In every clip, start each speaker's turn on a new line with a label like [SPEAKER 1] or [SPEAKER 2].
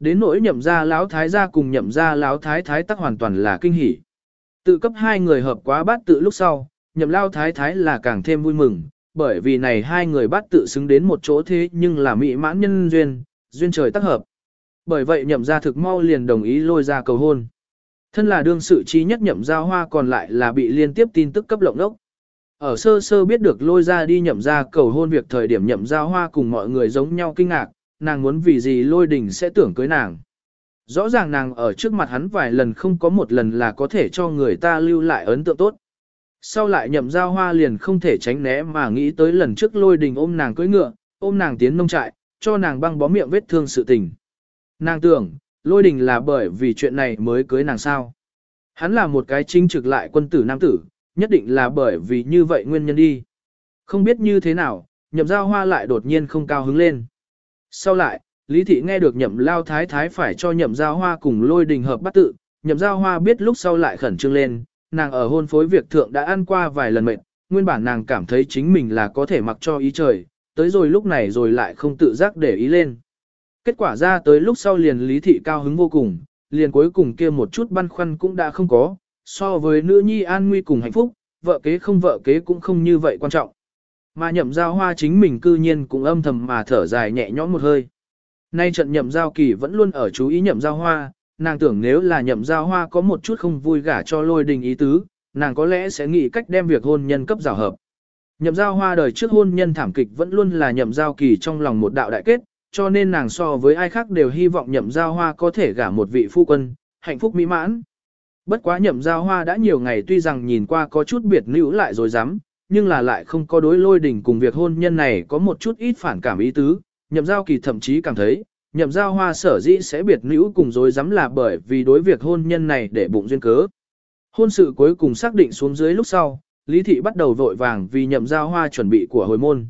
[SPEAKER 1] đến nỗi nhậm ra lão thái gia cùng nhậm ra lão thái thái tắc hoàn toàn là kinh hỉ. Tự cấp hai người hợp quá bát tự lúc sau, nhậm lao thái thái là càng thêm vui mừng, bởi vì này hai người bát tự xứng đến một chỗ thế nhưng là mỹ mãn nhân duyên, duyên trời tác hợp. Bởi vậy nhậm ra thực mau liền đồng ý lôi ra cầu hôn. Thân là đương sự trí nhất nhậm ra hoa còn lại là bị liên tiếp tin tức cấp lộng ốc. Ở sơ sơ biết được lôi ra đi nhậm ra cầu hôn việc thời điểm nhậm ra hoa cùng mọi người giống nhau kinh ngạc, nàng muốn vì gì lôi đình sẽ tưởng cưới nàng. Rõ ràng nàng ở trước mặt hắn vài lần không có một lần là có thể cho người ta lưu lại ấn tượng tốt. Sau lại nhậm giao hoa liền không thể tránh né mà nghĩ tới lần trước lôi đình ôm nàng cưỡi ngựa, ôm nàng tiến nông trại, cho nàng băng bó miệng vết thương sự tình. Nàng tưởng, lôi đình là bởi vì chuyện này mới cưới nàng sao. Hắn là một cái chính trực lại quân tử nam tử, nhất định là bởi vì như vậy nguyên nhân đi. Không biết như thế nào, nhậm giao hoa lại đột nhiên không cao hứng lên. Sau lại, Lý Thị nghe được nhậm lao thái thái phải cho nhậm giao hoa cùng lôi đình hợp bắt tự, nhậm giao hoa biết lúc sau lại khẩn trương lên, nàng ở hôn phối việc thượng đã ăn qua vài lần mệt, nguyên bản nàng cảm thấy chính mình là có thể mặc cho ý trời, tới rồi lúc này rồi lại không tự giác để ý lên. Kết quả ra tới lúc sau liền Lý Thị cao hứng vô cùng, liền cuối cùng kia một chút băn khoăn cũng đã không có, so với nữ nhi an nguy cùng hạnh phúc, vợ kế không vợ kế cũng không như vậy quan trọng. Mà nhậm giao hoa chính mình cư nhiên cũng âm thầm mà thở dài nhẹ nhõm một hơi. Nay trận nhậm giao kỳ vẫn luôn ở chú ý nhậm giao hoa, nàng tưởng nếu là nhậm giao hoa có một chút không vui gả cho lôi đình ý tứ, nàng có lẽ sẽ nghĩ cách đem việc hôn nhân cấp rào hợp. Nhậm giao hoa đời trước hôn nhân thảm kịch vẫn luôn là nhậm giao kỳ trong lòng một đạo đại kết, cho nên nàng so với ai khác đều hy vọng nhậm giao hoa có thể gả một vị phu quân, hạnh phúc mỹ mãn. Bất quá nhậm giao hoa đã nhiều ngày tuy rằng nhìn qua có chút biệt nữ lại rồi dám, nhưng là lại không có đối lôi đình cùng việc hôn nhân này có một chút ít phản cảm ý tứ, nhậm giao kỳ thậm chí cảm thấy, nhậm giao hoa sở dĩ sẽ biệt nữ cùng dối dám là bởi vì đối việc hôn nhân này để bụng duyên cớ. Hôn sự cuối cùng xác định xuống dưới lúc sau, Lý Thị bắt đầu vội vàng vì nhậm giao hoa chuẩn bị của hồi môn.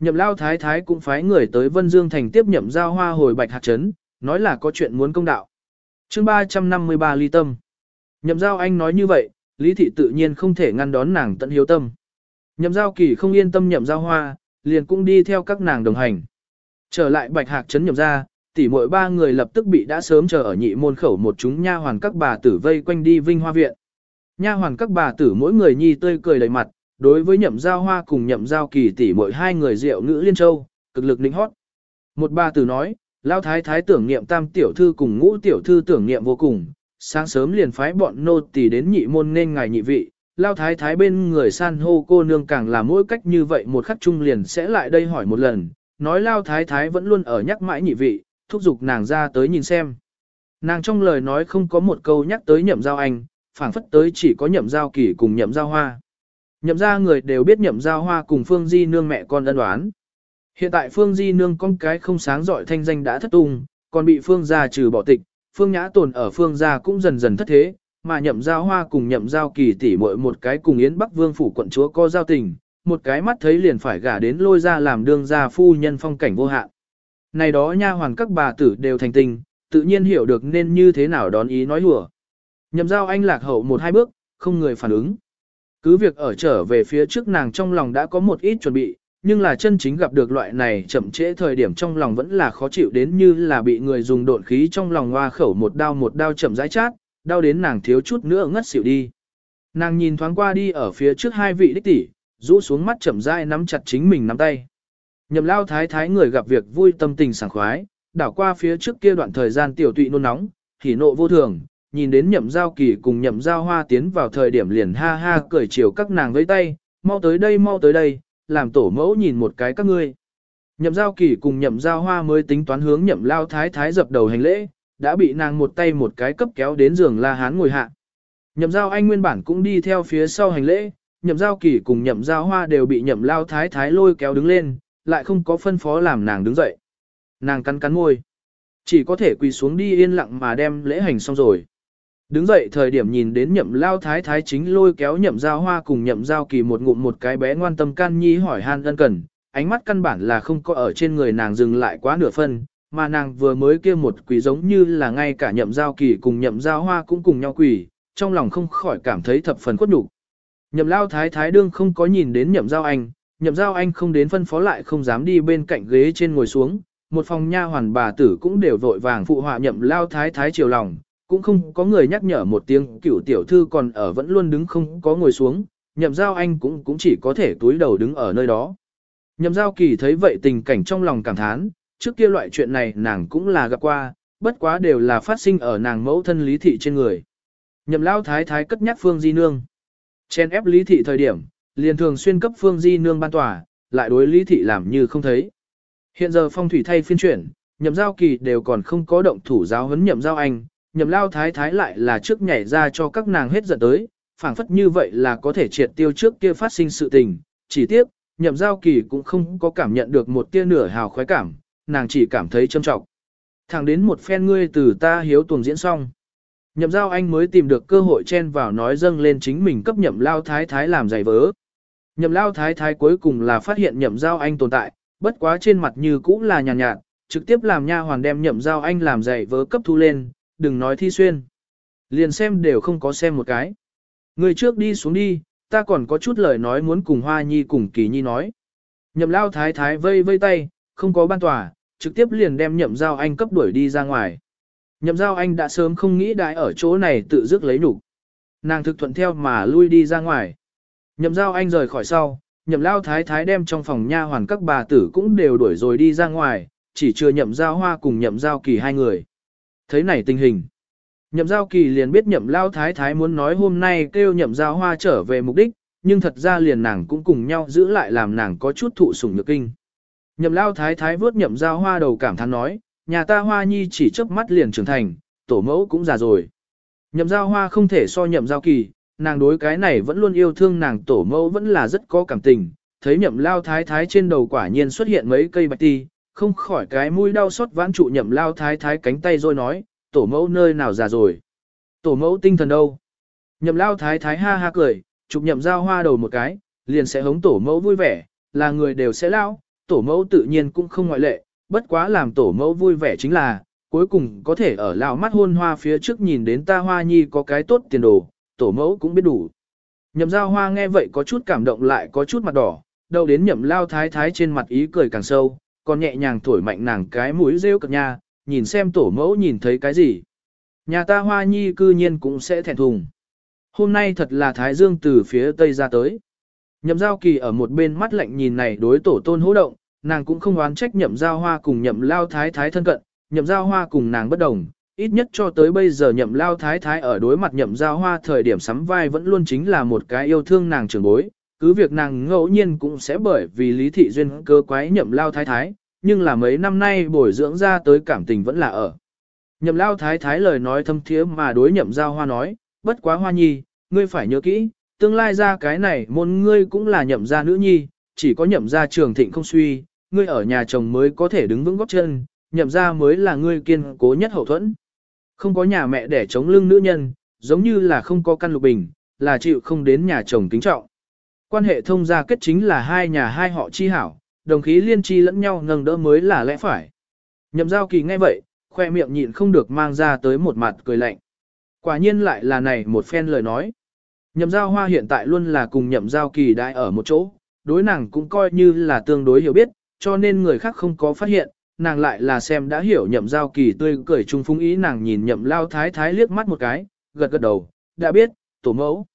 [SPEAKER 1] Nhậm lao thái thái cũng phái người tới Vân Dương Thành tiếp nhậm giao hoa hồi bạch hạt trấn, nói là có chuyện muốn công đạo. chương 353 ly tâm. Nhậm giao anh nói như vậy, Lý Thị tự nhiên không thể ngăn đón nàng tận hiếu tâm. Nhậm giao kỳ không yên tâm nhậm giao hoa, liền cũng đi theo các nàng đồng hành. Trở lại bạch hạc trấn nhậm ra, tỷ mỗi ba người lập tức bị đã sớm chờ ở nhị môn khẩu một chúng nha hoàn các bà tử vây quanh đi vinh hoa viện. Nha hoàn các bà tử mỗi người nhi tươi cười đầy mặt, đối với nhậm giao hoa cùng nhậm giao kỳ tỷ mỗi hai người rượu ngữ liên châu, cực lực lĩnh hót. Một bà tử nói, lao thái thái tưởng niệm tam tiểu thư cùng ngũ tiểu thư tưởng niệm vô cùng, sáng sớm liền phái bọn nô tỳ đến nhị môn nên ngài nhị vị, lao thái thái bên người san hô cô nương càng là mỗi cách như vậy một khắc chung liền sẽ lại đây hỏi một lần, nói lao thái thái vẫn luôn ở nhắc mãi nhị vị, thúc giục nàng ra tới nhìn xem. Nàng trong lời nói không có một câu nhắc tới nhậm giao anh, phảng phất tới chỉ có nhậm giao kỳ cùng nhậm giao hoa. Nhậm ra người đều biết nhậm giao hoa cùng Phương Di Nương mẹ con ân đoán. Hiện tại Phương Di Nương con cái không sáng giỏi thanh danh đã thất tung, còn bị Phương gia trừ bỏ tịch, Phương Nhã Tồn ở Phương gia cũng dần dần thất thế, mà nhậm giao hoa cùng nhậm giao kỳ tỷ muội một cái cùng Yến Bắc Vương phủ quận chúa có giao tình, một cái mắt thấy liền phải gả đến lôi ra làm đương gia phu nhân phong cảnh vô hạn. Này đó nha hoàn các bà tử đều thành tình, tự nhiên hiểu được nên như thế nào đón ý nói hùa. Nhậm giao anh lạc hậu một hai bước, không người phản ứng. Cứ việc ở trở về phía trước nàng trong lòng đã có một ít chuẩn bị, nhưng là chân chính gặp được loại này chậm trễ thời điểm trong lòng vẫn là khó chịu đến như là bị người dùng độn khí trong lòng hoa khẩu một đao một đao chậm rãi chát, đau đến nàng thiếu chút nữa ngất xỉu đi. Nàng nhìn thoáng qua đi ở phía trước hai vị đích tỷ, rũ xuống mắt chậm rãi nắm chặt chính mình nắm tay. Nhậm lao thái thái người gặp việc vui tâm tình sảng khoái, đảo qua phía trước kia đoạn thời gian tiểu tụy nôn nóng, hỉ nộ vô thường, nhìn đến nhậm giao kỳ cùng nhậm giao hoa tiến vào thời điểm liền ha ha cười chiều các nàng với tay, mau tới đây mau tới đây, làm tổ mẫu nhìn một cái các ngươi. Nhậm giao kỳ cùng nhậm giao hoa mới tính toán hướng nhậm lao thái thái dập đầu hành lễ, đã bị nàng một tay một cái cấp kéo đến giường la hán ngồi hạ. Nhậm giao anh nguyên bản cũng đi theo phía sau hành lễ, nhậm giao kỳ cùng nhậm giao hoa đều bị nhậm lao thái thái lôi kéo đứng lên, lại không có phân phó làm nàng đứng dậy. Nàng cắn cắn môi. Chỉ có thể quỳ xuống đi yên lặng mà đem lễ hành xong rồi. Đứng dậy thời điểm nhìn đến nhậm lao thái thái chính lôi kéo nhậm giao hoa cùng nhậm giao kỳ một ngụm một cái bé ngoan tâm can nhi hỏi han ân cần, ánh mắt căn bản là không có ở trên người nàng dừng lại quá nửa phân, mà nàng vừa mới kia một quỷ giống như là ngay cả nhậm giao kỳ cùng nhậm giao hoa cũng cùng nhau quỷ, trong lòng không khỏi cảm thấy thập phần khuất nhục. Nhậm lao thái thái đương không có nhìn đến nhậm giao anh, nhậm giao anh không đến phân phó lại không dám đi bên cạnh ghế trên ngồi xuống, một phòng nha hoàn bà tử cũng đều vội vàng phụ họa nhậm lao thái thái chiều lòng, cũng không có người nhắc nhở một tiếng cửu tiểu thư còn ở vẫn luôn đứng không có ngồi xuống, nhậm giao anh cũng cũng chỉ có thể túi đầu đứng ở nơi đó. Nhậm giao kỳ thấy vậy tình cảnh trong lòng cảm thán, trước kia loại chuyện này nàng cũng là gặp qua, bất quá đều là phát sinh ở nàng mẫu thân lý thị trên người. Nhậm lao thái thái cất nhắc phương di nương. Chen ép lý thị thời điểm, liền thường xuyên cấp phương di nương ban tòa, lại đối lý thị làm như không thấy. Hiện giờ phong thủy thay phiên chuyển, nhậm giao kỳ đều còn không có động thủ giáo huấn nhậm giao anh, nhậm lao thái thái lại là trước nhảy ra cho các nàng hết giận tới, phảng phất như vậy là có thể triệt tiêu trước kia phát sinh sự tình, chỉ tiếc, nhậm giao kỳ cũng không có cảm nhận được một tia nửa hào khoái cảm, nàng chỉ cảm thấy châm trọng. Thẳng đến một phen ngươi từ ta hiếu tuồng diễn xong. Nhậm giao anh mới tìm được cơ hội chen vào nói dâng lên chính mình cấp nhậm lao thái thái làm giày vớ. Nhậm lao thái thái cuối cùng là phát hiện nhậm giao anh tồn tại, bất quá trên mặt như cũ là nhàn nhạt, nhạt, trực tiếp làm nha hoàn đem nhậm giao anh làm giày vớ cấp thu lên, đừng nói thi xuyên. Liền xem đều không có xem một cái. Người trước đi xuống đi, ta còn có chút lời nói muốn cùng Hoa Nhi cùng Kỳ Nhi nói. Nhậm lao thái thái vây vây tay, không có ban tòa, trực tiếp liền đem nhậm giao anh cấp đuổi đi ra ngoài. Nhậm giao anh đã sớm không nghĩ đại ở chỗ này tự dứt lấy đủ, Nàng thực thuận theo mà lui đi ra ngoài. Nhậm giao anh rời khỏi sau, nhậm lao thái thái đem trong phòng nha hoàn các bà tử cũng đều đuổi rồi đi ra ngoài, chỉ chưa nhậm giao hoa cùng nhậm giao kỳ hai người. Thấy này tình hình. Nhậm giao kỳ liền biết nhậm lao thái thái muốn nói hôm nay kêu nhậm giao hoa trở về mục đích, nhưng thật ra liền nàng cũng cùng nhau giữ lại làm nàng có chút thụ sủng nhược kinh. Nhậm lao thái thái vớt nhậm giao hoa đầu cảm thán nói, nhà ta hoa nhi chỉ chớp mắt liền trưởng thành, tổ mẫu cũng già rồi. Nhậm giao hoa không thể so nhậm giao kỳ, nàng đối cái này vẫn luôn yêu thương nàng tổ mẫu vẫn là rất có cảm tình, thấy nhậm lao thái thái trên đầu quả nhiên xuất hiện mấy cây bạch ti, không khỏi cái mũi đau xót vãn trụ nhậm lao thái thái cánh tay rồi nói, tổ mẫu nơi nào già rồi. Tổ mẫu tinh thần đâu? Nhậm lao thái thái ha ha cười, chụp nhậm giao hoa đầu một cái, liền sẽ hống tổ mẫu vui vẻ, là người đều sẽ lao, tổ mẫu tự nhiên cũng không ngoại lệ, bất quá làm tổ mẫu vui vẻ chính là, cuối cùng có thể ở lão mắt hôn hoa phía trước nhìn đến ta hoa nhi có cái tốt tiền đồ, tổ mẫu cũng biết đủ. Nhậm giao hoa nghe vậy có chút cảm động lại có chút mặt đỏ, đâu đến nhậm lao thái thái trên mặt ý cười càng sâu, còn nhẹ nhàng thổi mạnh nàng cái mũi rêu cập nha, nhìn xem tổ mẫu nhìn thấy cái gì. Nhà ta hoa nhi cư nhiên cũng sẽ thẹn thùng. Hôm nay thật là thái dương từ phía tây ra tới. Nhậm giao kỳ ở một bên mắt lạnh nhìn này đối tổ tôn hỗ động, nàng cũng không oán trách nhậm giao hoa cùng nhậm lao thái thái thân cận, nhậm giao hoa cùng nàng bất đồng, ít nhất cho tới bây giờ nhậm lao thái thái ở đối mặt nhậm giao hoa thời điểm sắm vai vẫn luôn chính là một cái yêu thương nàng trưởng bối, cứ việc nàng ngẫu nhiên cũng sẽ bởi vì lý thị duyên cơ quái nhậm lao thái thái, nhưng là mấy năm nay bồi dưỡng ra tới cảm tình vẫn là ở. Nhậm lao thái thái lời nói thâm thiế mà đối nhậm giao hoa nói, bất quá hoa nhi, ngươi phải nhớ kỹ, tương lai ra cái này môn ngươi cũng là nhậm gia nữ nhi, chỉ có nhậm gia trường thịnh không suy, ngươi ở nhà chồng mới có thể đứng vững góc chân, nhậm gia mới là ngươi kiên cố nhất hậu thuẫn. Không có nhà mẹ để chống lưng nữ nhân, giống như là không có căn lục bình, là chịu không đến nhà chồng kính trọng. Quan hệ thông gia kết chính là hai nhà hai họ chi hảo, đồng khí liên chi lẫn nhau nâng đỡ mới là lẽ phải. Nhậm giao kỳ nghe vậy, khoe miệng nhịn không được mang ra tới một mặt cười lạnh. Quả nhiên lại là này một phen lời nói. Nhậm giao hoa hiện tại luôn là cùng nhậm giao kỳ đại ở một chỗ, đối nàng cũng coi như là tương đối hiểu biết, cho nên người khác không có phát hiện, nàng lại là xem đã hiểu nhậm giao kỳ tươi cười trung phúng ý nàng nhìn nhậm lao thái thái liếc mắt một cái, gật gật đầu, đã biết, tổ mẫu.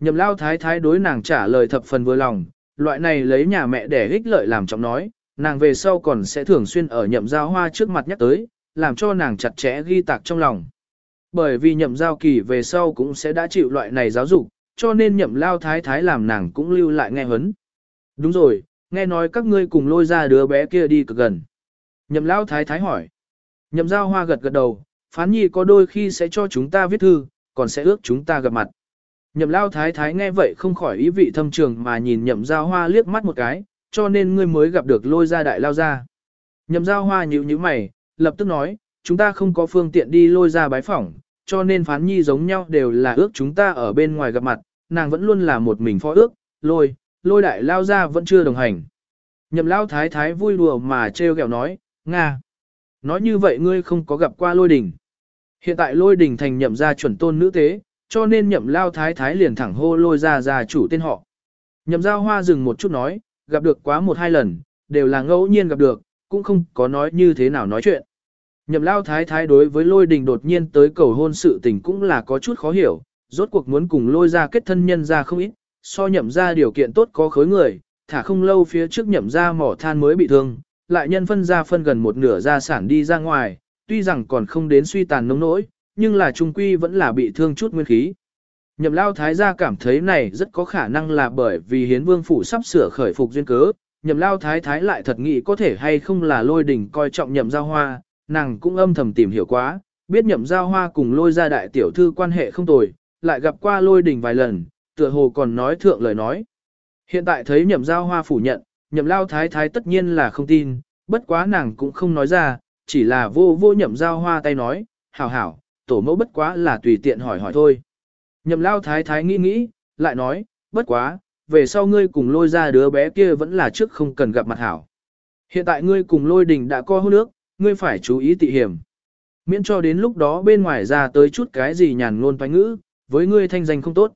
[SPEAKER 1] Nhậm lao thái thái đối nàng trả lời thập phần vừa lòng, loại này lấy nhà mẹ để ích lợi làm trọng nói, nàng về sau còn sẽ thường xuyên ở nhậm giao hoa trước mặt nhắc tới, làm cho nàng chặt chẽ ghi tạc trong lòng. Bởi vì nhậm giao kỳ về sau cũng sẽ đã chịu loại này giáo dục, cho nên nhậm lao thái thái làm nàng cũng lưu lại nghe hấn. Đúng rồi, nghe nói các ngươi cùng lôi ra đứa bé kia đi cực gần. Nhậm lao thái thái hỏi. Nhậm giao hoa gật gật đầu, phán nhi có đôi khi sẽ cho chúng ta viết thư, còn sẽ ước chúng ta gặp mặt. Nhậm lao thái thái nghe vậy không khỏi ý vị thâm trường mà nhìn nhậm giao hoa liếc mắt một cái, cho nên ngươi mới gặp được lôi ra đại lao ra. Nhậm giao hoa nhíu nhíu mày, lập tức nói, chúng ta không có phương tiện đi lôi ra bái phỏng, cho nên phán nhi giống nhau đều là ước chúng ta ở bên ngoài gặp mặt, nàng vẫn luôn là một mình phó ước, lôi, lôi đại lao ra vẫn chưa đồng hành. Nhậm lao thái thái vui đùa mà trêu ghẹo nói, Nga. Nói như vậy ngươi không có gặp qua lôi đình. Hiện tại lôi đình thành nhậm gia chuẩn tôn nữ tế, cho nên nhậm lao thái thái liền thẳng hô lôi ra ra chủ tên họ. Nhậm giao hoa dừng một chút nói, gặp được quá một hai lần, đều là ngẫu nhiên gặp được, cũng không có nói như thế nào nói chuyện. Nhậm lao thái thái đối với lôi đình đột nhiên tới cầu hôn sự tình cũng là có chút khó hiểu, rốt cuộc muốn cùng lôi ra kết thân nhân ra không ít, so nhậm ra điều kiện tốt có khối người, thả không lâu phía trước nhậm ra mỏ than mới bị thương, lại nhân phân ra phân gần một nửa gia sản đi ra ngoài, tuy rằng còn không đến suy tàn nông nỗi, nhưng là trung quy vẫn là bị thương chút nguyên khí. Nhậm lao thái gia cảm thấy này rất có khả năng là bởi vì hiến vương phủ sắp sửa khởi phục duyên cớ, nhậm lao thái thái lại thật nghĩ có thể hay không là lôi đỉnh coi trọng nhậm giao hoa, nàng cũng âm thầm tìm hiểu quá, biết nhậm giao hoa cùng lôi ra đại tiểu thư quan hệ không tồi, lại gặp qua lôi đỉnh vài lần, tựa hồ còn nói thượng lời nói. Hiện tại thấy nhậm giao hoa phủ nhận, nhậm lao thái thái tất nhiên là không tin, bất quá nàng cũng không nói ra, chỉ là vô vô nhậm giao hoa tay nói, hảo hảo, tổ mẫu bất quá là tùy tiện hỏi hỏi thôi. Nhậm lao thái thái nghĩ nghĩ, lại nói, bất quá, về sau ngươi cùng lôi ra đứa bé kia vẫn là trước không cần gặp mặt hảo. Hiện tại ngươi cùng lôi đình đã co hôn nước, ngươi phải chú ý tị hiểm. Miễn cho đến lúc đó bên ngoài ra tới chút cái gì nhàn ngôn toán ngữ, với ngươi thanh danh không tốt.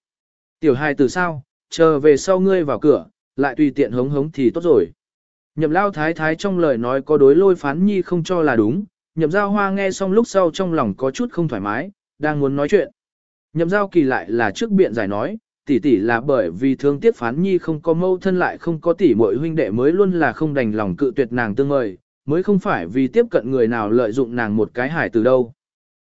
[SPEAKER 1] Tiểu hài từ sao, chờ về sau ngươi vào cửa, lại tùy tiện hống hống thì tốt rồi. Nhậm lao thái thái trong lời nói có đối lôi phán nhi không cho là đúng, nhậm giao hoa nghe xong lúc sau trong lòng có chút không thoải mái, đang muốn nói chuyện. Nhậm giao kỳ lại là trước biện giải nói, tỷ tỷ là bởi vì thương tiếc phán nhi không có mâu thân lại không có tỷ muội huynh đệ mới luôn là không đành lòng cự tuyệt nàng tương mời, mới không phải vì tiếp cận người nào lợi dụng nàng một cái hải từ đâu.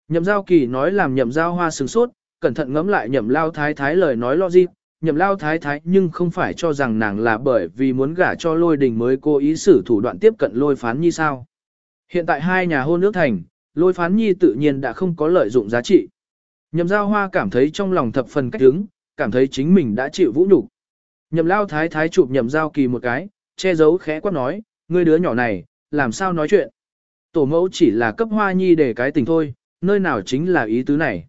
[SPEAKER 1] Nhậm giao kỳ nói làm nhậm giao hoa sừng sốt, cẩn thận ngẫm lại nhậm lao thái thái lời nói lo gì, nhậm lao thái thái nhưng không phải cho rằng nàng là bởi vì muốn gả cho lôi đình mới cố ý xử thủ đoạn tiếp cận lôi phán nhi sao. Hiện tại hai nhà hôn nước thành, lôi phán nhi tự nhiên đã không có lợi dụng giá trị. Nhậm giao hoa cảm thấy trong lòng thập phần cách đứng, cảm thấy chính mình đã chịu vũ nhục. Nhậm lao thái thái chụp nhậm giao kỳ một cái, che giấu khẽ quát nói, ngươi đứa nhỏ này, làm sao nói chuyện. Tổ mẫu chỉ là cấp hoa nhi để cái tình thôi, nơi nào chính là ý tứ này.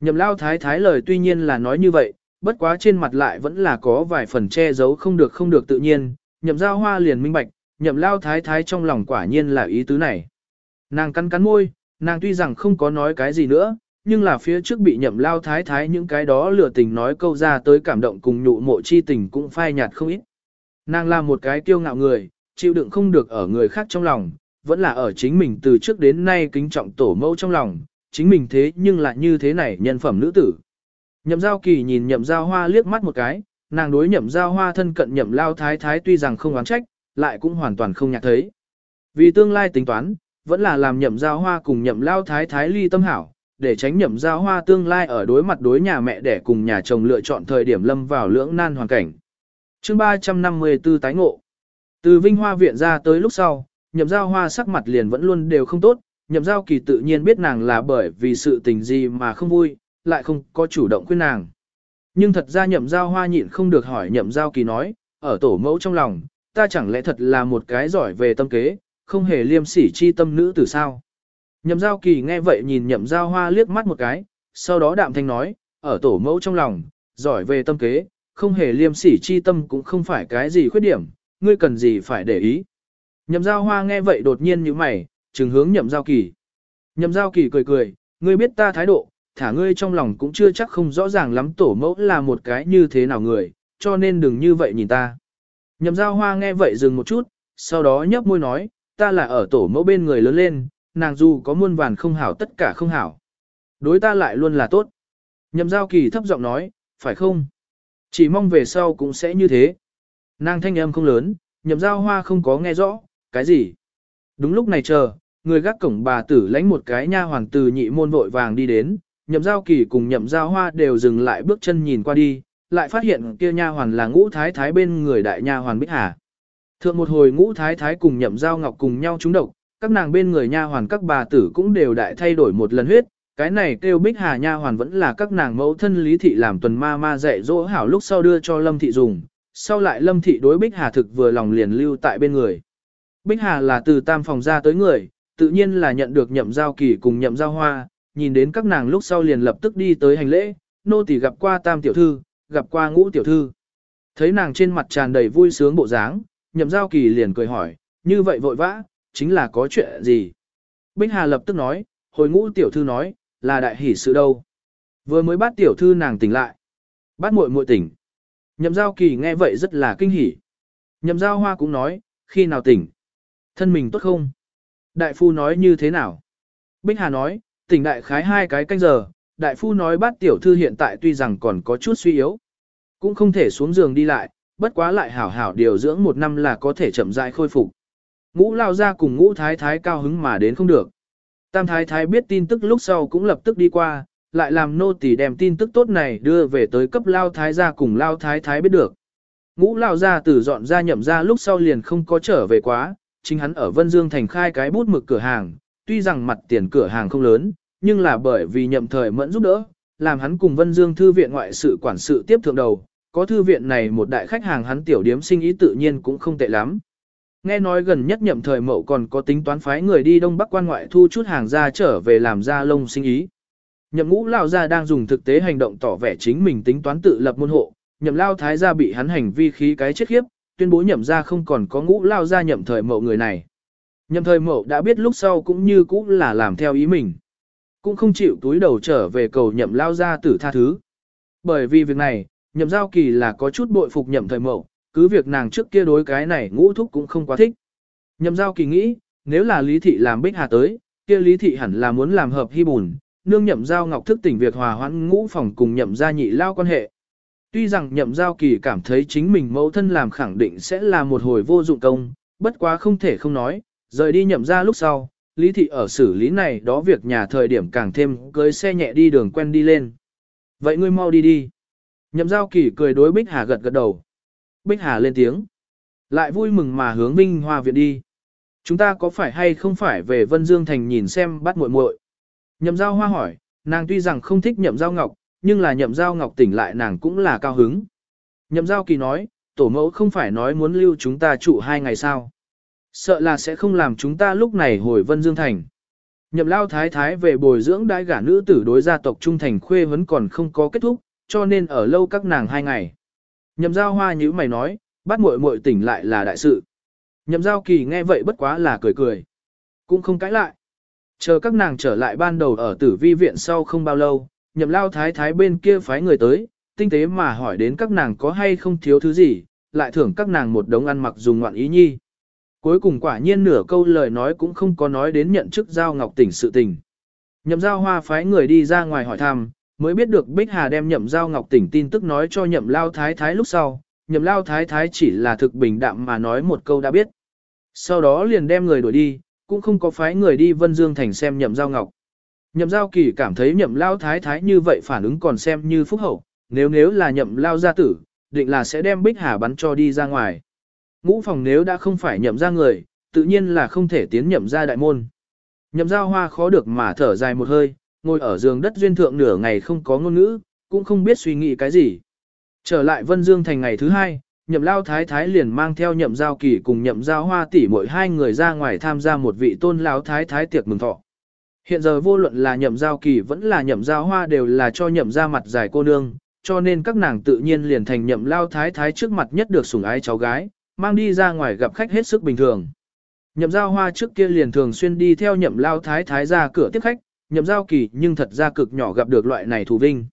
[SPEAKER 1] Nhậm lao thái thái lời tuy nhiên là nói như vậy, bất quá trên mặt lại vẫn là có vài phần che giấu không được không được tự nhiên, nhậm giao hoa liền minh bạch, nhậm lao thái thái trong lòng quả nhiên là ý tứ này. Nàng cắn cắn môi, nàng tuy rằng không có nói cái gì nữa, nhưng là phía trước bị nhậm lao thái thái những cái đó lừa tình nói câu ra tới cảm động cùng nhụ mộ chi tình cũng phai nhạt không ít. Nàng là một cái kiêu ngạo người, chịu đựng không được ở người khác trong lòng, vẫn là ở chính mình từ trước đến nay kính trọng tổ mẫu trong lòng, chính mình thế nhưng lại như thế này nhân phẩm nữ tử. Nhậm giao kỳ nhìn nhậm giao hoa liếc mắt một cái, nàng đối nhậm giao hoa thân cận nhậm lao thái thái tuy rằng không oán trách, lại cũng hoàn toàn không nhạc thấy. Vì tương lai tính toán, vẫn là làm nhậm giao hoa cùng nhậm lao thái thái ly tâm hảo, để tránh nhậm giao hoa tương lai ở đối mặt đối nhà mẹ để cùng nhà chồng lựa chọn thời điểm lâm vào lưỡng nan hoàn cảnh. chương 354 tái ngộ. Từ Vinh Hoa viện ra tới lúc sau, nhậm giao hoa sắc mặt liền vẫn luôn đều không tốt, nhậm giao kỳ tự nhiên biết nàng là bởi vì sự tình gì mà không vui, lại không có chủ động khuyên nàng. Nhưng thật ra nhậm giao hoa nhịn không được hỏi nhậm giao kỳ nói, ở tổ mẫu trong lòng, ta chẳng lẽ thật là một cái giỏi về tâm kế, không hề liêm sỉ chi tâm nữ từ sao. Nhậm giao kỳ nghe vậy nhìn nhậm giao hoa liếc mắt một cái, sau đó đạm thanh nói, ở tổ mẫu trong lòng, giỏi về tâm kế, không hề liêm sỉ chi tâm cũng không phải cái gì khuyết điểm, ngươi cần gì phải để ý. Nhậm giao hoa nghe vậy đột nhiên như mày, trừng hướng nhậm giao kỳ. Nhậm giao kỳ cười cười, ngươi biết ta thái độ, thả ngươi trong lòng cũng chưa chắc không rõ ràng lắm tổ mẫu là một cái như thế nào người, cho nên đừng như vậy nhìn ta. Nhậm giao hoa nghe vậy dừng một chút, sau đó nhấp môi nói, ta là ở tổ mẫu bên người lớn lên, nàng dù có muôn vàn không hảo tất cả không hảo. Đối ta lại luôn là tốt. Nhậm giao kỳ thấp giọng nói, phải không? Chỉ mong về sau cũng sẽ như thế. Nàng thanh âm không lớn, nhậm giao hoa không có nghe rõ, cái gì? Đúng lúc này chờ, người gác cổng bà tử lãnh một cái nha hoàng từ nhị môn vội vàng đi đến, nhậm giao kỳ cùng nhậm giao hoa đều dừng lại bước chân nhìn qua đi, lại phát hiện kia nha hoàn là ngũ thái thái bên người đại nha hoàn Bích Hà. Thượng một hồi ngũ thái thái cùng nhậm giao ngọc cùng nhau trúng độc, các nàng bên người nha hoàn các bà tử cũng đều đại thay đổi một lần huyết, cái này kêu Bích Hà nha hoàn vẫn là các nàng mẫu thân Lý thị làm tuần ma ma dạy dỗ hảo lúc sau đưa cho Lâm thị dùng, sau lại Lâm thị đối Bích Hà thực vừa lòng liền lưu tại bên người. Bích Hà là từ tam phòng ra tới người, tự nhiên là nhận được nhậm giao kỳ cùng nhậm giao hoa, nhìn đến các nàng lúc sau liền lập tức đi tới hành lễ, nô tỳ gặp qua tam tiểu thư, gặp qua ngũ tiểu thư. Thấy nàng trên mặt tràn đầy vui sướng bộ dáng, nhậm giao kỳ liền cười hỏi, như vậy vội vã, chính là có chuyện gì? Bích Hà lập tức nói, hồi ngũ tiểu thư nói, là đại hỷ sự đâu. Vừa mới bắt tiểu thư nàng tỉnh lại. Bắt muội muội tỉnh. Nhậm giao kỳ nghe vậy rất là kinh hỉ. Nhậm giao hoa cũng nói, khi nào tỉnh. Thân mình tốt không? Đại phu nói như thế nào? Bích Hà nói, tỉnh đại khái hai cái canh giờ, đại phu nói bát tiểu thư hiện tại tuy rằng còn có chút suy yếu, cũng không thể xuống giường đi lại, bất quá lại hảo hảo điều dưỡng một năm là có thể chậm rãi khôi phục. Ngũ lao ra cùng ngũ thái thái cao hứng mà đến không được. Tam thái thái biết tin tức lúc sau cũng lập tức đi qua, lại làm nô tỳ đem tin tức tốt này đưa về tới cấp lao thái gia cùng lao thái thái biết được. Ngũ lao gia tử dọn ra nhậm ra lúc sau liền không có trở về quá, chính hắn ở Vân Dương thành khai cái bút mực cửa hàng, tuy rằng mặt tiền cửa hàng không lớn, nhưng là bởi vì nhậm thời mẫn giúp đỡ, làm hắn cùng Vân Dương thư viện ngoại sự quản sự tiếp thượng đầu, có thư viện này một đại khách hàng hắn tiểu điếm sinh ý tự nhiên cũng không tệ lắm. Nghe nói gần nhất nhậm thời mậu còn có tính toán phái người đi đông bắc quan ngoại thu chút hàng ra trở về làm ra lông sinh ý. Nhậm ngũ lao gia đang dùng thực tế hành động tỏ vẻ chính mình tính toán tự lập môn hộ, nhậm lao thái gia bị hắn hành vi khí cái chết khiếp, tuyên bố nhậm ra không còn có ngũ lao gia nhậm thời mậu người này. Nhậm thời mậu đã biết lúc sau cũng như cũng là làm theo ý mình. Cũng không chịu túi đầu trở về cầu nhậm lao gia tử tha thứ. Bởi vì việc này, nhậm giao kỳ là có chút bội phục nhậm thời mậu, cứ việc nàng trước kia đối cái này ngũ thúc cũng không quá thích. Nhậm giao kỳ nghĩ, nếu là lý thị làm bích hà tới, kia lý thị hẳn là muốn làm hợp hy bùn, nương nhậm giao ngọc thức tỉnh việc hòa hoãn ngũ phòng cùng nhậm gia nhị lao quan hệ. Tuy rằng nhậm giao kỳ cảm thấy chính mình mẫu thân làm khẳng định sẽ là một hồi vô dụng công, bất quá không thể không nói, rời đi nhậm ra lúc sau, lý thị ở xử lý này đó việc nhà thời điểm càng thêm cưới xe nhẹ đi đường quen đi lên. Vậy ngươi mau đi đi. Nhậm giao kỳ cười đối Bích Hà gật gật đầu. Bích Hà lên tiếng. Lại vui mừng mà hướng Vinh Hoa Viện đi. Chúng ta có phải hay không phải về Vân Dương Thành nhìn xem bắt muội muội? Nhậm giao hoa hỏi, nàng tuy rằng không thích nhậm giao ngọc, nhưng là nhậm giao ngọc tỉnh lại nàng cũng là cao hứng. Nhậm giao kỳ nói, tổ mẫu không phải nói muốn lưu chúng ta trụ hai ngày sao. Sợ là sẽ không làm chúng ta lúc này hồi Vân Dương Thành. Nhậm lao thái thái về bồi dưỡng đãi gả nữ tử đối gia tộc trung thành khuê vẫn còn không có kết thúc, cho nên ở lâu các nàng hai ngày. Nhậm giao hoa như mày nói, bắt muội muội tỉnh lại là đại sự. Nhậm giao kỳ nghe vậy bất quá là cười cười. Cũng không cãi lại. Chờ các nàng trở lại ban đầu ở tử vi viện sau không bao lâu, nhậm lao thái thái bên kia phái người tới, tinh tế mà hỏi đến các nàng có hay không thiếu thứ gì, lại thưởng các nàng một đống ăn mặc dùng ngoạn ý nhi. Cuối cùng quả nhiên nửa câu lời nói cũng không có nói đến nhận chức giao ngọc tỉnh sự tình. Nhậm giao hoa phái người đi ra ngoài hỏi thăm, mới biết được Bích Hà đem nhậm giao ngọc tỉnh tin tức nói cho nhậm lao thái thái lúc sau, nhậm lao thái thái chỉ là thực bình đạm mà nói một câu đã biết. Sau đó liền đem người đuổi đi, cũng không có phái người đi Vân Dương Thành xem nhậm giao ngọc. Nhậm giao kỳ cảm thấy nhậm lao thái thái như vậy phản ứng còn xem như phúc hậu, nếu nếu là nhậm lao gia tử, định là sẽ đem Bích Hà bắn cho đi ra ngoài. Ngũ phòng nếu đã không phải nhậm ra người, tự nhiên là không thể tiến nhậm ra đại môn. Nhậm giao hoa khó được mà thở dài một hơi, ngồi ở giường đất duyên thượng nửa ngày không có ngôn ngữ, cũng không biết suy nghĩ cái gì. Trở lại Vân Dương thành ngày thứ hai, nhậm lao thái thái liền mang theo nhậm giao kỳ cùng nhậm giao hoa tỷ mỗi hai người ra ngoài tham gia một vị tôn lão thái thái tiệc mừng thọ. Hiện giờ vô luận là nhậm giao kỳ vẫn là nhậm giao hoa đều là cho nhậm ra mặt dài cô nương, cho nên các nàng tự nhiên liền thành nhậm lao thái thái trước mặt nhất được sủng ái cháu gái, mang đi ra ngoài gặp khách hết sức bình thường. Nhậm giao hoa trước kia liền thường xuyên đi theo nhậm lao thái thái ra cửa tiếp khách, nhậm giao kỳ nhưng thật ra cực nhỏ gặp được loại này thù vinh.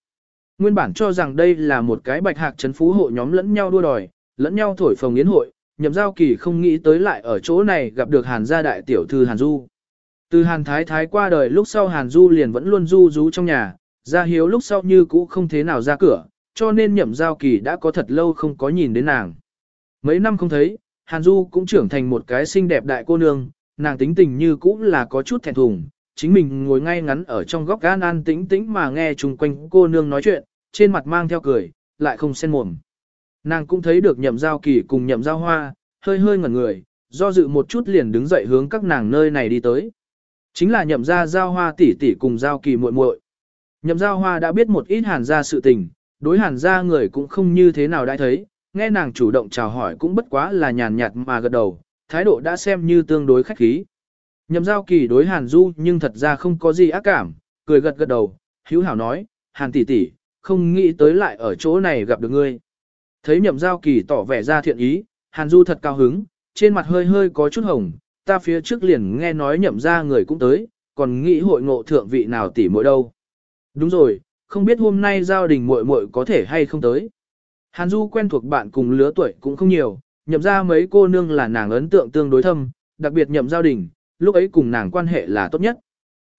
[SPEAKER 1] Nguyên bản cho rằng đây là một cái bạch hạc chấn phú hộ nhóm lẫn nhau đua đòi, lẫn nhau thổi phồng yến hội, nhậm giao kỳ không nghĩ tới lại ở chỗ này gặp được hàn gia đại tiểu thư hàn du. Từ hàn thái thái qua đời lúc sau hàn du liền vẫn luôn du rú trong nhà, ra hiếu lúc sau như cũ không thế nào ra cửa, cho nên nhậm giao kỳ đã có thật lâu không có nhìn đến nàng. Mấy năm không thấy, hàn du cũng trưởng thành một cái xinh đẹp đại cô nương, nàng tính tình như cũ là có chút thẹn thùng, chính mình ngồi ngay ngắn ở trong góc gan an tĩnh tĩnh mà nghe chung quanh cô nương nói chuyện, trên mặt mang theo cười, lại không sen mồm. Nàng cũng thấy được nhậm giao kỳ cùng nhậm giao hoa, hơi hơi ngẩn người, do dự một chút liền đứng dậy hướng các nàng nơi này đi tới. Chính là nhậm ra giao hoa tỷ tỷ cùng giao kỳ muội muội. Nhậm giao hoa đã biết một ít hàn gia sự tình, đối hàn gia người cũng không như thế nào đã thấy, nghe nàng chủ động chào hỏi cũng bất quá là nhàn nhạt mà gật đầu, thái độ đã xem như tương đối khách khí. Nhậm giao kỳ đối hàn du nhưng thật ra không có gì ác cảm, cười gật gật đầu, hữu hảo nói, hàn tỷ tỷ, không nghĩ tới lại ở chỗ này gặp được ngươi. Thấy nhậm giao kỳ tỏ vẻ ra thiện ý, hàn du thật cao hứng, trên mặt hơi hơi có chút hồng, ta phía trước liền nghe nói nhậm ra người cũng tới, còn nghĩ hội ngộ thượng vị nào tỷ mỗi đâu. Đúng rồi, không biết hôm nay giao đình muội muội có thể hay không tới. Hàn Du quen thuộc bạn cùng lứa tuổi cũng không nhiều, nhậm ra mấy cô nương là nàng ấn tượng tương đối thâm, đặc biệt nhậm giao đình, lúc ấy cùng nàng quan hệ là tốt nhất.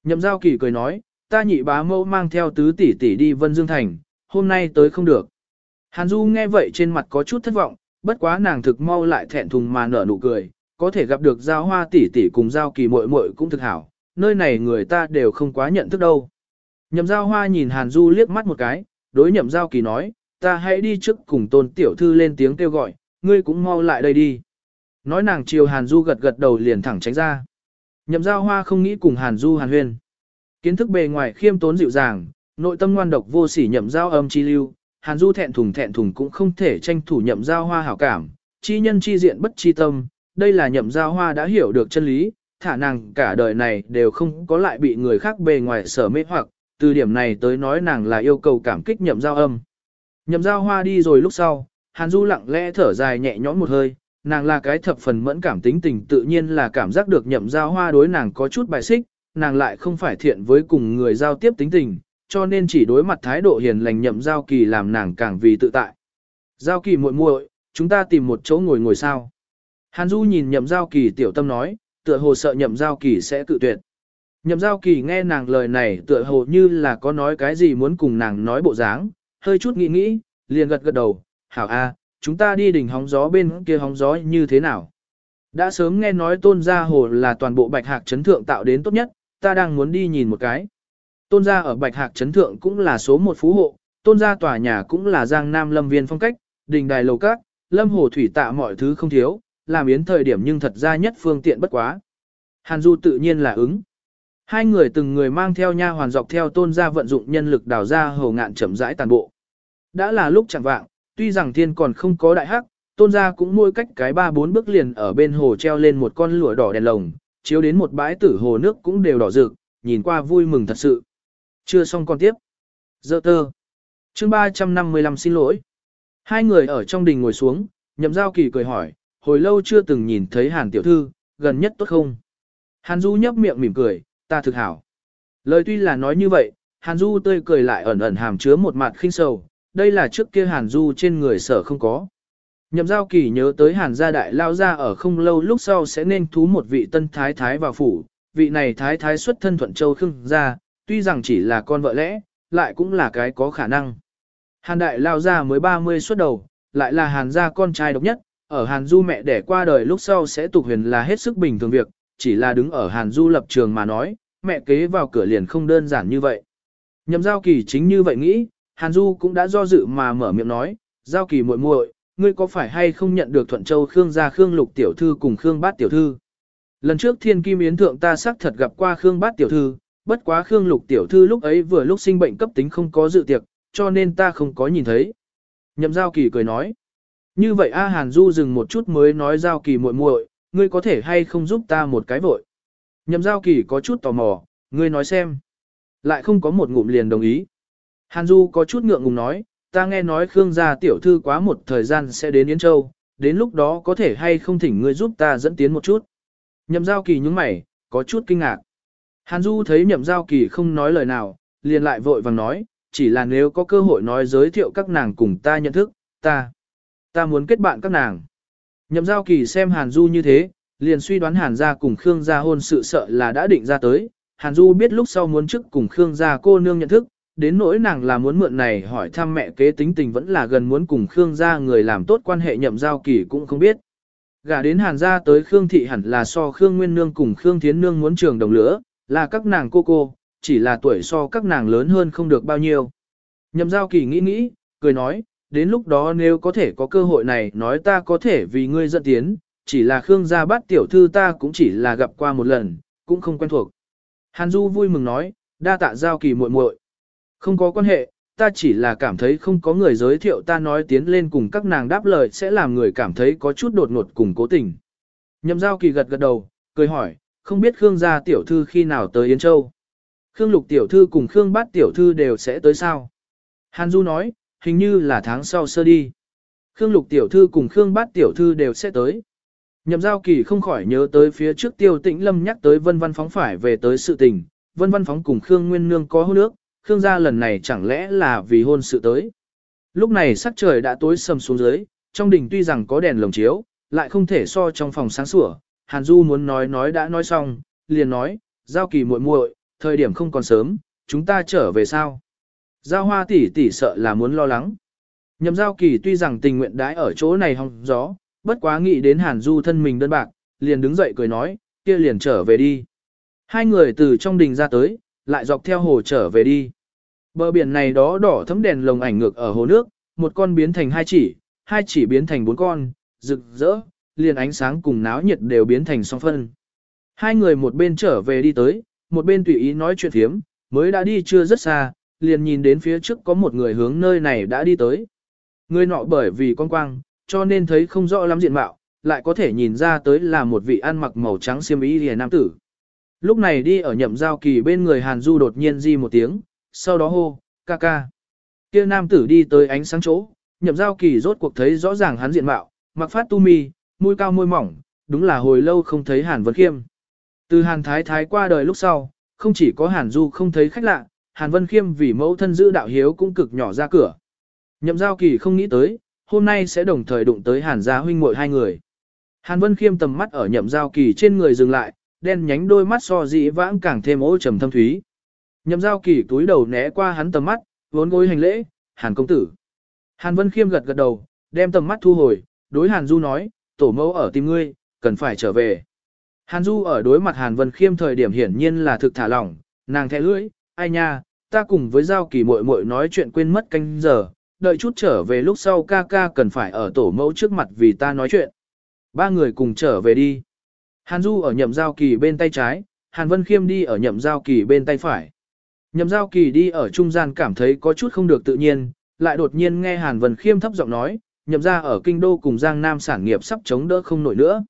[SPEAKER 1] Nhậm giao kỳ cười nói, ta nhị bá mẫu mang theo tứ tỷ tỷ đi Vân Dương Thành, hôm nay tới không được. Hàn Du nghe vậy trên mặt có chút thất vọng, bất quá nàng thực mau lại thẹn thùng mà nở nụ cười, có thể gặp được giao hoa tỷ tỷ cùng giao kỳ muội muội cũng thực hảo, nơi này người ta đều không quá nhận thức đâu. Nhậm giao hoa nhìn Hàn Du liếc mắt một cái, đối nhậm giao kỳ nói, ta hãy đi trước cùng tôn tiểu thư lên tiếng kêu gọi, ngươi cũng mau lại đây đi. Nói nàng chiều Hàn Du gật gật đầu liền thẳng tránh ra. Nhậm giao hoa không nghĩ cùng Hàn Du Hàn huyên. Kiến thức bề ngoài khiêm tốn dịu dàng, nội tâm ngoan độc vô sỉ nhậm giao âm chi lưu, Hàn Du thẹn thùng thẹn thùng cũng không thể tranh thủ nhậm giao hoa hảo cảm, chi nhân chi diện bất chi tâm, đây là nhậm giao hoa đã hiểu được chân lý, thả nàng cả đời này đều không có lại bị người khác bề ngoài sở mê hoặc, từ điểm này tới nói nàng là yêu cầu cảm kích nhậm giao âm. Nhậm giao hoa đi rồi lúc sau, Hàn Du lặng lẽ thở dài nhẹ nhõm một hơi, nàng là cái thập phần mẫn cảm tính tình tự nhiên là cảm giác được nhậm giao hoa đối nàng có chút bài xích, nàng lại không phải thiện với cùng người giao tiếp tính tình, cho nên chỉ đối mặt thái độ hiền lành nhậm giao kỳ làm nàng càng vì tự tại. Giao kỳ muội muội, chúng ta tìm một chỗ ngồi ngồi sao. Hàn Du nhìn nhậm giao kỳ tiểu tâm nói, tựa hồ sợ nhậm giao kỳ sẽ cự tuyệt. Nhậm giao kỳ nghe nàng lời này tựa hồ như là có nói cái gì muốn cùng nàng nói bộ dáng, hơi chút nghĩ nghĩ, liền gật gật đầu, hảo a, chúng ta đi đỉnh hóng gió bên kia hóng gió như thế nào. Đã sớm nghe nói tôn gia hồ là toàn bộ bạch hạc chấn thượng tạo đến tốt nhất, ta đang muốn đi nhìn một cái. Tôn gia ở bạch hạc chấn thượng cũng là số một phú hộ, tôn gia tòa nhà cũng là giang nam lâm viên phong cách, đình đài lầu các, lâm hồ thủy tạ mọi thứ không thiếu, làm yến thời điểm nhưng thật ra nhất phương tiện bất quá. Hàn Du tự nhiên là ứng. Hai người từng người mang theo nha hoàn dọc theo tôn gia vận dụng nhân lực đào ra hồ ngạn chậm rãi tàn bộ. Đã là lúc chẳng vạng, tuy rằng thiên còn không có đại hắc, tôn gia cũng môi cách cái ba bốn bước liền ở bên hồ treo lên một con lụa đỏ đèn lồng, chiếu đến một bãi tử hồ nước cũng đều đỏ rực, nhìn qua vui mừng thật sự. Chưa xong con tiếp. Dơ tơ. chương 355 xin lỗi. Hai người ở trong đình ngồi xuống, nhậm giao kỳ cười hỏi, hồi lâu chưa từng nhìn thấy hàn tiểu thư, gần nhất tốt không? Hàn Du nhấp miệng mỉm cười, ta thực hảo. Lời tuy là nói như vậy, Hàn Du tươi cười lại ẩn ẩn hàm chứa một mặt khinh sầu, đây là trước kia Hàn Du trên người sở không có. Nhậm giao kỳ nhớ tới Hàn gia đại lao ra ở không lâu lúc sau sẽ nên thú một vị tân thái thái vào phủ, vị này thái thái xuất thân thuận châu khưng ra, tuy rằng chỉ là con vợ lẽ, lại cũng là cái có khả năng. Hàn đại lao ra mới 30 xuất đầu, lại là Hàn gia con trai độc nhất, ở Hàn Du mẹ đẻ qua đời lúc sau sẽ tục huyền là hết sức bình thường việc, chỉ là đứng ở Hàn Du lập trường mà nói, mẹ kế vào cửa liền không đơn giản như vậy. Nhậm giao kỳ chính như vậy nghĩ, Hàn Du cũng đã do dự mà mở miệng nói, giao kỳ muội muội, ngươi có phải hay không nhận được Thuận Châu Khương gia Khương Lục tiểu thư cùng Khương Bát tiểu thư? Lần trước Thiên Kim Yến thượng ta xác thật gặp qua Khương Bát tiểu thư, bất quá Khương Lục tiểu thư lúc ấy vừa lúc sinh bệnh cấp tính không có dự tiệc, cho nên ta không có nhìn thấy. Nhậm giao kỳ cười nói. Như vậy A Hàn Du dừng một chút mới nói giao kỳ muội muội, ngươi có thể hay không giúp ta một cái vội. Nhậm giao kỳ có chút tò mò, ngươi nói xem. Lại không có một ngụm liền đồng ý. Hàn Du có chút ngượng ngùng nói, ta nghe nói Khương gia tiểu thư quá một thời gian sẽ đến Yến Châu, đến lúc đó có thể hay không thỉnh ngươi giúp ta dẫn tiến một chút. Nhậm giao kỳ nhướng mày, có chút kinh ngạc. Hàn Du thấy nhậm giao kỳ không nói lời nào, liền lại vội vàng nói, chỉ là nếu có cơ hội nói giới thiệu các nàng cùng ta nhận thức, ta, ta muốn kết bạn các nàng. Nhậm giao kỳ xem Hàn Du như thế, liền suy đoán Hàn gia cùng Khương gia hôn sự sợ là đã định ra tới. Hàn Du biết lúc sau muốn trước cùng Khương gia cô nương nhận thức, đến nỗi nàng là muốn mượn này hỏi thăm mẹ kế tính tình vẫn là gần muốn cùng Khương gia người làm tốt quan hệ nhậm giao kỳ cũng không biết. Gả đến Hàn gia tới Khương thị hẳn là so Khương Nguyên Nương cùng Khương Thiến Nương muốn trường đồng lửa, là các nàng cô cô, chỉ là tuổi so các nàng lớn hơn không được bao nhiêu. Nhậm giao kỳ nghĩ nghĩ, cười nói, đến lúc đó nếu có thể có cơ hội này nói ta có thể vì ngươi dẫn tiến, chỉ là Khương gia bát tiểu thư ta cũng chỉ là gặp qua một lần, cũng không quen thuộc. Hàn Du vui mừng nói, đa tạ giao kỳ muội muội. Không có quan hệ, ta chỉ là cảm thấy không có người giới thiệu ta nói tiến lên cùng các nàng đáp lời sẽ làm người cảm thấy có chút đột ngột cùng cố tình. Nhậm giao kỳ gật gật đầu, cười hỏi, không biết Khương gia tiểu thư khi nào tới Yến Châu. Khương lục tiểu thư cùng Khương bát tiểu thư đều sẽ tới sao. Hàn Du nói, hình như là tháng sau sơ đi. Khương lục tiểu thư cùng Khương bát tiểu thư đều sẽ tới. Nhậm giao kỳ không khỏi nhớ tới phía trước tiêu tĩnh lâm nhắc tới vân văn phóng phải về tới sự tình, vân văn phóng cùng Khương Nguyên Nương có hôn nước, Khương gia lần này chẳng lẽ là vì hôn sự tới. Lúc này sắc trời đã tối sầm xuống dưới, trong đình tuy rằng có đèn lồng chiếu, lại không thể so trong phòng sáng sủa, Hàn Du muốn nói nói đã nói xong, liền nói, giao kỳ muội muội, thời điểm không còn sớm, chúng ta trở về sao? Giao hoa tỷ tỷ sợ là muốn lo lắng. Nhậm giao kỳ tuy rằng tình nguyện đãi ở chỗ này hong gió, bất quá nghĩ đến Hàn Du thân mình đơn bạc, liền đứng dậy cười nói, kia liền trở về đi. Hai người từ trong đình ra tới, lại dọc theo hồ trở về đi. Bờ biển này đó đỏ thấm đèn lồng ảnh ngược ở hồ nước, một con biến thành hai chỉ, hai chỉ biến thành bốn con, rực rỡ, liền ánh sáng cùng náo nhiệt đều biến thành song phân. Hai người một bên trở về đi tới, một bên tùy ý nói chuyện thiếm, mới đã đi chưa rất xa, liền nhìn đến phía trước có một người hướng nơi này đã đi tới. Người nọ bởi vì con quang, cho nên thấy không rõ lắm diện mạo, lại có thể nhìn ra tới là một vị ăn mặc màu trắng xiêm y liền nam tử. Lúc này đi ở nhậm giao kỳ bên người Hàn Du đột nhiên di một tiếng, sau đó hô, ca ca. Kia nam tử đi tới ánh sáng chỗ, nhậm giao kỳ rốt cuộc thấy rõ ràng hắn diện mạo, mặc phát tu mi, mũi cao môi mỏng, đúng là hồi lâu không thấy Hàn Vân Khiêm. Từ Hàn Thái Thái qua đời lúc sau, không chỉ có Hàn Du không thấy khách lạ, Hàn Vân Khiêm vì mẫu thân giữ đạo hiếu cũng cực nhỏ ra cửa. Nhậm giao kỳ không nghĩ tới, hôm nay sẽ đồng thời đụng tới Hàn gia huynh muội hai người. Hàn Vân Khiêm tầm mắt ở nhậm giao kỳ trên người dừng lại, đen nhánh đôi mắt so dị vãng càng thêm ô trầm thâm thúy. Nhậm giao kỳ túi đầu né qua hắn tầm mắt, vốn gối hành lễ, Hàn công tử. Hàn Vân Khiêm gật gật đầu, đem tầm mắt thu hồi, đối Hàn Du nói, tổ mẫu ở tìm ngươi, cần phải trở về. Hàn Du ở đối mặt Hàn Vân Khiêm thời điểm hiển nhiên là thực thả lỏng, nàng thẻ lưỡi, ai nha, ta cùng với giao kỳ muội muội nói chuyện quên mất canh giờ, đợi chút trở về lúc sau ca ca cần phải ở tổ mẫu trước mặt vì ta nói chuyện. Ba người cùng trở về đi. Hàn Du ở nhậm giao kỳ bên tay trái, Hàn Vân Khiêm đi ở nhậm giao kỳ bên tay phải. Nhậm giao kỳ đi ở trung gian cảm thấy có chút không được tự nhiên, lại đột nhiên nghe Hàn Vân Khiêm thấp giọng nói, nhậm ra ở kinh đô cùng Giang Nam sản nghiệp sắp chống đỡ không nổi nữa.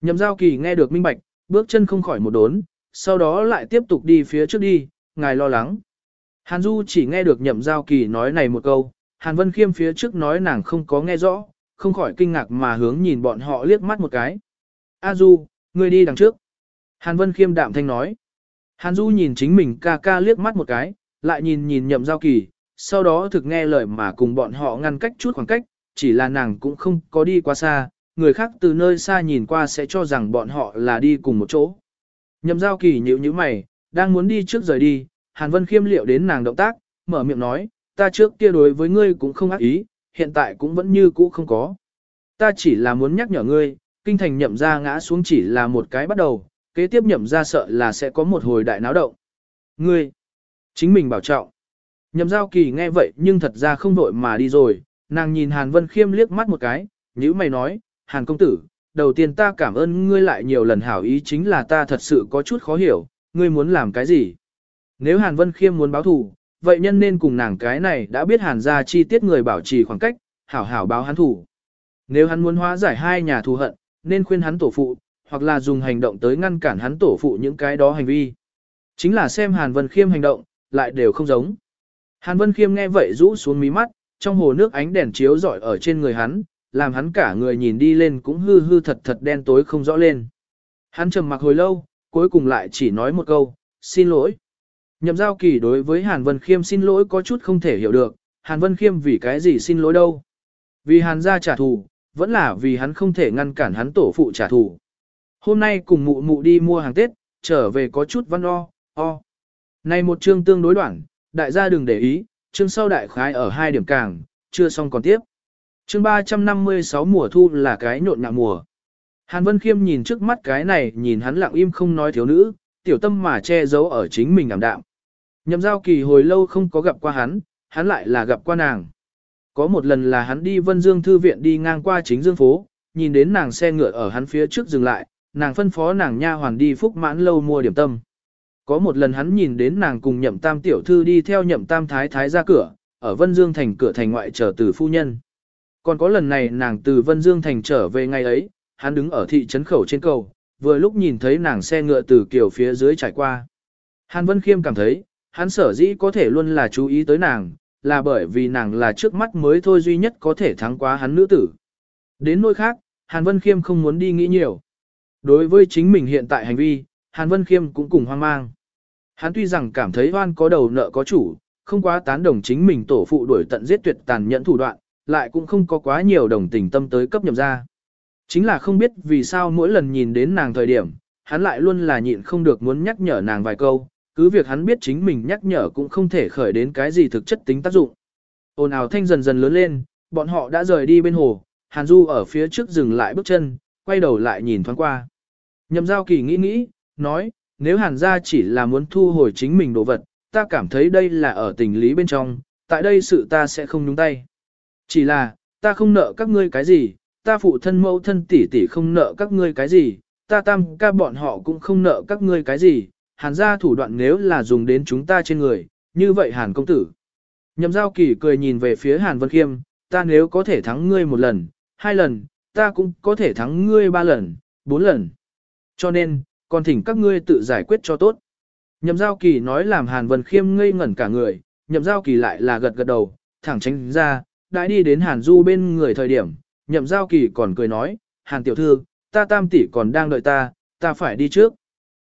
[SPEAKER 1] Nhậm giao kỳ nghe được minh bạch, bước chân không khỏi một đốn, sau đó lại tiếp tục đi phía trước đi, ngài lo lắng. Hàn Du chỉ nghe được nhậm giao kỳ nói này một câu, Hàn Vân Khiêm phía trước nói nàng không có nghe rõ, không khỏi kinh ngạc mà hướng nhìn bọn họ liếc mắt một cái. A Du, ngươi đi đằng trước. Hàn Vân Khiêm đạm thanh nói. Hàn Du nhìn chính mình ca ca liếc mắt một cái, lại nhìn nhìn nhậm giao kỳ, sau đó thực nghe lời mà cùng bọn họ ngăn cách chút khoảng cách, chỉ là nàng cũng không có đi quá xa, người khác từ nơi xa nhìn qua sẽ cho rằng bọn họ là đi cùng một chỗ. Nhậm giao kỳ nhíu nhíu mày, đang muốn đi trước rời đi, Hàn Vân khiêm liệu đến nàng động tác, mở miệng nói, ta trước kia đối với ngươi cũng không ác ý, hiện tại cũng vẫn như cũ không có. Ta chỉ là muốn nhắc nhở ngươi, kinh thành nhậm ra ngã xuống chỉ là một cái bắt đầu, kế tiếp nhậm ra sợ là sẽ có một hồi đại náo động. Ngươi, chính mình bảo trọng. Nhậm giao kỳ nghe vậy nhưng thật ra không đội mà đi rồi, nàng nhìn Hàn Vân Khiêm liếc mắt một cái, như mày nói, Hàn công tử, đầu tiên ta cảm ơn ngươi lại nhiều lần hảo ý chính là ta thật sự có chút khó hiểu, ngươi muốn làm cái gì? Nếu Hàn Vân Khiêm muốn báo thù, vậy nhân nên cùng nàng cái này đã biết Hàn ra chi tiết người bảo trì khoảng cách, hảo hảo báo hắn thủ. Nếu hắn muốn hóa giải hai nhà thù hận, nên khuyên hắn tổ phụ, hoặc là dùng hành động tới ngăn cản hắn tổ phụ những cái đó hành vi. Chính là xem Hàn Vân Khiêm hành động, lại đều không giống. Hàn Vân Khiêm nghe vậy rũ xuống mí mắt, trong hồ nước ánh đèn chiếu rọi ở trên người hắn, làm hắn cả người nhìn đi lên cũng hư hư thật thật đen tối không rõ lên. Hắn trầm mặc hồi lâu, cuối cùng lại chỉ nói một câu, xin lỗi. Nhậm giao kỳ đối với Hàn Vân Khiêm xin lỗi có chút không thể hiểu được, Hàn Vân Khiêm vì cái gì xin lỗi đâu. Vì Hàn gia trả thù, vẫn là vì hắn không thể ngăn cản hắn tổ phụ trả thù. Hôm nay cùng mụ mụ đi mua hàng Tết, trở về có chút văn o, o. Này một chương tương đối đoạn, đại gia đừng để ý, chương sau đại khái ở hai điểm càng, chưa xong còn tiếp. Chương 356 mùa thu là cái nhộn nhạo mùa. Hàn Vân Khiêm nhìn trước mắt cái này, nhìn hắn lặng im không nói thiếu nữ, tiểu tâm mà che giấu ở chính mình ảm đạm. Nhậm giao kỳ hồi lâu không có gặp qua hắn, hắn lại là gặp qua nàng. Có một lần là hắn đi Vân Dương Thư Viện đi ngang qua chính dương phố, nhìn đến nàng xe ngựa ở hắn phía trước dừng lại, nàng phân phó nàng nha hoàn đi phúc mãn lâu mua điểm tâm. Có một lần hắn nhìn đến nàng cùng nhậm tam tiểu thư đi theo nhậm tam thái thái ra cửa, ở Vân Dương thành cửa thành ngoại trở từ phu nhân. Còn có lần này nàng từ Vân Dương thành trở về ngày ấy, hắn đứng ở thị trấn khẩu trên cầu, vừa lúc nhìn thấy nàng xe ngựa từ kiểu phía dưới trải qua. Hàn Vân Khiêm cảm thấy, hắn sở dĩ có thể luôn là chú ý tới nàng, là bởi vì nàng là trước mắt mới thôi duy nhất có thể thắng quá hắn nữ tử. Đến nỗi khác, Hàn Vân Khiêm không muốn đi nghĩ nhiều. Đối với chính mình hiện tại hành vi, Hàn Vân Khiêm cũng cùng hoang mang. Hắn tuy rằng cảm thấy hoan có đầu nợ có chủ, không quá tán đồng chính mình tổ phụ đuổi tận giết tuyệt tàn nhẫn thủ đoạn, lại cũng không có quá nhiều đồng tình tâm tới cấp nhậm ra. Chính là không biết vì sao mỗi lần nhìn đến nàng thời điểm, hắn lại luôn là nhịn không được muốn nhắc nhở nàng vài câu, cứ việc hắn biết chính mình nhắc nhở cũng không thể khởi đến cái gì thực chất tính tác dụng. Ồn ào thanh dần dần lớn lên, bọn họ đã rời đi bên hồ, Hàn Du ở phía trước dừng lại bước chân, quay đầu lại nhìn thoáng qua. Nhậm giao kỳ nghĩ nghĩ, nói, nếu Hàn gia chỉ là muốn thu hồi chính mình đồ vật, ta cảm thấy đây là ở tình lý bên trong, tại đây sự ta sẽ không nhúng tay. Chỉ là, ta không nợ các ngươi cái gì, ta phụ thân mẫu thân tỷ tỷ không nợ các ngươi cái gì, ta tam ca bọn họ cũng không nợ các ngươi cái gì, hàn gia thủ đoạn nếu là dùng đến chúng ta trên người, như vậy hàn công tử. Nhậm giao kỳ cười nhìn về phía hàn vân khiêm, ta nếu có thể thắng ngươi một lần, hai lần, ta cũng có thể thắng ngươi ba lần, bốn lần. Cho nên, còn thỉnh các ngươi tự giải quyết cho tốt. Nhậm giao kỳ nói làm hàn vân khiêm ngây ngẩn cả người, nhậm giao kỳ lại là gật gật đầu, thẳng tránh ra, đã đi đến hàn du bên người thời điểm, nhậm giao kỳ còn cười nói, hàn tiểu thư, ta tam tỷ còn đang đợi ta, ta phải đi trước.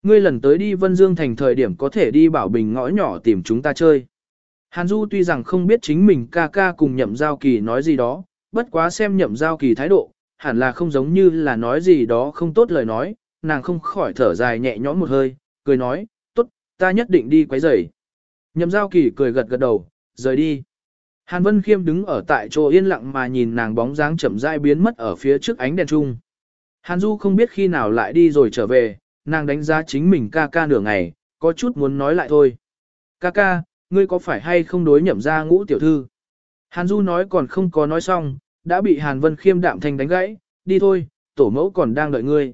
[SPEAKER 1] Ngươi lần tới đi Vân Dương thành thời điểm có thể đi bảo bình ngõ nhỏ tìm chúng ta chơi. Hàn Du tuy rằng không biết chính mình ca ca cùng nhậm giao kỳ nói gì đó, bất quá xem nhậm giao kỳ thái độ, hẳn là không giống như là nói gì đó không tốt lời nói, nàng không khỏi thở dài nhẹ nhõm một hơi, cười nói, tốt, ta nhất định đi quấy rầy. Nhậm giao kỳ cười gật gật đầu, rời đi. Hàn Vân Khiêm đứng ở tại chỗ yên lặng mà nhìn nàng bóng dáng chậm rãi biến mất ở phía trước ánh đèn trung. Hàn Du không biết khi nào lại đi rồi trở về, nàng đánh giá chính mình ca ca nửa ngày, có chút muốn nói lại thôi. Ca ca, ngươi có phải hay không đối nhậm ra ngũ tiểu thư? Hàn Du nói còn không có nói xong, đã bị Hàn Vân Khiêm đạm thành đánh gãy, đi thôi, tổ mẫu còn đang đợi ngươi.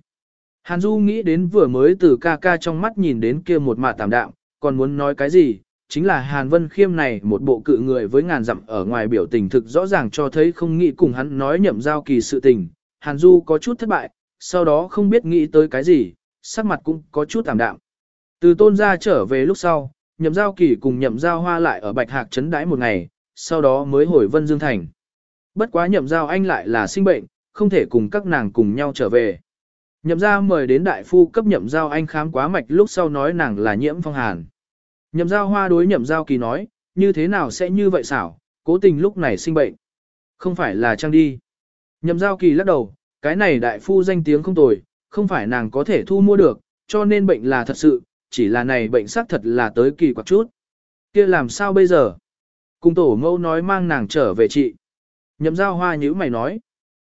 [SPEAKER 1] Hàn Du nghĩ đến vừa mới từ ca ca trong mắt nhìn đến kia một mạ tạm đạm, còn muốn nói cái gì, chính là Hàn Vân Khiêm này một bộ cự người với ngàn dặm ở ngoài biểu tình thực rõ ràng cho thấy không nghĩ cùng hắn nói nhậm giao kỳ sự tình. Hàn Du có chút thất bại, sau đó không biết nghĩ tới cái gì, sắc mặt cũng có chút tạm đạm. Từ tôn gia trở về lúc sau, nhậm giao kỳ cùng nhậm giao hoa lại ở Bạch Hạc trấn đãi một ngày, sau đó mới hồi Vân Dương Thành. Bất quá nhậm giao anh lại là sinh bệnh, không thể cùng các nàng cùng nhau trở về. Nhậm giao mời đến đại phu cấp nhậm giao anh khám quá mạch lúc sau nói nàng là nhiễm phong hàn. Nhậm giao hoa đối nhậm giao kỳ nói, như thế nào sẽ như vậy xảo, cố tình lúc này sinh bệnh. Không phải là trang đi. Nhậm giao kỳ lắc đầu, cái này đại phu danh tiếng không tồi, không phải nàng có thể thu mua được, cho nên bệnh là thật sự, chỉ là này bệnh xác thật là tới kỳ quặc chút. kia làm sao bây giờ? Cung tổ mẫu nói mang nàng trở về trị. Nhậm giao hoa nhữ mày nói.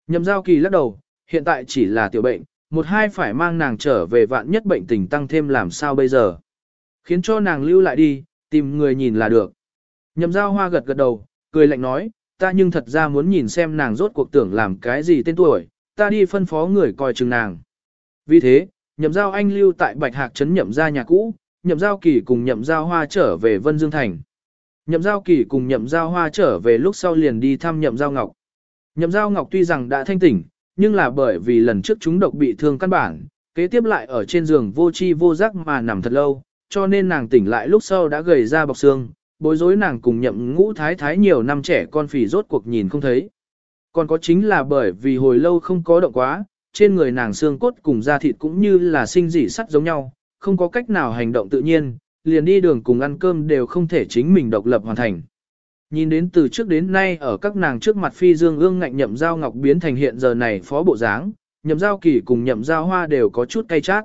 [SPEAKER 1] Nhậm giao kỳ lắc đầu, hiện tại chỉ là tiểu bệnh, một hai phải mang nàng trở về vạn nhất bệnh tình tăng thêm làm sao bây giờ. Khiến cho nàng lưu lại đi, tìm người nhìn là được. Nhậm giao hoa gật gật đầu, cười lạnh nói, ta nhưng thật ra muốn nhìn xem nàng rốt cuộc tưởng làm cái gì tên tuổi, ta đi phân phó người coi chừng nàng. Vì thế, nhậm giao anh lưu tại Bạch Hạc Trấn nhậm ra nhà cũ, nhậm giao kỳ cùng nhậm giao hoa trở về Vân Dương Thành. Nhậm giao kỳ cùng nhậm giao hoa trở về lúc sau liền đi thăm nhậm giao ngọc. Nhậm giao ngọc tuy rằng đã thanh tỉnh, nhưng là bởi vì lần trước chúng độc bị thương căn bản, kế tiếp lại ở trên giường vô chi vô giác mà nằm thật lâu, cho nên nàng tỉnh lại lúc sau đã gầy ra bọc xương, bối rối nàng cùng nhậm ngũ thái thái nhiều năm trẻ con phì rốt cuộc nhìn không thấy. Còn có chính là bởi vì hồi lâu không có động quá, trên người nàng xương cốt cùng da thịt cũng như là sinh dị sắt giống nhau, không có cách nào hành động tự nhiên, liền đi đường cùng ăn cơm đều không thể chính mình độc lập hoàn thành. Nhìn đến từ trước đến nay ở các nàng trước mặt phi dương ương ngạnh nhậm giao ngọc biến thành hiện giờ này phó bộ dáng, nhậm giao kỳ cùng nhậm giao hoa đều có chút cay chát.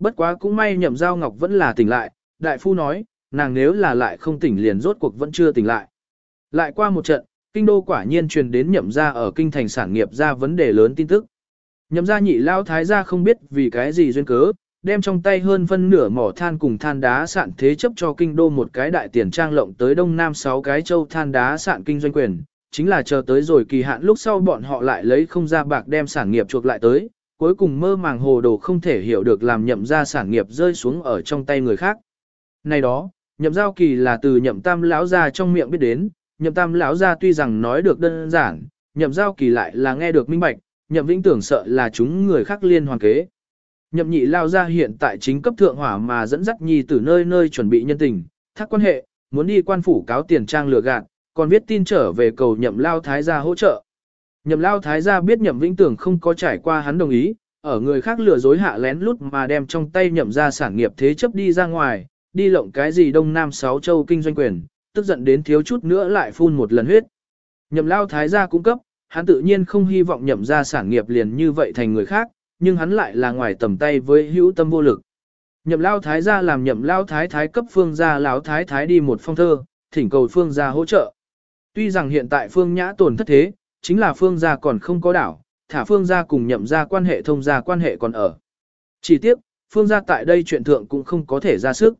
[SPEAKER 1] Bất quá cũng may nhậm giao ngọc vẫn là tỉnh lại, đại phu nói, nàng nếu là lại không tỉnh liền rốt cuộc vẫn chưa tỉnh lại. Lại qua một trận, kinh đô quả nhiên truyền đến nhậm ra ở kinh thành sản nghiệp ra vấn đề lớn tin tức. Nhậm ra nhị lao thái gia không biết vì cái gì duyên cớ, đem trong tay hơn phân nửa mỏ than cùng than đá sạn thế chấp cho kinh đô một cái đại tiền trang lộng tới đông nam sáu cái châu than đá sạn kinh doanh quyền, chính là chờ tới rồi kỳ hạn lúc sau bọn họ lại lấy không ra bạc đem sản nghiệp chuộc lại tới, cuối cùng mơ màng hồ đồ không thể hiểu được làm nhậm ra sản nghiệp rơi xuống ở trong tay người khác. Này đó, nhậm giao kỳ là từ nhậm tam lão ra trong miệng biết đến, nhậm tam lão ra tuy rằng nói được đơn giản, nhậm giao kỳ lại là nghe được minh bạch, nhậm vĩnh tưởng sợ là chúng người khác liên hoàn kế. Nhậm nhị lao ra hiện tại chính cấp thượng hỏa mà dẫn dắt nhi từ nơi nơi chuẩn bị nhân tình, thác quan hệ, muốn đi quan phủ cáo tiền trang lừa gạt, còn viết tin trở về cầu nhậm lao thái gia hỗ trợ. Nhậm lao thái gia biết nhậm vĩnh tưởng không có trải qua hắn đồng ý, ở người khác lừa dối hạ lén lút mà đem trong tay nhậm ra sản nghiệp thế chấp đi ra ngoài, đi lộng cái gì đông nam sáu châu kinh doanh quyền, tức giận đến thiếu chút nữa lại phun một lần huyết. Nhậm lao thái gia cung cấp, hắn tự nhiên không hy vọng nhậm ra sản nghiệp liền như vậy thành người khác, nhưng hắn lại là ngoài tầm tay với hữu tâm vô lực. Nhậm lao thái gia làm nhậm lao thái thái cấp phương gia lão thái thái đi một phong thơ, thỉnh cầu phương gia hỗ trợ. Tuy rằng hiện tại phương nhã tổn thất thế, chính là phương gia còn không có đảo, thả phương gia cùng nhậm gia quan hệ thông gia quan hệ còn ở. Chỉ tiếc, phương gia tại đây chuyện thượng cũng không có thể ra sức.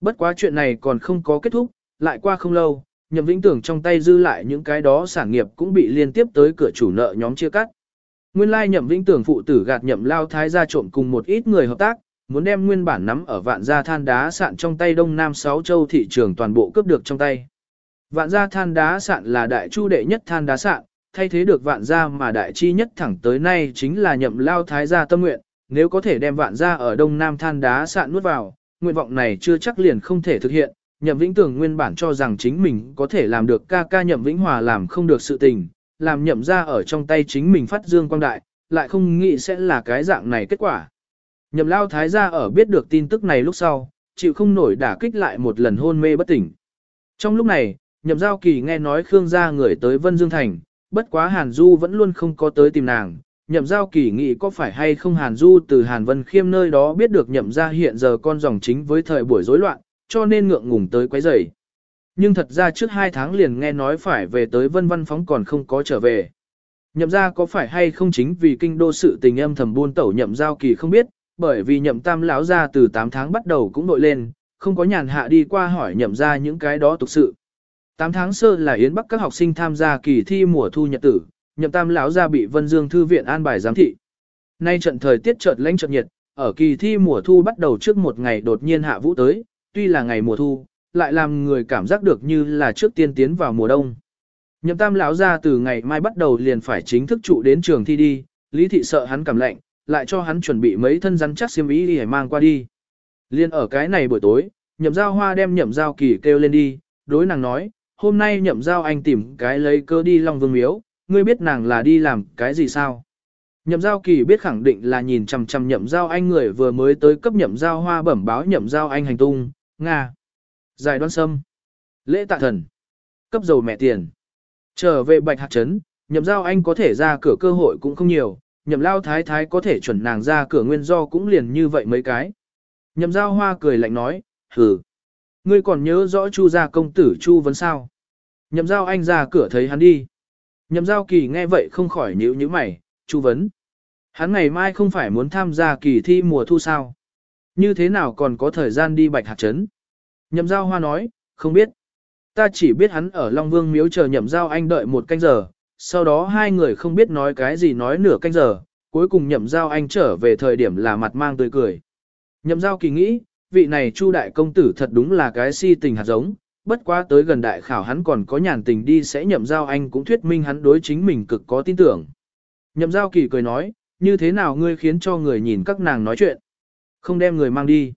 [SPEAKER 1] Bất quá chuyện này còn không có kết thúc, lại qua không lâu, nhậm vĩnh tưởng trong tay dư lại những cái đó sản nghiệp cũng bị liên tiếp tới cửa chủ nợ nhóm chia cắt. Nguyên lai nhậm vĩnh tưởng phụ tử gạt nhậm lao thái gia trộm cùng một ít người hợp tác, muốn đem nguyên bản nắm ở vạn gia than đá sạn trong tay đông nam sáu châu thị trường toàn bộ cướp được trong tay. Vạn gia than đá sạn là đại chu đệ nhất than đá sạn, thay thế được vạn gia mà đại chi nhất thẳng tới nay chính là nhậm lao thái gia tâm nguyện, nếu có thể đem vạn gia ở đông nam than đá sạn nuốt vào, nguyện vọng này chưa chắc liền không thể thực hiện. Nhậm Vĩnh Tường nguyên bản cho rằng chính mình có thể làm được ca ca Nhậm Vĩnh Hòa làm không được sự tình, làm nhậm ra ở trong tay chính mình phát dương quang đại, lại không nghĩ sẽ là cái dạng này kết quả. Nhậm lao thái gia ở biết được tin tức này lúc sau, chịu không nổi đả kích lại một lần hôn mê bất tỉnh. Trong lúc này, nhậm giao kỳ nghe nói Khương gia người tới Vân Dương Thành, bất quá Hàn Du vẫn luôn không có tới tìm nàng. Nhậm giao kỳ nghĩ có phải hay không Hàn Du từ Hàn Vân Khiêm nơi đó biết được nhậm ra hiện giờ con dòng chính với thời buổi rối loạn, cho nên ngượng ngùng tới quấy rầy. Nhưng thật ra trước hai tháng liền nghe nói phải về tới vân văn phóng còn không có trở về. Nhậm ra có phải hay không chính vì kinh đô sự tình âm thầm buôn tẩu nhậm giao kỳ không biết, bởi vì nhậm tam lão ra từ 8 tháng bắt đầu cũng nội lên, không có nhàn hạ đi qua hỏi nhậm ra những cái đó tục sự. 8 tháng sơ là Yến Bắc các học sinh tham gia kỳ thi mùa thu nhật tử, nhậm tam lão ra bị Vân Dương Thư viện an bài giám thị. Nay trận thời tiết chợt lạnh chợt nhiệt, ở kỳ thi mùa thu bắt đầu trước một ngày đột nhiên hạ vũ tới, tuy là ngày mùa thu, lại làm người cảm giác được như là trước tiên tiến vào mùa đông. Nhậm tam lão ra từ ngày mai bắt đầu liền phải chính thức trụ đến trường thi đi, lý thị sợ hắn cảm lạnh, lại cho hắn chuẩn bị mấy thân rắn chắc xiêm y để mang qua đi. Liên ở cái này buổi tối, nhậm giao hoa đem nhậm giao kỳ kêu lên đi, đối nàng nói, hôm nay nhậm giao anh tìm cái lấy cơ đi Long Vương Miếu, ngươi biết nàng là đi làm cái gì sao? Nhậm giao kỳ biết khẳng định là nhìn chằm chằm nhậm giao anh người vừa mới tới cấp nhậm giao hoa bẩm báo nhậm giao anh hành tung, Nga. Giải đoan sâm. Lễ tạ thần. Cấp dầu mẹ tiền. Trở về bạch hạt trấn, nhậm giao anh có thể ra cửa cơ hội cũng không nhiều, nhậm lao thái thái có thể chuẩn nàng ra cửa nguyên do cũng liền như vậy mấy cái. Nhậm giao hoa cười lạnh nói, hừ. Ngươi còn nhớ rõ chu gia công tử chu vấn sao. Nhậm giao anh ra cửa thấy hắn đi. Nhậm giao kỳ nghe vậy không khỏi nhíu nhíu mày, chu vấn. Hắn ngày mai không phải muốn tham gia kỳ thi mùa thu sao. Như thế nào còn có thời gian đi bạch hạt trấn. Nhậm giao hoa nói, không biết. Ta chỉ biết hắn ở Long Vương miếu chờ nhậm giao anh đợi một canh giờ, sau đó hai người không biết nói cái gì nói nửa canh giờ, cuối cùng nhậm giao anh trở về thời điểm là mặt mang tươi cười. Nhậm giao kỳ nghĩ, vị này chu đại công tử thật đúng là cái si tình hạt giống, bất quá tới gần đại khảo hắn còn có nhàn tình đi sẽ nhậm giao anh cũng thuyết minh hắn đối chính mình cực có tin tưởng. Nhậm giao kỳ cười nói, như thế nào ngươi khiến cho người nhìn các nàng nói chuyện, không đem người mang đi.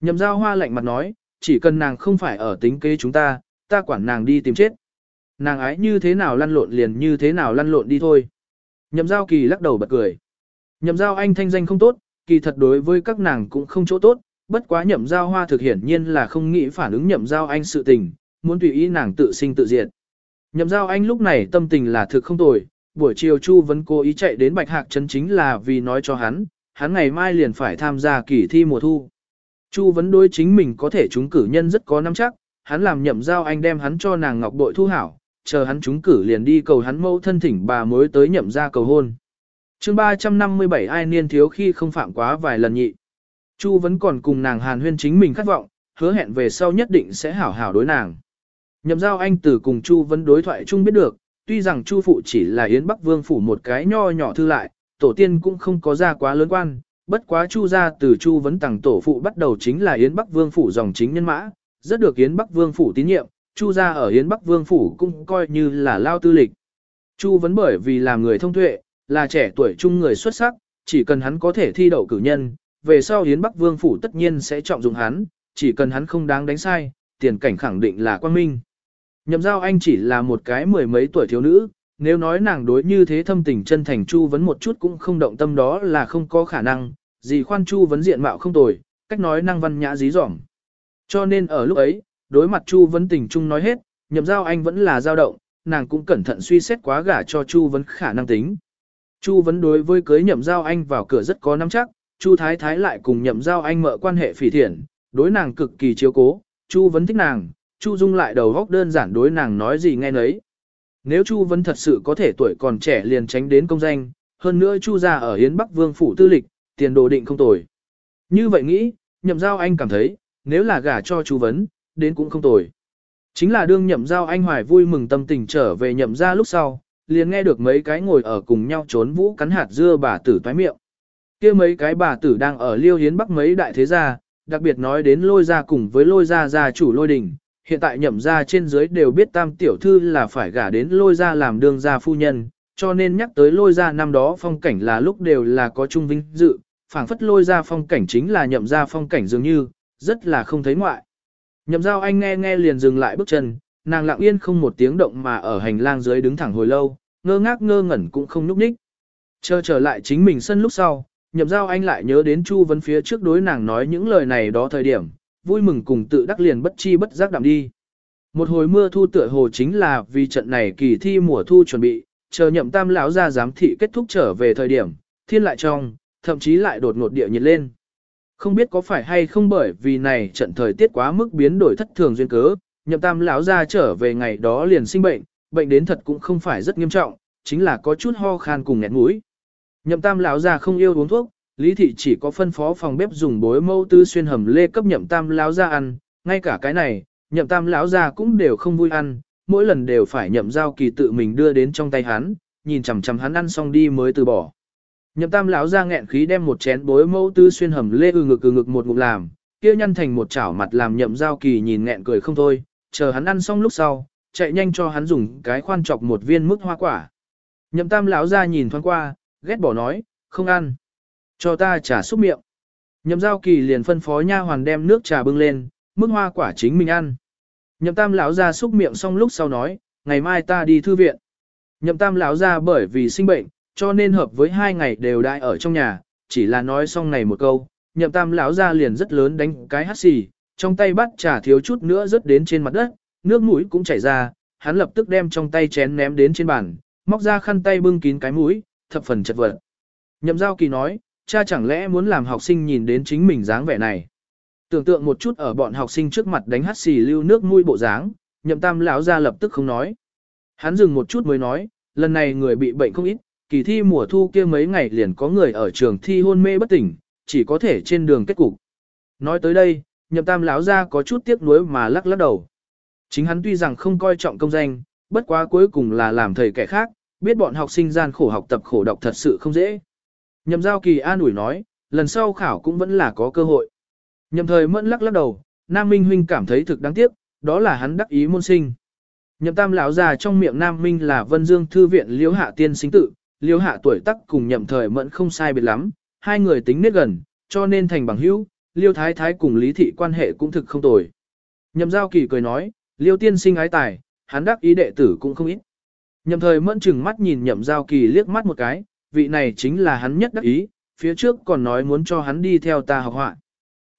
[SPEAKER 1] Nhậm giao hoa lạnh mặt nói, chỉ cần nàng không phải ở tính kế chúng ta, ta quản nàng đi tìm chết. Nàng ái như thế nào lăn lộn liền như thế nào lăn lộn đi thôi. Nhậm giao kỳ lắc đầu bật cười. Nhậm giao anh thanh danh không tốt, kỳ thật đối với các nàng cũng không chỗ tốt, bất quá nhậm giao hoa thực hiển nhiên là không nghĩ phản ứng nhậm giao anh sự tình, muốn tùy ý nàng tự sinh tự diệt. Nhậm giao anh lúc này tâm tình là thực không tồi, buổi chiều Chu vẫn cố ý chạy đến Bạch Hạc Trấn chính là vì nói cho hắn, hắn ngày mai liền phải tham gia kỳ thi mùa thu. Chu vấn đối chính mình có thể trúng cử nhân rất có nắm chắc, hắn làm nhậm giao anh đem hắn cho nàng ngọc bội thu hảo, chờ hắn trúng cử liền đi cầu hắn mẫu thân thỉnh bà mới tới nhậm ra cầu hôn. chương 357 ai niên thiếu khi không phạm quá vài lần nhị. Chu vẫn còn cùng nàng hàn huyên chính mình khát vọng, hứa hẹn về sau nhất định sẽ hảo hảo đối nàng. Nhậm giao anh từ cùng Chu vẫn đối thoại chung biết được, tuy rằng Chu phụ chỉ là Yến Bắc Vương phủ một cái nho nhỏ thư lại, tổ tiên cũng không có ra quá lớn quan, bất quá Chu gia từ Chu vấn tàng tổ phụ bắt đầu chính là Yến Bắc Vương phủ dòng chính nhân mã, rất được Yến Bắc Vương phủ tín nhiệm, Chu gia ở Yến Bắc Vương phủ cũng coi như là lao tư lịch. Chu vấn bởi vì là người thông tuệ, là trẻ tuổi trung người xuất sắc, chỉ cần hắn có thể thi đậu cử nhân, về sau Yến Bắc Vương phủ tất nhiên sẽ trọng dụng hắn, chỉ cần hắn không đáng đánh sai, tiền cảnh khẳng định là quan minh. Nhậm giao anh chỉ là một cái mười mấy tuổi thiếu nữ, nếu nói nàng đối như thế thâm tình chân thành Chu vấn một chút cũng không động tâm đó là không có khả năng, gì khoan Chu vấn diện mạo không tồi, cách nói năng văn nhã dí dỏm. Cho nên ở lúc ấy, đối mặt Chu vấn tình trung nói hết, nhậm giao anh vẫn là dao động, nàng cũng cẩn thận suy xét quá gả cho Chu vấn khả năng tính. Chu vấn đối với cưới nhậm giao anh vào cửa rất có nắm chắc, Chu thái thái lại cùng nhậm giao anh mợ quan hệ phỉ thiện, đối nàng cực kỳ chiếu cố, Chu vấn thích nàng, Chu dung lại đầu góc đơn giản đối nàng nói gì nghe nấy. Nếu Chu vấn thật sự có thể tuổi còn trẻ liền tránh đến công danh, hơn nữa Chu gia ở Hiến Bắc Vương phủ tư lịch, tiền đồ định không tồi. Như vậy nghĩ, nhậm giao anh cảm thấy, nếu là gả cho Chu vấn, đến cũng không tồi. Chính là đương nhậm giao anh hoài vui mừng tâm tình trở về nhậm ra lúc sau, liền nghe được mấy cái ngồi ở cùng nhau trốn vũ cắn hạt dưa bà tử toái miệng kia mấy cái bà tử đang ở liêu hiến bắc mấy đại thế gia, đặc biệt nói đến lôi gia cùng với lôi gia gia chủ lôi đình. Hiện tại nhậm gia trên dưới đều biết tam tiểu thư là phải gả đến lôi gia làm đương gia phu nhân, cho nên nhắc tới lôi gia năm đó phong cảnh là lúc đều là có trung vinh dự, phảng phất lôi gia phong cảnh chính là nhậm gia phong cảnh dường như, rất là không thấy ngoại. Nhậm giao anh nghe nghe liền dừng lại bước chân, nàng lặng yên không một tiếng động mà ở hành lang dưới đứng thẳng hồi lâu, ngơ ngác ngơ ngẩn cũng không nhúc nhích. Chờ trở lại chính mình sân lúc sau, nhậm giao anh lại nhớ đến Chu Vấn phía trước đối nàng nói những lời này đó thời điểm, vui mừng cùng tự đắc liền bất chi bất giác đạm đi. Một hồi mưa thu tựa hồ chính là vì trận này kỳ thi mùa thu chuẩn bị, chờ nhậm tam lão ra giám thị kết thúc trở về thời điểm, thiên lại trong, thậm chí lại đột ngột địa nhiệt lên. Không biết có phải hay không bởi vì này trận thời tiết quá mức biến đổi thất thường duyên cớ, nhậm tam lão ra trở về ngày đó liền sinh bệnh, bệnh đến thật cũng không phải rất nghiêm trọng, chính là có chút ho khan cùng nghẹt mũi. Nhậm tam lão già không yêu uống thuốc, lý thị chỉ có phân phó phòng bếp dùng bối mâu tư xuyên hầm lê cấp nhậm tam lão già ăn, ngay cả cái này, nhậm tam lão già cũng đều không vui ăn, mỗi lần đều phải nhậm giao kỳ tự mình đưa đến trong tay hắn, nhìn chằm chằm hắn ăn xong đi mới từ bỏ. Nhậm tam lão ra nghẹn khí đem một chén bối mẫu tư xuyên hầm lê ư ngực ư ngực một ngụm làm, kia nhăn thành một chảo mặt làm nhậm giao kỳ nhìn nghẹn cười không thôi, chờ hắn ăn xong lúc sau, chạy nhanh cho hắn dùng cái khoan chọc một viên mức hoa quả. Nhậm tam lão ra nhìn thoáng qua, ghét bỏ nói, không ăn. Cho ta trà xúc miệng. Nhậm giao kỳ liền phân phó nha hoàn đem nước trà bưng lên, mức hoa quả chính mình ăn. Nhậm tam lão ra xúc miệng xong lúc sau nói, ngày mai ta đi thư viện. Nhậm tam lão ra bởi vì sinh bệnh, cho nên hợp với hai ngày đều đại ở trong nhà, chỉ là nói xong này một câu, nhậm tam lão ra liền rất lớn đánh cái hắt xì, trong tay bắt trà thiếu chút nữa rớt đến trên mặt đất, nước mũi cũng chảy ra, hắn lập tức đem trong tay chén ném đến trên bàn, móc ra khăn tay bưng kín cái mũi, thập phần chật vật. Nhậm giao kỳ nói, cha chẳng lẽ muốn làm học sinh nhìn đến chính mình dáng vẻ này. Tưởng tượng một chút ở bọn học sinh trước mặt đánh hắt xì lưu nước mũi bộ dáng, nhậm tam lão ra lập tức không nói. Hắn dừng một chút mới nói, lần này người bị bệnh không ít, kỳ thi mùa thu kia mấy ngày liền có người ở trường thi hôn mê bất tỉnh, chỉ có thể trên đường kết cục. Nói tới đây, nhậm tam lão ra có chút tiếc nuối mà lắc lắc đầu. Chính hắn tuy rằng không coi trọng công danh, bất quá cuối cùng là làm thầy kẻ khác, biết bọn học sinh gian khổ học tập khổ đọc thật sự không dễ. Nhậm giao kỳ an ủi nói, lần sau khảo cũng vẫn là có cơ hội. Nhậm thời mẫn lắc lắc đầu, Nam Minh huynh cảm thấy thực đáng tiếc, đó là hắn đắc ý môn sinh. Nhậm tam lão già trong miệng Nam Minh là Vân Dương Thư viện Liễu Hạ Tiên sinh tự, Liễu Hạ tuổi tác cùng nhậm thời mẫn không sai biệt lắm, hai người tính nết gần, cho nên thành bằng hữu, Liêu Thái Thái cùng Lý Thị quan hệ cũng thực không tồi. Nhậm giao kỳ cười nói, Liêu tiên sinh ái tài, hắn đắc ý đệ tử cũng không ít. Nhậm thời mẫn chừng mắt nhìn nhậm giao kỳ liếc mắt một cái, vị này chính là hắn nhất đắc ý, phía trước còn nói muốn cho hắn đi theo ta học họa.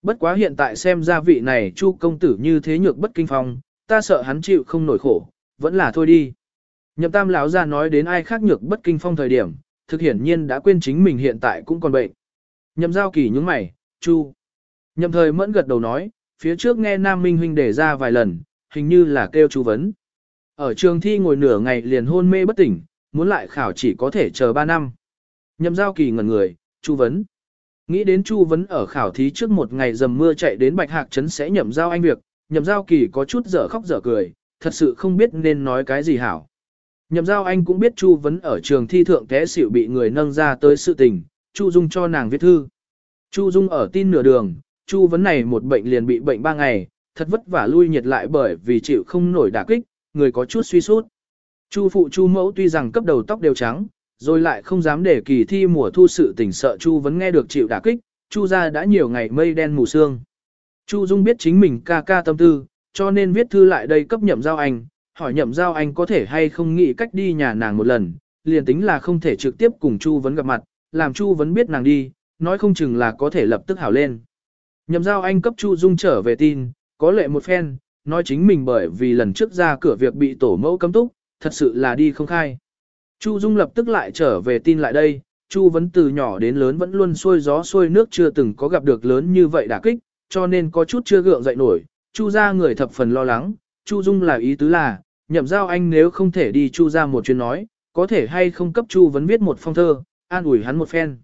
[SPEAKER 1] Bất quá hiện tại xem ra vị này chu công tử như thế nhược bất kinh phong, ta sợ hắn chịu không nổi khổ, vẫn là thôi đi. Nhậm tam lão ra nói đến ai khác nhược bất kinh phong thời điểm, thực hiển nhiên đã quên chính mình hiện tại cũng còn bệnh. Nhậm giao kỳ nhướng mày, chu. Nhậm thời mẫn gật đầu nói, phía trước nghe Nam Minh huynh để ra vài lần, hình như là kêu chú vấn. Ở trường thi ngồi nửa ngày liền hôn mê bất tỉnh, muốn lại khảo chỉ có thể chờ 3 năm. Nhậm giao kỳ ngẩn người, chu vấn. Nghĩ đến Chu vấn ở khảo thí trước một ngày dầm mưa chạy đến Bạch Hạc Trấn sẽ nhậm giao anh việc, nhậm giao kỳ có chút dở khóc dở cười, thật sự không biết nên nói cái gì hảo. Nhậm giao anh cũng biết Chu vấn ở trường thi thượng té xỉu bị người nâng ra tới sự tình, Chu Dung cho nàng viết thư. Chu Dung ở tin nửa đường, Chu vấn này một bệnh liền bị bệnh 3 ngày, thật vất vả lui nhiệt lại bởi vì chịu không nổi đả kích, người có chút suy sút. Chu phụ Chu mẫu tuy rằng cấp đầu tóc đều trắng, rồi lại không dám để kỳ thi mùa thu sự tỉnh sợ Chu vẫn nghe được chịu đả kích, Chu gia đã nhiều ngày mây đen mù sương. Chu Dung biết chính mình ca ca tâm tư, cho nên viết thư lại đây cấp nhậm giao anh, hỏi nhậm giao anh có thể hay không nghĩ cách đi nhà nàng một lần, liền tính là không thể trực tiếp cùng Chu vấn gặp mặt, làm Chu vấn biết nàng đi, nói không chừng là có thể lập tức hảo lên. Nhậm giao anh cấp Chu Dung trở về tin, có lệ một phen, nói chính mình bởi vì lần trước ra cửa việc bị tổ mẫu cấm túc, thật sự là đi không khai. Chu Dung lập tức lại trở về tin lại đây, Chu vấn từ nhỏ đến lớn vẫn luôn xuôi gió xuôi nước chưa từng có gặp được lớn như vậy đả kích, cho nên có chút chưa gượng dậy nổi, Chu ra người thập phần lo lắng, Chu Dung là ý tứ là, nhậm giao anh nếu không thể đi Chu ra một chuyến nói, có thể hay không cấp Chu vấn viết một phong thơ, an ủi hắn một phen.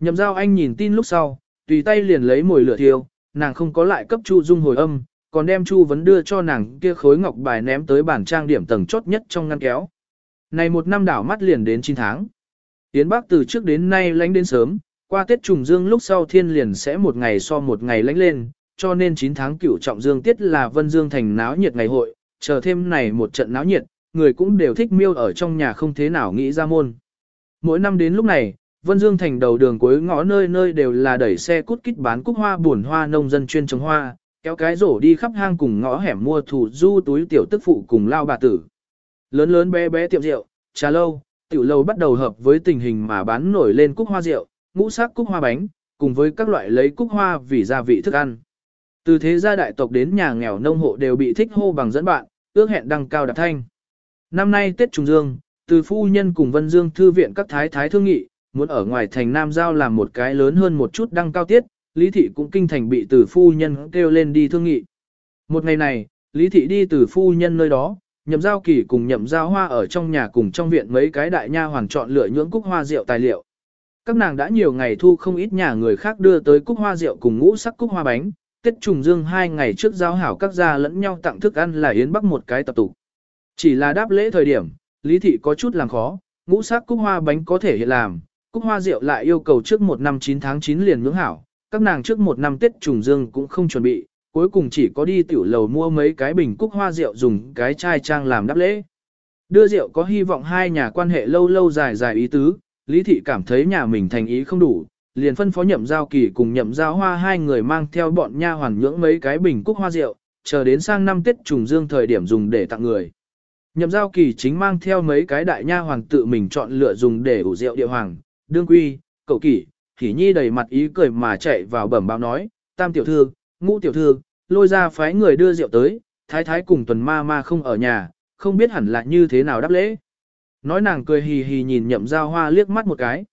[SPEAKER 1] Nhậm giao anh nhìn tin lúc sau, tùy tay liền lấy mồi lửa thiêu, nàng không có lại cấp Chu Dung hồi âm, còn đem Chu vấn đưa cho nàng kia khối ngọc bài ném tới bản trang điểm tầng chốt nhất trong ngăn kéo. Này một năm đảo mắt liền đến 9 tháng. Yến Bắc từ trước đến nay lánh đến sớm, qua Tết trùng dương lúc sau thiên liền sẽ một ngày so một ngày lánh lên, cho nên 9 tháng cửu trọng dương tiết là Vân Dương thành náo nhiệt ngày hội, chờ thêm này một trận náo nhiệt, người cũng đều thích miêu ở trong nhà không thế nào nghĩ ra môn. Mỗi năm đến lúc này, Vân Dương thành đầu đường cuối ngõ nơi nơi đều là đẩy xe cút kít bán cúc hoa buồn hoa nông dân chuyên trồng hoa, kéo cái rổ đi khắp hang cùng ngõ hẻm mua thủ du túi tiểu tức phụ cùng lao bà tử. Lớn lớn bé bé tiệm rượu, trà lâu, tiểu lâu bắt đầu hợp với tình hình mà bán nổi lên cúc hoa rượu, ngũ sắc cúc hoa bánh, cùng với các loại lấy cúc hoa vì gia vị thức ăn. Từ thế gia đại tộc đến nhà nghèo nông hộ đều bị thích hô bằng dẫn bạn, ước hẹn đăng cao đạp thanh. Năm nay Tết Trung Dương, từ phu nhân cùng Vân Dương Thư viện các thái thái thương nghị, muốn ở ngoài thành Nam Giao làm một cái lớn hơn một chút đăng cao tiết, Lý Thị cũng kinh thành bị từ phu nhân kêu lên đi thương nghị. Một ngày này, Lý Thị đi từ phu nhân nơi đó, nhậm giao kỳ cùng nhậm giao hoa ở trong nhà cùng trong viện mấy cái đại nha hoàn chọn lựa nhưỡng cúc hoa rượu tài liệu. Các nàng đã nhiều ngày thu không ít nhà người khác đưa tới cúc hoa rượu cùng ngũ sắc cúc hoa bánh, Tết trùng dương hai ngày trước giao hảo các gia lẫn nhau tặng thức ăn là yến bắc một cái tập tụ. Chỉ là đáp lễ thời điểm, Lý Thị có chút làm khó, ngũ sắc cúc hoa bánh có thể hiện làm, cúc hoa rượu lại yêu cầu trước một năm 9 tháng 9 liền nhưỡng hảo, các nàng trước một năm Tết trùng dương cũng không chuẩn bị, cuối cùng chỉ có đi tiểu lầu mua mấy cái bình cúc hoa rượu dùng cái chai trang làm đáp lễ. Đưa rượu có hy vọng hai nhà quan hệ lâu lâu dài dài ý tứ, Lý Thị cảm thấy nhà mình thành ý không đủ, liền phân phó nhậm giao kỳ cùng nhậm giao hoa hai người mang theo bọn nha hoàn nhưỡng mấy cái bình cúc hoa rượu, chờ đến sang năm Tết trùng dương thời điểm dùng để tặng người. Nhậm giao kỳ chính mang theo mấy cái đại nha hoàng tự mình chọn lựa dùng để ủ rượu địa hoàng, đương quy, cậu kỷ, Hỉ nhi đầy mặt ý cười mà chạy vào bẩm báo nói, tam tiểu thư, ngũ tiểu thư, lôi ra phái người đưa rượu tới, thái thái cùng tuần ma ma không ở nhà, không biết hẳn là như thế nào đáp lễ. Nói nàng cười hì hì nhìn nhậm giao hoa liếc mắt một cái.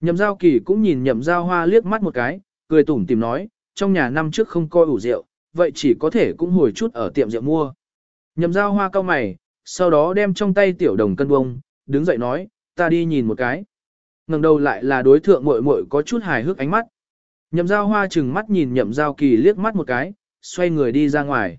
[SPEAKER 1] Nhậm giao kỳ cũng nhìn nhậm giao hoa liếc mắt một cái, cười tủm tìm nói, trong nhà năm trước không coi ủ rượu, vậy chỉ có thể cũng hồi chút ở tiệm rượu mua. Nhậm giao hoa cao mày, sau đó đem trong tay tiểu đồng cân bông, đứng dậy nói, ta đi nhìn một cái ngẩng đầu lại là đối thượng muội muội có chút hài hước ánh mắt. Nhậm giao hoa chừng mắt nhìn nhậm giao kỳ liếc mắt một cái, xoay người đi ra ngoài.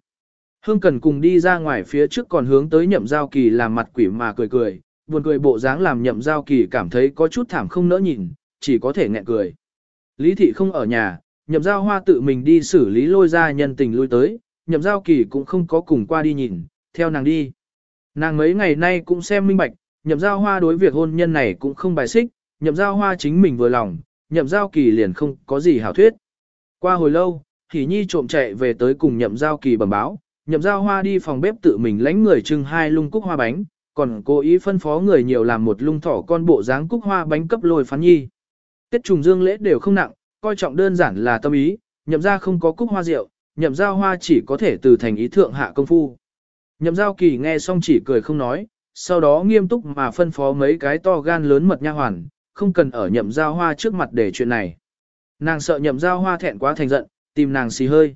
[SPEAKER 1] Hương cần cùng đi ra ngoài phía trước còn hướng tới nhậm giao kỳ làm mặt quỷ mà cười cười, buồn cười bộ dáng làm nhậm giao kỳ cảm thấy có chút thảm không nỡ nhìn, chỉ có thể nghẹn cười. Lý thị không ở nhà, nhậm giao hoa tự mình đi xử lý lôi ra nhân tình lui tới, nhậm giao kỳ cũng không có cùng qua đi nhìn, theo nàng đi. Nàng mấy ngày nay cũng xem minh bạch, nhậm giao hoa đối việc hôn nhân này cũng không bài xích, nhậm giao hoa chính mình vừa lòng, nhậm giao kỳ liền không có gì hảo thuyết. Qua hồi lâu, thì Nhi trộm chạy về tới cùng nhậm giao kỳ bẩm báo, nhậm giao hoa đi phòng bếp tự mình lánh người trưng hai lung cúc hoa bánh, còn cố ý phân phó người nhiều làm một lung thỏ con bộ dáng cúc hoa bánh cấp lôi phán nhi. Tết trùng dương lễ đều không nặng, coi trọng đơn giản là tâm ý, nhậm ra không có cúc hoa rượu, nhậm giao hoa chỉ có thể từ thành ý thượng hạ công phu. Nhậm giao kỳ nghe xong chỉ cười không nói, sau đó nghiêm túc mà phân phó mấy cái to gan lớn mật nha hoàn, không cần ở nhậm giao hoa trước mặt để chuyện này. Nàng sợ nhậm giao hoa thẹn quá thành giận, tìm nàng xì hơi.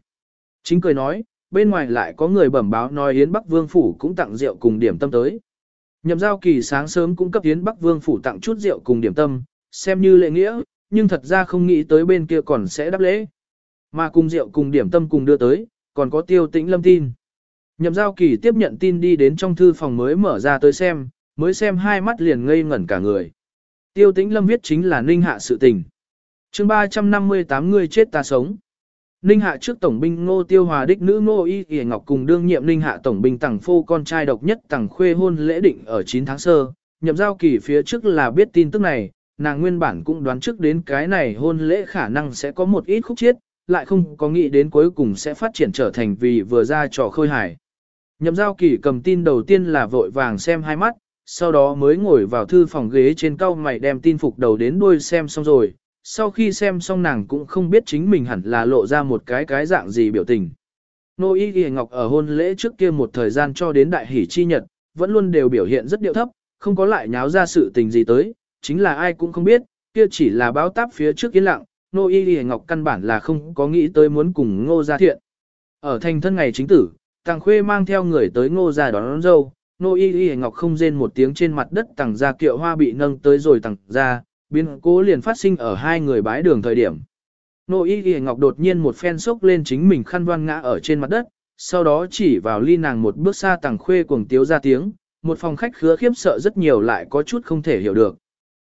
[SPEAKER 1] Chính cười nói, bên ngoài lại có người bẩm báo nói Yến Bắc Vương Phủ cũng tặng rượu cùng điểm tâm tới. Nhậm giao kỳ sáng sớm cũng cấp Yến Bắc Vương Phủ tặng chút rượu cùng điểm tâm, xem như lệ nghĩa, nhưng thật ra không nghĩ tới bên kia còn sẽ đáp lễ. Mà cùng rượu cùng điểm tâm cùng đưa tới, còn có tiêu tĩnh lâm tin. Nhậm giao kỳ tiếp nhận tin đi đến trong thư phòng mới mở ra tới xem, mới xem hai mắt liền ngây ngẩn cả người. Tiêu tĩnh lâm viết chính là Ninh Hạ sự tình. chương 358 người chết ta sống. Ninh Hạ trước tổng binh Ngô Tiêu Hòa đích nữ Ngô Y Y Ngọc cùng đương nhiệm Ninh Hạ tổng binh Tằng Phô con trai độc nhất Tằng Khuê hôn lễ định ở 9 tháng sơ, nhậm giao kỳ phía trước là biết tin tức này, nàng nguyên bản cũng đoán trước đến cái này hôn lễ khả năng sẽ có một ít khúc chiết, lại không có nghĩ đến cuối cùng sẽ phát triển trở thành vì vừa ra trò khơi hải. Nhậm giao kỳ cầm tin đầu tiên là vội vàng xem hai mắt, sau đó mới ngồi vào thư phòng ghế trên cao mày đem tin phục đầu đến đuôi xem xong rồi. Sau khi xem xong nàng cũng không biết chính mình hẳn là lộ ra một cái cái dạng gì biểu tình. Nô Y Y Ngọc ở hôn lễ trước kia một thời gian cho đến đại hỷ chi nhật, vẫn luôn đều biểu hiện rất điệu thấp, không có lại nháo ra sự tình gì tới, chính là ai cũng không biết, kia chỉ là báo táp phía trước yên lặng, nô y y ngọc căn bản là không có nghĩ tới muốn cùng ngô gia thiện. Ở thành thân ngày chính tử, tàng khuê mang theo người tới ngô gia đón, đón dâu, nô y y ngọc không rên một tiếng trên mặt đất tàng gia kiệu hoa bị nâng tới rồi tàng ra, biến cố liền phát sinh ở hai người bái đường thời điểm. Nô y y ngọc đột nhiên một phen sốc lên chính mình khăn đoan ngã ở trên mặt đất, sau đó chỉ vào ly nàng một bước xa tàng khuê cuồng tiếu ra tiếng, một phòng khách khứa khiếp sợ rất nhiều lại có chút không thể hiểu được.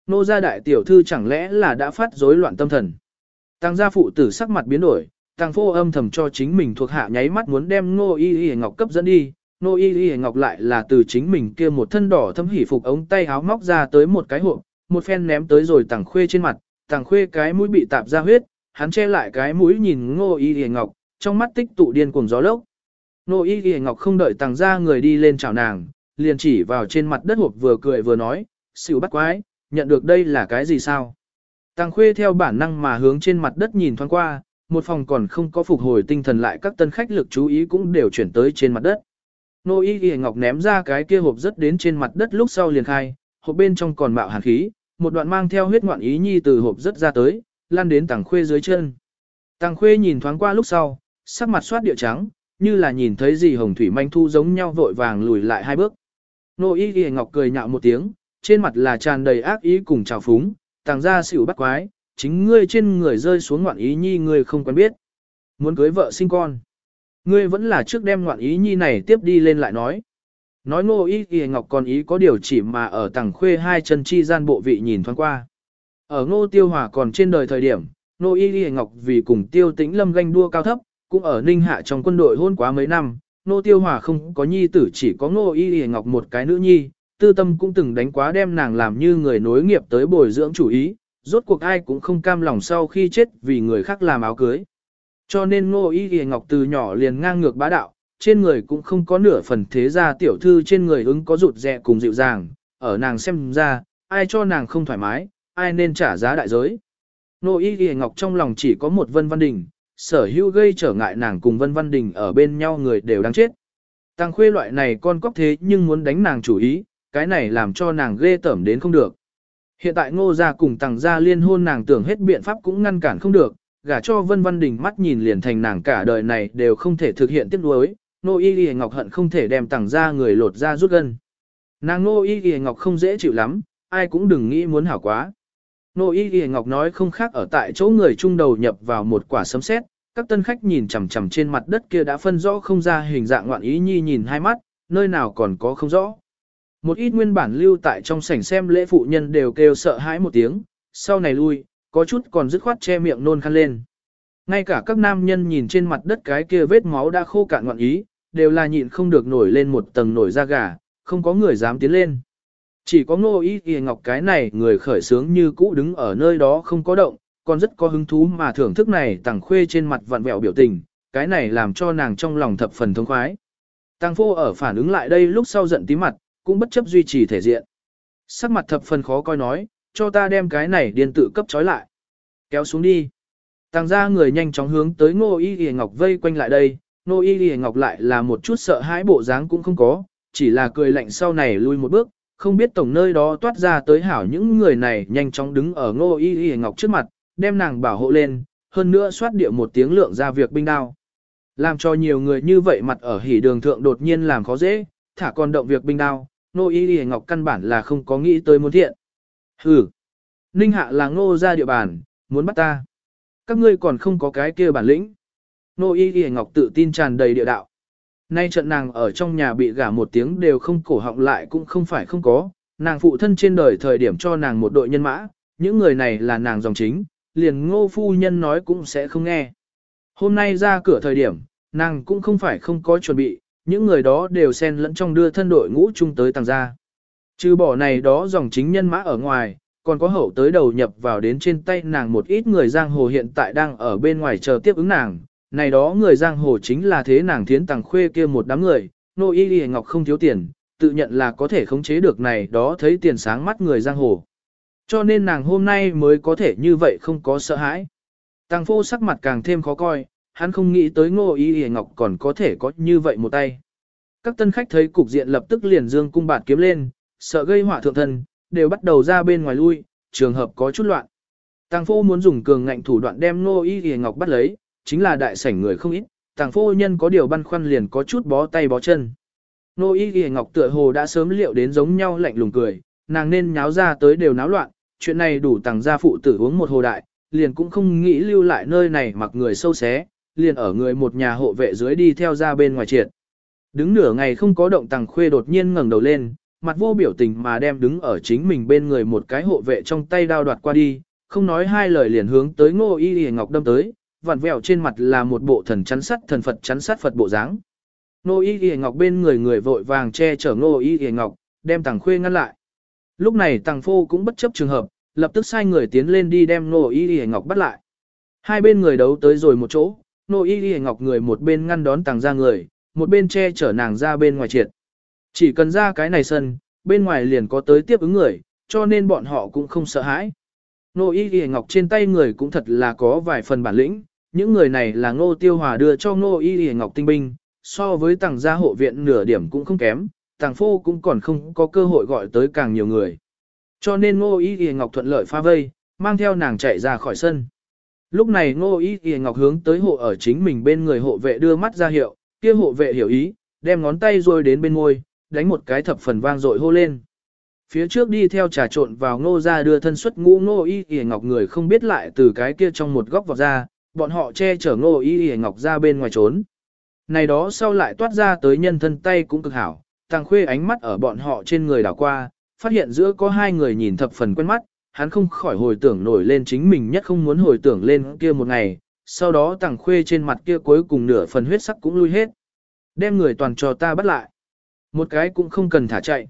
[SPEAKER 1] Nô gia đại tiểu thư chẳng lẽ là đã phát rối loạn tâm thần. Tăng gia phụ tử sắc mặt biến đổi, tăng phô âm thầm cho chính mình thuộc hạ nháy mắt muốn đem Nô Y Y Ngọc cấp dẫn đi. Nô Y Y Ngọc lại là từ chính mình kia một thân đỏ thâm hỉ phục ống tay áo móc ra tới một cái hộp, một phen ném tới rồi tàng khuê trên mặt, tàng khuê cái mũi bị tạp ra huyết, hắn che lại cái mũi nhìn Ngô Y Y Ngọc, trong mắt tích tụ điên cuồng gió lốc. Nô Y Y Ngọc không đợi tàng Ra người đi lên chào nàng, liền chỉ vào trên mặt đất hộp vừa cười vừa nói, xỉu bắt quái, nhận được đây là cái gì sao? Tàng khuê theo bản năng mà hướng trên mặt đất nhìn thoáng qua, một phòng còn không có phục hồi tinh thần lại các tân khách lực chú ý cũng đều chuyển tới trên mặt đất. Nô y Y ngọc ném ra cái kia hộp rất đến trên mặt đất lúc sau liền khai, hộp bên trong còn mạo hàn khí, một đoạn mang theo huyết ngoạn ý nhi từ hộp rất ra tới, lan đến tàng khuê dưới chân. Tàng khuê nhìn thoáng qua lúc sau, sắc mặt soát địa trắng, như là nhìn thấy gì hồng thủy manh thu giống nhau vội vàng lùi lại hai bước. Nô y Y ngọc cười nhạo một tiếng, trên mặt là tràn đầy ác ý cùng trào phúng, tàng ra xỉu bắt quái, chính ngươi trên người rơi xuống ngoạn ý nhi ngươi không quen biết. Muốn cưới vợ sinh con. Ngươi vẫn là trước đem ngoạn ý nhi này tiếp đi lên lại nói. Nói ngô ý thì ngọc còn ý có điều chỉ mà ở tầng khuê hai chân chi gian bộ vị nhìn thoáng qua. Ở ngô tiêu hòa còn trên đời thời điểm, ngô ý thì ngọc vì cùng tiêu tĩnh lâm ganh đua cao thấp, cũng ở ninh hạ trong quân đội hôn quá mấy năm. Ngô tiêu hòa không có nhi tử chỉ có ngô ý thì ngọc một cái nữ nhi, tư tâm cũng từng đánh quá đem nàng làm như người nối nghiệp tới bồi dưỡng chủ ý, rốt cuộc ai cũng không cam lòng sau khi chết vì người khác làm áo cưới. Cho nên ngô y ghi ngọc từ nhỏ liền ngang ngược bá đạo, trên người cũng không có nửa phần thế gia tiểu thư trên người ứng có rụt rẹ cùng dịu dàng, ở nàng xem ra, ai cho nàng không thoải mái, ai nên trả giá đại giới. Ngô y ghi ngọc trong lòng chỉ có một vân văn đình, sở hữu gây trở ngại nàng cùng vân văn đình ở bên nhau người đều đang chết. Tăng khuê loại này con cóc thế nhưng muốn đánh nàng chủ ý, cái này làm cho nàng ghê tởm đến không được. Hiện tại ngô gia cùng Tăng gia liên hôn nàng tưởng hết biện pháp cũng ngăn cản không được, gả cho Vân Văn Đình mắt nhìn liền thành nàng cả đời này đều không thể thực hiện tiếc nuối, nô y y ngọc hận không thể đem tặng ra người lột ra rút gân. Nàng nô y y ngọc không dễ chịu lắm, ai cũng đừng nghĩ muốn hảo quá. Nô y y ngọc nói không khác ở tại chỗ người trung đầu nhập vào một quả sấm sét, các tân khách nhìn chằm chằm trên mặt đất kia đã phân rõ không ra hình dạng ngoạn ý nhi nhìn hai mắt, nơi nào còn có không rõ. Một ít nguyên bản lưu tại trong sảnh xem lễ phụ nhân đều kêu sợ hãi một tiếng, sau này lui, có chút còn dứt khoát che miệng nôn khăn lên. Ngay cả các nam nhân nhìn trên mặt đất cái kia vết máu đã khô cạn ngoạn ý, đều là nhịn không được nổi lên một tầng nổi da gà, không có người dám tiến lên. Chỉ có ngô ý kìa ngọc cái này người khởi sướng như cũ đứng ở nơi đó không có động, còn rất có hứng thú mà thưởng thức này tàng khuê trên mặt vặn vẹo biểu tình, cái này làm cho nàng trong lòng thập phần thông khoái. Tăng phô ở phản ứng lại đây lúc sau giận tí mặt, cũng bất chấp duy trì thể diện. Sắc mặt thập phần khó coi nói, cho ta đem cái này điên tự cấp trói lại. Kéo xuống đi. Tàng ra người nhanh chóng hướng tới ngô y y ngọc vây quanh lại đây, ngô y y ngọc lại là một chút sợ hãi bộ dáng cũng không có, chỉ là cười lạnh sau này lui một bước, không biết tổng nơi đó toát ra tới hảo những người này nhanh chóng đứng ở ngô y y ngọc trước mặt, đem nàng bảo hộ lên, hơn nữa xoát địa một tiếng lượng ra việc binh đao. Làm cho nhiều người như vậy mặt ở hỉ đường thượng đột nhiên làm khó dễ, thả còn động việc binh đao, nô y y ngọc căn bản là không có nghĩ tới muốn thiện. Hừ, ninh hạ là ngô ra địa bàn, muốn bắt ta. Các ngươi còn không có cái kia bản lĩnh. Nô y y ngọc tự tin tràn đầy địa đạo. Nay trận nàng ở trong nhà bị gả một tiếng đều không cổ họng lại cũng không phải không có, nàng phụ thân trên đời thời điểm cho nàng một đội nhân mã, những người này là nàng dòng chính, liền ngô phu nhân nói cũng sẽ không nghe. Hôm nay ra cửa thời điểm, nàng cũng không phải không có chuẩn bị, những người đó đều xen lẫn trong đưa thân đội ngũ chung tới tàng gia. Trừ bỏ này đó dòng chính nhân mã ở ngoài, còn có hậu tới đầu nhập vào đến trên tay nàng một ít người giang hồ hiện tại đang ở bên ngoài chờ tiếp ứng nàng. Này đó người giang hồ chính là thế nàng thiến tàng khuê kia một đám người, nô y y ngọc không thiếu tiền, tự nhận là có thể khống chế được này đó thấy tiền sáng mắt người giang hồ. Cho nên nàng hôm nay mới có thể như vậy không có sợ hãi. Tàng phô sắc mặt càng thêm khó coi, hắn không nghĩ tới ngô y y ngọc còn có thể có như vậy một tay. các tân khách thấy cục diện lập tức liền dương cung bạt kiếm lên, sợ gây họa thượng thân, đều bắt đầu ra bên ngoài lui, trường hợp có chút loạn. Tàng phô muốn dùng cường ngạnh thủ đoạn đem Ngô Y Y Ngọc bắt lấy, chính là đại sảnh người không ít, tàng phô nhân có điều băn khoăn liền có chút bó tay bó chân. Ngô Y Y Ngọc tựa hồ đã sớm liệu đến giống nhau lạnh lùng cười, nàng nên nháo ra tới đều náo loạn, chuyện này đủ tàng gia phụ tử uống một hồ đại, liền cũng không nghĩ lưu lại nơi này mặc người sâu xé, liền ở người một nhà hộ vệ dưới đi theo ra bên ngoài triệt. Đứng nửa ngày không có động tàng khuê đột nhiên ngẩng đầu lên, mặt vô biểu tình mà đem đứng ở chính mình bên người một cái hộ vệ trong tay đao đoạt qua đi, không nói hai lời liền hướng tới ngô y y ngọc đâm tới, vặn vẹo trên mặt là một bộ thần chắn sắt thần Phật chắn sắt Phật bộ dáng. Ngô y y ngọc bên người người vội vàng che chở ngô y y ngọc, đem tàng khuê ngăn lại. Lúc này tàng phô cũng bất chấp trường hợp, lập tức sai người tiến lên đi đem ngô y y ngọc bắt lại. Hai bên người đấu tới rồi một chỗ, ngô y y ngọc người một bên ngăn đón tàng ra người, một bên che chở nàng ra bên ngoài triệt. Chỉ cần ra cái này sân, bên ngoài liền có tới tiếp ứng người, cho nên bọn họ cũng không sợ hãi. Nô Y Y Ngọc trên tay người cũng thật là có vài phần bản lĩnh, những người này là Ngô Tiêu Hòa đưa cho Nô Y Y Ngọc tinh binh, so với tàng gia hộ viện nửa điểm cũng không kém, tàng phô cũng còn không có cơ hội gọi tới càng nhiều người. Cho nên Ngô Y Y Ngọc thuận lợi pha vây, mang theo nàng chạy ra khỏi sân. Lúc này Ngô Y Y Ngọc hướng tới hộ ở chính mình bên người hộ vệ đưa mắt ra hiệu, kia hộ vệ hiểu ý, đem ngón tay rồi đến bên môi, đánh một cái thập phần vang dội hô lên. Phía trước đi theo trà trộn vào ngô ra đưa thân xuất ngũ ngô y y ngọc người không biết lại từ cái kia trong một góc vào ra, bọn họ che chở ngô y y ngọc ra bên ngoài trốn. Này đó sau lại toát ra tới nhân thân tay cũng cực hảo, Tàng khuê ánh mắt ở bọn họ trên người đảo qua, phát hiện giữa có hai người nhìn thập phần quen mắt, hắn không khỏi hồi tưởng nổi lên chính mình nhất không muốn hồi tưởng lên kia một ngày, sau đó tàng khuê trên mặt kia cuối cùng nửa phần huyết sắc cũng lui hết. Đem người toàn cho ta bắt lại. Một cái cũng không cần thả chạy.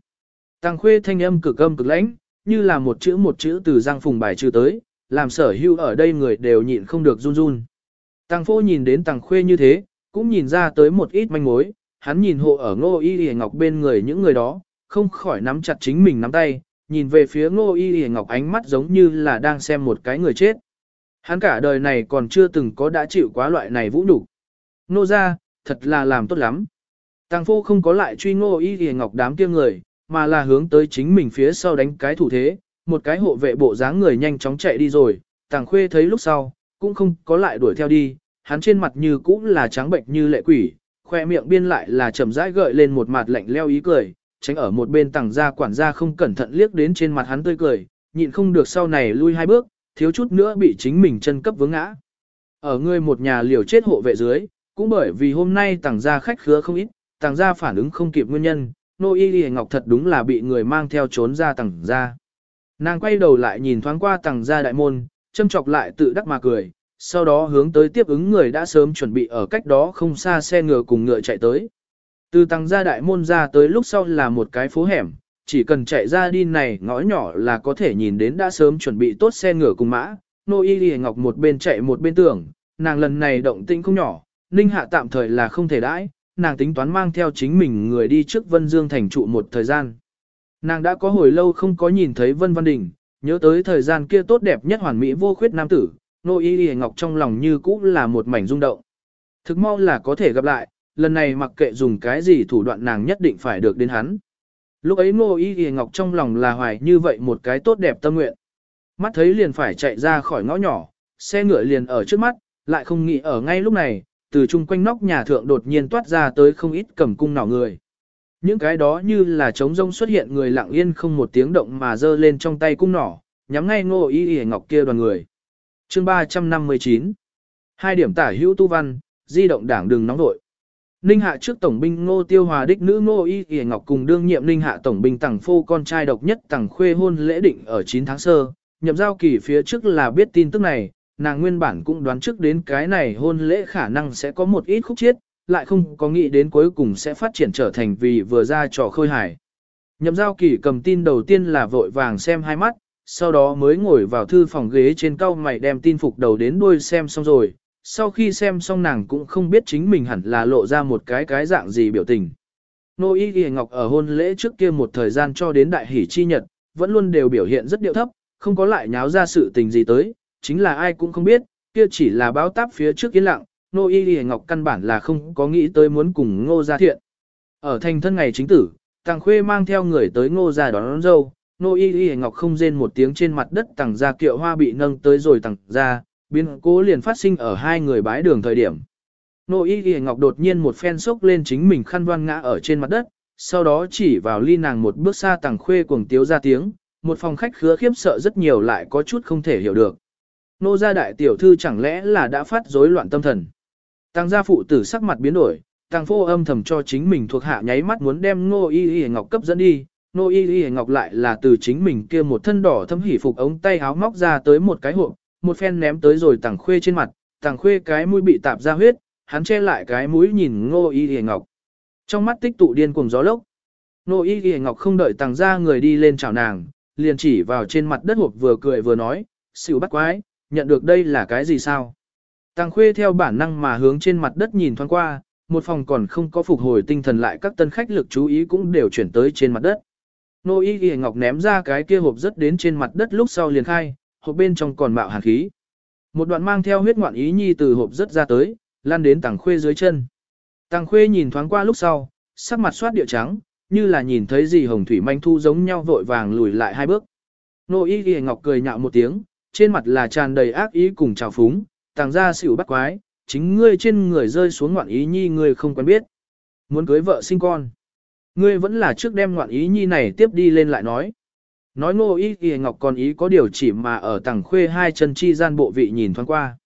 [SPEAKER 1] Tàng khuê thanh âm cực âm cực lãnh, như là một chữ một chữ từ giang phùng bài trừ tới, làm sở hưu ở đây người đều nhịn không được run run. Tàng phô nhìn đến tàng khuê như thế, cũng nhìn ra tới một ít manh mối, hắn nhìn hộ ở ngô y hề ngọc bên người những người đó, không khỏi nắm chặt chính mình nắm tay, nhìn về phía ngô y hề ngọc ánh mắt giống như là đang xem một cái người chết. Hắn cả đời này còn chưa từng có đã chịu quá loại này vũ đủ. Nô ra, thật là làm tốt lắm. Tàng phu không có lại truy ngô y hề ngọc đám kia người, mà là hướng tới chính mình phía sau đánh cái thủ thế, một cái hộ vệ bộ dáng người nhanh chóng chạy đi rồi, tàng khuê thấy lúc sau, cũng không có lại đuổi theo đi, hắn trên mặt như cũng là trắng bệnh như lệ quỷ, khoe miệng biên lại là chậm rãi gợi lên một mặt lạnh leo ý cười, tránh ở một bên tàng gia quản gia không cẩn thận liếc đến trên mặt hắn tươi cười, nhịn không được sau này lui hai bước, thiếu chút nữa bị chính mình chân cấp vướng ngã. Ở người một nhà liều chết hộ vệ dưới, cũng bởi vì hôm nay tàng gia khách khứa không ít, tàng gia phản ứng không kịp nguyên nhân, nô y y ngọc thật đúng là bị người mang theo trốn ra tàng gia. Nàng quay đầu lại nhìn thoáng qua tàng gia đại môn, châm chọc lại tự đắc mà cười, sau đó hướng tới tiếp ứng người đã sớm chuẩn bị ở cách đó không xa xe ngựa cùng ngựa chạy tới. Từ tàng gia đại môn ra tới lúc sau là một cái phố hẻm, chỉ cần chạy ra đi này ngõ nhỏ là có thể nhìn đến đã sớm chuẩn bị tốt xe ngựa cùng mã. Nô y y ngọc một bên chạy một bên tưởng, nàng lần này động tĩnh không nhỏ, ninh hạ tạm thời là không thể đãi, nàng tính toán mang theo chính mình người đi trước Vân Dương thành trụ một thời gian. Nàng đã có hồi lâu không có nhìn thấy Vân Văn Đình, nhớ tới thời gian kia tốt đẹp nhất hoàn mỹ vô khuyết nam tử, nô y y ngọc trong lòng như cũ là một mảnh rung động. Thực mau là có thể gặp lại, lần này mặc kệ dùng cái gì thủ đoạn nàng nhất định phải được đến hắn. Lúc ấy Ngô Y Y Ngọc trong lòng là hoài như vậy một cái tốt đẹp tâm nguyện. Mắt thấy liền phải chạy ra khỏi ngõ nhỏ, xe ngựa liền ở trước mắt, lại không nghĩ ở ngay lúc này, từ chung quanh nóc nhà thượng đột nhiên toát ra tới không ít cầm cung nỏ người. Những cái đó như là trống rông xuất hiện người lặng yên không một tiếng động mà giơ lên trong tay cung nỏ, nhắm ngay Ngô Y Y Ngọc kia đoàn người. Chương 359 Hai điểm tả hữu tu văn, di động đảng đừng nóng đội. Ninh hạ trước tổng binh Ngô Tiêu Hòa đích nữ Ngô Y Y Ngọc cùng đương nhiệm Ninh hạ tổng binh Tằng Phô con trai độc nhất Tằng Khuê hôn lễ định ở 9 tháng sơ, nhậm giao kỳ phía trước là biết tin tức này, nàng nguyên bản cũng đoán trước đến cái này hôn lễ khả năng sẽ có một ít khúc chiết, lại không có nghĩ đến cuối cùng sẽ phát triển trở thành vì vừa ra trò khơi hài. Nhậm giao kỳ cầm tin đầu tiên là vội vàng xem hai mắt, sau đó mới ngồi vào thư phòng ghế trên cao mày đem tin phục đầu đến đuôi xem xong rồi, sau khi xem xong nàng cũng không biết chính mình hẳn là lộ ra một cái cái dạng gì biểu tình. Nô Y Ghi Ngọc ở hôn lễ trước kia một thời gian cho đến đại hỷ chi nhật, vẫn luôn đều biểu hiện rất điệu thấp, không có lại nháo ra sự tình gì tới, chính là ai cũng không biết, kia chỉ là báo táp phía trước yên lặng, Nô Y lì Ngọc căn bản là không có nghĩ tới muốn cùng ngô gia thiện. Ở thành thân ngày chính tử, Tàng Khuê mang theo người tới ngô gia đón, đón dâu, nô y y ngọc không rên một tiếng trên mặt đất tàng ra kiệu hoa bị nâng tới rồi tàng ra, biến cố liền phát sinh ở hai người bái đường thời điểm. Nô y y ngọc đột nhiên một phen sốc lên chính mình khăn đoan ngã ở trên mặt đất, sau đó chỉ vào ly nàng một bước xa tàng khuê cuồng tiếu ra tiếng, một phòng khách khứa khiếp sợ rất nhiều lại có chút không thể hiểu được. Nô gia đại tiểu thư chẳng lẽ là đã phát rối loạn tâm thần. Tàng gia phụ tử sắc mặt biến đổi, tàng phô âm thầm cho chính mình thuộc hạ nháy mắt muốn đem nô y y ngọc cấp dẫn đi. Nô y y ngọc lại là từ chính mình kia một thân đỏ thâm hỉ phục ống tay áo móc ra tới một cái hộp, một phen ném tới rồi tàng khuê trên mặt, tàng khuê cái mũi bị tạp ra huyết, hắn che lại cái mũi nhìn ngô y y ngọc. Trong mắt tích tụ điên cuồng gió lốc. Nô y y ngọc không đợi tàng ra người đi lên chào nàng, liền chỉ vào trên mặt đất hộp vừa cười vừa nói, xỉu bắt quái, nhận được đây là cái gì sao? Tàng khuê theo bản năng mà hướng trên mặt đất nhìn thoáng qua, một phòng còn không có phục hồi tinh thần lại các tân khách lực chú ý cũng đều chuyển tới trên mặt đất. Nô y ghi ngọc ném ra cái kia hộp rất đến trên mặt đất lúc sau liền khai, hộp bên trong còn mạo hàn khí. Một đoạn mang theo huyết ngoạn ý nhi từ hộp rất ra tới, lan đến tàng khuê dưới chân. Tàng khuê nhìn thoáng qua lúc sau, sắc mặt soát địa trắng, như là nhìn thấy gì hồng thủy manh thu giống nhau vội vàng lùi lại hai bước. Nô y ghi ngọc cười nhạo một tiếng, trên mặt là tràn đầy ác ý cùng trào phúng, tàng ra xỉu bắt quái, chính ngươi trên người rơi xuống ngoạn ý nhi ngươi không quen biết. Muốn cưới vợ sinh con. Ngươi vẫn là trước đem ngoạn ý nhi này tiếp đi lên lại nói. Nói ngô ý kìa ngọc còn ý có điều chỉ mà ở tàng khuê hai chân chi gian bộ vị nhìn thoáng qua.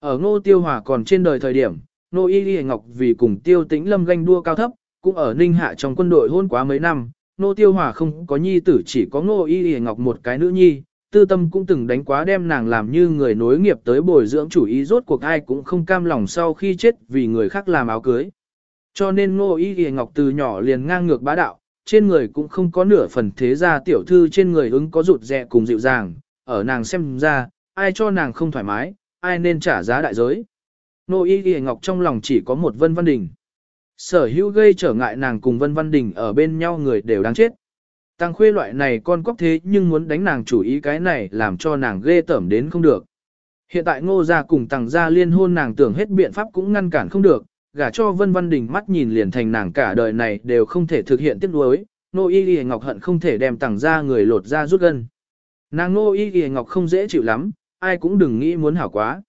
[SPEAKER 1] Ở ngô tiêu hòa còn trên đời thời điểm, ngô ý kìa ngọc vì cùng tiêu tĩnh lâm ganh đua cao thấp, cũng ở ninh hạ trong quân đội hôn quá mấy năm. Ngô tiêu hòa không có nhi tử chỉ có ngô ý kìa ngọc một cái nữ nhi, tư tâm cũng từng đánh quá đem nàng làm như người nối nghiệp tới bồi dưỡng chủ ý rốt cuộc ai cũng không cam lòng sau khi chết vì người khác làm áo cưới. Cho nên ngô y ghi ngọc từ nhỏ liền ngang ngược bá đạo, trên người cũng không có nửa phần thế gia tiểu thư trên người ứng có rụt rẹ cùng dịu dàng, ở nàng xem ra, ai cho nàng không thoải mái, ai nên trả giá đại giới. Ngô y ghi ngọc trong lòng chỉ có một vân văn đình. Sở hữu gây trở ngại nàng cùng vân văn đình ở bên nhau người đều đáng chết. Tăng khuê loại này con cóc thế nhưng muốn đánh nàng chủ ý cái này làm cho nàng ghê tởm đến không được. Hiện tại ngô gia cùng tăng gia liên hôn nàng tưởng hết biện pháp cũng ngăn cản không được, gả cho Vân Văn Đình mắt nhìn liền thành nàng cả đời này đều không thể thực hiện tiếp nối, nô y y ngọc hận không thể đem tăng gia người lột ra rút gân. Nàng nô y y ngọc không dễ chịu lắm, ai cũng đừng nghĩ muốn hảo quá.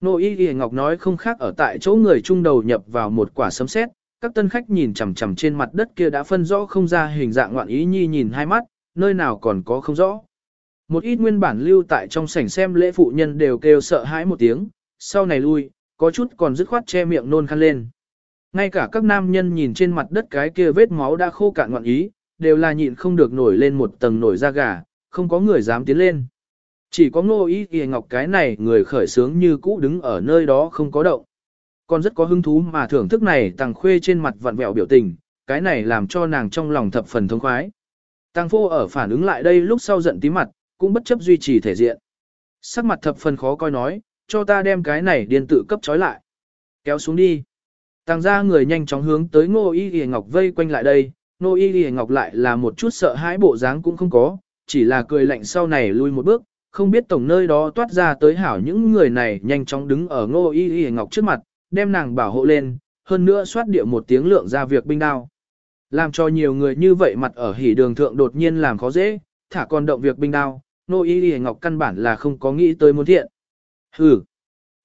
[SPEAKER 1] Nô y y ngọc nói không khác ở tại chỗ người trung đầu nhập vào một quả sấm sét, các tân khách nhìn chằm chằm trên mặt đất kia đã phân rõ không ra hình dạng ngoạn ý nhi nhìn hai mắt, nơi nào còn có không rõ. Một ít nguyên bản lưu tại trong sảnh xem lễ phụ nhân đều kêu sợ hãi một tiếng, sau này lui, có chút còn dứt khoát che miệng nôn khăn lên. Ngay cả các nam nhân nhìn trên mặt đất cái kia vết máu đã khô cạn ngoạn ý, đều là nhịn không được nổi lên một tầng nổi da gà, không có người dám tiến lên. Chỉ có ngô ý kìa ngọc cái này người khởi sướng như cũ đứng ở nơi đó không có động. Còn rất có hứng thú mà thưởng thức này tàng khuê trên mặt vặn vẹo biểu tình, cái này làm cho nàng trong lòng thập phần thông khoái. Tàng phô ở phản ứng lại đây lúc sau giận tí mặt, cũng bất chấp duy trì thể diện. Sắc mặt thập phần khó coi nói, cho ta đem cái này điện tử cấp trói lại. Kéo xuống đi. tàng ra người nhanh chóng hướng tới ngô y y ngọc vây quanh lại đây, ngô y y ngọc lại là một chút sợ hãi bộ dáng cũng không có, chỉ là cười lạnh sau này lui một bước, không biết tổng nơi đó toát ra tới hảo những người này nhanh chóng đứng ở ngô y y ngọc trước mặt, đem nàng bảo hộ lên, hơn nữa xoát địa một tiếng lượng ra việc binh đao. Làm cho nhiều người như vậy mặt ở hỉ đường thượng đột nhiên làm khó dễ, thả còn động việc binh đao, Nô y y ngọc căn bản là không có nghĩ tới muốn thiện. Hừ,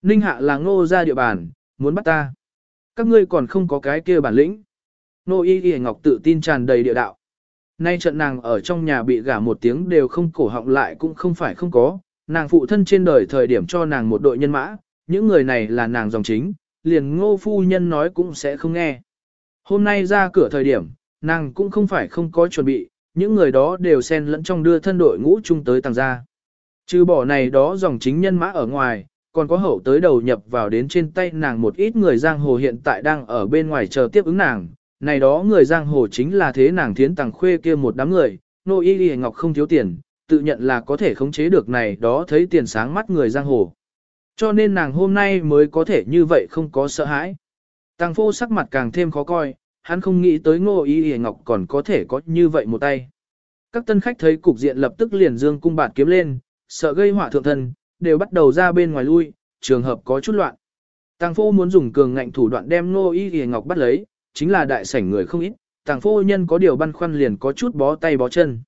[SPEAKER 1] Ninh hạ là ngô ra địa bàn, muốn bắt ta. Các ngươi còn không có cái kia bản lĩnh. Nô y y ngọc tự tin tràn đầy địa đạo. Nay trận nàng ở trong nhà bị gả một tiếng đều không cổ họng lại cũng không phải không có, nàng phụ thân trên đời thời điểm cho nàng một đội nhân mã, những người này là nàng dòng chính, liền ngô phu nhân nói cũng sẽ không nghe. Hôm nay ra cửa thời điểm, nàng cũng không phải không có chuẩn bị, những người đó đều xen lẫn trong đưa thân đội ngũ chung tới tàng gia. Trừ bỏ này đó dòng chính nhân mã ở ngoài, còn có hậu tới đầu nhập vào đến trên tay nàng một ít người giang hồ hiện tại đang ở bên ngoài chờ tiếp ứng nàng. Này đó người giang hồ chính là thế nàng thiến tàng khuê kia một đám người, nô y y ngọc không thiếu tiền, tự nhận là có thể khống chế được này đó thấy tiền sáng mắt người giang hồ. Cho nên nàng hôm nay mới có thể như vậy không có sợ hãi. Tàng phô sắc mặt càng thêm khó coi, hắn không nghĩ tới ngô y hề ngọc còn có thể có như vậy một tay. Các tân khách thấy cục diện lập tức liền dương cung bạt kiếm lên, sợ gây họa thượng thân, đều bắt đầu ra bên ngoài lui, trường hợp có chút loạn. Tàng phô muốn dùng cường ngạnh thủ đoạn đem Ngô Y hề Ngọc bắt lấy, chính là đại sảnh người không ít, tàng phu nhân có điều băn khoăn liền có chút bó tay bó chân.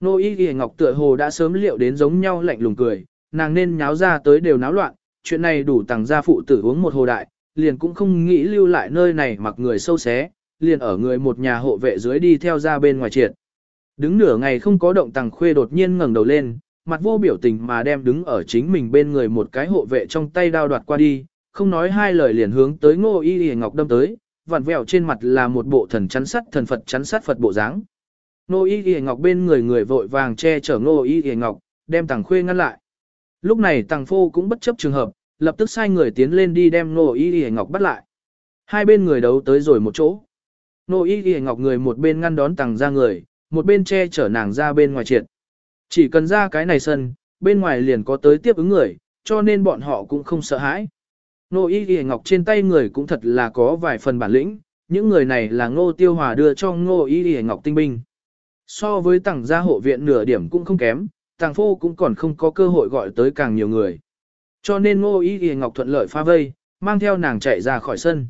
[SPEAKER 1] Ngô y hề ngọc tựa hồ đã sớm liệu đến giống nhau lạnh lùng cười, nàng nên nháo ra tới đều náo loạn, chuyện này đủ tàng gia phụ tử uống một hồ đại, liền cũng không nghĩ lưu lại nơi này mặc người sâu xé, liền ở người một nhà hộ vệ dưới đi theo ra bên ngoài triệt. Đứng nửa ngày không có động tàng khuê đột nhiên ngẩng đầu lên, mặt vô biểu tình mà đem đứng ở chính mình bên người một cái hộ vệ trong tay đao đoạt qua đi, không nói hai lời liền hướng tới ngô y y ngọc đâm tới, vặn vẹo trên mặt là một bộ thần chắn sắt thần Phật chắn sắt Phật bộ dáng. Ngô y y ngọc bên người người vội vàng che chở ngô y y ngọc, đem tàng khuê ngăn lại. Lúc này tàng phô cũng bất chấp trường hợp, lập tức sai người tiến lên đi đem Nô y y ngọc bắt lại. Hai bên người đấu tới rồi một chỗ. Nô y y ngọc người một bên ngăn đón tàng ra người, một bên che chở nàng ra bên ngoài triệt. Chỉ cần ra cái này sân, bên ngoài liền có tới tiếp ứng người, cho nên bọn họ cũng không sợ hãi. Nô y Y ngọc trên tay người cũng thật là có vài phần bản lĩnh, những người này là ngô tiêu hòa đưa cho ngô y Y ngọc tinh binh. So với tặng gia hộ viện nửa điểm cũng không kém, tàng phô cũng còn không có cơ hội gọi tới càng nhiều người. Cho nên ngô y ghi ngọc thuận lợi pha vây, mang theo nàng chạy ra khỏi sân.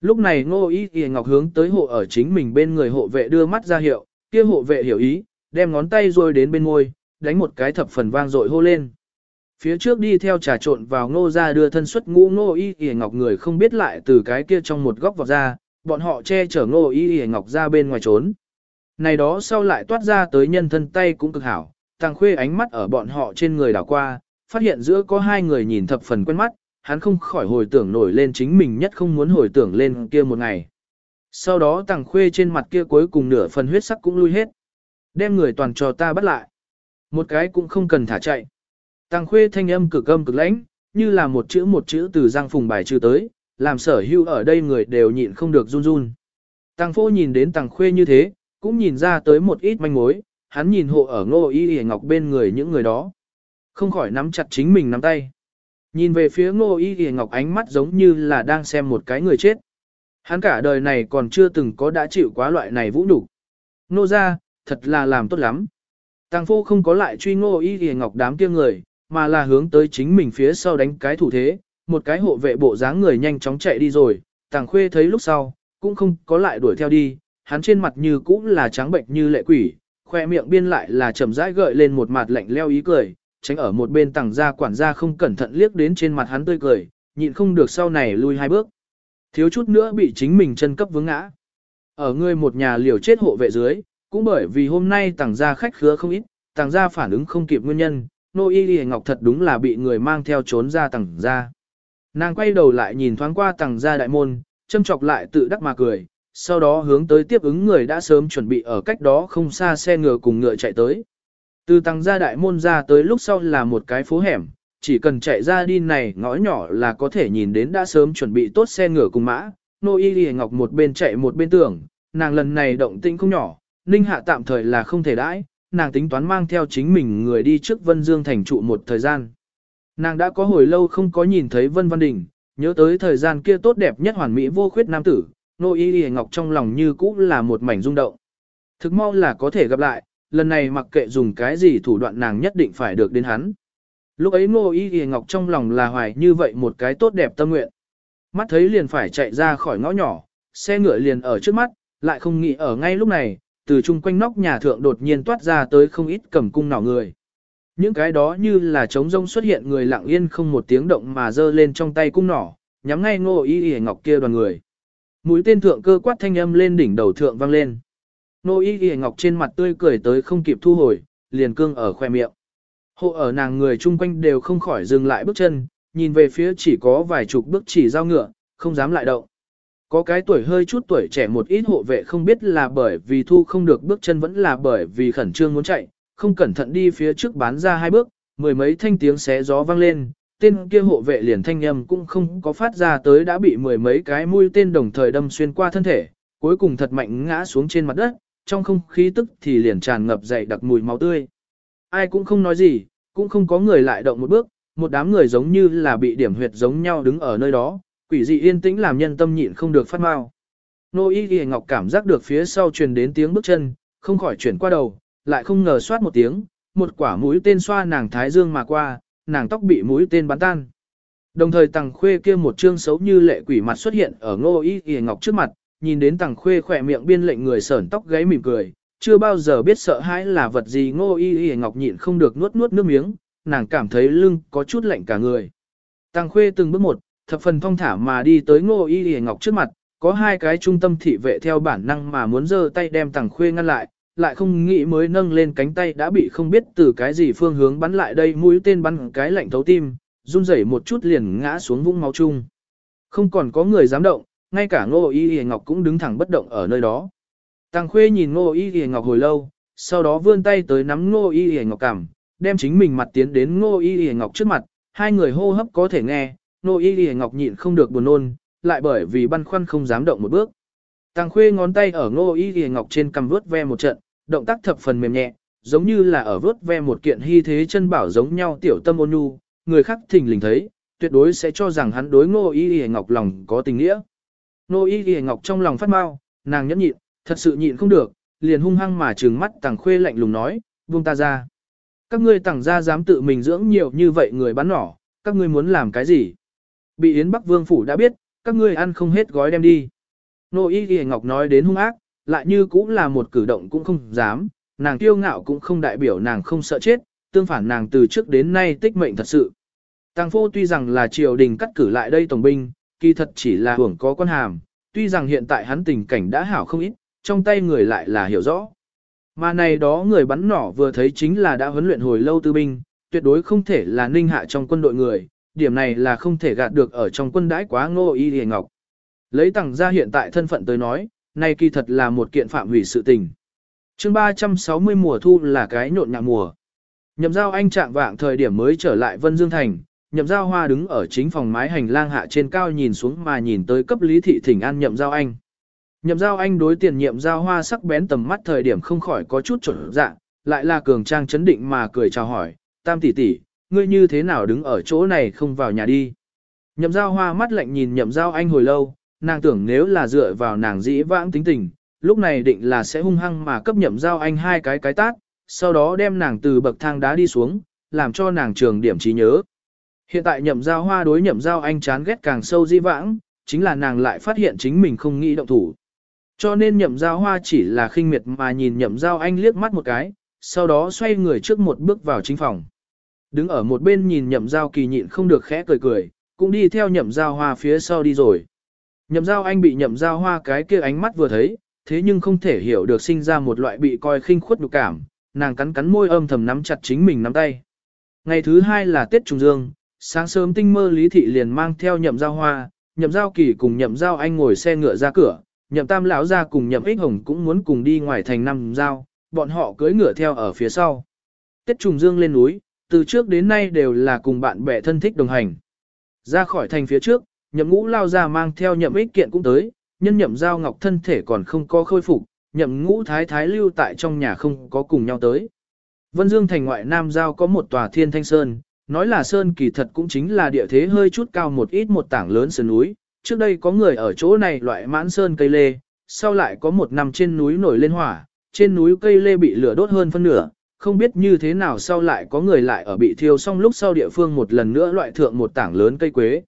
[SPEAKER 1] Lúc này ngô y ghi ngọc hướng tới hộ ở chính mình bên người hộ vệ đưa mắt ra hiệu, kia hộ vệ hiểu ý, đem ngón tay rồi đến bên ngôi, đánh một cái thập phần vang dội hô lên. Phía trước đi theo trà trộn vào ngô ra đưa thân xuất ngũ ngô y y ngọc người không biết lại từ cái kia trong một góc vọt ra, bọn họ che chở ngô y y ngọc ra bên ngoài trốn. Này đó sau lại toát ra tới nhân thân tay cũng cực hảo, tàng khuê ánh mắt ở bọn họ trên người đảo qua, phát hiện giữa có hai người nhìn thập phần quen mắt, hắn không khỏi hồi tưởng nổi lên chính mình nhất không muốn hồi tưởng lên kia một ngày. Sau đó tàng khuê trên mặt kia cuối cùng nửa phần huyết sắc cũng lui hết. Đem người toàn cho ta bắt lại. Một cái cũng không cần thả chạy. Tàng khuê thanh âm cực âm cực lãnh, như là một chữ một chữ từ giang phùng bài trừ tới, làm sở hưu ở đây người đều nhịn không được run run. Tàng phô nhìn đến tàng khuê như thế, cũng nhìn ra tới một ít manh mối, hắn nhìn hộ ở ngô y y ngọc bên người những người đó. Không khỏi nắm chặt chính mình nắm tay. Nhìn về phía ngô y y ngọc ánh mắt giống như là đang xem một cái người chết. Hắn cả đời này còn chưa từng có đã chịu quá loại này vũ đủ. Nô ra, thật là làm tốt lắm. Tàng phu không có lại truy ngô y y ngọc đám kia người, mà là hướng tới chính mình phía sau đánh cái thủ thế, một cái hộ vệ bộ dáng người nhanh chóng chạy đi rồi, tàng khuê thấy lúc sau, cũng không có lại đuổi theo đi, hắn trên mặt như cũng là trắng bệnh như lệ quỷ, khoe miệng biên lại là chậm rãi gợi lên một mặt lạnh leo ý cười, tránh ở một bên tàng gia quản gia không cẩn thận liếc đến trên mặt hắn tươi cười, nhịn không được sau này lui hai bước. Thiếu chút nữa bị chính mình chân cấp vướng ngã. Ở người một nhà liều chết hộ vệ dưới, cũng bởi vì hôm nay tàng gia khách khứa không ít, tàng gia phản ứng không kịp nguyên nhân, nô y y ngọc thật đúng là bị người mang theo trốn ra tàng gia. Nàng quay đầu lại nhìn thoáng qua tàng gia đại môn, châm chọc lại tự đắc mà cười, sau đó hướng tới tiếp ứng người đã sớm chuẩn bị ở cách đó không xa xe ngựa cùng ngựa chạy tới. Từ tăng gia đại môn ra tới lúc sau là một cái phố hẻm, chỉ cần chạy ra đi này ngõ nhỏ là có thể nhìn đến đã sớm chuẩn bị tốt xe ngựa cùng mã. Nô y Lì ngọc một bên chạy một bên tưởng, nàng lần này động tĩnh không nhỏ, ninh hạ tạm thời là không thể đãi, nàng tính toán mang theo chính mình người đi trước Vân Dương thành trụ một thời gian. Nàng đã có hồi lâu không có nhìn thấy Vân Văn Đình, nhớ tới thời gian kia tốt đẹp nhất hoàn mỹ vô khuyết nam tử, nô y y ngọc trong lòng như cũ là một mảnh rung động. Thực mau là có thể gặp lại, lần này mặc kệ dùng cái gì thủ đoạn nàng nhất định phải được đến hắn. Lúc ấy ngô y y ngọc trong lòng là hoài như vậy một cái tốt đẹp tâm nguyện. Mắt thấy liền phải chạy ra khỏi ngõ nhỏ, xe ngựa liền ở trước mắt, lại không nghĩ ở ngay lúc này, từ chung quanh nóc nhà thượng đột nhiên toát ra tới không ít cầm cung nỏ người. Những cái đó như là trống rông xuất hiện người lặng yên không một tiếng động mà giơ lên trong tay cung nỏ, nhắm ngay ngô y y ngọc kia đoàn người. Mũi tên thượng cơ quát thanh âm lên đỉnh đầu thượng vang lên. Nô y y ngọc trên mặt tươi cười tới không kịp thu hồi, liền cương ở khoe miệng. Hộ ở nàng người chung quanh đều không khỏi dừng lại bước chân, nhìn về phía chỉ có vài chục bước chỉ giao ngựa, không dám lại động. Có cái tuổi hơi chút tuổi trẻ một ít hộ vệ không biết là bởi vì thu không được bước chân vẫn là bởi vì khẩn trương muốn chạy, không cẩn thận đi phía trước bán ra hai bước, mười mấy thanh tiếng xé gió vang lên, tên kia hộ vệ liền thanh âm cũng không có phát ra tới đã bị mười mấy cái mũi tên đồng thời đâm xuyên qua thân thể, cuối cùng thật mạnh ngã xuống trên mặt đất, trong không khí tức thì liền tràn ngập dậy đặc mùi máu tươi. Ai cũng không nói gì, cũng không có người lại động một bước, một đám người giống như là bị điểm huyệt giống nhau đứng ở nơi đó, quỷ dị yên tĩnh làm nhân tâm nhịn không được phát mau. Nô y Y ngọc cảm giác được phía sau truyền đến tiếng bước chân, không khỏi chuyển qua đầu, lại không ngờ soát một tiếng, một quả mũi tên xoa nàng thái dương mà qua, nàng tóc bị mũi tên bắn tan. Đồng thời tàng khuê kia một trương xấu như lệ quỷ mặt xuất hiện ở ngô y y ngọc trước mặt, nhìn đến tàng khuê khỏe miệng biên lệnh người sởn tóc gáy mỉm cười, chưa bao giờ biết sợ hãi là vật gì ngô y y ngọc nhịn không được nuốt nuốt nước miếng, nàng cảm thấy lưng có chút lạnh cả người. Tàng khuê từng bước một, thập phần thong thả mà đi tới ngô y y ngọc trước mặt, có hai cái trung tâm thị vệ theo bản năng mà muốn giơ tay đem tàng khuê ngăn lại, lại không nghĩ mới nâng lên cánh tay đã bị không biết từ cái gì phương hướng bắn lại đây mũi tên bắn cái lạnh thấu tim, run rẩy một chút liền ngã xuống vũng máu chung. Không còn có người dám động, ngay cả ngô y y ngọc cũng đứng thẳng bất động ở nơi đó. Tàng khuê nhìn ngô y y ngọc hồi lâu, sau đó vươn tay tới nắm ngô y y ngọc cằm, đem chính mình mặt tiến đến ngô y y ngọc trước mặt, hai người hô hấp có thể nghe, ngô y y ngọc nhịn không được buồn nôn, lại bởi vì băn khoăn không dám động một bước. Tàng khuê ngón tay ở ngô y ghi ngọc trên cầm vớt ve một trận, động tác thập phần mềm nhẹ, giống như là ở vớt ve một kiện hy thế chân bảo giống nhau tiểu tâm ôn nhu, người khác thình lình thấy, tuyệt đối sẽ cho rằng hắn đối ngô y ghi ngọc lòng có tình nghĩa. Ngô y ghi ngọc trong lòng phát mau, nàng nhẫn nhịn, thật sự nhịn không được, liền hung hăng mà trừng mắt tàng khuê lạnh lùng nói, buông ta ra. Các ngươi tàng ra dám tự mình dưỡng nhiều như vậy người bán nỏ, các ngươi muốn làm cái gì? Bị Yến Bắc Vương Phủ đã biết, các ngươi ăn không hết gói đem đi. Nô Y Y Ngọc nói đến hung ác, lại như cũng là một cử động cũng không dám, nàng kiêu ngạo cũng không đại biểu nàng không sợ chết, tương phản nàng từ trước đến nay tích mệnh thật sự. Tăng phô tuy rằng là triều đình cắt cử lại đây tổng binh, kỳ thật chỉ là hưởng có quan hàm, tuy rằng hiện tại hắn tình cảnh đã hảo không ít, trong tay người lại là hiểu rõ. Mà này đó người bắn nỏ vừa thấy chính là đã huấn luyện hồi lâu tư binh, tuyệt đối không thể là ninh hạ trong quân đội người, điểm này là không thể gạt được ở trong quân đãi quá ngô y hề ngọc. Lấy tặng ra hiện tại thân phận tới nói, này kỳ thật là một kiện phạm hủy sự tình. chương 360 mùa thu là cái nhộn nhạc mùa. Nhậm giao anh trạng vạng thời điểm mới trở lại Vân Dương Thành, nhậm giao hoa đứng ở chính phòng mái hành lang hạ trên cao nhìn xuống mà nhìn tới cấp lý thị thỉnh an nhậm giao anh. Nhậm giao anh đối tiền nhậm giao hoa sắc bén tầm mắt thời điểm không khỏi có chút trở dạng, lại là cường trang chấn định mà cười chào hỏi, tam tỷ tỷ, ngươi như thế nào đứng ở chỗ này không vào nhà đi. Nhậm giao hoa mắt lạnh nhìn nhậm giao anh hồi lâu, nàng tưởng nếu là dựa vào nàng dĩ vãng tính tình, lúc này định là sẽ hung hăng mà cấp nhậm giao anh hai cái cái tát, sau đó đem nàng từ bậc thang đá đi xuống, làm cho nàng trường điểm trí nhớ. Hiện tại nhậm giao hoa đối nhậm giao anh chán ghét càng sâu dĩ vãng, chính là nàng lại phát hiện chính mình không nghĩ động thủ. Cho nên nhậm giao hoa chỉ là khinh miệt mà nhìn nhậm giao anh liếc mắt một cái, sau đó xoay người trước một bước vào chính phòng. Đứng ở một bên nhìn nhậm giao kỳ nhịn không được khẽ cười cười, cũng đi theo nhậm giao hoa phía sau đi rồi. Nhậm giao anh bị nhậm giao hoa cái kia ánh mắt vừa thấy, thế nhưng không thể hiểu được sinh ra một loại bị coi khinh khuất nhục cảm, nàng cắn cắn môi âm thầm nắm chặt chính mình nắm tay. Ngày thứ hai là Tết Trùng Dương, sáng sớm tinh mơ Lý Thị liền mang theo nhậm giao hoa, nhậm giao kỳ cùng nhậm giao anh ngồi xe ngựa ra cửa, nhậm tam lão ra cùng nhậm ích hồng cũng muốn cùng đi ngoài thành năm giao, bọn họ cưỡi ngựa theo ở phía sau. Tết Trùng Dương lên núi, từ trước đến nay đều là cùng bạn bè thân thích đồng hành. Ra khỏi thành phía trước, nhậm ngũ lao ra mang theo nhậm ích kiện cũng tới, nhân nhậm giao ngọc thân thể còn không có khôi phục, nhậm ngũ thái thái lưu tại trong nhà không có cùng nhau tới. Vân Dương thành ngoại Nam Giao có một tòa thiên thanh sơn, nói là sơn kỳ thật cũng chính là địa thế hơi chút cao một ít một tảng lớn sơn núi. Trước đây có người ở chỗ này loại mãn sơn cây lê, sau lại có một năm trên núi nổi lên hỏa, trên núi cây lê bị lửa đốt hơn phân nửa, không biết như thế nào sau lại có người lại ở bị thiêu xong lúc sau địa phương một lần nữa loại thượng một tảng lớn cây quế.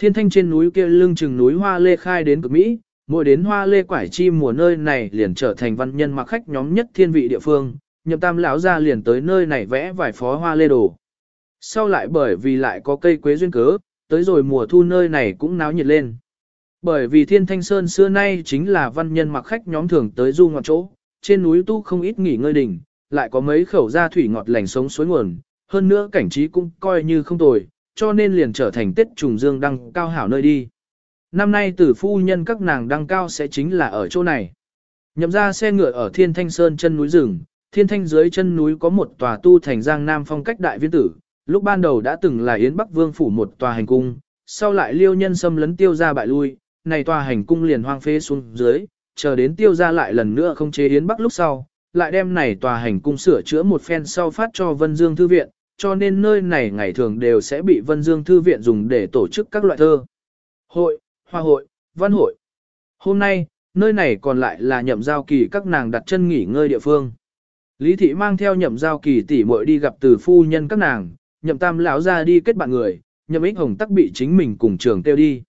[SPEAKER 1] Thiên thanh trên núi kia lưng chừng núi hoa lê khai đến cực Mỹ, mỗi đến hoa lê quải chi mùa nơi này liền trở thành văn nhân mặc khách nhóm nhất thiên vị địa phương, nhậm tam lão ra liền tới nơi này vẽ vài phó hoa lê đồ. Sau lại bởi vì lại có cây quế duyên cớ, tới rồi mùa thu nơi này cũng náo nhiệt lên. Bởi vì thiên thanh sơn xưa nay chính là văn nhân mặc khách nhóm thường tới du ngoạn chỗ, trên núi tu không ít nghỉ ngơi đỉnh, lại có mấy khẩu gia thủy ngọt lành sống suối nguồn, hơn nữa cảnh trí cũng coi như không tồi, cho nên liền trở thành Tết trùng dương đăng cao hảo nơi đi. Năm nay tử phu nhân các nàng đăng cao sẽ chính là ở chỗ này. Nhậm ra xe ngựa ở Thiên Thanh Sơn chân núi rừng, Thiên Thanh dưới chân núi có một tòa tu thành giang nam phong cách đại viên tử, lúc ban đầu đã từng là Yến Bắc Vương phủ một tòa hành cung, sau lại liêu nhân xâm lấn tiêu ra bại lui, này tòa hành cung liền hoang phế xuống dưới, chờ đến tiêu ra lại lần nữa không chế Yến Bắc lúc sau, lại đem này tòa hành cung sửa chữa một phen sau phát cho Vân Dương Thư Viện, cho nên nơi này ngày thường đều sẽ bị Vân Dương Thư Viện dùng để tổ chức các loại thơ. Hội, hoa hội, văn hội. Hôm nay, nơi này còn lại là nhậm giao kỳ các nàng đặt chân nghỉ ngơi địa phương. Lý thị mang theo nhậm giao kỳ tỷ muội đi gặp từ phu nhân các nàng, nhậm tam lão ra đi kết bạn người, nhậm ích hồng tắc bị chính mình cùng trường tiêu đi.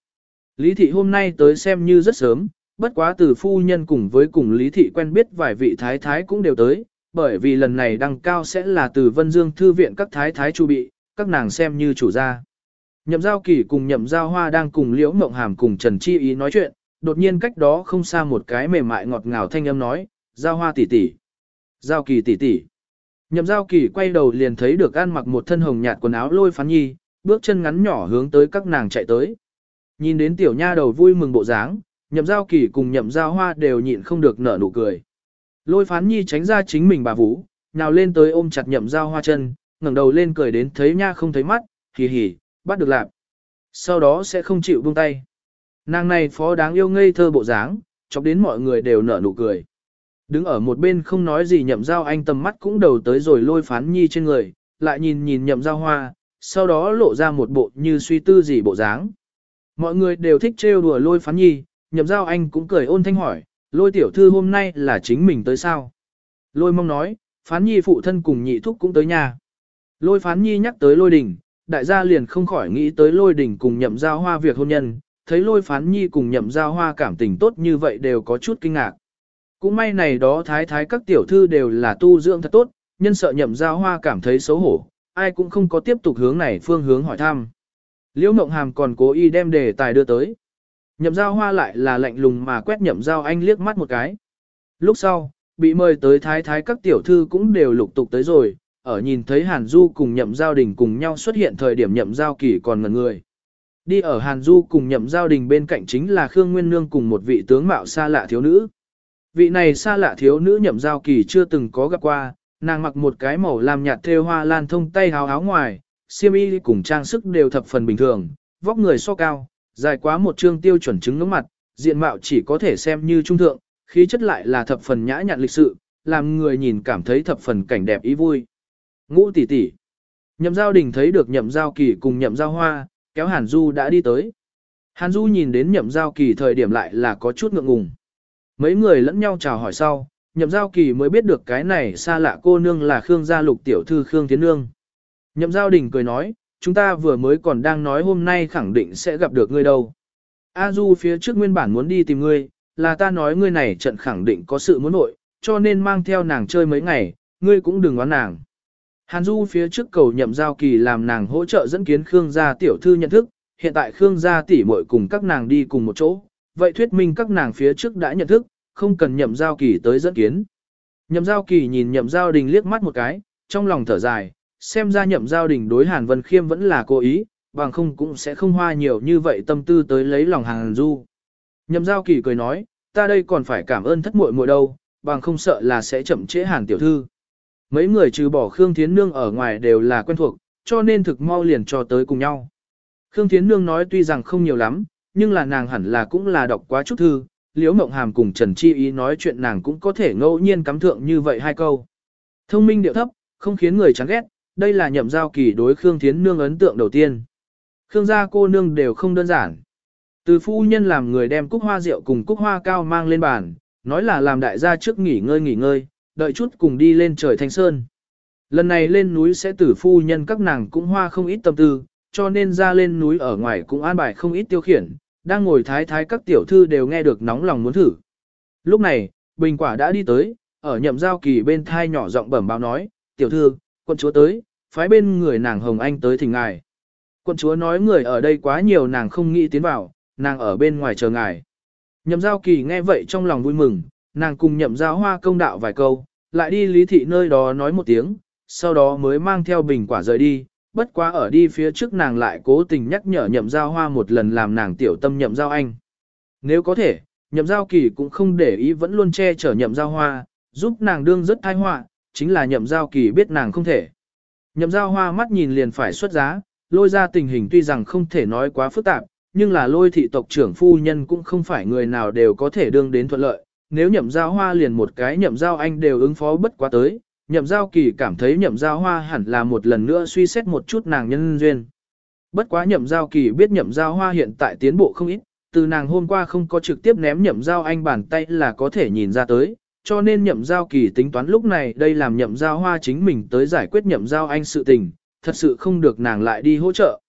[SPEAKER 1] Lý thị hôm nay tới xem như rất sớm, bất quá từ phu nhân cùng với cùng lý thị quen biết vài vị thái thái cũng đều tới, bởi vì lần này đăng cao sẽ là từ Vân Dương Thư viện các thái thái chu bị, các nàng xem như chủ gia. Nhậm giao kỳ cùng nhậm giao hoa đang cùng liễu mộng hàm cùng Trần Chi Ý nói chuyện, đột nhiên cách đó không xa một cái mềm mại ngọt ngào thanh âm nói, giao hoa tỷ tỷ, giao kỳ tỷ tỷ. Nhậm giao kỳ quay đầu liền thấy được ăn mặc một thân hồng nhạt quần áo lôi phán nhi, bước chân ngắn nhỏ hướng tới các nàng chạy tới. Nhìn đến tiểu nha đầu vui mừng bộ dáng, nhậm giao kỳ cùng nhậm giao hoa đều nhịn không được nở nụ cười. Lôi phán nhi tránh ra chính mình bà vũ, nào lên tới ôm chặt nhậm dao hoa chân, ngẩng đầu lên cười đến thấy nha không thấy mắt, hì hì, bắt được lạp. Sau đó sẽ không chịu buông tay. Nàng này phó đáng yêu ngây thơ bộ dáng, chọc đến mọi người đều nở nụ cười. Đứng ở một bên không nói gì nhậm dao anh tầm mắt cũng đầu tới rồi lôi phán nhi trên người, lại nhìn nhìn nhậm dao hoa, sau đó lộ ra một bộ như suy tư gì bộ dáng. Mọi người đều thích trêu đùa lôi phán nhi, nhậm dao anh cũng cười ôn thanh hỏi, lôi tiểu thư hôm nay là chính mình tới sao? Lôi mong nói, phán nhi phụ thân cùng nhị thúc cũng tới nhà. Lôi phán nhi nhắc tới lôi đình, đại gia liền không khỏi nghĩ tới lôi đình cùng nhậm giao hoa việc hôn nhân, thấy lôi phán nhi cùng nhậm giao hoa cảm tình tốt như vậy đều có chút kinh ngạc. Cũng may này đó thái thái các tiểu thư đều là tu dưỡng thật tốt, nhân sợ nhậm giao hoa cảm thấy xấu hổ, ai cũng không có tiếp tục hướng này phương hướng hỏi thăm. Liễu Mộng Hàm còn cố ý đem đề tài đưa tới. Nhậm giao hoa lại là lạnh lùng mà quét nhậm giao anh liếc mắt một cái. Lúc sau, bị mời tới thái thái các tiểu thư cũng đều lục tục tới rồi, ở nhìn thấy Hàn Du cùng nhậm giao đình cùng nhau xuất hiện thời điểm nhậm giao kỳ còn ngần người. Đi ở Hàn Du cùng nhậm giao đình bên cạnh chính là Khương Nguyên Nương cùng một vị tướng mạo xa lạ thiếu nữ. Vị này xa lạ thiếu nữ nhậm giao kỳ chưa từng có gặp qua, nàng mặc một cái màu làm nhạt thêu hoa lan thông tay háo áo ngoài, xiêm y cùng trang sức đều thập phần bình thường, vóc người so cao, dài quá một chương tiêu chuẩn chứng ngưỡng mặt, diện mạo chỉ có thể xem như trung thượng, khí chất lại là thập phần nhã nhặn lịch sự, làm người nhìn cảm thấy thập phần cảnh đẹp ý vui. Ngũ tỷ tỷ. Nhậm giao đình thấy được nhậm giao kỳ cùng nhậm giao hoa, kéo Hàn Du đã đi tới. Hàn Du nhìn đến nhậm giao kỳ thời điểm lại là có chút ngượng ngùng. Mấy người lẫn nhau chào hỏi sau, nhậm giao kỳ mới biết được cái này xa lạ cô nương là Khương gia lục tiểu thư Khương Tiến Nương. Nhậm giao đình cười nói, chúng ta vừa mới còn đang nói hôm nay khẳng định sẽ gặp được ngươi đâu. A Du phía trước nguyên bản muốn đi tìm ngươi, là ta nói ngươi này trận khẳng định có sự muốn nội, cho nên mang theo nàng chơi mấy ngày, ngươi cũng đừng oán nàng. Hàn Du phía trước cầu nhậm giao kỳ làm nàng hỗ trợ dẫn kiến Khương gia tiểu thư nhận thức, hiện tại Khương gia tỷ muội cùng các nàng đi cùng một chỗ, vậy thuyết minh các nàng phía trước đã nhận thức, không cần nhậm giao kỳ tới dẫn kiến. Nhậm giao kỳ nhìn nhậm giao đình liếc mắt một cái, trong lòng thở dài, xem ra nhậm giao đình đối Hàn Vân Khiêm vẫn là cố ý, bằng không cũng sẽ không hoa nhiều như vậy tâm tư tới lấy lòng Hàn Du. Nhậm giao kỳ cười nói, ta đây còn phải cảm ơn thất muội muội đâu, bằng không sợ là sẽ chậm trễ Hàn tiểu thư. Mấy người trừ bỏ Khương Thiến Nương ở ngoài đều là quen thuộc, cho nên thực mau liền cho tới cùng nhau. Khương Thiến Nương nói tuy rằng không nhiều lắm, nhưng là nàng hẳn là cũng là đọc quá chút thư, Liễu Mộng Hàm cùng Trần Chi Ý nói chuyện nàng cũng có thể ngẫu nhiên cắm thượng như vậy hai câu. Thông minh điệu thấp, không khiến người chán ghét, đây là nhậm giao kỳ đối Khương Thiến Nương ấn tượng đầu tiên. Khương gia cô nương đều không đơn giản. Từ phu nhân làm người đem cúc hoa rượu cùng cúc hoa cao mang lên bàn, nói là làm đại gia trước nghỉ ngơi nghỉ ngơi, đợi chút cùng đi lên trời thanh sơn. Lần này lên núi sẽ tử phu nhân các nàng cũng hoa không ít tâm tư, cho nên ra lên núi ở ngoài cũng an bài không ít tiêu khiển, đang ngồi thái thái các tiểu thư đều nghe được nóng lòng muốn thử. Lúc này, bình quả đã đi tới, ở nhậm giao kỳ bên thai nhỏ giọng bẩm báo nói, tiểu thư, quân chúa tới, phái bên người nàng Hồng Anh tới thỉnh ngài. Quân chúa nói người ở đây quá nhiều nàng không nghĩ tiến vào, nàng ở bên ngoài chờ ngài. Nhậm giao kỳ nghe vậy trong lòng vui mừng, nàng cùng nhậm giao hoa công đạo vài câu, lại đi lý thị nơi đó nói một tiếng, sau đó mới mang theo bình quả rời đi, bất quá ở đi phía trước nàng lại cố tình nhắc nhở nhậm giao hoa một lần làm nàng tiểu tâm nhậm giao anh. Nếu có thể, nhậm giao kỳ cũng không để ý vẫn luôn che chở nhậm giao hoa, giúp nàng đương rất thai họa chính là nhậm giao kỳ biết nàng không thể. Nhậm giao hoa mắt nhìn liền phải xuất giá, lôi ra tình hình tuy rằng không thể nói quá phức tạp, nhưng là lôi thị tộc trưởng phu nhân cũng không phải người nào đều có thể đương đến thuận lợi. Nếu nhậm giao hoa liền một cái nhậm giao anh đều ứng phó bất quá tới, nhậm giao kỳ cảm thấy nhậm giao hoa hẳn là một lần nữa suy xét một chút nàng nhân duyên. Bất quá nhậm giao kỳ biết nhậm giao hoa hiện tại tiến bộ không ít, từ nàng hôm qua không có trực tiếp ném nhậm giao anh bàn tay là có thể nhìn ra tới, cho nên nhậm giao kỳ tính toán lúc này đây làm nhậm giao hoa chính mình tới giải quyết nhậm giao anh sự tình, thật sự không được nàng lại đi hỗ trợ.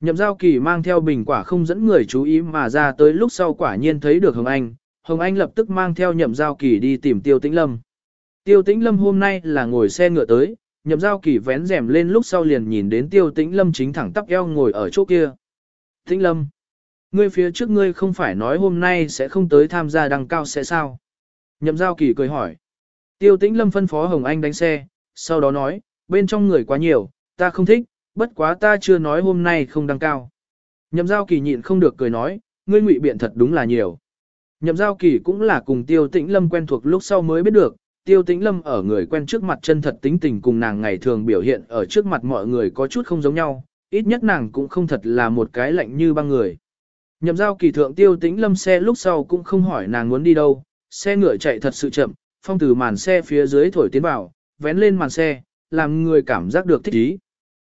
[SPEAKER 1] Nhậm giao kỳ mang theo bình quả không dẫn người chú ý mà ra tới lúc sau quả nhiên thấy được Hồng Anh, Hồng Anh lập tức mang theo nhậm giao kỳ đi tìm Tiêu Tĩnh Lâm. Tiêu Tĩnh Lâm hôm nay là ngồi xe ngựa tới, nhậm giao kỳ vén rèm lên lúc sau liền nhìn đến Tiêu Tĩnh Lâm chính thẳng tắp eo ngồi ở chỗ kia. Tĩnh Lâm, ngươi phía trước ngươi không phải nói hôm nay sẽ không tới tham gia đăng cao sẽ sao? Nhậm giao kỳ cười hỏi. Tiêu Tĩnh Lâm phân phó Hồng Anh đánh xe, sau đó nói, bên trong người quá nhiều, ta không thích, bất quá ta chưa nói hôm nay không đăng cao. Nhậm giao kỳ nhịn không được cười nói, ngươi ngụy biện thật đúng là nhiều. Nhậm giao kỳ cũng là cùng tiêu tĩnh lâm quen thuộc lúc sau mới biết được, tiêu tĩnh lâm ở người quen trước mặt chân thật tính tình cùng nàng ngày thường biểu hiện ở trước mặt mọi người có chút không giống nhau, ít nhất nàng cũng không thật là một cái lạnh như băng người. Nhậm giao kỳ thượng tiêu tĩnh lâm xe lúc sau cũng không hỏi nàng muốn đi đâu, xe ngựa chạy thật sự chậm, phong từ màn xe phía dưới thổi tiến vào, vén lên màn xe, làm người cảm giác được thích ý.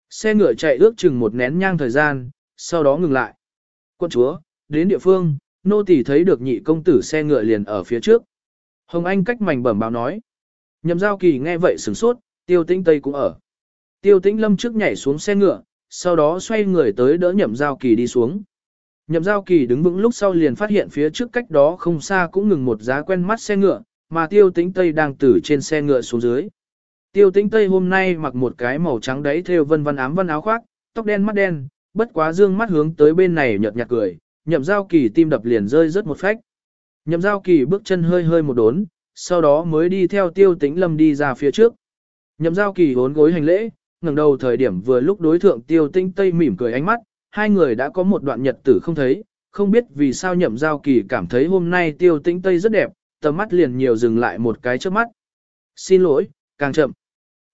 [SPEAKER 1] Xe ngựa chạy ước chừng một nén nhang thời gian, sau đó ngừng lại. Quân chúa, đến địa phương, nô tỳ thấy được nhị công tử xe ngựa liền ở phía trước. Hồng Anh cách mảnh bẩm báo nói. Nhậm giao kỳ nghe vậy sửng sốt, tiêu tĩnh tây cũng ở. Tiêu tĩnh lâm trước nhảy xuống xe ngựa, sau đó xoay người tới đỡ nhậm giao kỳ đi xuống. Nhậm giao kỳ đứng vững lúc sau liền phát hiện phía trước cách đó không xa cũng ngừng một giá quen mắt xe ngựa, mà tiêu tĩnh tây đang từ trên xe ngựa xuống dưới. Tiêu tĩnh tây hôm nay mặc một cái màu trắng đấy theo vân vân ám vân áo khoác, tóc đen mắt đen, bất quá dương mắt hướng tới bên này nhợt nhạt cười, nhậm giao kỳ tim đập liền rơi rất một phách. Nhậm giao kỳ bước chân hơi hơi một đốn, sau đó mới đi theo tiêu tĩnh lâm đi ra phía trước. Nhậm giao kỳ hốn gối hành lễ, ngẩng đầu thời điểm vừa lúc đối thượng tiêu tĩnh tây mỉm cười ánh mắt, hai người đã có một đoạn nhật tử không thấy, không biết vì sao nhậm giao kỳ cảm thấy hôm nay tiêu tĩnh tây rất đẹp, tầm mắt liền nhiều dừng lại một cái trước mắt. Xin lỗi, càng chậm.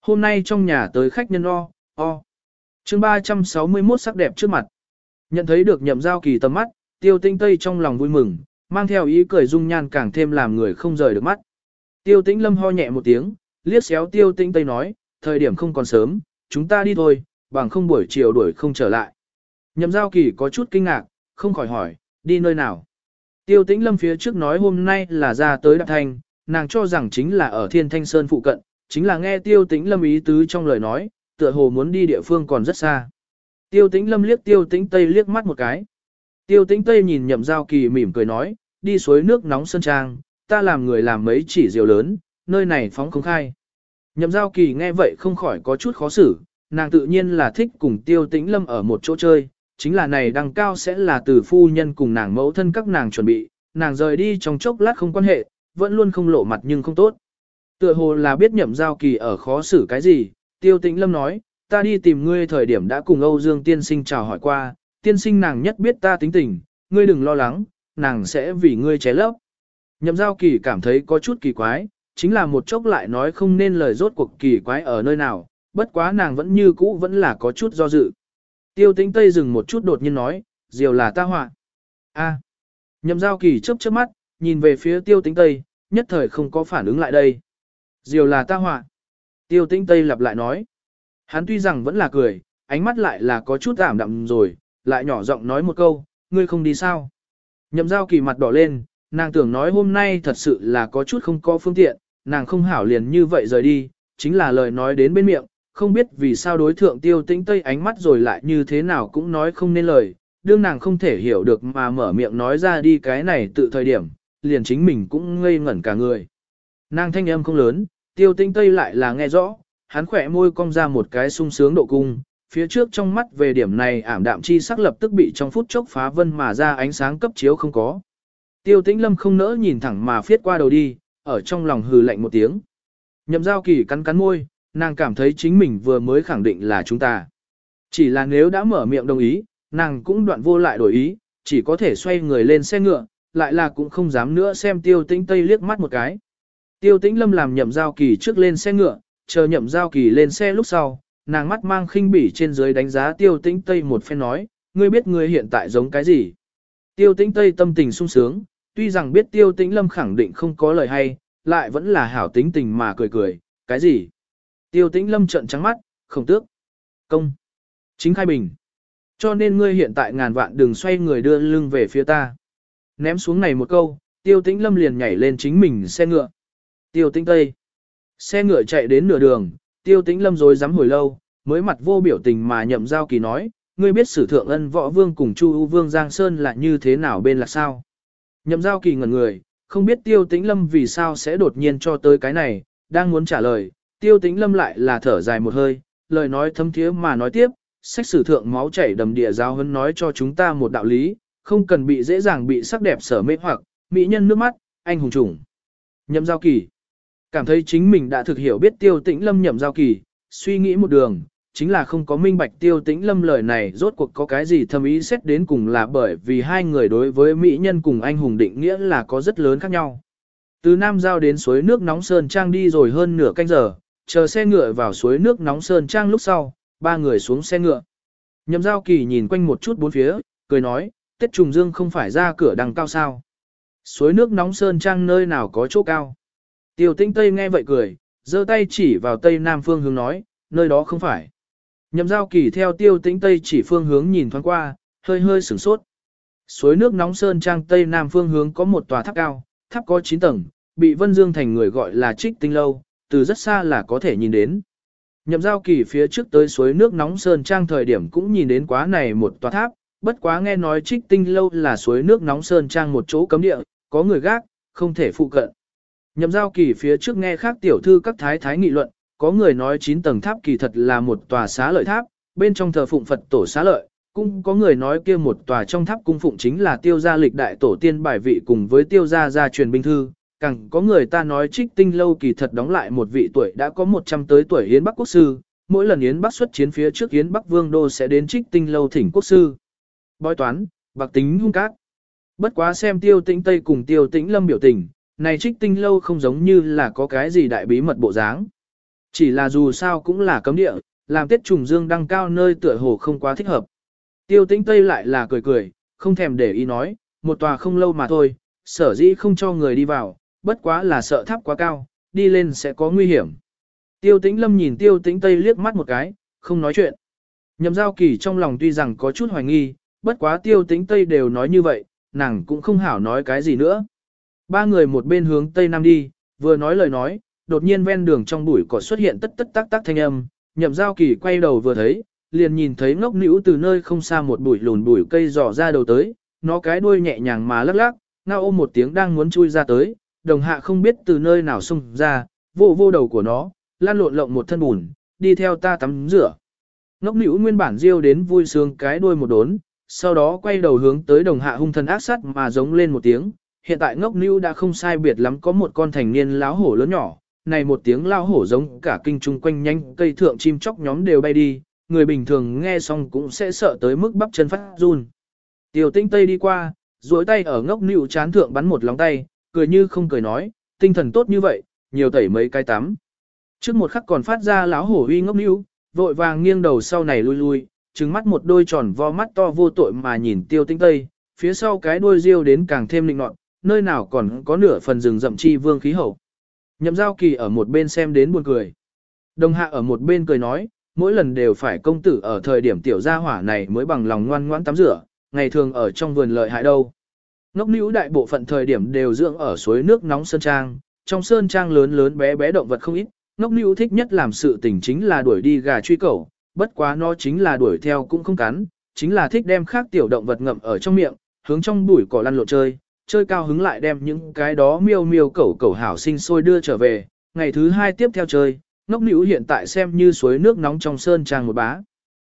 [SPEAKER 1] Hôm nay trong nhà tới khách nhân o, o. chương 361 sắc đẹp trước mặt. Nhận thấy được nhậm giao kỳ tầm mắt, tiêu tinh tây trong lòng vui mừng, mang theo ý cười dung nhan càng thêm làm người không rời được mắt. Tiêu tĩnh lâm ho nhẹ một tiếng, liếc xéo tiêu tinh tây nói, thời điểm không còn sớm, chúng ta đi thôi, bằng không buổi chiều đuổi không trở lại. Nhậm giao kỳ có chút kinh ngạc, không khỏi hỏi, đi nơi nào. Tiêu tĩnh lâm phía trước nói hôm nay là ra tới Đạp Thanh, nàng cho rằng chính là ở Thiên Thanh Sơn phụ cận, chính là nghe tiêu tĩnh lâm ý tứ trong lời nói, tựa hồ muốn đi địa phương còn rất xa. Tiêu tĩnh lâm liếc tiêu tĩnh tây liếc mắt một cái. Tiêu tĩnh tây nhìn nhậm giao kỳ mỉm cười nói, đi suối nước nóng sơn trang, ta làm người làm mấy chỉ diều lớn, nơi này phóng không khai. Nhậm giao kỳ nghe vậy không khỏi có chút khó xử, nàng tự nhiên là thích cùng tiêu tĩnh lâm ở một chỗ chơi, chính là này đăng cao sẽ là từ phu nhân cùng nàng mẫu thân các nàng chuẩn bị, nàng rời đi trong chốc lát không quan hệ, vẫn luôn không lộ mặt nhưng không tốt. Tựa hồ là biết nhậm giao kỳ ở khó xử cái gì, tiêu tĩnh lâm nói, ta đi tìm ngươi thời điểm đã cùng Âu Dương tiên sinh chào hỏi qua, tiên sinh nàng nhất biết ta tính tình, ngươi đừng lo lắng, nàng sẽ vì ngươi ché lấp. Nhậm giao kỳ cảm thấy có chút kỳ quái, chính là một chốc lại nói không nên lời rốt cuộc kỳ quái ở nơi nào, bất quá nàng vẫn như cũ vẫn là có chút do dự. Tiêu tĩnh Tây dừng một chút đột nhiên nói, diều là ta họa. A. Nhậm giao kỳ chớp chớp mắt, nhìn về phía tiêu tĩnh Tây, nhất thời không có phản ứng lại đây. Diều là ta họa. Tiêu tĩnh Tây lặp lại nói. Hắn tuy rằng vẫn là cười, ánh mắt lại là có chút ảm đạm rồi, lại nhỏ giọng nói một câu, ngươi không đi sao. Nhậm giao kỳ mặt đỏ lên, nàng tưởng nói hôm nay thật sự là có chút không có phương tiện, nàng không hảo liền như vậy rời đi, chính là lời nói đến bên miệng, không biết vì sao đối thượng tiêu tĩnh tây ánh mắt rồi lại như thế nào cũng nói không nên lời, đương nàng không thể hiểu được mà mở miệng nói ra đi cái này tự thời điểm, liền chính mình cũng ngây ngẩn cả người. Nàng thanh âm không lớn, tiêu tĩnh tây lại là nghe rõ, hắn khỏe môi cong ra một cái sung sướng độ cung, phía trước trong mắt về điểm này ảm đạm chi sắc lập tức bị trong phút chốc phá vân mà ra ánh sáng cấp chiếu không có. Tiêu tĩnh lâm không nỡ nhìn thẳng mà phiết qua đầu đi, ở trong lòng hừ lạnh một tiếng. Nhậm giao kỳ cắn cắn môi, nàng cảm thấy chính mình vừa mới khẳng định là chúng ta. Chỉ là nếu đã mở miệng đồng ý, nàng cũng đoạn vô lại đổi ý, chỉ có thể xoay người lên xe ngựa, lại là cũng không dám nữa xem tiêu tĩnh tây liếc mắt một cái. Tiêu tĩnh lâm làm nhậm giao kỳ trước lên xe ngựa, chờ nhậm giao kỳ lên xe lúc sau, nàng mắt mang khinh bỉ trên dưới đánh giá tiêu tĩnh tây một phen nói, ngươi biết ngươi hiện tại giống cái gì. Tiêu tĩnh tây tâm tình sung sướng, tuy rằng biết tiêu tĩnh lâm khẳng định không có lời hay, lại vẫn là hảo tính tình mà cười cười, cái gì. Tiêu tĩnh lâm trợn trắng mắt, không tước. Công. Chính khai bình. Cho nên ngươi hiện tại ngàn vạn đừng xoay người đưa lưng về phía ta. Ném xuống này một câu, tiêu tĩnh lâm liền nhảy lên chính mình xe ngựa. Tiêu tĩnh tây. Xe ngựa chạy đến nửa đường, tiêu tĩnh lâm rồi dám hồi lâu, mới mặt vô biểu tình mà nhậm giao kỳ nói, ngươi biết sử thượng ân võ vương cùng chu ưu vương Giang Sơn là như thế nào bên là sao. Nhậm giao kỳ ngẩn người, không biết tiêu tĩnh lâm vì sao sẽ đột nhiên cho tới cái này, đang muốn trả lời, tiêu tĩnh lâm lại là thở dài một hơi, lời nói thâm thiế mà nói tiếp, sách sử thượng máu chảy đầm địa giáo hấn nói cho chúng ta một đạo lý, không cần bị dễ dàng bị sắc đẹp sở mê hoặc, mỹ nhân nước mắt, anh hùng trùng. Nhậm giao kỳ. Cảm thấy chính mình đã thực hiểu biết tiêu tĩnh lâm nhậm giao kỳ, suy nghĩ một đường, chính là không có minh bạch tiêu tĩnh lâm lời này rốt cuộc có cái gì thâm ý xét đến cùng là bởi vì hai người đối với mỹ nhân cùng anh hùng định nghĩa là có rất lớn khác nhau. Từ Nam Giao đến suối nước nóng Sơn Trang đi rồi hơn nửa canh giờ, chờ xe ngựa vào suối nước nóng Sơn Trang lúc sau, ba người xuống xe ngựa. Nhậm Giao Kỳ nhìn quanh một chút bốn phía, cười nói, Tết Trùng Dương không phải ra cửa đằng cao sao. Suối nước nóng Sơn Trang nơi nào có chỗ cao. Tiêu tinh Tây nghe vậy cười, giơ tay chỉ vào Tây Nam phương hướng nói, nơi đó không phải. Nhậm giao kỳ theo tiêu tĩnh tây chỉ phương hướng nhìn thoáng qua, hơi hơi sửng sốt. Suối nước nóng sơn trang tây nam phương hướng có một tòa tháp cao, tháp có 9 tầng, bị Vân Dương thành người gọi là trích tinh lâu, từ rất xa là có thể nhìn đến. Nhậm giao kỳ phía trước tới suối nước nóng sơn trang thời điểm cũng nhìn đến quá này một tòa tháp, bất quá nghe nói trích tinh lâu là suối nước nóng sơn trang một chỗ cấm địa, có người gác, không thể phụ cận. Nhậm giao kỳ phía trước nghe khác tiểu thư các thái thái nghị luận, có người nói 9 tầng tháp kỳ thật là một tòa xá lợi tháp, bên trong thờ phụng Phật tổ xá lợi, cũng có người nói kia một tòa trong tháp cung phụng chính là tiêu gia lịch đại tổ tiên bài vị cùng với tiêu gia gia truyền binh thư, càng có người ta nói trích tinh lâu kỳ thật đóng lại một vị tuổi đã có 100 tới tuổi Yến Bắc Quốc Sư, mỗi lần Yến Bắc xuất chiến phía trước Yến Bắc Vương Đô sẽ đến trích tinh lâu thỉnh Quốc Sư. Bói toán, bạc tính hung cát. Bất quá xem tiêu tĩnh Tây cùng tiêu tĩnh Lâm biểu tình, này trích tinh lâu không giống như là có cái gì đại bí mật bộ dáng. Chỉ là dù sao cũng là cấm địa, làm tiết trùng dương đăng cao nơi tựa hồ không quá thích hợp. Tiêu tĩnh Tây lại là cười cười, không thèm để ý nói, một tòa không lâu mà thôi, sở dĩ không cho người đi vào, bất quá là sợ tháp quá cao, đi lên sẽ có nguy hiểm. Tiêu tĩnh Lâm nhìn tiêu tĩnh Tây liếc mắt một cái, không nói chuyện. Nhậm giao kỳ trong lòng tuy rằng có chút hoài nghi, bất quá tiêu tĩnh Tây đều nói như vậy, nàng cũng không hảo nói cái gì nữa. Ba người một bên hướng Tây Nam đi, vừa nói lời nói, đột nhiên ven đường trong bụi cỏ xuất hiện tất tất tác tác thanh âm, nhậm giao kỳ quay đầu vừa thấy, liền nhìn thấy ngốc nữ từ nơi không xa một bụi lùn bụi cây dò ra đầu tới, nó cái đuôi nhẹ nhàng mà lắc lắc, ngao ôm một tiếng đang muốn chui ra tới, đồng hạ không biết từ nơi nào xông ra, vô vô đầu của nó, lan lộn lộng một thân bùn, đi theo ta tắm rửa. Ngốc nữ nguyên bản riêu đến vui sướng cái đuôi một đốn, sau đó quay đầu hướng tới đồng hạ hung thần ác sát mà giống lên một tiếng. Hiện tại ngốc nữ đã không sai biệt lắm có một con thành niên láo hổ lớn nhỏ, này một tiếng lao hổ giống cả kinh trung quanh nhanh cây thượng chim chóc nhóm đều bay đi, người bình thường nghe xong cũng sẽ sợ tới mức bắp chân phát run. Tiểu tinh tây đi qua, duỗi tay ở ngốc nữ chán thượng bắn một lóng tay, cười như không cười nói, tinh thần tốt như vậy, nhiều tẩy mấy cái tắm. Trước một khắc còn phát ra láo hổ uy ngốc níu, vội vàng nghiêng đầu sau này lui lui, trừng mắt một đôi tròn vo mắt to vô tội mà nhìn tiêu tinh tây, phía sau cái đuôi riêu đến càng thêm linh nọt, nơi nào còn có nửa phần rừng rậm chi vương khí hậu. Nhậm giao kỳ ở một bên xem đến buồn cười. Đồng hạ ở một bên cười nói, mỗi lần đều phải công tử ở thời điểm tiểu gia hỏa này mới bằng lòng ngoan ngoãn tắm rửa, ngày thường ở trong vườn lợi hại đâu. Ngốc nữ đại bộ phận thời điểm đều dưỡng ở suối nước nóng sơn trang, trong sơn trang lớn lớn bé bé động vật không ít, ngốc nữ thích nhất làm sự tình chính là đuổi đi gà truy cẩu, bất quá nó chính là đuổi theo cũng không cắn, chính là thích đem khác tiểu động vật ngậm ở trong miệng, hướng trong bụi cỏ lăn lộn chơi, chơi cao hứng lại đem những cái đó miêu miêu cẩu cẩu hảo sinh sôi đưa trở về, ngày thứ hai tiếp theo chơi, ngốc nữ hiện tại xem như suối nước nóng trong sơn trang một bá.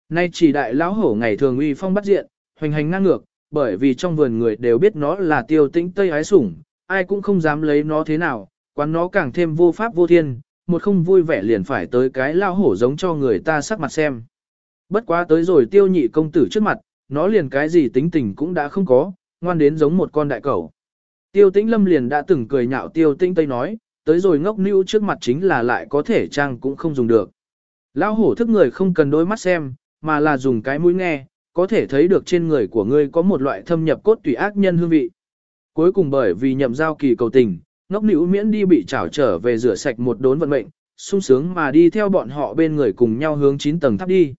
[SPEAKER 1] Nay chỉ đại lão hổ ngày thường uy phong bắt diện, hoành hành ngang ngược, bởi vì trong vườn người đều biết nó là tiêu tĩnh tây ái sủng, ai cũng không dám lấy nó thế nào, quán nó càng thêm vô pháp vô thiên, một không vui vẻ liền phải tới cái lao hổ giống cho người ta sắc mặt xem. Bất quá tới rồi tiêu nhị công tử trước mặt, nó liền cái gì tính tình cũng đã không có, ngoan đến giống một con đại cẩu. Tiêu tĩnh lâm liền đã từng cười nhạo tiêu tĩnh tây nói, tới rồi ngốc nữ trước mặt chính là lại có thể trang cũng không dùng được. lao hổ thức người không cần đôi mắt xem, mà là dùng cái mũi nghe, có thể thấy được trên người của ngươi có một loại thâm nhập cốt tùy ác nhân hương vị. Cuối cùng bởi vì nhậm giao kỳ cầu tình, ngốc nữ miễn đi bị trảo trở về rửa sạch một đốn vận mệnh, sung sướng mà đi theo bọn họ bên người cùng nhau hướng 9 tầng tháp đi.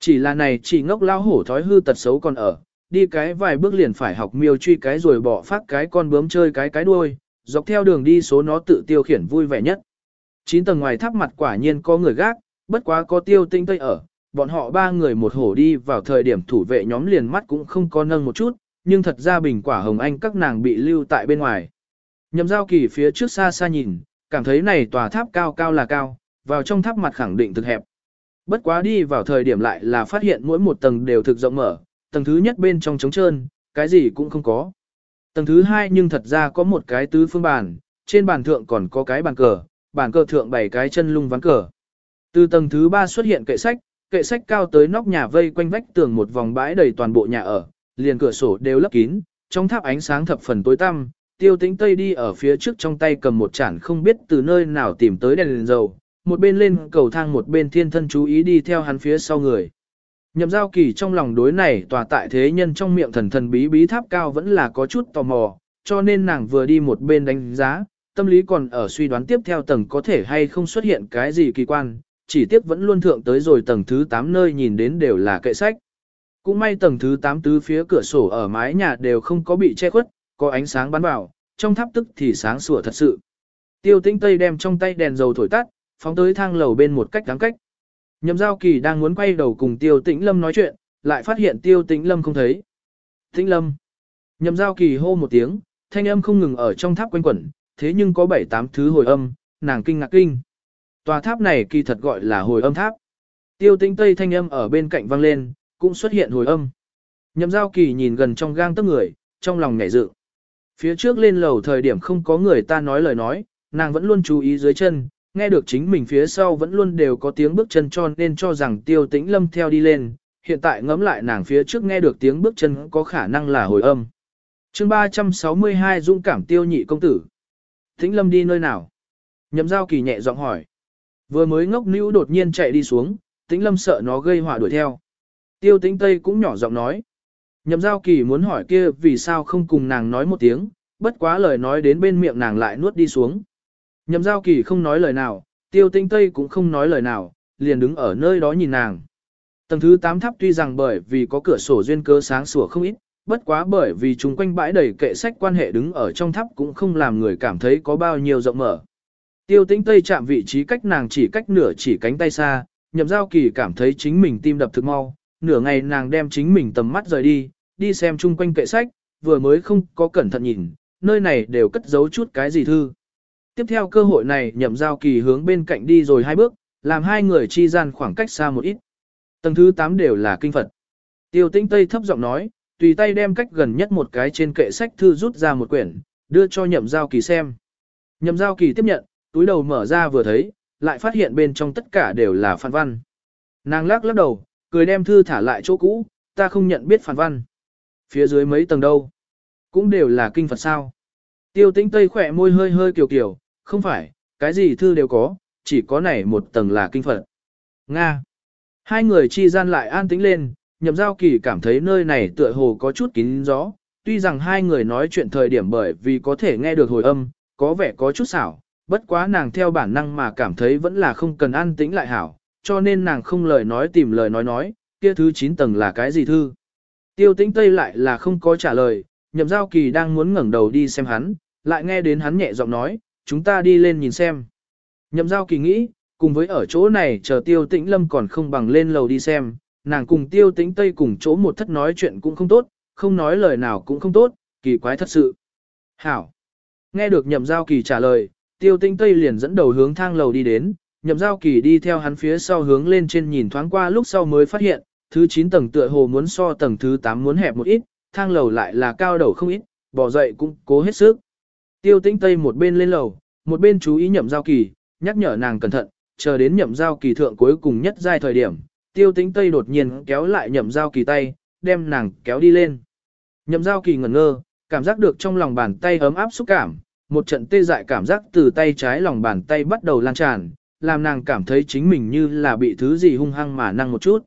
[SPEAKER 1] Chỉ là này chỉ ngốc lao hổ thói hư tật xấu còn ở, đi cái vài bước liền phải học miêu truy cái rồi bỏ phát cái con bướm chơi cái cái đuôi, dọc theo đường đi số nó tự tiêu khiển vui vẻ nhất. Chín tầng ngoài tháp mặt quả nhiên có người gác, bất quá có tiêu tinh tây ở, bọn họ ba người một hổ đi vào thời điểm thủ vệ nhóm liền mắt cũng không có nâng một chút, nhưng thật ra bình quả hồng anh các nàng bị lưu tại bên ngoài. Nhậm giao kỳ phía trước xa xa nhìn, cảm thấy này tòa tháp cao cao là cao, vào trong tháp mặt khẳng định thực hẹp. Bất quá đi vào thời điểm lại là phát hiện mỗi một tầng đều thực rộng mở, tầng thứ nhất bên trong trống trơn, cái gì cũng không có. Tầng thứ hai nhưng thật ra có một cái tứ phương bàn, trên bàn thượng còn có cái bàn cờ, bàn cờ thượng bảy cái chân lung ván cờ. Từ tầng thứ ba xuất hiện kệ sách, kệ sách cao tới nóc nhà vây quanh vách tường một vòng bãi đầy toàn bộ nhà ở, liền cửa sổ đều lấp kín, trong tháp ánh sáng thập phần tối tăm, tiêu tĩnh tây đi ở phía trước trong tay cầm một chản không biết từ nơi nào tìm tới đèn, đèn dầu, một bên lên cầu thang một bên thiên thân chú ý đi theo hắn phía sau người. Nhậm giao kỳ trong lòng đối này tòa tại thế nhân trong miệng thần thần bí bí tháp cao vẫn là có chút tò mò, cho nên nàng vừa đi một bên đánh giá, tâm lý còn ở suy đoán tiếp theo tầng có thể hay không xuất hiện cái gì kỳ quan, chỉ tiếp vẫn luôn thượng tới rồi tầng thứ 8 nơi nhìn đến đều là kệ sách. Cũng may tầng thứ 8 tứ phía cửa sổ ở mái nhà đều không có bị che khuất, có ánh sáng bắn vào, trong tháp tức thì sáng sủa thật sự. Tiêu tĩnh Tây đem trong tay đèn dầu thổi tắt, phóng tới thang lầu bên một cách đáng cách. Nhậm giao kỳ đang muốn quay đầu cùng tiêu tĩnh lâm nói chuyện, lại phát hiện tiêu tĩnh lâm không thấy. Tĩnh lâm. Nhậm giao kỳ hô một tiếng, thanh âm không ngừng ở trong tháp quanh quẩn, thế nhưng có bảy tám thứ hồi âm, nàng kinh ngạc kinh. Tòa tháp này kỳ thật gọi là hồi âm tháp. Tiêu tĩnh tây thanh âm ở bên cạnh vang lên, cũng xuất hiện hồi âm. Nhậm giao kỳ nhìn gần trong gang tấc người, trong lòng nhảy dự. Phía trước lên lầu thời điểm không có người ta nói lời nói, nàng vẫn luôn chú ý dưới chân, nghe được chính mình phía sau vẫn luôn đều có tiếng bước chân cho nên cho rằng tiêu tĩnh lâm theo đi lên, hiện tại ngẫm lại nàng phía trước nghe được tiếng bước chân có khả năng là hồi âm. chương 362 dũng cảm tiêu nhị công tử. Tĩnh lâm đi nơi nào? Nhậm giao kỳ nhẹ giọng hỏi. Vừa mới ngốc nữ đột nhiên chạy đi xuống, tĩnh lâm sợ nó gây họa đuổi theo. Tiêu tĩnh tây cũng nhỏ giọng nói. Nhậm giao kỳ muốn hỏi kia vì sao không cùng nàng nói một tiếng, bất quá lời nói đến bên miệng nàng lại nuốt đi xuống. Nhậm giao kỳ không nói lời nào, tiêu tĩnh tây cũng không nói lời nào, liền đứng ở nơi đó nhìn nàng. Tầng thứ 8 tháp tuy rằng bởi vì có cửa sổ duyên cơ sáng sủa không ít, bất quá bởi vì chúng quanh bãi đầy kệ sách quan hệ đứng ở trong tháp cũng không làm người cảm thấy có bao nhiêu rộng mở. Tiêu tinh tây chạm vị trí cách nàng chỉ cách nửa chỉ cánh tay xa, nhậm giao kỳ cảm thấy chính mình tim đập thực mau, nửa ngày nàng đem chính mình tầm mắt rời đi, đi xem chung quanh kệ sách, vừa mới không có cẩn thận nhìn, nơi này đều cất giấu chút cái gì thư. Tiếp theo cơ hội này nhậm giao kỳ hướng bên cạnh đi rồi hai bước, làm hai người chi gian khoảng cách xa một ít. Tầng thứ 8 đều là kinh Phật. Tiêu tĩnh Tây thấp giọng nói, tùy tay đem cách gần nhất một cái trên kệ sách thư rút ra một quyển, đưa cho nhậm giao kỳ xem. Nhậm giao kỳ tiếp nhận, túi đầu mở ra vừa thấy, lại phát hiện bên trong tất cả đều là phản văn. Nàng lắc lắc đầu, cười đem thư thả lại chỗ cũ, ta không nhận biết phản văn. Phía dưới mấy tầng đâu? Cũng đều là kinh Phật sao? Tiêu tĩnh Tây khỏe môi hơi hơi kiều kiều, không phải, cái gì thư đều có, chỉ có này một tầng là kinh Phật. Nga. Hai người chi gian lại an tĩnh lên, nhậm giao kỳ cảm thấy nơi này tựa hồ có chút kín gió, tuy rằng hai người nói chuyện thời điểm bởi vì có thể nghe được hồi âm, có vẻ có chút xảo, bất quá nàng theo bản năng mà cảm thấy vẫn là không cần an tĩnh lại hảo, cho nên nàng không lời nói tìm lời nói nói, kia thứ 9 tầng là cái gì thư. Tiêu tĩnh Tây lại là không có trả lời, nhậm giao kỳ đang muốn ngẩng đầu đi xem hắn, lại nghe đến hắn nhẹ giọng nói, chúng ta đi lên nhìn xem. Nhậm giao kỳ nghĩ, cùng với ở chỗ này chờ tiêu tĩnh lâm còn không bằng lên lầu đi xem, nàng cùng tiêu tĩnh tây cùng chỗ một thất nói chuyện cũng không tốt, không nói lời nào cũng không tốt, kỳ quái thật sự. Hảo! Nghe được nhậm giao kỳ trả lời, tiêu Tinh tây liền dẫn đầu hướng thang lầu đi đến, nhậm giao kỳ đi theo hắn phía sau hướng lên trên nhìn thoáng qua lúc sau mới phát hiện, thứ 9 tầng tựa hồ muốn so tầng thứ 8 muốn hẹp một ít, thang lầu lại là cao đầu không ít, bỏ dậy cũng cố hết sức. Tiêu Tinh Tây một bên lên lầu, một bên chú ý nhậm giao kỳ, nhắc nhở nàng cẩn thận, chờ đến nhậm giao kỳ thượng cuối cùng nhất giai thời điểm, tiêu Tinh Tây đột nhiên kéo lại nhậm giao kỳ tay, đem nàng kéo đi lên. Nhậm giao kỳ ngẩn ngơ, cảm giác được trong lòng bàn tay ấm áp xúc cảm, một trận tê dại cảm giác từ tay trái lòng bàn tay bắt đầu lan tràn, làm nàng cảm thấy chính mình như là bị thứ gì hung hăng mà năng một chút.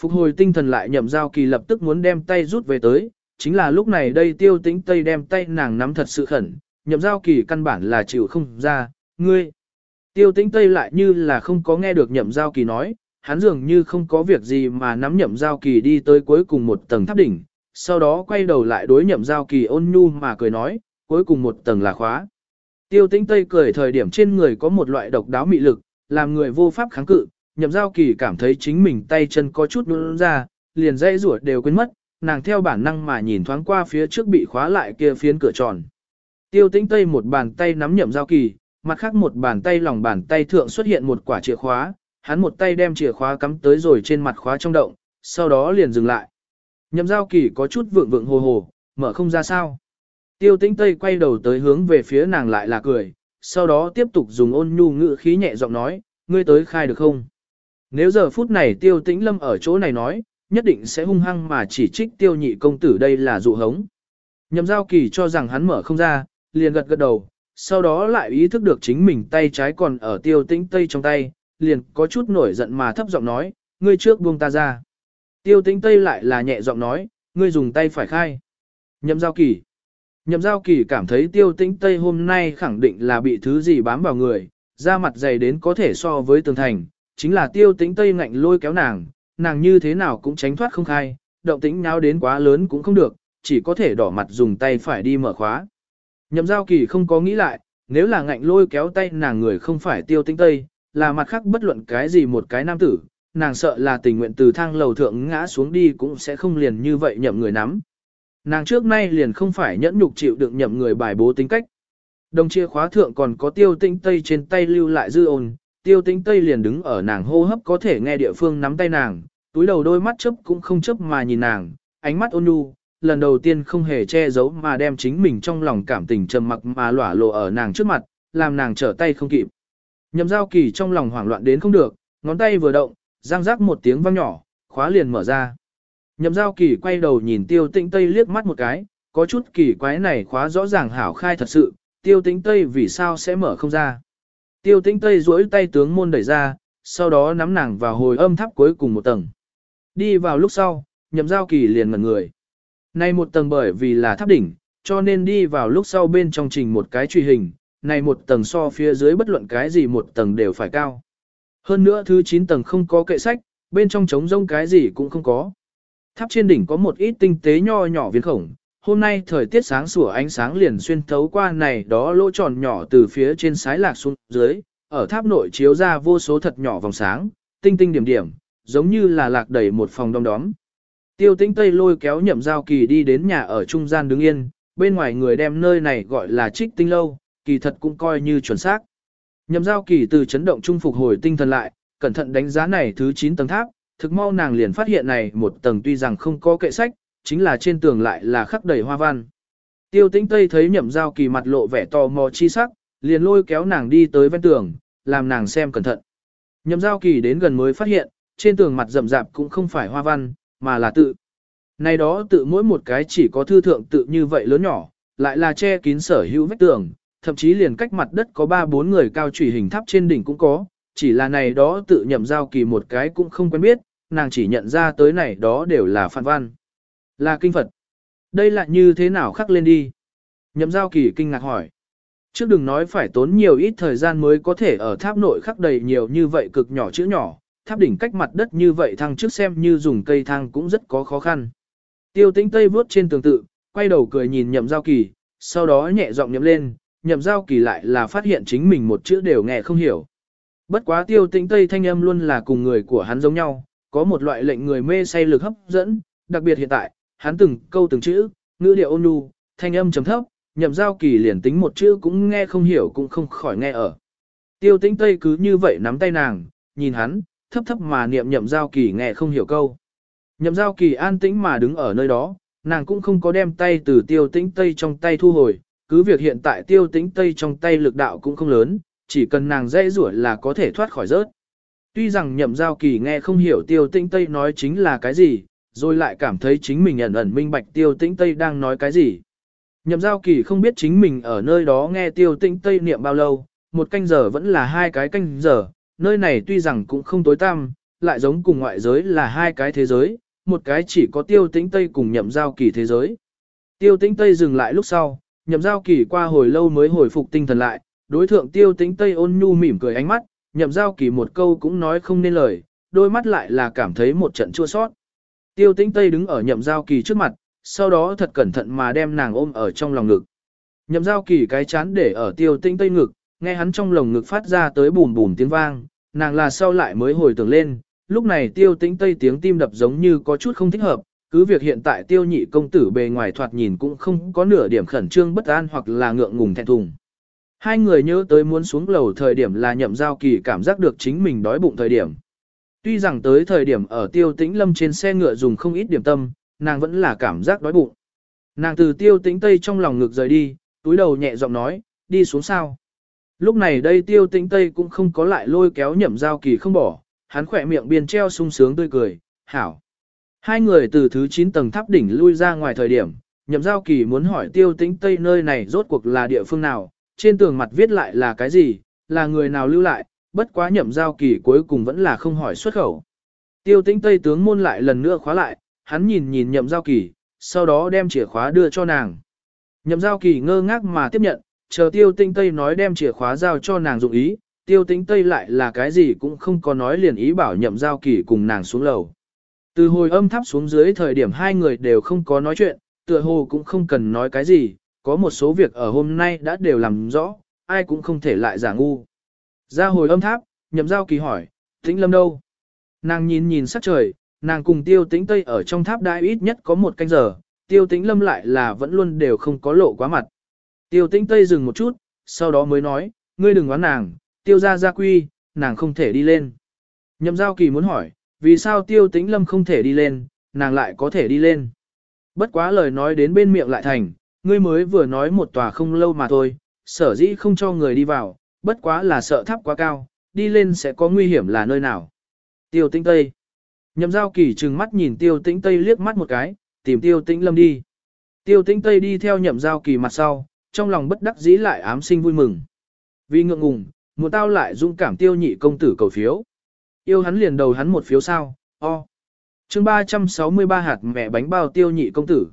[SPEAKER 1] Phục hồi tinh thần lại nhậm giao kỳ lập tức muốn đem tay rút về tới, chính là lúc này đây tiêu tĩnh Tây đem tay nàng nắm thật sự khẩn, nhậm giao kỳ căn bản là chịu không ra, ngươi. Tiêu tĩnh Tây lại như là không có nghe được nhậm giao kỳ nói, hắn dường như không có việc gì mà nắm nhậm giao kỳ đi tới cuối cùng một tầng tháp đỉnh, sau đó quay đầu lại đối nhậm giao kỳ ôn nhu mà cười nói, cuối cùng một tầng là khóa. Tiêu tĩnh Tây cười thời điểm trên người có một loại độc đáo mị lực, làm người vô pháp kháng cự, nhậm giao kỳ cảm thấy chính mình tay chân có chút nôn ra, liền dây rủa đều quên mất, nàng theo bản năng mà nhìn thoáng qua phía trước bị khóa lại kia phiến cửa tròn. Tiêu tĩnh tây một bàn tay nắm nhậm giao kỳ, mặt khác một bàn tay lòng bàn tay thượng xuất hiện một quả chìa khóa, hắn một tay đem chìa khóa cắm tới rồi trên mặt khóa trong động, sau đó liền dừng lại. Nhậm giao kỳ có chút vượng vượng hồ hồ, mở không ra sao. Tiêu tĩnh tây quay đầu tới hướng về phía nàng lại là cười, sau đó tiếp tục dùng ôn nhu ngữ khí nhẹ giọng nói, ngươi tới khai được không? Nếu giờ phút này tiêu tĩnh lâm ở chỗ này nói, nhất định sẽ hung hăng mà chỉ trích tiêu nhị công tử đây là dụ hống. Nhầm giao kỳ cho rằng hắn mở không ra, liền gật gật đầu, sau đó lại ý thức được chính mình tay trái còn ở tiêu tĩnh tây trong tay, liền có chút nổi giận mà thấp giọng nói, ngươi trước buông ta ra. Tiêu tĩnh tây lại là nhẹ giọng nói, ngươi dùng tay phải khai. Nhầm giao kỳ. Nhậm giao kỳ cảm thấy tiêu tĩnh tây hôm nay khẳng định là bị thứ gì bám vào người, da mặt dày đến có thể so với tường thành, chính là tiêu tĩnh tây ngạnh lôi kéo nàng, nàng như thế nào cũng tránh thoát không khai, động tĩnh nháo đến quá lớn cũng không được, chỉ có thể đỏ mặt dùng tay phải đi mở khóa. Nhậm giao kỳ không có nghĩ lại, nếu là ngạnh lôi kéo tay nàng người không phải tiêu tĩnh tây, là mặt khác bất luận cái gì một cái nam tử, nàng sợ là tình nguyện từ thang lầu thượng ngã xuống đi cũng sẽ không liền như vậy nhậm người nắm. Nàng trước nay liền không phải nhẫn nhục chịu đựng nhậm người bài bố tính cách. Đồng chia khóa thượng còn có tiêu tĩnh tây trên tay lưu lại dư ồn, tiêu tĩnh tây liền đứng ở nàng hô hấp có thể nghe địa phương nắm tay nàng, túi đầu đôi mắt chớp cũng không chớp mà nhìn nàng, ánh mắt ôn nhu, lần đầu tiên không hề che giấu mà đem chính mình trong lòng cảm tình trầm mặc mà lỏa lộ ở nàng trước mặt, làm nàng trở tay không kịp. Nhậm giao kỳ trong lòng hoảng loạn đến không được, ngón tay vừa động, răng rác một tiếng vang nhỏ, khóa liền mở ra. Nhậm giao kỳ quay đầu nhìn tiêu tĩnh tây liếc mắt một cái, có chút kỳ quái này khóa rõ ràng hảo khai thật sự, tiêu tĩnh tây vì sao sẽ mở không ra. Tiêu tĩnh tây duỗi tay tướng môn đẩy ra, sau đó nắm nàng vào hồi âm tháp cuối cùng một tầng. Đi vào lúc sau, nhậm giao kỳ liền ngẩn người. Này một tầng bởi vì là tháp đỉnh, cho nên đi vào lúc sau bên trong trình một cái truy hình, này một tầng so phía dưới bất luận cái gì một tầng đều phải cao. Hơn nữa thứ 9 tầng không có kệ sách, bên trong trống rông cái gì cũng không có. Tháp trên đỉnh có một ít tinh tế nho nhỏ viên khổng, hôm nay thời tiết sáng sủa ánh sáng liền xuyên thấu qua này đó lỗ tròn nhỏ từ phía trên sái lạc xuống dưới, ở tháp nội chiếu ra vô số thật nhỏ vòng sáng, tinh tinh điểm điểm, giống như là lạc đầy một phòng đông đóm. Tiêu tĩnh Tây lôi kéo nhậm giao kỳ đi đến nhà ở trung gian đứng yên, bên ngoài người đem nơi này gọi là trích tinh lâu, kỳ thật cũng coi như chuẩn xác. Nhậm giao kỳ từ chấn động trung phục hồi tinh thần lại, cẩn thận đánh giá này thứ 9 tầng tháp, thực mau nàng liền phát hiện này một tầng tuy rằng không có kệ sách, chính là trên tường lại là khắc đầy hoa văn. Tiêu tĩnh Tây thấy nhậm giao kỳ mặt lộ vẻ tò mò chi sắc, liền lôi kéo nàng đi tới ven tường, làm nàng xem cẩn thận. Nhậm giao kỳ đến gần mới phát hiện, trên tường mặt rậm rạp cũng không phải hoa văn, mà là tự. Này đó tự mỗi một cái chỉ có thư thượng tự như vậy lớn nhỏ, lại là che kín sở hữu vách tường, thậm chí liền cách mặt đất có 3-4 người cao trùy hình tháp trên đỉnh cũng có, chỉ là này đó tự nhậm giao kỳ một cái cũng không quen biết, nàng chỉ nhận ra tới này đó đều là phản văn. Là kinh Phật. Đây là như thế nào khắc lên đi? Nhậm giao kỳ kinh ngạc hỏi. Trước đừng nói phải tốn nhiều ít thời gian mới có thể ở tháp nội khắc đầy nhiều như vậy cực nhỏ chữ nhỏ, tháp đỉnh cách mặt đất như vậy thăng trước xem như dùng cây thang cũng rất có khó khăn. Tiêu tĩnh tây vớt trên tường tự, quay đầu cười nhìn nhậm giao kỳ, sau đó nhẹ giọng nhậm lên, nhậm giao kỳ lại là phát hiện chính mình một chữ đều nghe không hiểu. Bất quá tiêu tĩnh tây thanh âm luôn là cùng người của hắn giống nhau, có một loại lệnh người mê say lực hấp dẫn, đặc biệt hiện tại, hắn từng câu từng chữ, ngữ điệu ôn nhu, thanh âm trầm thấp, nhậm giao kỳ liền tính một chữ cũng nghe không hiểu cũng không khỏi nghe ở. Tiêu tĩnh tây cứ như vậy nắm tay nàng, nhìn hắn, thấp thấp mà niệm nhậm giao kỳ nghe không hiểu câu. Nhậm giao kỳ an tĩnh mà đứng ở nơi đó, nàng cũng không có đem tay từ tiêu tĩnh tây trong tay thu hồi, cứ việc hiện tại tiêu tĩnh tây trong tay lực đạo cũng không lớn, chỉ cần nàng dễ rủa là có thể thoát khỏi rớt. Tuy rằng nhậm giao kỳ nghe không hiểu tiêu tĩnh tây nói chính là cái gì, rồi lại cảm thấy chính mình ẩn ẩn minh bạch tiêu tĩnh tây đang nói cái gì. Nhậm giao kỳ không biết chính mình ở nơi đó nghe tiêu tĩnh tây niệm bao lâu, một canh giờ vẫn là hai cái canh giờ, nơi này tuy rằng cũng không tối tăm, lại giống cùng ngoại giới là hai cái thế giới, một cái chỉ có tiêu tĩnh Tây cùng nhậm giao kỳ thế giới. Tiêu tĩnh Tây dừng lại lúc sau, nhậm giao kỳ qua hồi lâu mới hồi phục tinh thần lại, đối thượng tiêu tính Tây ôn nhu mỉm cười ánh mắt, nhậm giao kỳ một câu cũng nói không nên lời, đôi mắt lại là cảm thấy một trận chua sót. Tiêu tính Tây đứng ở nhậm giao kỳ trước mặt, sau đó thật cẩn thận mà đem nàng ôm ở trong lòng ngực. Nhậm giao kỳ cái chán để ở tiêu Tinh Tây ngực, nghe hắn trong lồng ngực phát ra tới bùm bùm tiếng vang, nàng là sau lại mới hồi tưởng lên, lúc này tiêu tĩnh tây tiếng tim đập giống như có chút không thích hợp, cứ việc hiện tại tiêu nhị công tử bề ngoài thoạt nhìn cũng không có nửa điểm khẩn trương bất an hoặc là ngượng ngùng thẹn thùng. Hai người nhớ tới muốn xuống lầu thời điểm là nhậm giao kỳ cảm giác được chính mình đói bụng thời điểm. Tuy rằng tới thời điểm ở tiêu tĩnh lâm trên xe ngựa dùng không ít điểm tâm, nàng vẫn là cảm giác đói bụng. Nàng từ tiêu tĩnh tây trong lòng ngực rời đi, túi đầu nhẹ giọng nói, đi xuống sao. Lúc này đây tiêu tĩnh tây cũng không có lại lôi kéo nhậm giao kỳ không bỏ, hắn khỏe miệng biên treo sung sướng tươi cười, hảo. Hai người từ thứ 9 tầng tháp đỉnh lui ra ngoài thời điểm, nhậm giao kỳ muốn hỏi tiêu tĩnh tây nơi này rốt cuộc là địa phương nào, trên tường mặt viết lại là cái gì, là người nào lưu lại, bất quá nhậm giao kỳ cuối cùng vẫn là không hỏi xuất khẩu. Tiêu tĩnh tây tướng môn lại lần nữa khóa lại, hắn nhìn nhìn nhậm giao kỳ, sau đó đem chìa khóa đưa cho nàng. Nhậm giao kỳ ngơ ngác mà tiếp nhận, chờ tiêu tĩnh tây nói đem chìa khóa giao cho nàng dụng ý, tiêu tĩnh tây lại là cái gì cũng không có nói liền ý bảo nhậm giao kỳ cùng nàng xuống lầu. Từ hồi âm tháp xuống dưới thời điểm hai người đều không có nói chuyện, tựa hồ cũng không cần nói cái gì, có một số việc ở hôm nay đã đều làm rõ, ai cũng không thể lại giả ngu. Ra hồi âm tháp, nhậm giao kỳ hỏi, tĩnh lâm đâu? Nàng nhìn nhìn sắc trời, nàng cùng tiêu tĩnh tây ở trong tháp đã ít nhất có một canh giờ, tiêu tĩnh lâm lại là vẫn luôn đều không có lộ quá mặt. Tiêu tĩnh tây dừng một chút, sau đó mới nói, ngươi đừng oán nàng, tiêu ra gia quy, nàng không thể đi lên. Nhậm giao kỳ muốn hỏi, vì sao tiêu tĩnh lâm không thể đi lên, nàng lại có thể đi lên. Bất quá lời nói đến bên miệng lại thành, ngươi mới vừa nói một tòa không lâu mà thôi, sở dĩ không cho người đi vào, bất quá là sợ tháp quá cao, đi lên sẽ có nguy hiểm là nơi nào. Tiêu tĩnh Tây. Nhậm giao kỳ trừng mắt nhìn tiêu tĩnh Tây liếc mắt một cái, tìm tiêu tĩnh lâm đi. Tiêu tĩnh Tây đi theo nhậm giao kỳ mặt sau, trong lòng bất đắc dĩ lại ám sinh vui mừng. Vì ngượng ngùng, một tao lại dung cảm tiêu nhị công tử cầu phiếu. Yêu hắn liền đầu hắn một phiếu sao, o. chương 363 hạt mẹ bánh bao tiêu nhị công tử.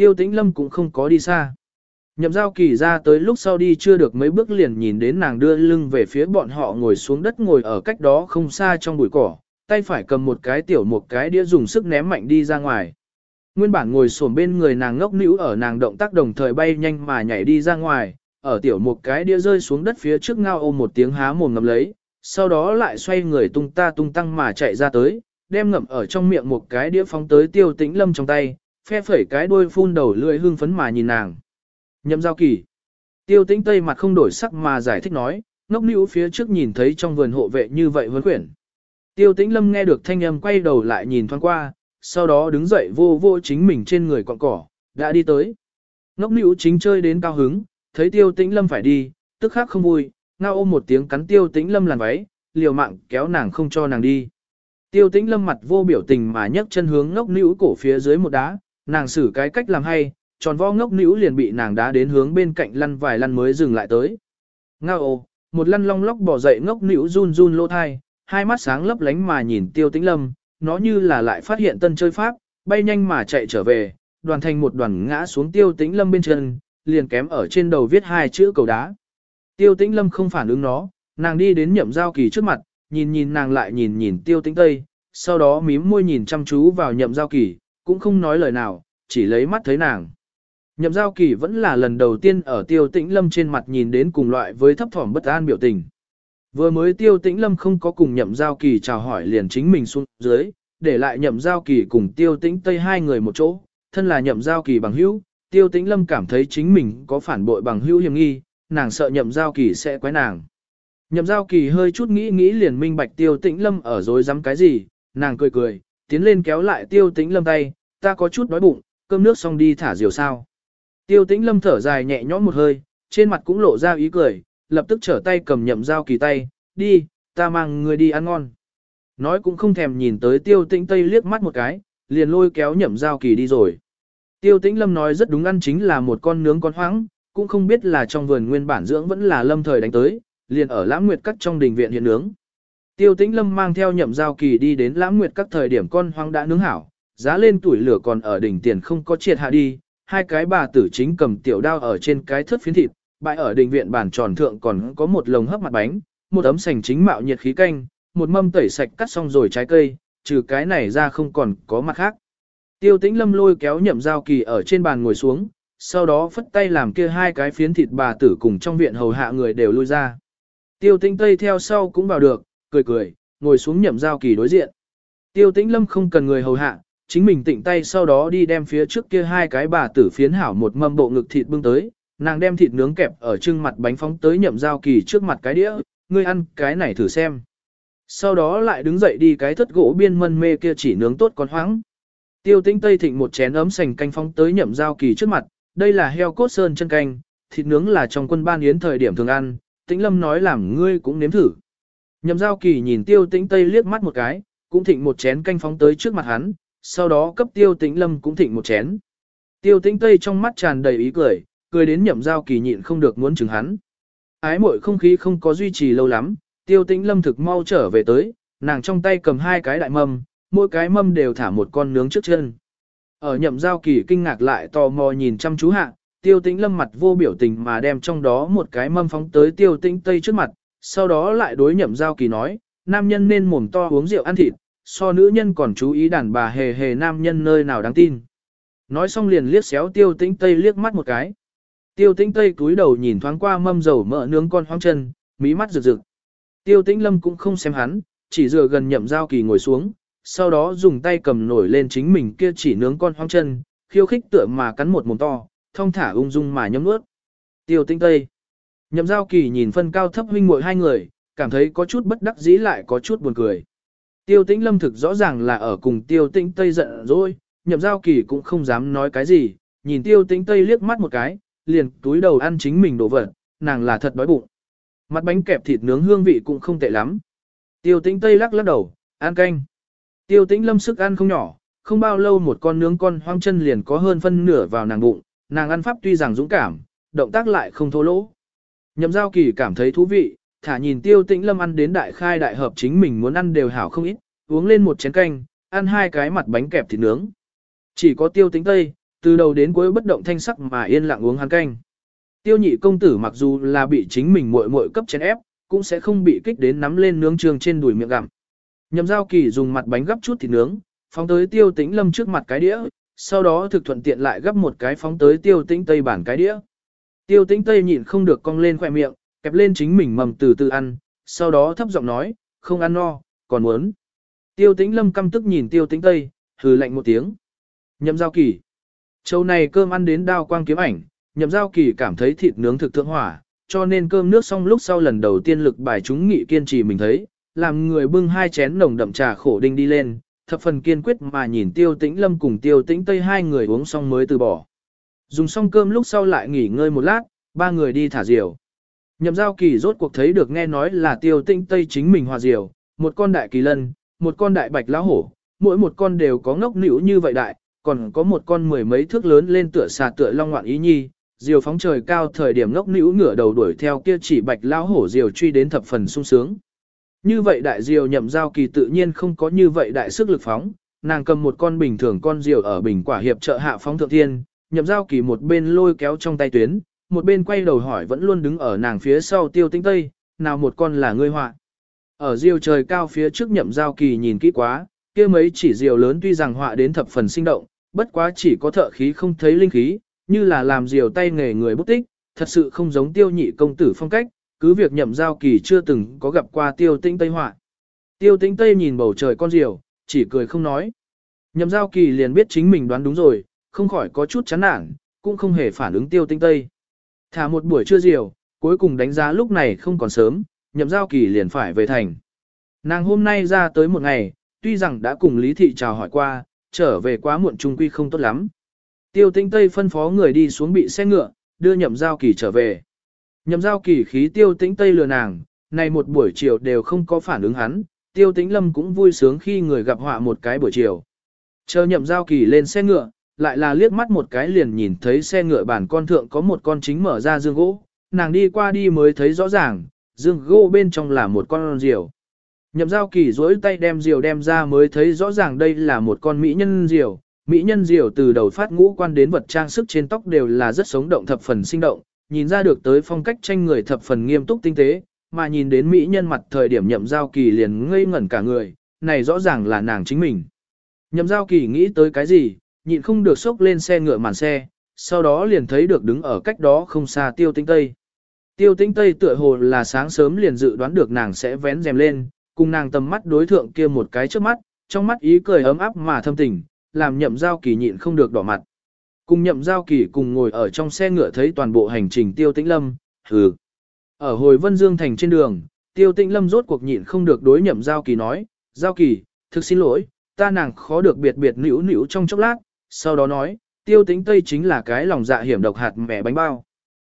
[SPEAKER 1] Tiêu tĩnh lâm cũng không có đi xa. Nhậm giao kỳ ra tới lúc sau đi chưa được mấy bước liền nhìn đến nàng đưa lưng về phía bọn họ ngồi xuống đất ngồi ở cách đó không xa trong bụi cỏ, tay phải cầm một cái tiểu một cái đĩa dùng sức ném mạnh đi ra ngoài. Nguyên bản ngồi xổm bên người nàng ngốc nữ ở nàng động tác đồng thời bay nhanh mà nhảy đi ra ngoài, ở tiểu một cái đĩa rơi xuống đất phía trước ngao ôm một tiếng há mồm ngầm lấy, sau đó lại xoay người tung ta tung tăng mà chạy ra tới, đem ngậm ở trong miệng một cái đĩa phóng tới tiêu tĩnh lâm trong tay, phe phẩy cái đuôi phun đầu lưỡi hương phấn mà nhìn nàng. Nhậm giao kỳ. Tiêu tĩnh tây mặt không đổi sắc mà giải thích nói, ngốc nữ phía trước nhìn thấy trong vườn hộ vệ như vậy huấn quyển. Tiêu tĩnh lâm nghe được thanh âm quay đầu lại nhìn thoáng qua, sau đó đứng dậy vô vô chính mình trên người quặng cỏ, đã đi tới. Ngốc nữ chính chơi đến cao hứng, thấy tiêu tĩnh lâm phải đi, tức khắc không vui, ngao ôm một tiếng cắn tiêu tĩnh lâm làn váy, liều mạng kéo nàng không cho nàng đi. Tiêu tĩnh lâm mặt vô biểu tình mà nhấc chân hướng ngốc nữ cổ phía dưới một đá, nàng xử cái cách làm hay, tròn vo ngốc nữ liền bị nàng đá đến hướng bên cạnh lăn vài lăn mới dừng lại tới. Ngao ồ, một lăn long lóc bỏ dậy ngốc nữ run run lô thai, hai mắt sáng lấp lánh mà nhìn tiêu tĩnh lâm, nó như là lại phát hiện tân chơi pháp, bay nhanh mà chạy trở về, đoàn thành một đoàn ngã xuống tiêu tĩnh lâm bên chân, liền kém ở trên đầu viết hai chữ cầu đá. Tiêu tĩnh lâm không phản ứng nó, nàng đi đến nhậm giao kỳ trước mặt, nhìn nhìn nàng lại nhìn nhìn tiêu tĩnh tây, sau đó mím môi nhìn chăm chú vào nhậm giao kỳ, cũng không nói lời nào, chỉ lấy mắt thấy nàng. Nhậm giao kỳ vẫn là lần đầu tiên ở tiêu tĩnh lâm trên mặt nhìn đến cùng loại với thấp thỏm bất an biểu tình. Vừa mới tiêu tĩnh lâm không có cùng nhậm giao kỳ chào hỏi liền chính mình xuống dưới, để lại nhậm giao kỳ cùng tiêu tĩnh tây hai người một chỗ, thân là nhậm giao kỳ bằng hữu, tiêu tĩnh lâm cảm thấy chính mình có phản bội bằng hữu hiểm nghi, nàng sợ nhậm giao kỳ sẽ quái nàng. Nhậm giao kỳ hơi chút nghĩ nghĩ liền minh bạch tiêu tĩnh lâm ở dối dám cái gì, nàng cười cười, tiến lên kéo lại tiêu tĩnh lâm tay, ta có chút đói bụng, cơm nước xong đi thả diều sao. Tiêu tĩnh lâm thở dài nhẹ nhõm một hơi, trên mặt cũng lộ ra ý cười, lập tức trở tay cầm nhậm dao kỳ tay, đi, ta mang người đi ăn ngon. Nói cũng không thèm nhìn tới tiêu tĩnh tây liếc mắt một cái, liền lôi kéo nhậm dao kỳ đi rồi. Tiêu tĩnh lâm nói rất đúng ăn chính là một con nướng con hoáng, cũng không biết là trong vườn nguyên bản dưỡng vẫn là lâm thời đánh tới, liền ở lãng nguyệt cắt trong đình viện hiện nướng. Tiêu tĩnh lâm mang theo nhậm giao kỳ đi đến lãng nguyệt các thời điểm con hoang đã nướng hảo, giá lên tuổi lửa còn ở đỉnh tiền không có triệt hạ đi, hai cái bà tử chính cầm tiểu đao ở trên cái thớt phiến thịt, bãi ở đình viện bàn tròn thượng còn có một lồng hấp mặt bánh, một ấm sành chính mạo nhiệt khí canh, một mâm tẩy sạch cắt xong rồi trái cây, trừ cái này ra không còn có mặt khác. Tiêu tĩnh lâm lôi kéo nhậm giao kỳ ở trên bàn ngồi xuống, sau đó phất tay làm kia hai cái phiến thịt bà tử cùng trong viện hầu hạ người đều lui ra. Tiêu tĩnh tây theo sau cũng vào được, cười cười, ngồi xuống nhậm giao kỳ đối diện. Tiêu tĩnh lâm không cần người hầu hạ, chính mình tịnh tay sau đó đi đem phía trước kia hai cái bà tử phiến hảo một mâm bộ ngực thịt bưng tới, nàng đem thịt nướng kẹp ở trưng mặt bánh phóng tới nhậm giao kỳ trước mặt cái đĩa, ngươi ăn cái này thử xem. Sau đó lại đứng dậy đi cái thất gỗ biên mân mê kia chỉ nướng tốt con hoáng. Tiêu tĩnh Tây thịnh một chén ấm sành canh phóng tới nhậm giao kỳ trước mặt, đây là heo cốt sơn chân canh, thịt nướng là trong quân ban yến thời điểm thường ăn, tĩnh lâm nói làm ngươi cũng nếm thử. Nhậm giao kỳ nhìn tiêu tĩnh Tây liếc mắt một cái, cũng thịnh một chén canh phóng tới trước mặt hắn, sau đó cấp tiêu tĩnh lâm cũng thịnh một chén. Tiêu tĩnh Tây trong mắt tràn đầy ý cười, cười đến nhậm giao kỳ nhịn không được muốn chừng hắn. Ái mội không khí không có duy trì lâu lắm, tiêu tĩnh lâm thực mau trở về tới, nàng trong tay cầm hai cái đại mâm, mỗi cái mâm đều thả một con nướng trước chân. Ở nhậm giao kỳ kinh ngạc lại tò mò nhìn chăm chú hạ, tiêu tĩnh lâm mặt vô biểu tình mà đem trong đó một cái mâm phóng tới tiêu tĩnh tây trước mặt, sau đó lại đối nhậm giao kỳ nói, nam nhân nên mồm to uống rượu ăn thịt, so nữ nhân còn chú ý đàn bà hề hề nam nhân nơi nào đáng tin. Nói xong liền liếc xéo tiêu tĩnh tây liếc mắt một cái. Tiêu tĩnh tây cúi đầu nhìn thoáng qua mâm dầu mỡ nướng con hoang chân, mí mắt rực rực. Tiêu tĩnh lâm cũng không xem hắn, chỉ dựa gần nhậm giao kỳ ngồi xuống, sau đó dùng tay cầm nổi lên chính mình kia chỉ nướng con hoang chân, khiêu khích tựa mà cắn một mồm to, thong thả ung dung mà nhấm nuốt. Tiêu tĩnh tây. Nhậm giao kỳ nhìn phân cao thấp huynh muội hai người, cảm thấy có chút bất đắc dĩ lại có chút buồn cười. Tiêu tĩnh lâm thực rõ ràng là ở cùng tiêu tĩnh tây giận rồi, nhậm giao kỳ cũng không dám nói cái gì, nhìn tiêu tĩnh tây liếc mắt một cái, liền túi đầu ăn chính mình đồ vật, nàng là thật đói bụng. Mặt bánh kẹp thịt nướng hương vị cũng không tệ lắm. Tiêu tĩnh tây lắc lắc đầu, ăn canh. Tiêu tĩnh lâm sức ăn không nhỏ, không bao lâu một con nướng con hoang chân liền có hơn phân nửa vào nàng bụng, nàng ăn pháp tuy rằng dũng cảm, động tác lại không thô lỗ. Nhậm giao kỳ cảm thấy thú vị, thả nhìn tiêu tĩnh lâm ăn đến đại khai đại hợp chính mình muốn ăn đều hảo không ít, uống lên một chén canh, ăn hai cái mặt bánh kẹp thịt nướng. Chỉ có tiêu tĩnh tây, từ đầu đến cuối bất động thanh sắc mà yên lặng uống hắn canh. Tiêu nhị công tử mặc dù là bị chính mình muội muội cấp chén ép, cũng sẽ không bị kích đến nắm lên nướng trường trên đùi miệng gặm. Nhậm giao kỳ dùng mặt bánh gấp chút thịt nướng, phóng tới tiêu tĩnh lâm trước mặt cái đĩa, sau đó thực thuận tiện lại gấp một cái phóng tới tiêu tĩnh tây bản cái đĩa. Tiêu tĩnh tây nhịn không được cong lên khỏe miệng, kẹp lên chính mình mầm từ từ ăn, sau đó thấp giọng nói, không ăn no, còn muốn. Tiêu tĩnh lâm căm tức nhìn tiêu tĩnh tây, hừ lạnh một tiếng. Nhậm giao kỳ. Châu này cơm ăn đến đao quang kiếm ảnh, nhậm giao kỳ cảm thấy thịt nướng thực thượng hỏa, cho nên cơm nước xong lúc sau lần đầu tiên lực bài chúng nghị kiên trì mình thấy, làm người bưng hai chén nồng đậm trà khổ đinh đi lên, thập phần kiên quyết mà nhìn tiêu tĩnh lâm cùng tiêu tĩnh tây hai người uống xong mới từ bỏ. Dùng xong cơm lúc sau lại nghỉ ngơi một lát, ba người đi thả diều. Nhậm giao kỳ rốt cuộc thấy được nghe nói là tiêu tinh tây chính mình hòa diều, một con đại kỳ lân, một con đại bạch lão hổ, mỗi một con đều có ngốc nỉu như vậy đại, còn có một con mười mấy thước lớn lên tựa xà tựa long ngoạn ý nhi, diều phóng trời cao thời điểm ngốc nỉu ngửa đầu đuổi theo kia chỉ bạch lão hổ diều truy đến thập phần sung sướng. Như vậy đại diều nhậm giao kỳ tự nhiên không có như vậy đại sức lực phóng, nàng cầm một con bình thường con diều ở bình quả hiệp trợ hạ phóng thượng thiên, nhậm giao kỳ một bên lôi kéo trong tay tuyến, một bên quay đầu hỏi vẫn luôn đứng ở nàng phía sau tiêu tinh tây, nào một con là ngươi họa. Ở diều trời cao phía trước nhậm giao kỳ nhìn kỹ quá, kia mấy chỉ diều lớn tuy rằng họa đến thập phần sinh động, bất quá chỉ có thợ khí không thấy linh khí, như là làm diều tay nghề người bút tích, thật sự không giống tiêu nhị công tử phong cách, cứ việc nhậm giao kỳ chưa từng có gặp qua tiêu Tinh tây họa. Tiêu Tinh tây nhìn bầu trời con diều, chỉ cười không nói. Nhậm giao kỳ liền biết chính mình đoán đúng rồi, không khỏi có chút chán nản, cũng không hề phản ứng tiêu tinh tây. Thả một buổi trưa diều, cuối cùng đánh giá lúc này không còn sớm, nhậm giao kỳ liền phải về thành. Nàng hôm nay ra tới một ngày, tuy rằng đã cùng Lý Thị chào hỏi qua, trở về quá muộn trung quy không tốt lắm. Tiêu tinh Tây phân phó người đi xuống bị xe ngựa, đưa nhậm giao kỳ trở về. Nhậm giao kỳ khí tiêu tĩnh Tây lừa nàng, này một buổi chiều đều không có phản ứng hắn, tiêu tĩnh lâm cũng vui sướng khi người gặp họa một cái buổi chiều. Chờ nhậm giao kỳ lên xe ngựa, lại là liếc mắt một cái liền nhìn thấy xe ngựa bản con thượng có một con chính mở ra dương gỗ, nàng đi qua đi mới thấy rõ ràng, dương gỗ bên trong là một con diều. Nhậm giao kỳ duỗi tay đem diều đem ra mới thấy rõ ràng đây là một con mỹ nhân diều. Mỹ nhân diều từ đầu phát ngũ quan đến vật trang sức trên tóc đều là rất sống động thập phần sinh động, nhìn ra được tới phong cách tranh người thập phần nghiêm túc tinh tế, mà nhìn đến mỹ nhân mặt thời điểm nhậm giao kỳ liền ngây ngẩn cả người, này rõ ràng là nàng chính mình. Nhậm giao kỳ nghĩ tới cái gì, nhịn không được xốc lên xe ngựa màn xe, sau đó liền thấy được đứng ở cách đó không xa tiêu tinh tây. Tiêu tinh tây tựa hồ là sáng sớm liền dự đoán được nàng sẽ vén rèm lên, cùng nàng tầm mắt đối thượng kia một cái trước mắt, trong mắt ý cười ấm áp mà thâm tình, làm nhậm giao kỳ nhịn không được đỏ mặt. Cùng nhậm giao kỳ cùng ngồi ở trong xe ngựa thấy toàn bộ hành trình tiêu tĩnh lâm, hừ. Ở hồi Vân Dương Thành trên đường, tiêu tĩnh lâm rốt cuộc nhịn không được đối nhậm giao kỳ nói, giao kỳ, thực xin lỗi, ta nàng khó được biệt biệt nữu nữu trong chốc lát, sau đó nói, tiêu tĩnh tây chính là cái lòng dạ hiểm độc hạt mẹ bánh bao.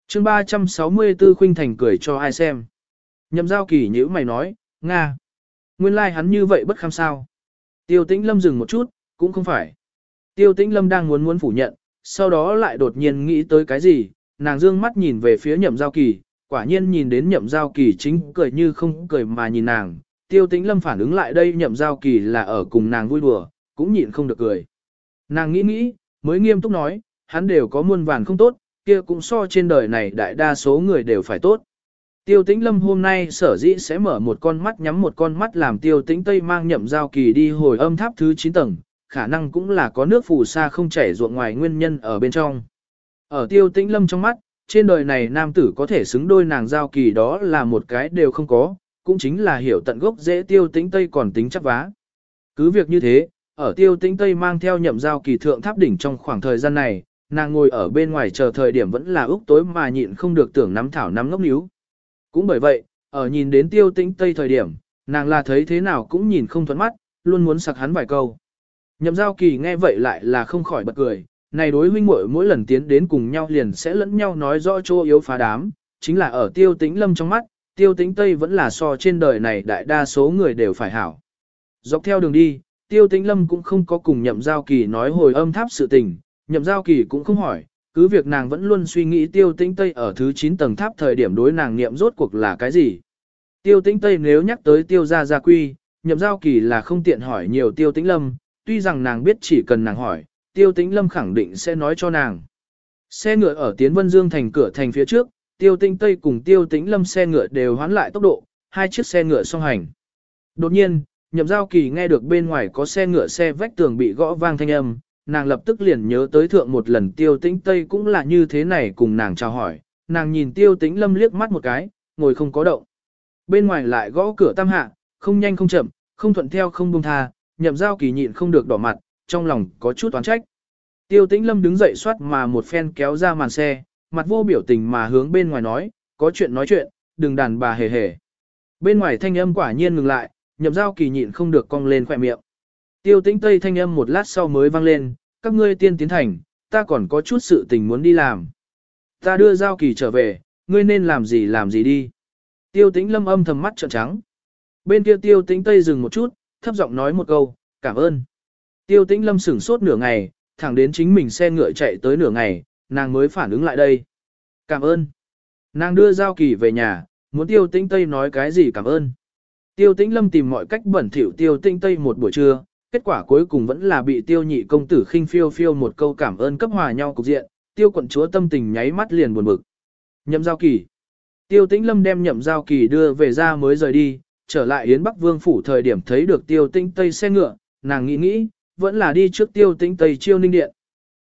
[SPEAKER 1] chương 364 khuynh thành cười cho ai xem. Nhậm giao kỳ nhữ mày nói, Nga. Nguyên lai like hắn như vậy bất kham sao. Tiêu tĩnh lâm dừng một chút, cũng không phải. Tiêu tĩnh lâm đang muốn muốn phủ nhận, sau đó lại đột nhiên nghĩ tới cái gì, nàng dương mắt nhìn về phía nhậm giao kỳ, quả nhiên nhìn đến nhậm giao kỳ chính cười như không cười mà nhìn nàng. Tiêu tĩnh lâm phản ứng lại đây nhậm giao kỳ là ở cùng nàng vui đùa, cũng nhịn không được cười. Nàng nghĩ nghĩ, mới nghiêm túc nói, hắn đều có muôn vàn không tốt, kia cũng so trên đời này đại đa số người đều phải tốt. Tiêu tĩnh lâm hôm nay sở dĩ sẽ mở một con mắt nhắm một con mắt làm tiêu tĩnh tây mang nhậm giao kỳ đi hồi âm tháp thứ 9 tầng, khả năng cũng là có nước phù sa không chảy ruộng ngoài nguyên nhân ở bên trong. Ở tiêu tĩnh lâm trong mắt, trên đời này nam tử có thể xứng đôi nàng giao kỳ đó là một cái đều không có, cũng chính là hiểu tận gốc dễ tiêu tĩnh tây còn tính chắc vá. Cứ việc như thế, ở tiêu tĩnh tây mang theo nhậm giao kỳ thượng tháp đỉnh trong khoảng thời gian này, nàng ngồi ở bên ngoài chờ thời điểm vẫn là úc tối mà nhịn không được tưởng nắm thảo nắm ngốc níu. Cũng bởi vậy, ở nhìn đến tiêu tĩnh tây thời điểm, nàng là thấy thế nào cũng nhìn không thuận mắt, luôn muốn sặc hắn vài câu. Nhậm giao kỳ nghe vậy lại là không khỏi bật cười, này đối huynh muội mỗi lần tiến đến cùng nhau liền sẽ lẫn nhau nói rõ chỗ yếu phá đám, chính là ở tiêu tĩnh lâm trong mắt, tiêu tĩnh tây vẫn là so trên đời này đại đa số người đều phải hảo. Dọc theo đường đi, tiêu tĩnh lâm cũng không có cùng nhậm giao kỳ nói hồi âm tháp sự tình, nhậm giao kỳ cũng không hỏi, cứ việc nàng vẫn luôn suy nghĩ tiêu tĩnh tây ở thứ 9 tầng tháp thời điểm đối nàng niệm rốt cuộc là cái gì. Tiêu tĩnh tây nếu nhắc tới tiêu gia gia quy, nhậm giao kỳ là không tiện hỏi nhiều tiêu tĩnh lâm, tuy rằng nàng biết chỉ cần nàng hỏi, tiêu tĩnh lâm khẳng định sẽ nói cho nàng. Xe ngựa ở Tiến Vân Dương thành cửa thành phía trước, tiêu tĩnh tây cùng tiêu tĩnh lâm xe ngựa đều hoán lại tốc độ, hai chiếc xe ngựa song hành. Đột nhiên, nhậm giao kỳ nghe được bên ngoài có xe ngựa xe vách tường bị gõ vang thanh âm, nàng lập tức liền nhớ tới thượng một lần tiêu tĩnh tây cũng là như thế này cùng nàng chào hỏi, nàng nhìn tiêu tĩnh lâm liếc mắt một cái, ngồi không có động. Bên ngoài lại gõ cửa tam hạ, không nhanh không chậm, không thuận theo không buông tha, nhậm giao kỳ nhịn không được đỏ mặt, trong lòng có chút toán trách. Tiêu tĩnh lâm đứng dậy soát mà một phen kéo ra màn xe, mặt vô biểu tình mà hướng bên ngoài nói, có chuyện nói chuyện, đừng đàn bà hề hề. Bên ngoài thanh âm quả nhiên ngừng lại, nhậm giao kỳ nhịn không được cong lên khỏe miệng. Tiêu tĩnh tây thanh âm một lát sau mới vang lên, các ngươi tiên tiến thành, ta còn có chút sự tình muốn đi làm. Ta đưa giao kỳ trở về, ngươi nên làm gì làm gì đi. Tiêu tĩnh lâm âm thầm mắt trợn trắng. Bên kia tiêu tĩnh tây dừng một chút, thấp giọng nói một câu, cảm ơn. Tiêu tĩnh lâm sửng sốt nửa ngày, thẳng đến chính mình xe ngựa chạy tới nửa ngày, nàng mới phản ứng lại đây. Cảm ơn. Nàng đưa giao kỳ về nhà, muốn tiêu tĩnh tây nói cái gì cảm ơn. Tiêu tĩnh lâm tìm mọi cách bẩn thỉu tiêu tĩnh tây một buổi trưa, kết quả cuối cùng vẫn là bị tiêu nhị công tử khinh phiêu phiêu một câu cảm ơn cấp hòa nhau cục diện, tiêu quận chúa tâm tình nháy mắt liền buồn bực. Nhậm giao kỳ. Tiêu tĩnh lâm đem nhậm giao kỳ đưa về ra mới rời đi, trở lại Yến Bắc Vương phủ thời điểm thấy được tiêu tĩnh Tây xe ngựa, nàng nghĩ nghĩ, vẫn là đi trước tiêu tĩnh Tây chiêu ninh điện.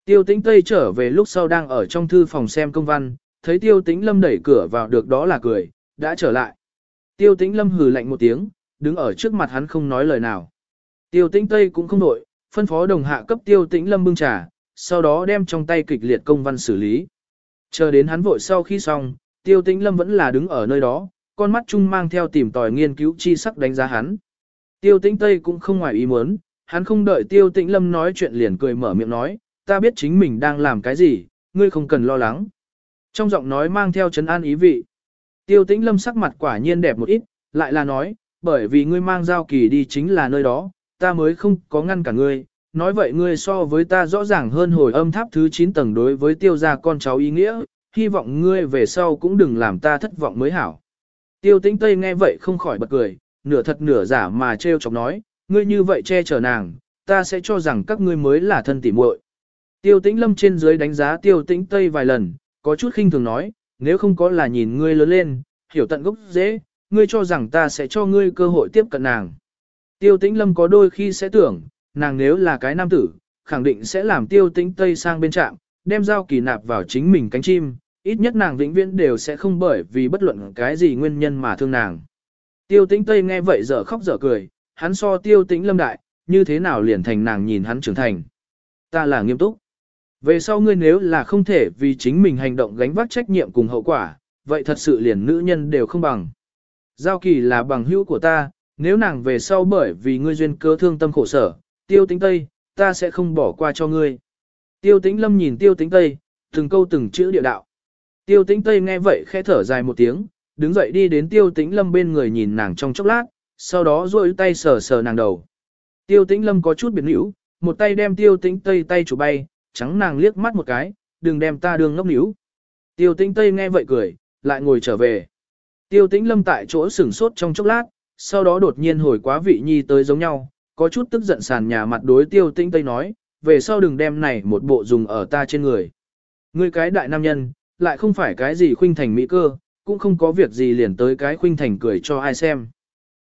[SPEAKER 1] Tiêu tĩnh Tây trở về lúc sau đang ở trong thư phòng xem công văn, thấy tiêu tĩnh lâm đẩy cửa vào được đó là cười, đã trở lại. Tiêu tĩnh lâm hừ lạnh một tiếng, đứng ở trước mặt hắn không nói lời nào. Tiêu tĩnh Tây cũng không nội, phân phó đồng hạ cấp tiêu tĩnh lâm bưng trà, sau đó đem trong tay kịch liệt công văn xử lý. Chờ đến hắn vội sau khi xong, tiêu tĩnh lâm vẫn là đứng ở nơi đó, con mắt chung mang theo tìm tòi nghiên cứu chi sắc đánh giá hắn. Tiêu tĩnh Tây cũng không ngoài ý muốn, hắn không đợi tiêu tĩnh Lâm nói chuyện liền cười mở miệng nói, ta biết chính mình đang làm cái gì, ngươi không cần lo lắng. Trong giọng nói mang theo chấn an ý vị. Tiêu tĩnh Lâm sắc mặt quả nhiên đẹp một ít, lại là nói, bởi vì ngươi mang giao kỳ đi chính là nơi đó, ta mới không có ngăn cả ngươi. Nói vậy ngươi so với ta rõ ràng hơn hồi âm tháp thứ 9 tầng đối với tiêu gia con cháu ý nghĩa, hy vọng ngươi về sau cũng đừng làm ta thất vọng mới hảo. Tiêu tĩnh Tây nghe vậy không khỏi bật cười, nửa thật nửa giả mà trêu chọc nói, ngươi như vậy che chở nàng, ta sẽ cho rằng các ngươi mới là thân tỉ muội. Tiêu tĩnh lâm trên dưới đánh giá tiêu tĩnh Tây vài lần, có chút khinh thường nói, nếu không có là nhìn ngươi lớn lên, hiểu tận gốc dễ, ngươi cho rằng ta sẽ cho ngươi cơ hội tiếp cận nàng. Tiêu tĩnh lâm có đôi khi sẽ tưởng, nàng nếu là cái nam tử, khẳng định sẽ làm tiêu tĩnh Tây sang bên trạm, đem dao kỳ nạp vào chính mình cánh chim, ít nhất nàng vĩnh viễn đều sẽ không bởi vì bất luận cái gì nguyên nhân mà thương nàng. Tiêu tĩnh Tây nghe vậy dở khóc dở cười, hắn so tiêu tĩnh lâm đại, như thế nào liền thành nàng nhìn hắn trưởng thành. Ta là nghiêm túc. Về sau ngươi nếu là không thể vì chính mình hành động gánh vác trách nhiệm cùng hậu quả, vậy thật sự liền nữ nhân đều không bằng. Giao kỳ là bằng hữu của ta, nếu nàng về sau bởi vì ngươi duyên cơ thương tâm khổ sở, tiêu tính tây, ta sẽ không bỏ qua cho ngươi. Tiêu tĩnh lâm nhìn tiêu tĩnh tây, từng câu từng chữ địa đạo. Tiêu tĩnh tây nghe vậy khẽ thở dài một tiếng, đứng dậy đi đến tiêu tĩnh lâm bên người nhìn nàng trong chốc lát, sau đó duỗi tay sờ sờ nàng đầu. Tiêu tĩnh lâm có chút biệt hữu, một tay đem tiêu tĩnh tây tay chủ bay, trắng nàng liếc mắt một cái, đừng đem ta đường ngốc níu. Tiêu tĩnh tây nghe vậy cười, lại ngồi trở về. Tiêu tĩnh lâm tại chỗ sửng sốt trong chốc lát, sau đó đột nhiên hồi quá vị nhi tới giống nhau, có chút tức giận sàn nhà mặt đối tiêu tĩnh tây nói, về sau đừng đem này một bộ dùng ở ta trên người. Ngươi cái đại nam nhân, lại không phải cái gì khuynh thành mỹ cơ, cũng không có việc gì liền tới cái khuynh thành cười cho ai xem.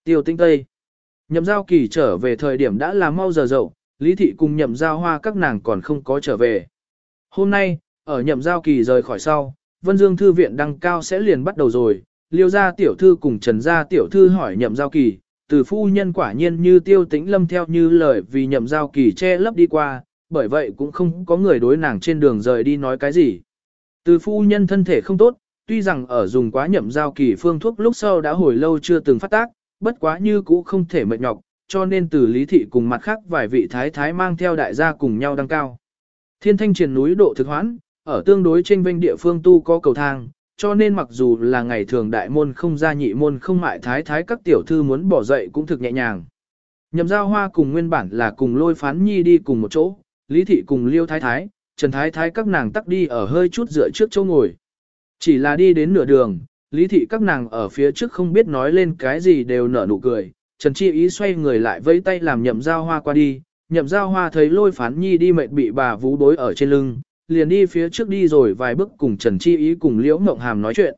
[SPEAKER 1] Tiêu tĩnh tây. Nhậm giao kỳ trở về thời điểm đã là mau giờ dậu, lý thị cùng nhậm giao hoa các nàng còn không có trở về. Hôm nay, ở nhậm giao kỳ rời khỏi sau, Vân Dương Thư viện đăng cao sẽ liền bắt đầu rồi, liêu gia tiểu thư cùng trần gia tiểu thư hỏi nhậm giao kỳ, từ phu nhân quả nhiên như tiêu tĩnh lâm theo như lời vì nhậm giao kỳ che lấp đi qua, bởi vậy cũng không có người đối nàng trên đường rời đi nói cái gì. Từ phu nhân thân thể không tốt, tuy rằng ở dùng quá nhậm giao kỳ phương thuốc lúc sau đã hồi lâu chưa từng phát tác, bất quá như cũ không thể mệt nhọc, cho nên từ lý thị cùng mặt khác vài vị thái thái mang theo đại gia cùng nhau đăng cao. Thiên thanh triển núi độ thực hoãn, ở tương đối trên vinh địa phương tu có cầu thang, cho nên mặc dù là ngày thường đại môn không ra nhị môn không mại thái thái các tiểu thư muốn bỏ dậy cũng thực nhẹ nhàng. Nhậm giao hoa cùng nguyên bản là cùng lôi phán nhi đi cùng một chỗ, lý thị cùng liêu thái thái, trần thái thái các nàng tắc đi ở hơi chút dựa trước chỗ ngồi. Chỉ là đi đến nửa đường, lý thị các nàng ở phía trước không biết nói lên cái gì đều nở nụ cười, trần chi ý xoay người lại vẫy tay làm nhậm giao hoa qua đi, nhậm giao hoa thấy lôi phán nhi đi mệt bị bà vú đối ở trên lưng, liền đi phía trước đi rồi vài bước cùng Trần Chi Ý cùng Liễu Ngộng Hàm nói chuyện.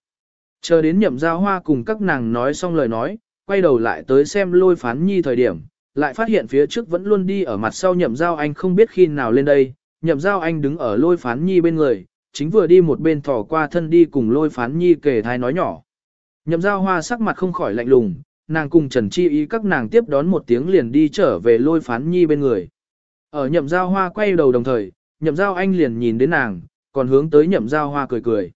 [SPEAKER 1] Chờ đến nhậm giao hoa cùng các nàng nói xong lời nói, quay đầu lại tới xem lôi phán nhi thời điểm, lại phát hiện phía trước vẫn luôn đi ở mặt sau nhậm giao anh không biết khi nào lên đây, nhậm giao anh đứng ở lôi phán nhi bên người, chính vừa đi một bên thỏ qua thân đi cùng lôi phán nhi kể thai nói nhỏ. Nhậm giao hoa sắc mặt không khỏi lạnh lùng, nàng cùng Trần Chi Ý các nàng tiếp đón một tiếng liền đi trở về lôi phán nhi bên người. Ở nhậm giao hoa quay đầu đồng thời, nhậm giao anh liền nhìn đến nàng, còn hướng tới nhậm giao hoa cười cười.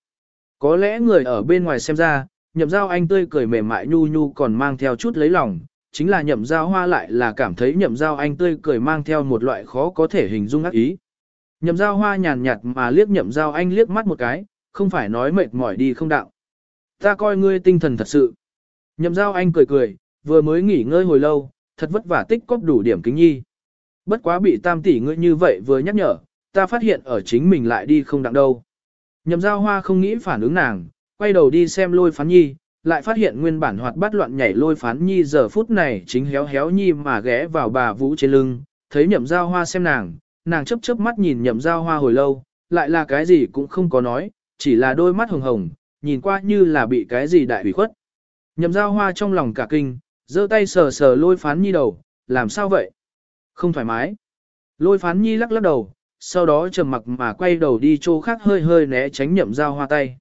[SPEAKER 1] Có lẽ người ở bên ngoài xem ra, nhậm giao anh tươi cười mềm mại nhu nhu còn mang theo chút lấy lòng, chính là nhậm giao hoa lại là cảm thấy nhậm giao anh tươi cười mang theo một loại khó có thể hình dung ác ý. Nhậm giao hoa nhàn nhạt mà liếc nhậm giao anh liếc mắt một cái, không phải nói mệt mỏi đi không đạo. Ta coi ngươi tinh thần thật sự. Nhậm giao anh cười cười, vừa mới nghỉ ngơi hồi lâu, thật vất vả tích cóp đủ điểm kính nhi. Bất quá bị tam tỷ ngươi như vậy vừa nhắc nhở, ta phát hiện ở chính mình lại đi không đặng đâu. Nhậm giao hoa không nghĩ phản ứng nàng, quay đầu đi xem lôi phán nhi, lại phát hiện nguyên bản hoạt bát loạn nhảy lôi phán nhi giờ phút này chính héo héo nhi mà ghé vào bà vũ trên lưng, thấy nhậm giao hoa xem nàng, nàng chấp chớp mắt nhìn nhậm giao hoa hồi lâu, lại là cái gì cũng không có nói, chỉ là đôi mắt hồng hồng, nhìn qua như là bị cái gì đại hủy khuất. Nhậm giao hoa trong lòng cả kinh, giơ tay sờ sờ lôi phán nhi đầu, làm sao vậy? Không thoải mái. Lôi phán nhi lắc lắc đầu, sau đó trầm mặc mà quay đầu đi chỗ khác hơi hơi né tránh nhậm giao hoa tay.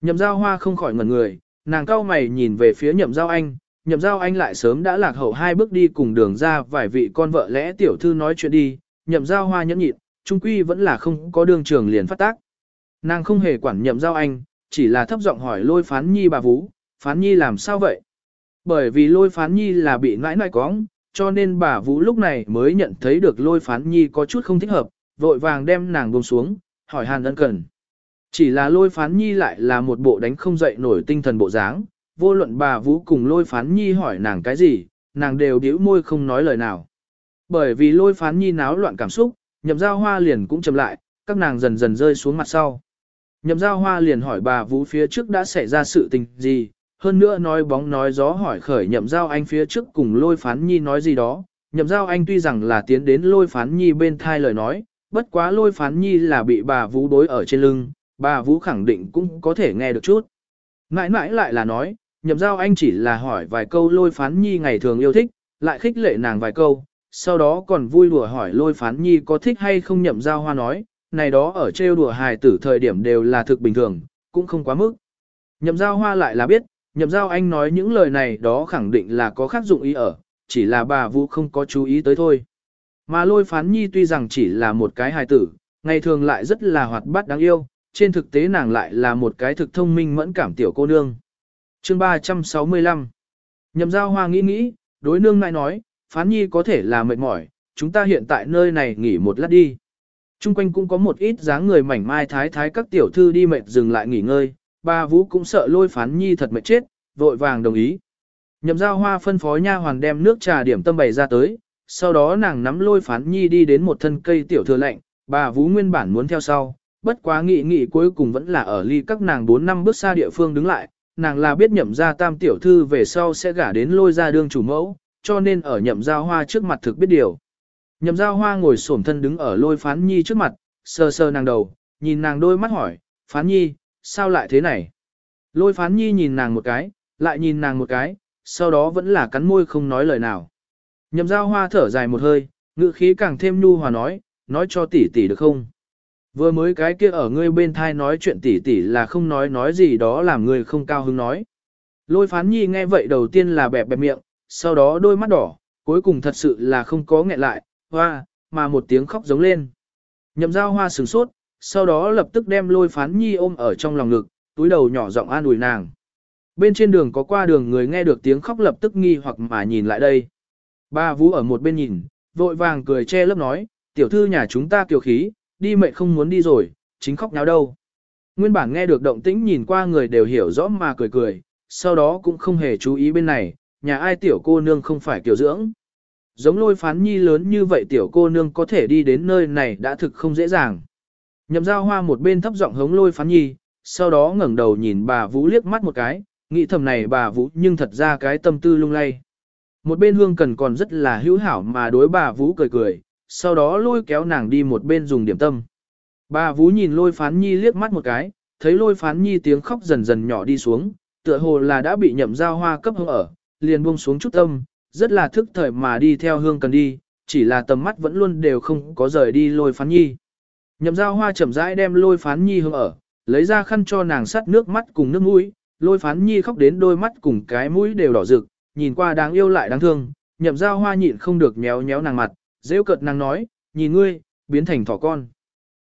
[SPEAKER 1] Nhậm giao hoa không khỏi ngẩn người, nàng cao mày nhìn về phía nhậm giao anh, nhậm giao anh lại sớm đã lạc hậu hai bước đi cùng đường ra vài vị con vợ lẽ tiểu thư nói chuyện đi, nhậm giao hoa nhẫn nhịn, trung quy vẫn là không có đường trường liền phát tác. Nàng không hề quản nhậm giao anh, chỉ là thấp giọng hỏi lôi phán nhi bà vũ phán nhi làm sao vậy? Bởi vì lôi phán nhi là bị nãi nãi cóng, cho nên bà vũ lúc này mới nhận thấy được lôi phán nhi có chút không thích hợp, vội vàng đem nàng buông xuống, hỏi hàn ân cần. Chỉ là lôi phán nhi lại là một bộ đánh không dậy nổi tinh thần bộ dáng, vô luận bà vũ cùng lôi phán nhi hỏi nàng cái gì, nàng đều điếu môi không nói lời nào. Bởi vì lôi phán nhi náo loạn cảm xúc, nhậm giao hoa liền cũng chậm lại, các nàng dần dần rơi xuống mặt sau. Nhậm giao hoa liền hỏi bà vũ phía trước đã xảy ra sự tình gì, hơn nữa nói bóng nói gió hỏi khởi nhậm giao anh phía trước cùng lôi phán nhi nói gì đó. Nhậm giao anh tuy rằng là tiến đến lôi phán nhi bên thai lời nói, bất quá lôi phán nhi là bị bà Vũ đối ở trên lưng, bà Vũ khẳng định cũng có thể nghe được chút. Mãi mãi lại là nói, nhậm giao anh chỉ là hỏi vài câu lôi phán nhi ngày thường yêu thích, lại khích lệ nàng vài câu, sau đó còn vui đùa hỏi lôi phán nhi có thích hay không nhậm giao hoa nói, này đó ở trêu đùa hài tử thời điểm đều là thực bình thường, cũng không quá mức. Nhậm giao hoa lại là biết, nhậm giao anh nói những lời này đó khẳng định là có khác dụng ý ở, chỉ là bà Vũ không có chú ý tới thôi. Mà lôi phán nhi tuy rằng chỉ là một cái hài tử, ngày thường lại rất là hoạt bát đáng yêu, trên thực tế nàng lại là một cái thực thông minh mẫn cảm tiểu cô nương. chương 365 Nhậm giao hoa nghĩ nghĩ, đối nương lại nói, phán nhi có thể là mệt mỏi, chúng ta hiện tại nơi này nghỉ một lát đi. Trung quanh cũng có một ít dáng người mảnh mai thái thái các tiểu thư đi mệt dừng lại nghỉ ngơi, Bà vũ cũng sợ lôi phán nhi thật mệt chết, vội vàng đồng ý. Nhậm giao hoa phân phó nha hoàn đem nước trà điểm tâm bày ra tới, sau đó nàng nắm lôi phán nhi đi đến một thân cây tiểu thừa lạnh, bà vũ nguyên bản muốn theo sau, bất quá nghị nghị cuối cùng vẫn là ở ly các nàng 4 năm bước xa địa phương đứng lại, nàng là biết nhậm ra tam tiểu thư về sau sẽ gả đến lôi ra đương chủ mẫu, cho nên ở nhậm giao hoa trước mặt thực biết điều. Nhậm giao hoa ngồi xổm thân đứng ở lôi phán nhi trước mặt, sờ sờ nàng đầu, nhìn nàng đôi mắt hỏi, phán nhi, sao lại thế này? Lôi phán nhi nhìn nàng một cái, lại nhìn nàng một cái, sau đó vẫn là cắn môi không nói lời nào. Nhậm giao hoa thở dài một hơi, ngữ khí càng thêm nhu hòa nói, nói cho tỷ tỷ được không? Vừa mới cái kia ở ngươi bên thai nói chuyện tỷ tỷ là không nói nói gì đó làm ngươi không cao hứng nói. Lôi phán nhi nghe vậy đầu tiên là bẹp bẹp miệng, sau đó đôi mắt đỏ, cuối cùng thật sự là không có nghẹn lại, hoa, mà một tiếng khóc giống lên. Nhậm giao hoa sửng sốt, sau đó lập tức đem lôi phán nhi ôm ở trong lòng ngực, túi đầu nhỏ giọng an ủi nàng. Bên trên đường có qua đường người nghe được tiếng khóc lập tức nghi hoặc mà nhìn lại đây. Ba Vũ ở một bên nhìn, vội vàng cười che lớp nói, tiểu thư nhà chúng ta kiều khí, đi mệnh không muốn đi rồi, chính khóc nháo đâu. Nguyên bản nghe được động tĩnh nhìn qua người đều hiểu rõ mà cười cười, sau đó cũng không hề chú ý bên này, nhà ai tiểu cô nương không phải kiểu dưỡng. Giống lôi phán nhi lớn như vậy tiểu cô nương có thể đi đến nơi này đã thực không dễ dàng. Nhậm giao hoa một bên thấp giọng hống lôi phán nhi, sau đó ngẩng đầu nhìn bà Vũ liếc mắt một cái, nghĩ thầm này bà Vũ nhưng thật ra cái tâm tư lung lay. Một bên hương cần còn rất là hữu hảo mà đối bà Vũ cười cười, sau đó lôi kéo nàng đi một bên dùng điểm tâm. Bà Vũ nhìn lôi phán nhi liếc mắt một cái, thấy lôi phán nhi tiếng khóc dần dần nhỏ đi xuống, tựa hồ là đã bị nhậm giao hoa cấp hương ở, liền buông xuống chút tâm, rất là thức thời mà đi theo hương cần đi, chỉ là tầm mắt vẫn luôn đều không có rời đi lôi phán nhi. Nhậm giao hoa chậm rãi đem lôi phán nhi hương ở, lấy ra khăn cho nàng sắt nước mắt cùng nước mũi, lôi phán nhi khóc đến đôi mắt cùng cái mũi đều đỏ rực, nhìn qua đáng yêu lại đáng thương, nhậm giao hoa nhịn không được nhéo nhéo nàng mặt, dễ cợt nàng nói, nhìn ngươi, biến thành thỏ con.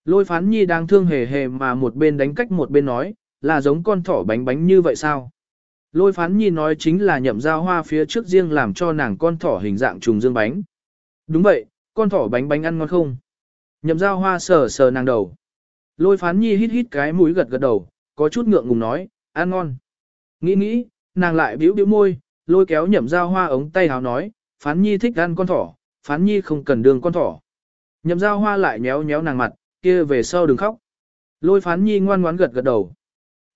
[SPEAKER 1] Lôi phán nhi đang thương hề hề mà một bên đánh cách một bên nói, là giống con thỏ bánh bánh như vậy sao? Lôi phán nhi nói chính là nhậm giao hoa phía trước riêng làm cho nàng con thỏ hình dạng trùng dương bánh. Đúng vậy, con thỏ bánh bánh ăn ngon không? Nhậm giao hoa sờ sờ nàng đầu. Lôi phán nhi hít hít cái mũi gật gật đầu, có chút ngượng ngùng nói, ăn ngon. Nghĩ nghĩ, nàng lại bĩu bĩu môi, lôi kéo nhậm giao hoa ống tay háo nói, phán nhi thích ăn con thỏ, phán nhi không cần đường con thỏ. Nhậm giao hoa lại nhéo nhéo nàng mặt, kia về sau đừng khóc. Lôi phán nhi ngoan ngoãn gật gật đầu.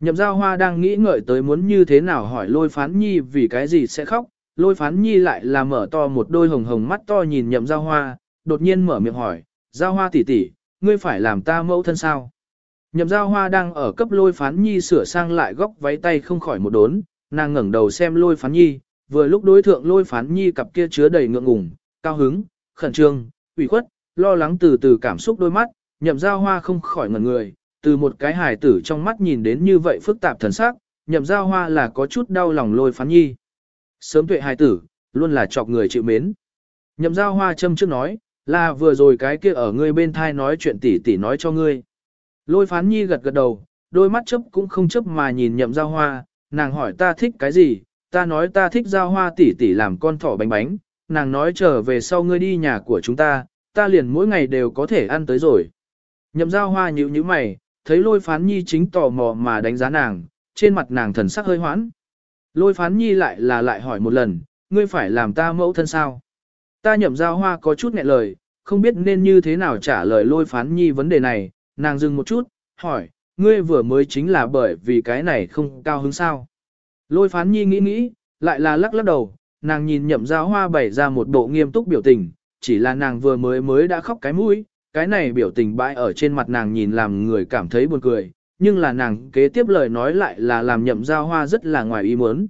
[SPEAKER 1] Nhậm giao hoa đang nghĩ ngợi tới muốn như thế nào hỏi lôi phán nhi vì cái gì sẽ khóc, lôi phán nhi lại là mở to một đôi hồng hồng mắt to nhìn nhậm giao hoa, đột nhiên mở miệng hỏi, giao hoa tỷ tỷ, ngươi phải làm ta mẫu thân sao? Nhậm giao hoa đang ở cấp lôi phán nhi sửa sang lại góc váy tay không khỏi một đốn, nàng ngẩng đầu xem lôi phán nhi, vừa lúc đối thượng lôi phán nhi cặp kia chứa đầy ngượng ngùng, cao hứng, khẩn trương, ủy khuất, lo lắng từ từ cảm xúc đôi mắt, nhậm giao hoa không khỏi ngẩn người, từ một cái hài tử trong mắt nhìn đến như vậy phức tạp thần sắc, nhậm giao hoa là có chút đau lòng lôi phán nhi. Sớm tuệ hài tử, luôn là chọc người chịu mến. Nhậm giao hoa châm trước nói, là vừa rồi cái kia ở ngươi bên thai nói chuyện tỉ tỉ nói cho ngươi. Lôi phán nhi gật gật đầu, đôi mắt chấp cũng không chấp mà nhìn nhậm giao hoa, nàng hỏi ta thích cái gì, ta nói ta thích giao hoa tỉ tỉ làm con thỏ bánh bánh, nàng nói trở về sau ngươi đi nhà của chúng ta, ta liền mỗi ngày đều có thể ăn tới rồi. Nhậm giao hoa nhíu nhíu mày, thấy lôi phán nhi chính tò mò mà đánh giá nàng, trên mặt nàng thần sắc hơi hoãn. Lôi phán nhi lại là lại hỏi một lần, ngươi phải làm ta mẫu thân sao? Ta nhậm giao hoa có chút nghẹn lời, không biết nên như thế nào trả lời lôi phán nhi vấn đề này, nàng dừng một chút, hỏi, ngươi vừa mới chính là bởi vì cái này không cao hứng sao? Lôi phán nhi nghĩ nghĩ, lại là lắc lắc đầu, nàng nhìn nhậm giao hoa bày ra một bộ nghiêm túc biểu tình, chỉ là nàng vừa mới mới đã khóc cái mũi, cái này biểu tình bãi ở trên mặt nàng nhìn làm người cảm thấy buồn cười, nhưng là nàng kế tiếp lời nói lại là làm nhậm giao hoa rất là ngoài ý muốn.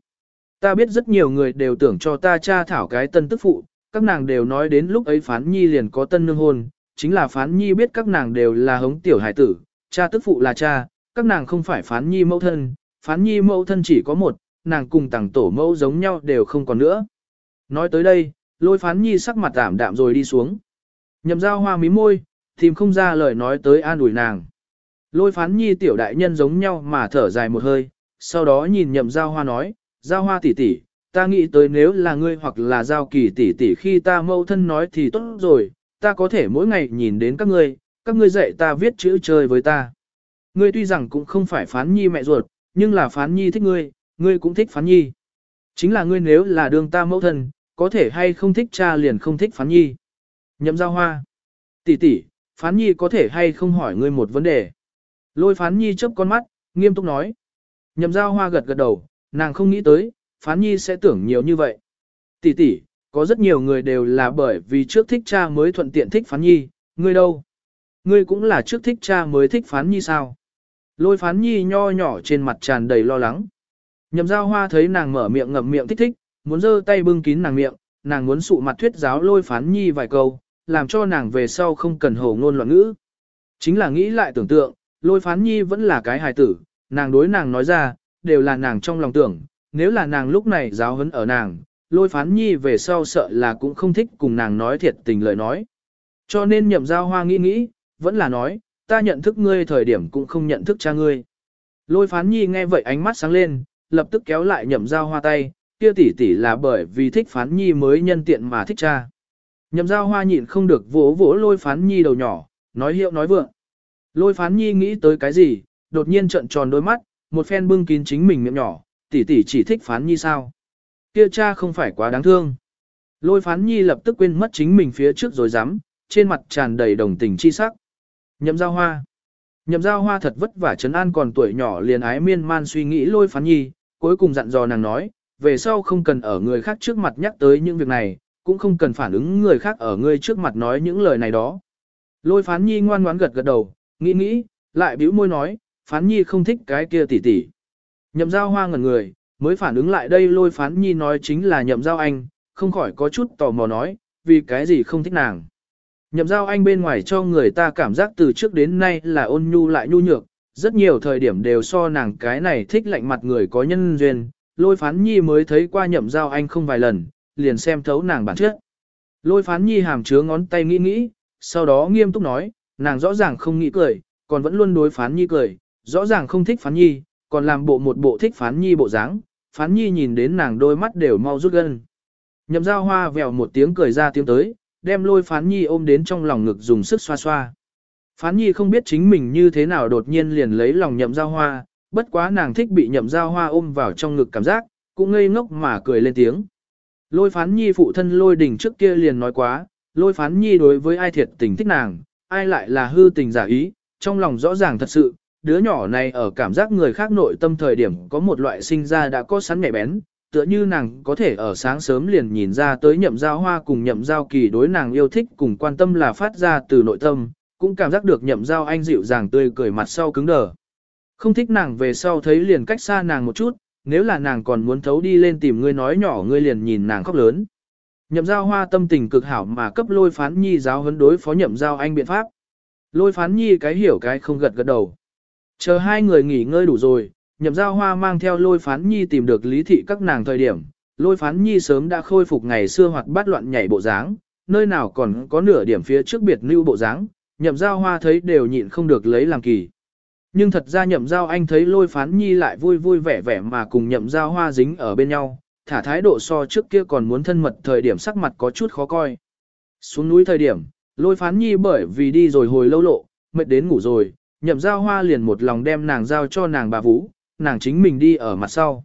[SPEAKER 1] Ta biết rất nhiều người đều tưởng cho ta cha thảo cái tân tức phụ, các nàng đều nói đến lúc ấy phán nhi liền có tân nương hôn, chính là phán nhi biết các nàng đều là hống tiểu hải tử, cha tức phụ là cha, các nàng không phải phán nhi mẫu thân, phán nhi mẫu thân chỉ có một, nàng cùng tàng tổ mẫu giống nhau đều không còn nữa. Nói tới đây, lôi phán nhi sắc mặt tạm đạm rồi đi xuống. Nhậm giao hoa mí môi, tìm không ra lời nói tới an ủi nàng. Lôi phán nhi tiểu đại nhân giống nhau mà thở dài một hơi, sau đó nhìn nhậm giao hoa nói, giao hoa tỷ tỷ, ta nghĩ tới nếu là ngươi hoặc là giao kỳ tỷ tỷ khi ta mâu thân nói thì tốt rồi, ta có thể mỗi ngày nhìn đến các ngươi, các ngươi dạy ta viết chữ chơi với ta. Ngươi tuy rằng cũng không phải phán nhi mẹ ruột, nhưng là phán nhi thích ngươi, ngươi cũng thích phán nhi. Chính là ngươi nếu là đường ta mẫu thân, có thể hay không thích cha liền không thích phán nhi. Nhậm giao hoa. Tỷ tỷ, phán nhi có thể hay không hỏi ngươi một vấn đề. Lôi phán nhi chớp con mắt, nghiêm túc nói. Nhậm giao hoa gật gật đầu, nàng không nghĩ tới, phán nhi sẽ tưởng nhiều như vậy. Tỷ tỷ, có rất nhiều người đều là bởi vì trước thích cha mới thuận tiện thích phán nhi, ngươi đâu? Ngươi cũng là trước thích cha mới thích phán nhi sao? Lôi phán nhi nho nhỏ trên mặt tràn đầy lo lắng. Nhậm giao hoa thấy nàng mở miệng ngậm miệng thích thích, muốn giơ tay bưng kín nàng miệng, nàng muốn sụ mặt thuyết giáo lôi phán nhi vài câu, làm cho nàng về sau không cần hồ ngôn loạn ngữ. Chính là nghĩ lại tưởng tượng, lôi phán nhi vẫn là cái hài tử, nàng đối nàng nói ra, đều là nàng trong lòng tưởng, nếu là nàng lúc này giáo hấn ở nàng, lôi phán nhi về sau sợ là cũng không thích cùng nàng nói thiệt tình lời nói. Cho nên nhậm giao hoa nghĩ nghĩ, vẫn là nói, ta nhận thức ngươi thời điểm cũng không nhận thức cha ngươi. Lôi phán nhi nghe vậy ánh mắt sáng lên, lập tức kéo lại nhậm giao hoa tay, kia tỷ tỷ là bởi vì thích phán nhi mới nhân tiện mà thích cha. Nhậm giao hoa nhịn không được vỗ vỗ lôi phán nhi đầu nhỏ, nói hiệu nói vượng. Lôi phán nhi nghĩ tới cái gì, đột nhiên trợn tròn đôi mắt, một phen bưng kín chính mình miệng nhỏ, tỷ tỷ chỉ thích phán nhi sao. Kia cha không phải quá đáng thương. Lôi phán nhi lập tức quên mất chính mình phía trước rồi dám, trên mặt tràn đầy đồng tình chi sắc. Nhậm giao hoa. Nhậm giao hoa thật vất vả trấn an còn tuổi nhỏ liền ái miên man suy nghĩ lôi phán nhi, cuối cùng dặn dò nàng nói, về sau không cần ở người khác trước mặt nhắc tới những việc này, cũng không cần phản ứng người khác ở ngươi trước mặt nói những lời này đó. Lôi phán nhi ngoan ngoãn gật gật đầu, nghĩ nghĩ, lại bĩu môi nói, phán nhi không thích cái kia tỉ tỉ. Nhậm giao hoa ngẩn người, mới phản ứng lại đây lôi phán nhi nói chính là nhậm giao anh, không khỏi có chút tò mò nói, vì cái gì không thích nàng. Nhậm giao anh bên ngoài cho người ta cảm giác từ trước đến nay là ôn nhu lại nhu nhược, rất nhiều thời điểm đều so nàng cái này thích lạnh mặt người có nhân duyên, lôi phán nhi mới thấy qua nhậm giao anh không vài lần, liền xem thấu nàng bản chất. Lôi phán nhi hàm chứa ngón tay nghĩ nghĩ, sau đó nghiêm túc nói, nàng rõ ràng không nghĩ cười, còn vẫn luôn đối phán nhi cười, rõ ràng không thích phán nhi, còn làm bộ một bộ thích phán nhi bộ dáng, phán nhi nhìn đến nàng đôi mắt đều mau rút gân. Nhậm giao hoa vèo một tiếng cười ra tiếng tới, đem lôi phán nhi ôm đến trong lòng ngực dùng sức xoa xoa. Phán nhi không biết chính mình như thế nào đột nhiên liền lấy lòng nhậm giao hoa, bất quá nàng thích bị nhậm giao hoa ôm vào trong ngực cảm giác, cũng ngây ngốc mà cười lên tiếng. Lôi phán nhi phụ thân lôi đỉnh trước kia liền nói quá, lôi phán nhi đối với ai thiệt tình thích nàng, ai lại là hư tình giả ý, trong lòng rõ ràng thật sự, đứa nhỏ này ở cảm giác người khác nội tâm thời điểm có một loại sinh ra đã có sẵn nhạy bén, tựa như nàng có thể ở sáng sớm liền nhìn ra tới nhậm giao hoa cùng nhậm giao kỳ đối nàng yêu thích cùng quan tâm là phát ra từ nội tâm, cũng cảm giác được nhậm giao anh dịu dàng tươi cười mặt sau cứng đờ. Không thích nàng về sau thấy liền cách xa nàng một chút, nếu là nàng còn muốn thấu đi lên tìm ngươi nói nhỏ ngươi liền nhìn nàng khóc lớn. Nhậm giao hoa tâm tình cực hảo mà cấp lôi phán nhi giáo huấn đối phó nhậm giao anh biện pháp. Lôi phán nhi cái hiểu cái không gật gật đầu. Chờ hai người nghỉ ngơi đủ rồi, nhậm giao hoa mang theo lôi phán nhi tìm được lý thị các nàng thời điểm. Lôi phán nhi sớm đã khôi phục ngày xưa hoặc bát loạn nhảy bộ dáng, nơi nào còn có nửa điểm phía trước biệt lưu bộ dáng, nhậm giao hoa thấy đều nhịn không được lấy làm kỳ. Nhưng thật ra nhậm giao anh thấy lôi phán nhi lại vui vui vẻ vẻ mà cùng nhậm giao hoa dính ở bên nhau, thả thái độ so trước kia còn muốn thân mật thời điểm sắc mặt có chút khó coi. Xuống núi thời điểm, lôi phán nhi bởi vì đi rồi hồi lâu lộ, mệt đến ngủ rồi, nhậm giao hoa liền một lòng đem nàng giao cho nàng bà Vũ, nàng chính mình đi ở mặt sau.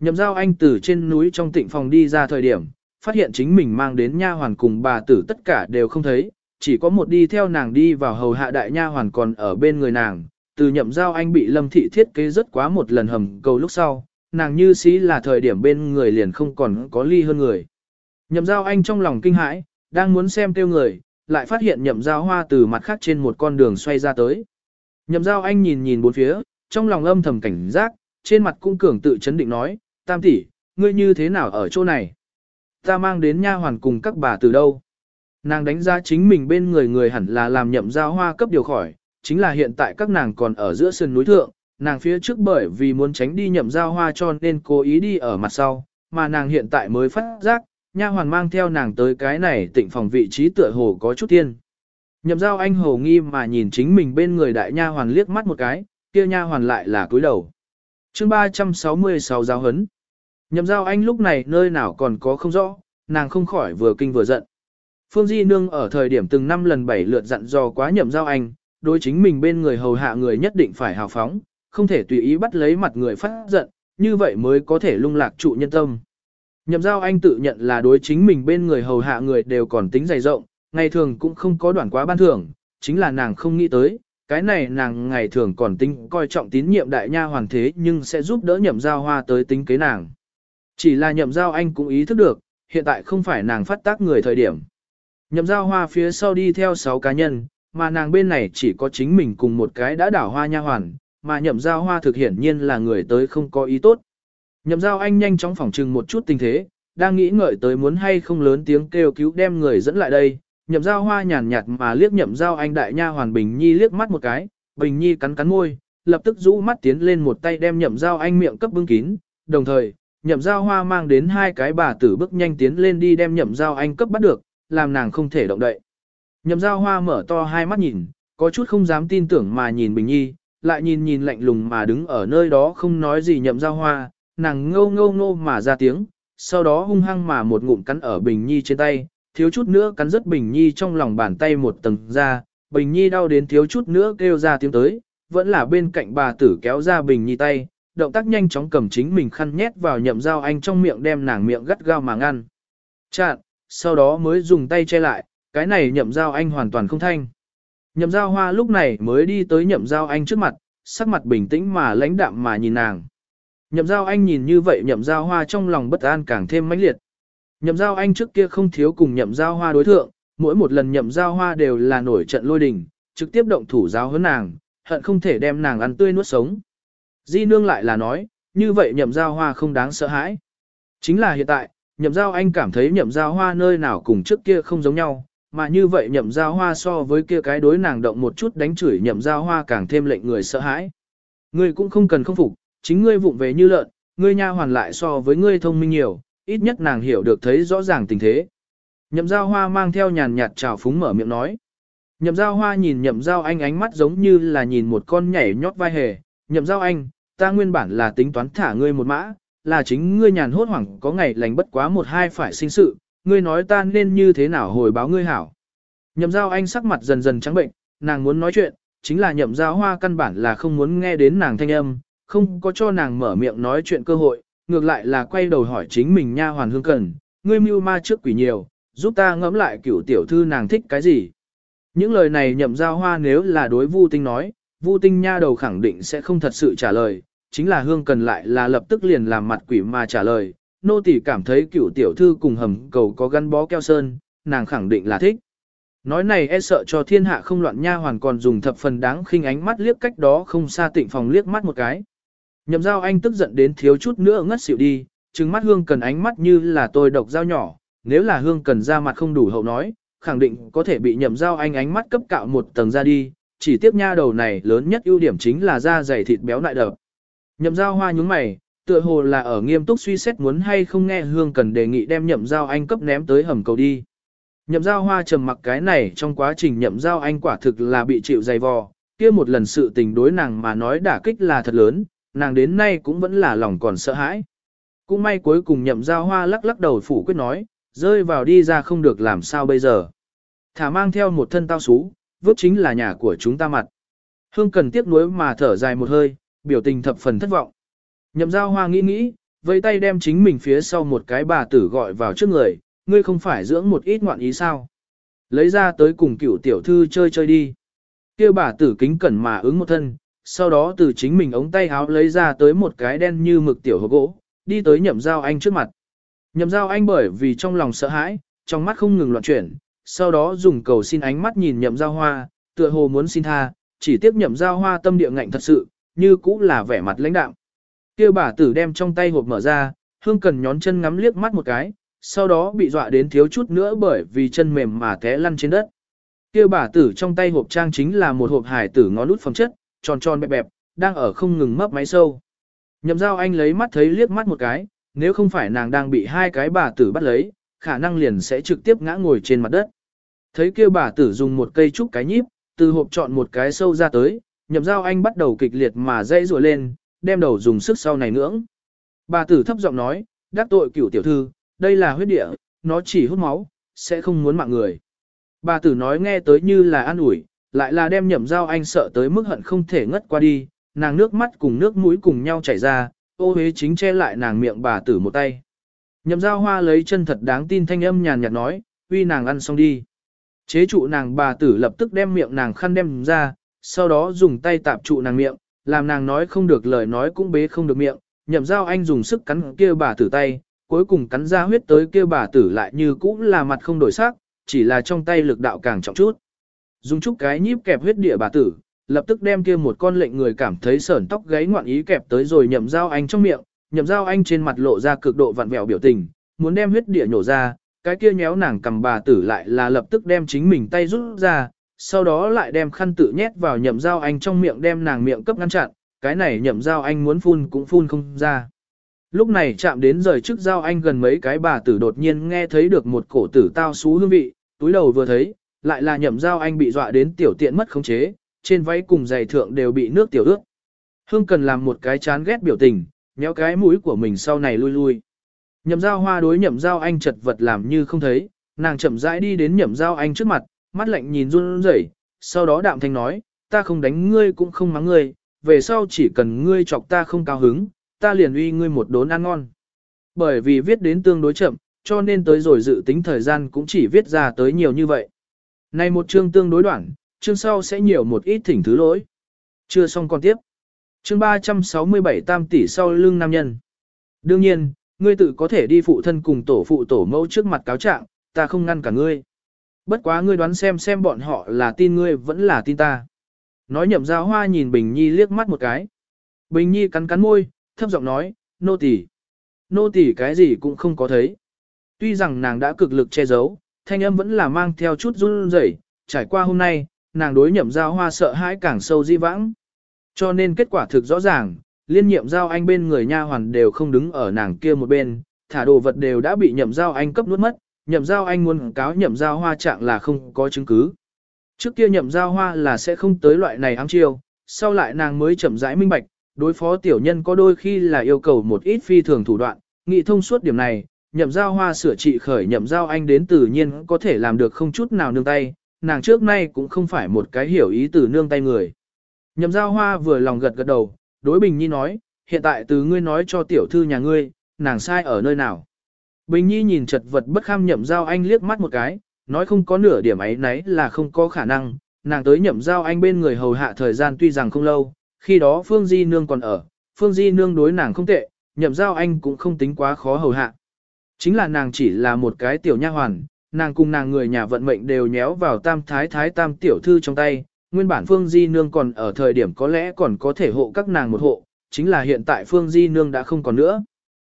[SPEAKER 1] Nhậm giao anh từ trên núi trong tịnh phòng đi ra thời điểm, phát hiện chính mình mang đến nha hoàn cùng bà tử tất cả đều không thấy, chỉ có một đi theo nàng đi vào hầu hạ đại nha hoàn còn ở bên người nàng, từ nhậm giao anh bị lâm thị thiết kế rất quá một lần hầm cầu lúc sau, nàng như xí là thời điểm bên người liền không còn có ly hơn người. Nhậm giao anh trong lòng kinh hãi, đang muốn xem tiêu người, lại phát hiện nhậm giao hoa từ mặt khác trên một con đường xoay ra tới. Nhậm giao anh nhìn nhìn bốn phía, trong lòng âm thầm cảnh giác, trên mặt cung cường tự chấn định nói, tam tỷ, ngươi như thế nào ở chỗ này? Ta mang đến nha hoàn cùng các bà từ đâu? Nàng đánh giá chính mình bên người người hẳn là làm nhậm giao hoa cấp điều khỏi, chính là hiện tại các nàng còn ở giữa sườn núi thượng, nàng phía trước bởi vì muốn tránh đi nhậm giao hoa cho nên cố ý đi ở mặt sau, mà nàng hiện tại mới phát giác, nha hoàn mang theo nàng tới cái này tịnh phòng vị trí tựa hồ có chút tiên. Nhậm giao anh hồ nghi mà nhìn chính mình bên người đại nha hoàn liếc mắt một cái, kia nha hoàn lại là cúi đầu. chương 366 giáo hấn. Nhậm giao anh lúc này nơi nào còn có không rõ, nàng không khỏi vừa kinh vừa giận. Phương Di Nương ở thời điểm từng năm lần bảy lượt dặn dò quá nhậm giao anh, đối chính mình bên người hầu hạ người nhất định phải hào phóng, không thể tùy ý bắt lấy mặt người phát giận, như vậy mới có thể lung lạc trụ nhân tâm. Nhậm giao anh tự nhận là đối chính mình bên người hầu hạ người đều còn tính dày rộng, ngày thường cũng không có đoạn quá ban thưởng, chính là nàng không nghĩ tới, cái này nàng ngày thường còn tính coi trọng tín nhiệm đại nha hoàn thế nhưng sẽ giúp đỡ nhậm giao hoa tới tính kế nàng. Chỉ là nhậm giao anh cũng ý thức được, hiện tại không phải nàng phát tác người thời điểm. Nhậm giao hoa phía sau đi theo 6 cá nhân, mà nàng bên này chỉ có chính mình cùng một cái đã đảo hoa nha hoàn, mà nhậm giao hoa thực hiển nhiên là người tới không có ý tốt. Nhậm giao anh nhanh chóng phỏng trừng một chút tình thế, đang nghĩ ngợi tới muốn hay không lớn tiếng kêu cứu đem người dẫn lại đây. Nhậm giao hoa nhàn nhạt mà liếc nhậm giao anh đại nha hoàn Bình Nhi liếc mắt một cái, Bình Nhi cắn cắn môi, lập tức rũ mắt tiến lên một tay đem nhậm giao anh miệng cấp bưng kín, đồng thời, nhậm giao hoa mang đến hai cái bà tử bước nhanh tiến lên đi đem nhậm giao anh cấp bắt được, làm nàng không thể động đậy. Nhậm giao hoa mở to hai mắt nhìn, có chút không dám tin tưởng mà nhìn Bình Nhi, lại nhìn nhìn lạnh lùng mà đứng ở nơi đó không nói gì nhậm giao hoa, nàng ngâu ngâu ngô mà ra tiếng, sau đó hung hăng mà một ngụm cắn ở Bình Nhi trên tay, thiếu chút nữa cắn rớt Bình Nhi trong lòng bàn tay một tầng ra, Bình Nhi đau đến thiếu chút nữa kêu ra tiếng tới, vẫn là bên cạnh bà tử kéo ra Bình Nhi tay, động tác nhanh chóng cầm chính mình khăn nhét vào nhậm dao anh trong miệng đem nàng miệng gắt gao mà ngăn. Chạn, sau đó mới dùng tay che lại, cái này nhậm dao anh hoàn toàn không thanh. Nhậm dao hoa lúc này mới đi tới nhậm dao anh trước mặt, sắc mặt bình tĩnh mà lãnh đạm mà nhìn nàng. Nhậm dao anh nhìn như vậy nhậm dao hoa trong lòng bất an càng thêm mãnh liệt. Nhậm giao anh trước kia không thiếu cùng nhậm giao hoa đối thượng, mỗi một lần nhậm giao hoa đều là nổi trận lôi đình, trực tiếp động thủ giáo hơn nàng, hận không thể đem nàng ăn tươi nuốt sống. Di nương lại là nói, như vậy nhậm giao hoa không đáng sợ hãi. Chính là hiện tại, nhậm giao anh cảm thấy nhậm giao hoa nơi nào cùng trước kia không giống nhau, mà như vậy nhậm giao hoa so với kia cái đối nàng động một chút đánh chửi nhậm giao hoa càng thêm lệnh người sợ hãi. Ngươi cũng không cần không phục, chính ngươi vụng về như lợn, ngươi nha hoàn lại so với ngươi thông minh nhiều, ít nhất nàng hiểu được thấy rõ ràng tình thế. Nhậm giao hoa mang theo nhàn nhạt trào phúng mở miệng nói. Nhậm giao hoa nhìn nhậm giao anh ánh mắt giống như là nhìn một con nhảy nhót vai hề. Nhậm giao anh, ta nguyên bản là tính toán thả ngươi một mã, là chính ngươi nhàn hốt hoảng có ngày lành bất quá một hai phải sinh sự, ngươi nói ta nên như thế nào hồi báo ngươi hảo. Nhậm giao anh sắc mặt dần dần trắng bệnh, nàng muốn nói chuyện, chính là nhậm giao hoa căn bản là không muốn nghe đến nàng thanh âm, không có cho nàng mở miệng nói chuyện cơ hội, ngược lại là quay đầu hỏi chính mình nha hoàn hương cần, ngươi mưu ma trước quỷ nhiều, giúp ta ngẫm lại cửu tiểu thư nàng thích cái gì. Những lời này nhậm giao hoa nếu là đối Vu Tinh nói, Vu Tinh nha đầu khẳng định sẽ không thật sự trả lời, chính là hương cần lại là lập tức liền làm mặt quỷ mà trả lời. Nô tỳ cảm thấy cửu tiểu thư cùng hầm cầu có gắn bó keo sơn, nàng khẳng định là thích. Nói này e sợ cho thiên hạ không loạn nha hoàn còn dùng thập phần đáng khinh ánh mắt liếc cách đó không xa tịnh phòng liếc mắt một cái. Nhậm giao anh tức giận đến thiếu chút nữa ngất xỉu đi, trừng mắt hương cần ánh mắt như là tôi độc dao nhỏ, nếu là hương cần ra mặt không đủ hậu nói, khẳng định có thể bị nhậm giao anh ánh mắt cấp cạo một tầng ra đi, chỉ tiếp nha đầu này lớn nhất ưu điểm chính là da dày thịt béo lại đập. Nhậm giao hoa nhúng mày, tựa hồ là ở nghiêm túc suy xét muốn hay không nghe hương cần đề nghị đem nhậm giao anh cấp ném tới hầm cầu đi. Nhậm giao hoa trầm mặc cái này trong quá trình nhậm giao anh quả thực là bị chịu dày vò, kia một lần sự tình đối nàng mà nói đả kích là thật lớn, nàng đến nay cũng vẫn là lòng còn sợ hãi. Cũng may cuối cùng nhậm giao hoa lắc lắc đầu phủ quyết nói, rơi vào đi ra không được làm sao bây giờ. Thả mang theo một thân tao xú, vứt chính là nhà của chúng ta mặt. Hương cần tiếc nuối mà thở dài một hơi, biểu tình thập phần thất vọng. Nhậm giao hoa nghĩ nghĩ, vây tay đem chính mình phía sau một cái bà tử gọi vào trước người, ngươi không phải dưỡng một ít ngoạn ý sao. Lấy ra tới cùng cựu tiểu thư chơi chơi đi. kia bà tử kính cẩn mà ứng một thân, sau đó từ chính mình ống tay áo lấy ra tới một cái đen như mực tiểu hộp gỗ, đi tới nhậm giao anh trước mặt. Nhậm giao anh bởi vì trong lòng sợ hãi, trong mắt không ngừng loạn chuyển, sau đó dùng cầu xin ánh mắt nhìn nhậm giao hoa, tựa hồ muốn xin tha, chỉ tiếp nhậm giao hoa tâm địa ngạnh thật sự, như cũ là vẻ mặt lãnh đạm. Kêu bà tử đem trong tay hộp mở ra, hương cần nhón chân ngắm liếc mắt một cái, sau đó bị dọa đến thiếu chút nữa bởi vì chân mềm mà té lăn trên đất. Kêu bà tử trong tay hộp trang chính là một hộp hải tử ngón nút phẩm chất, tròn tròn bẹp bẹp, đang ở không ngừng mấp máy sâu. Nhậm giao anh lấy mắt thấy liếc mắt một cái, nếu không phải nàng đang bị hai cái bà tử bắt lấy, khả năng liền sẽ trực tiếp ngã ngồi trên mặt đất. Thấy kia bà tử dùng một cây trúc cái nhíp, từ hộp chọn một cái sâu ra tới, nhậm giao anh bắt đầu kịch liệt mà dây rùa lên, đem đầu dùng sức sau này ngưỡng. Bà tử thấp giọng nói, đắc tội cửu tiểu thư, đây là huyết địa, nó chỉ hút máu, sẽ không muốn mạng người. Bà tử nói nghe tới như là an ủi, lại là đem nhậm giao anh sợ tới mức hận không thể ngất qua đi, nàng nước mắt cùng nước mũi cùng nhau chảy ra, ô hế chính che lại nàng miệng bà tử một tay. Nhậm giao hoa lấy chân thật đáng tin thanh âm nhàn nhạt nói, uy nàng ăn xong đi. Chế trụ nàng bà tử lập tức đem miệng nàng khăn đem ra, sau đó dùng tay tạp trụ nàng miệng, làm nàng nói không được lời nói cũng bế không được miệng, nhậm giao anh dùng sức cắn kia bà tử tay, cuối cùng cắn ra huyết tới kia bà tử lại như cũ là mặt không đổi sắc, chỉ là trong tay lực đạo càng trọng chút. Dùng chút cái nhíp kẹp huyết địa bà tử, lập tức đem kia một con lệnh người cảm thấy sởn tóc gáy ngoạn ý kẹp tới rồi nhậm giao anh trong miệng, nhậm giao anh trên mặt lộ ra cực độ vặn vẹo biểu tình, muốn đem huyết địa nhổ ra, cái kia nhéo nàng cầm bà tử lại là lập tức đem chính mình tay rút ra, sau đó lại đem khăn tự nhét vào nhậm giao anh trong miệng đem nàng miệng cấp ngăn chặn, cái này nhậm giao anh muốn phun cũng phun không ra. Lúc này chạm đến rời trước giao anh gần mấy cái bà tử đột nhiên nghe thấy được một cổ tử tao xú hương vị, túi đầu vừa thấy, lại là nhậm giao anh bị dọa đến tiểu tiện mất khống chế, trên váy cùng giày thượng đều bị nước tiểu ướt. Hương cần làm một cái chán ghét biểu tình, nhéo cái mũi của mình sau này lui lui. Nhậm giao hoa đối nhậm giao anh chật vật làm như không thấy, nàng chậm rãi đi đến nhậm giao anh trước mặt, mắt lạnh nhìn run rẩy, sau đó đạm thanh nói, ta không đánh ngươi cũng không mắng ngươi, về sau chỉ cần ngươi chọc ta không cao hứng, ta liền uy ngươi một đốn ăn ngon. Bởi vì viết đến tương đối chậm, cho nên tới rồi dự tính thời gian cũng chỉ viết ra tới nhiều như vậy. Này một chương tương đối đoạn, chương sau sẽ nhiều một ít thỉnh thứ lỗi. Chưa xong còn tiếp. Chương 367 tam tỷ sau lưng nam nhân. Đương nhiên, ngươi tự có thể đi phụ thân cùng tổ phụ tổ mẫu trước mặt cáo trạng, ta không ngăn cả ngươi. Bất quá ngươi đoán xem xem bọn họ là tin ngươi vẫn là tin ta. Nói nhậm giao hoa nhìn Bình Nhi liếc mắt một cái. Bình Nhi cắn cắn môi, thấp giọng nói, nô tỷ, Nô tỷ cái gì cũng không có thấy. Tuy rằng nàng đã cực lực che giấu, thanh âm vẫn là mang theo chút run rẩy. trải qua hôm nay, nàng đối nhậm giao hoa sợ hãi càng sâu di vãng. Cho nên kết quả thực rõ ràng, liên nhiệm giao anh bên người nha hoàn đều không đứng ở nàng kia một bên, thả đồ vật đều đã bị nhậm giao anh cấp nuốt mất, nhậm giao anh muốn cáo nhậm giao hoa trạng là không có chứng cứ. Trước kia nhậm giao hoa là sẽ không tới loại này ám chiêu, sau lại nàng mới chậm rãi minh bạch, đối phó tiểu nhân có đôi khi là yêu cầu một ít phi thường thủ đoạn, nghị thông suốt điểm này, nhậm giao hoa sửa trị khởi nhậm giao anh đến tự nhiên có thể làm được không chút nào nương tay, nàng trước nay cũng không phải một cái hiểu ý từ nương tay người. Nhậm giao hoa vừa lòng gật gật đầu, đối Bình Nhi nói, hiện tại từ ngươi nói cho tiểu thư nhà ngươi, nàng sai ở nơi nào. Bình Nhi nhìn chật vật bất kham nhậm giao anh liếc mắt một cái, nói không có nửa điểm ấy nấy là không có khả năng, nàng tới nhậm giao anh bên người hầu hạ thời gian tuy rằng không lâu, khi đó Phương Di Nương còn ở, Phương Di Nương đối nàng không tệ, nhậm giao anh cũng không tính quá khó hầu hạ. Chính là nàng chỉ là một cái tiểu nha hoàn, nàng cùng nàng người nhà vận mệnh đều nhéo vào tam thái thái tam tiểu thư trong tay, nguyên bản Phương Di Nương còn ở thời điểm có lẽ còn có thể hộ các nàng một hộ, chính là hiện tại Phương Di Nương đã không còn nữa.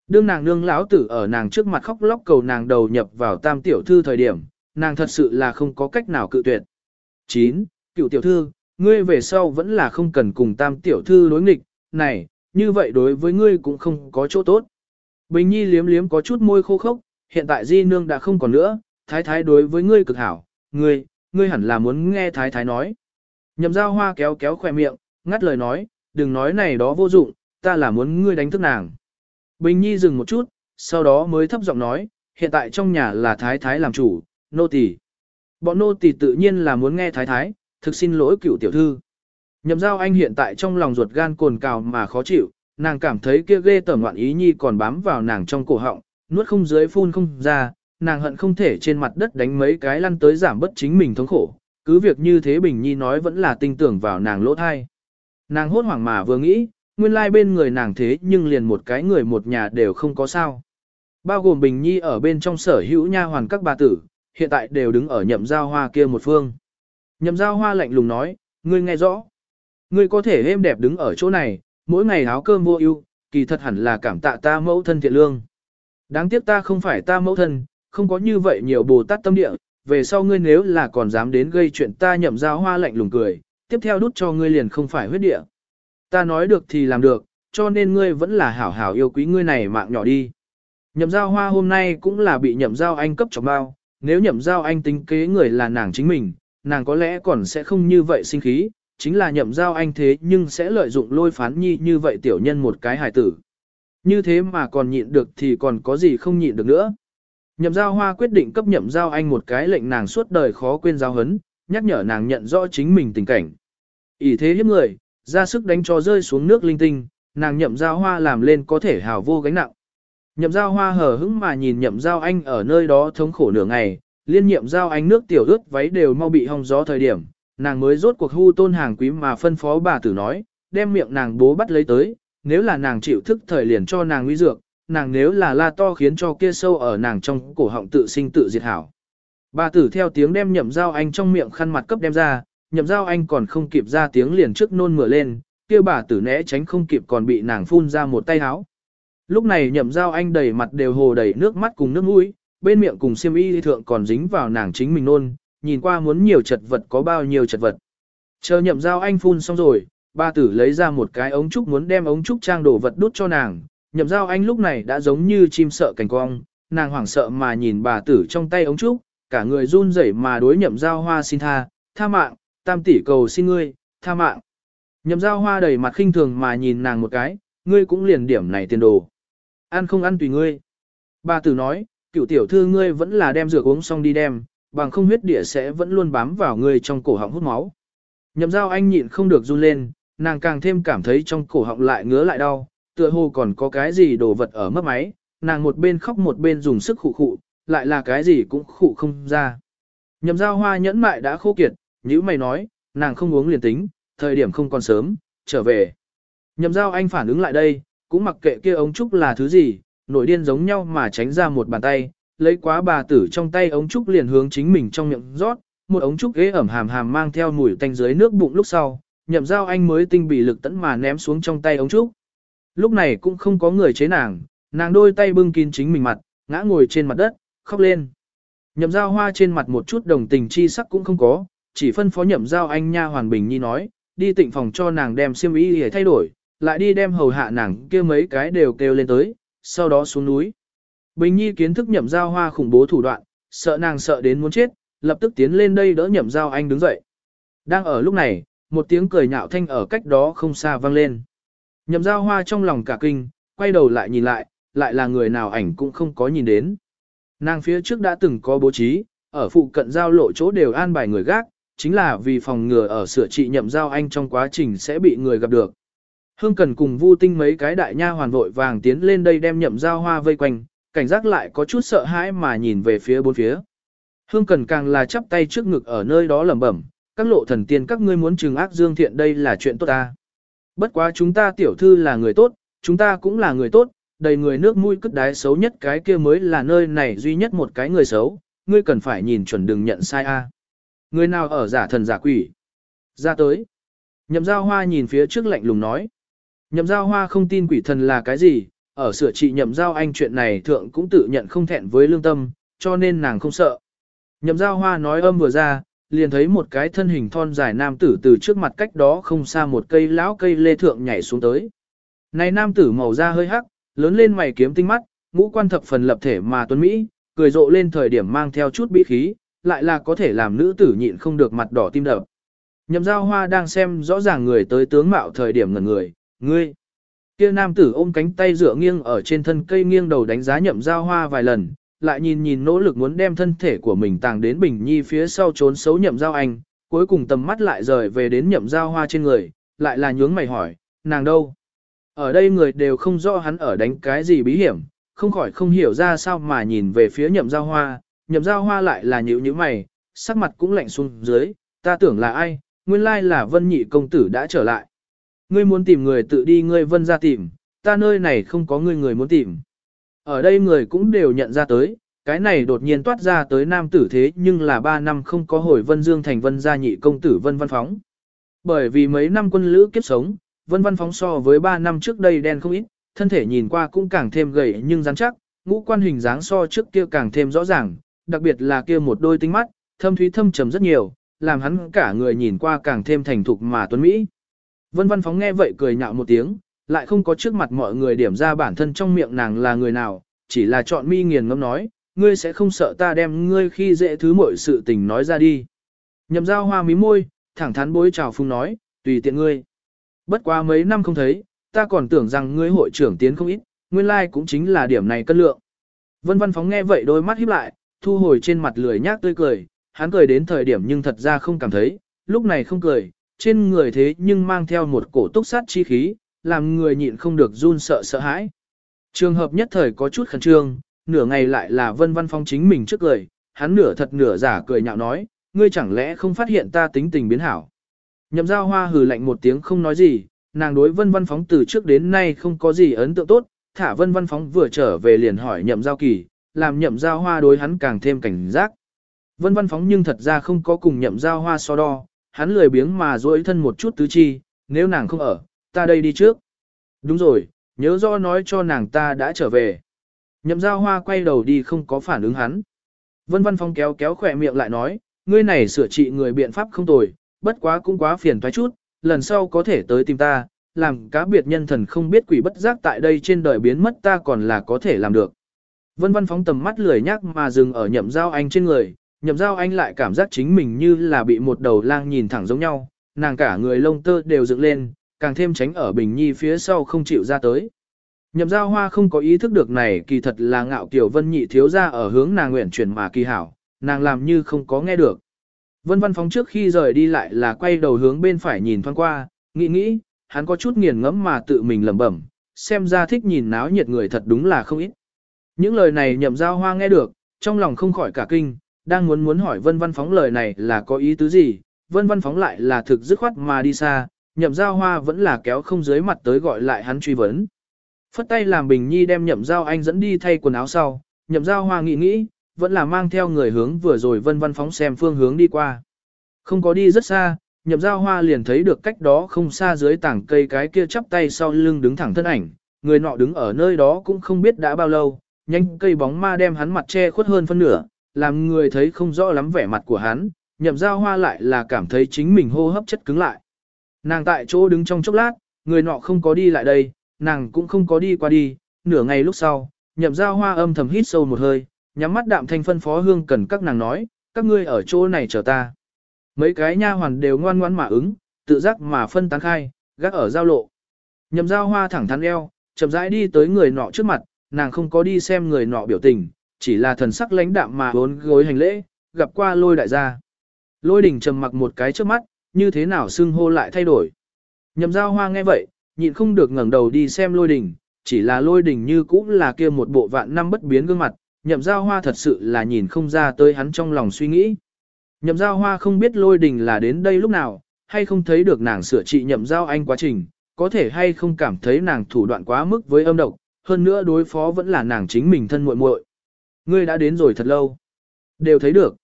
[SPEAKER 1] Đương nàng nương lão tử ở nàng trước mặt khóc lóc cầu nàng đầu nhập vào tam tiểu thư thời điểm, nàng thật sự là không có cách nào cự tuyệt. 9. Cựu tiểu thư, ngươi về sau vẫn là không cần cùng tam tiểu thư đối nghịch, này, như vậy đối với ngươi cũng không có chỗ tốt. Bình Nhi liếm liếm có chút môi khô khốc, hiện tại di nương đã không còn nữa, thái thái đối với ngươi cực hảo, ngươi, ngươi hẳn là muốn nghe thái thái nói. Nhậm giao hoa kéo kéo khỏe miệng, ngắt lời nói, đừng nói này đó vô dụng, ta là muốn ngươi đánh thức nàng. Bình Nhi dừng một chút, sau đó mới thấp giọng nói, hiện tại trong nhà là thái thái làm chủ, nô tỳ. Bọn nô tỳ tự nhiên là muốn nghe thái thái, thực xin lỗi cựu tiểu thư. Nhậm giao anh hiện tại trong lòng ruột gan cồn cào mà khó chịu, nàng cảm thấy kia ghê tởm loạn ý nhi còn bám vào nàng trong cổ họng, nuốt không dưới phun không ra, nàng hận không thể trên mặt đất đánh mấy cái lăn tới giảm bất chính mình thống khổ, cứ việc như thế Bình Nhi nói vẫn là tinh tưởng vào nàng lỗ thai. Nàng hốt hoảng mà vừa nghĩ, nguyên lai bên người nàng thế nhưng liền một cái người một nhà đều không có sao. Bao gồm Bình Nhi ở bên trong sở hữu nha hoàn các bà tử, hiện tại đều đứng ở nhậm giao hoa kia một phương. Nhậm giao hoa lạnh lùng nói, ngươi nghe rõ. Ngươi có thể êm đẹp đứng ở chỗ này, mỗi ngày áo cơm mua ưu, kỳ thật hẳn là cảm tạ ta mẫu thân thiện lương. Đáng tiếc ta không phải ta mẫu thân, không có như vậy nhiều bồ tát tâm địa, về sau ngươi nếu là còn dám đến gây chuyện ta nhậm giao hoa lạnh lùng cười, tiếp theo đút cho ngươi liền không phải huyết địa. Ta nói được thì làm được, cho nên ngươi vẫn là hảo hảo yêu quý ngươi này mạng nhỏ đi. Nhậm giao hoa hôm nay cũng là bị nhậm giao anh cấp chọc bao, nếu nhậm giao anh tính kế người là nàng chính mình, nàng có lẽ còn sẽ không như vậy sinh khí, chính là nhậm giao anh thế nhưng sẽ lợi dụng lôi phán nhi như vậy tiểu nhân một cái hài tử. Như thế mà còn nhịn được thì còn có gì không nhịn được nữa. Nhậm giao hoa quyết định cấp nhậm giao anh một cái lệnh nàng suốt đời khó quên giao hấn, nhắc nhở nàng nhận rõ chính mình tình cảnh. ỷ thế hiếp người, ra sức đánh cho rơi xuống nước linh tinh, nàng nhậm giao hoa làm lên có thể hào vô gánh nặng. Nhậm giao hoa hờ hững mà nhìn nhậm giao anh ở nơi đó thống khổ nửa ngày, liên nhậm giao anh nước tiểu ướt váy đều mau bị hong gió thời điểm, nàng mới rốt cuộc hưu tôn hàng quý mà phân phó bà tử nói, đem miệng nàng bố bắt lấy tới, nếu là nàng chịu thức thời liền cho nàng nguy dược, nàng nếu là la to khiến cho kia sâu ở nàng trong cổ họng tự sinh tự diệt hảo. Bà tử theo tiếng đem nhậm dao anh trong miệng khăn mặt cấp đem ra, nhậm dao anh còn không kịp ra tiếng liền trước nôn mửa lên, kia bà tử né tránh không kịp còn bị nàng phun ra một tay áo. Lúc này nhậm dao anh đầy mặt đều hồ đầy nước mắt cùng nước mũi, bên miệng cùng xiêm y thượng còn dính vào nàng chính mình nôn, nhìn qua muốn nhiều chật vật có bao nhiêu chật vật. Chờ nhậm giao anh phun xong rồi, bà tử lấy ra một cái ống trúc muốn đem ống trúc trang đồ vật đút cho nàng, nhậm giao anh lúc này đã giống như chim sợ cảnh cong, nàng hoảng sợ mà nhìn bà tử trong tay ống trúc, cả người run rẩy mà đối nhậm giao hoa xin tha, tha mạng, tam tỷ cầu xin ngươi, tha mạng. Nhậm giao hoa đầy mặt khinh thường mà nhìn nàng một cái, ngươi cũng liền điểm này tiền đồ. Ăn không ăn tùy ngươi. Bà tử nói, cựu tiểu thư ngươi vẫn là đem rửa uống xong đi đem, bằng không huyết địa sẽ vẫn luôn bám vào ngươi trong cổ họng hút máu. Nhậm Dao anh nhịn không được run lên, nàng càng thêm cảm thấy trong cổ họng lại ngứa lại đau, tựa hồ còn có cái gì đồ vật ở mất máy, nàng một bên khóc một bên dùng sức khụ khụ, lại là cái gì cũng khụ không ra. Nhậm Dao hoa nhẫn mại đã khô kiệt, như mày nói, nàng không uống liền tính, thời điểm không còn sớm, trở về. Nhậm Dao anh phản ứng lại đây, cũng mặc kệ kia ống trúc là thứ gì, nổi điên giống nhau mà tránh ra một bàn tay, lấy quá bà tử trong tay ống trúc liền hướng chính mình trong miệng rót, một ống trúc ghế ẩm hàm hàm mang theo mùi tanh dưới nước bụng lúc sau, nhậm giao anh mới tinh bị lực tẫn mà ném xuống trong tay ống trúc. Lúc này cũng không có người chế nàng, nàng đôi tay bưng kín chính mình mặt, ngã ngồi trên mặt đất, khóc lên. Nhậm giao hoa trên mặt một chút đồng tình chi sắc cũng không có, chỉ phân phó nhậm giao anh nha hoàn bình nhi nói, đi tịnh phòng cho nàng đem xiêm y để thay đổi, lại đi đem hầu hạ nàng kia mấy cái đều kêu lên tới, sau đó xuống núi. Bình nhi kiến thức nhậm giao hoa khủng bố thủ đoạn, sợ nàng sợ đến muốn chết, lập tức tiến lên đây đỡ nhậm giao anh đứng dậy. Đang ở lúc này, một tiếng cười nhạo thanh ở cách đó không xa vang lên. Nhậm giao hoa trong lòng cả kinh, quay đầu lại nhìn lại, lại là người nào ảnh cũng không có nhìn đến. Nàng phía trước đã từng có bố trí, ở phụ cận giao lộ chỗ đều an bài người gác, chính là vì phòng ngừa ở sửa trị nhậm giao anh trong quá trình sẽ bị người gặp được. Hương cần cùng Vu Tinh mấy cái đại nha hoàn vội vàng tiến lên đây đem nhậm giao hoa vây quanh, cảnh giác lại có chút sợ hãi mà nhìn về phía bốn phía. Hương cần càng là chắp tay trước ngực ở nơi đó lẩm bẩm, các lộ thần tiên các ngươi muốn trừng ác dương thiện đây là chuyện tốt ta. Bất quá chúng ta tiểu thư là người tốt, chúng ta cũng là người tốt, đầy người nước mũi cất đái xấu nhất cái kia mới là nơi này duy nhất một cái người xấu, ngươi cần phải nhìn chuẩn đừng nhận sai a. Người nào ở giả thần giả quỷ? Ra tới. Nhậm giao hoa nhìn phía trước lạnh lùng nói. Nhậm giao hoa không tin quỷ thần là cái gì, ở sửa trị nhậm giao anh chuyện này thượng cũng tự nhận không thẹn với lương tâm, cho nên nàng không sợ. Nhậm giao hoa nói âm vừa ra, liền thấy một cái thân hình thon dài nam tử từ trước mặt cách đó không xa một cây lão cây lê thượng nhảy xuống tới. Này nam tử màu da hơi hắc, lớn lên mày kiếm tinh mắt, ngũ quan thập phần lập thể mà tuấn Mỹ, cười rộ lên thời điểm mang theo chút bí khí, lại là có thể làm nữ tử nhịn không được mặt đỏ tim đập. Nhậm giao hoa đang xem rõ ràng người tới tướng mạo thời điểm ngần người, ngươi. Kia nam tử ôm cánh tay dựa nghiêng ở trên thân cây nghiêng đầu đánh giá nhậm giao hoa vài lần, lại nhìn nhìn nỗ lực muốn đem thân thể của mình tàng đến bình nhi phía sau trốn xấu nhậm giao anh, cuối cùng tầm mắt lại rời về đến nhậm giao hoa trên người, lại là nhướng mày hỏi, nàng đâu? Ở đây người đều không rõ hắn ở đánh cái gì bí hiểm, không khỏi không hiểu ra sao mà nhìn về phía nhậm giao hoa, nhậm giao hoa lại là nhíu nhíu mày, sắc mặt cũng lạnh xuống dưới, ta tưởng là ai, nguyên lai là vân nhị công tử đã trở lại. Ngươi muốn tìm người tự đi ngươi vân ra tìm, ta nơi này không có ngươi người muốn tìm. Ở đây người cũng đều nhận ra tới, cái này đột nhiên toát ra tới nam tử thế nhưng là ba năm không có hồi vân dương thành vân gia nhị công tử vân văn phóng. Bởi vì mấy năm quân lữ kiếp sống, vân văn phóng so với ba năm trước đây đen không ít, thân thể nhìn qua cũng càng thêm gầy nhưng rắn chắc, ngũ quan hình dáng so trước kia càng thêm rõ ràng, đặc biệt là kia một đôi tinh mắt, thâm thúy thâm trầm rất nhiều, làm hắn cả người nhìn qua càng thêm thành thục mà tuấn mỹ. Vân Văn Phóng nghe vậy cười nhạo một tiếng, lại không có trước mặt mọi người điểm ra bản thân trong miệng nàng là người nào, chỉ là chọn mi nghiền ngẫm nói, ngươi sẽ không sợ ta đem ngươi khi dễ thứ mọi sự tình nói ra đi. Nhậm giao hoa mí môi, thẳng thắn bối chào phung nói, tùy tiện ngươi. Bất quá mấy năm không thấy, ta còn tưởng rằng ngươi hội trưởng tiến không ít, nguyên lai like cũng chính là điểm này cân lượng. Vân văn phóng nghe vậy đôi mắt híp lại, thu hồi trên mặt lười nhác tươi cười, hắn cười đến thời điểm nhưng thật ra không cảm thấy, lúc này không cười, trên người thế nhưng mang theo một cổ túc sát chi khí, làm người nhịn không được run sợ sợ hãi. Trường hợp nhất thời có chút khẩn trương, nửa ngày lại là vân văn phong chính mình trước cười, hắn nửa thật nửa giả cười nhạo nói, ngươi chẳng lẽ không phát hiện ta tính tình biến hảo. Nhậm giao hoa hừ lạnh một tiếng không nói gì, nàng đối vân văn phóng từ trước đến nay không có gì ấn tượng tốt, thả vân văn phóng vừa trở về liền hỏi nhậm giao kỳ, làm nhậm giao hoa đối hắn càng thêm cảnh giác. Vân văn phóng nhưng thật ra không có cùng nhậm giao hoa so đo, hắn lười biếng mà dối thân một chút tứ chi, nếu nàng không ở, ta đây đi trước. Đúng rồi, nhớ rõ nói cho nàng ta đã trở về. Nhậm giao hoa quay đầu đi không có phản ứng hắn. Vân văn phong kéo kéo khỏe miệng lại nói, ngươi này sửa trị người biện pháp không tồi, bất quá cũng quá phiền toái chút, lần sau có thể tới tìm ta, làm cá biệt nhân thần không biết quỷ bất giác tại đây trên đời biến mất ta còn là có thể làm được. Vân văn Phong tầm mắt lười nhắc mà dừng ở nhậm giao anh trên người, nhậm giao anh lại cảm giác chính mình như là bị một đầu lang nhìn thẳng giống nhau, nàng cả người lông tơ đều dựng lên, càng thêm tránh ở Bình Nhi phía sau không chịu ra tới. Nhậm giao hoa không có ý thức được này kỳ thật là ngạo kiểu vân nhị thiếu ra ở hướng nàng nguyện chuyển mà kỳ hảo, nàng làm như không có nghe được. Vân văn phóng trước khi rời đi lại là quay đầu hướng bên phải nhìn thoáng qua, nghĩ nghĩ, hắn có chút nghiền ngẫm mà tự mình lẩm bẩm, xem ra thích nhìn náo nhiệt người thật đúng là không ít. Những lời này nhậm giao hoa nghe được, trong lòng không khỏi cả kinh, đang muốn muốn hỏi vân văn phóng lời này là có ý tứ gì, vân văn phóng lại là thực dứt khoát mà đi xa, nhậm giao hoa vẫn là kéo không dưới mặt tới gọi lại hắn truy vấn. Phất tay làm Bình Nhi đem nhậm giao anh dẫn đi thay quần áo sau, nhậm giao hoa nghĩ nghĩ, vẫn là mang theo người hướng vừa rồi vân văn phóng xem phương hướng đi qua. Không có đi rất xa, nhậm giao hoa liền thấy được cách đó không xa dưới tảng cây cái kia chắp tay sau lưng đứng thẳng thân ảnh, người nọ đứng ở nơi đó cũng không biết đã bao lâu, nhanh cây bóng ma đem hắn mặt che khuất hơn phân nửa, làm người thấy không rõ lắm vẻ mặt của hắn, nhậm giao hoa lại là cảm thấy chính mình hô hấp chất cứng lại. Nàng tại chỗ đứng trong chốc lát, người nọ không có đi lại đây, nàng cũng không có đi qua đi, nửa ngày lúc sau, nhậm giao hoa âm thầm hít sâu một hơi, nhắm mắt đạm thanh phân phó hương cần các nàng nói, các ngươi ở chỗ này chờ ta. Mấy cái nha hoàn đều ngoan ngoãn mà ứng, tự giác mà phân tán khai, gác ở giao lộ. Nhậm giao hoa thẳng thắn eo, chậm rãi đi tới người nọ trước mặt, nàng không có đi xem người nọ biểu tình, chỉ là thần sắc lãnh đạm mà bốn gối hành lễ, gặp qua lôi đại gia. Lôi đình trầm mặc một cái trước mắt, như thế nào xưng hô lại thay đổi. Nhậm giao hoa nghe vậy, nhịn không được ngẩng đầu đi xem lôi đình, chỉ là lôi đình như cũng là kia một bộ vạn năm bất biến gương mặt, nhậm giao hoa thật sự là nhìn không ra tới hắn trong lòng suy nghĩ. Nhậm giao hoa không biết lôi đình là đến đây lúc nào, hay không thấy được nàng sửa trị nhậm giao anh quá trình, có thể hay không cảm thấy nàng thủ đoạn quá mức với âm độc, hơn nữa đối phó vẫn là nàng chính mình thân muội muội. Ngươi đã đến rồi thật lâu. Đều thấy được.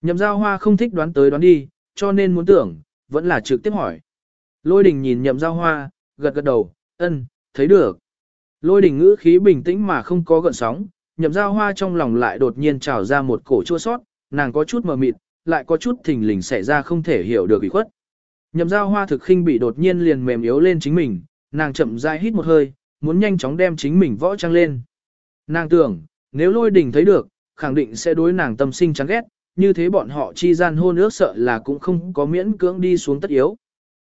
[SPEAKER 1] Nhậm giao hoa không thích đoán tới đoán đi, cho nên muốn tưởng, vẫn là trực tiếp hỏi. Lôi đình nhìn nhậm giao hoa, gật gật đầu, ân, thấy được. Lôi đình ngữ khí bình tĩnh mà không có gợn sóng, nhậm giao hoa trong lòng lại đột nhiên trào ra một cổ chua sót, nàng có chút mờ mịt, lại có chút thình lình xảy ra không thể hiểu được ủy khuất. Nhậm giao hoa thực khinh bị đột nhiên liền mềm yếu lên chính mình, nàng chậm rãi hít một hơi, muốn nhanh chóng đem chính mình võ trang lên. Nàng tưởng, nếu lôi đình thấy được, khẳng định sẽ đối nàng tâm sinh chán ghét, như thế bọn họ chi gian hôn ước sợ là cũng không có miễn cưỡng đi xuống tất yếu.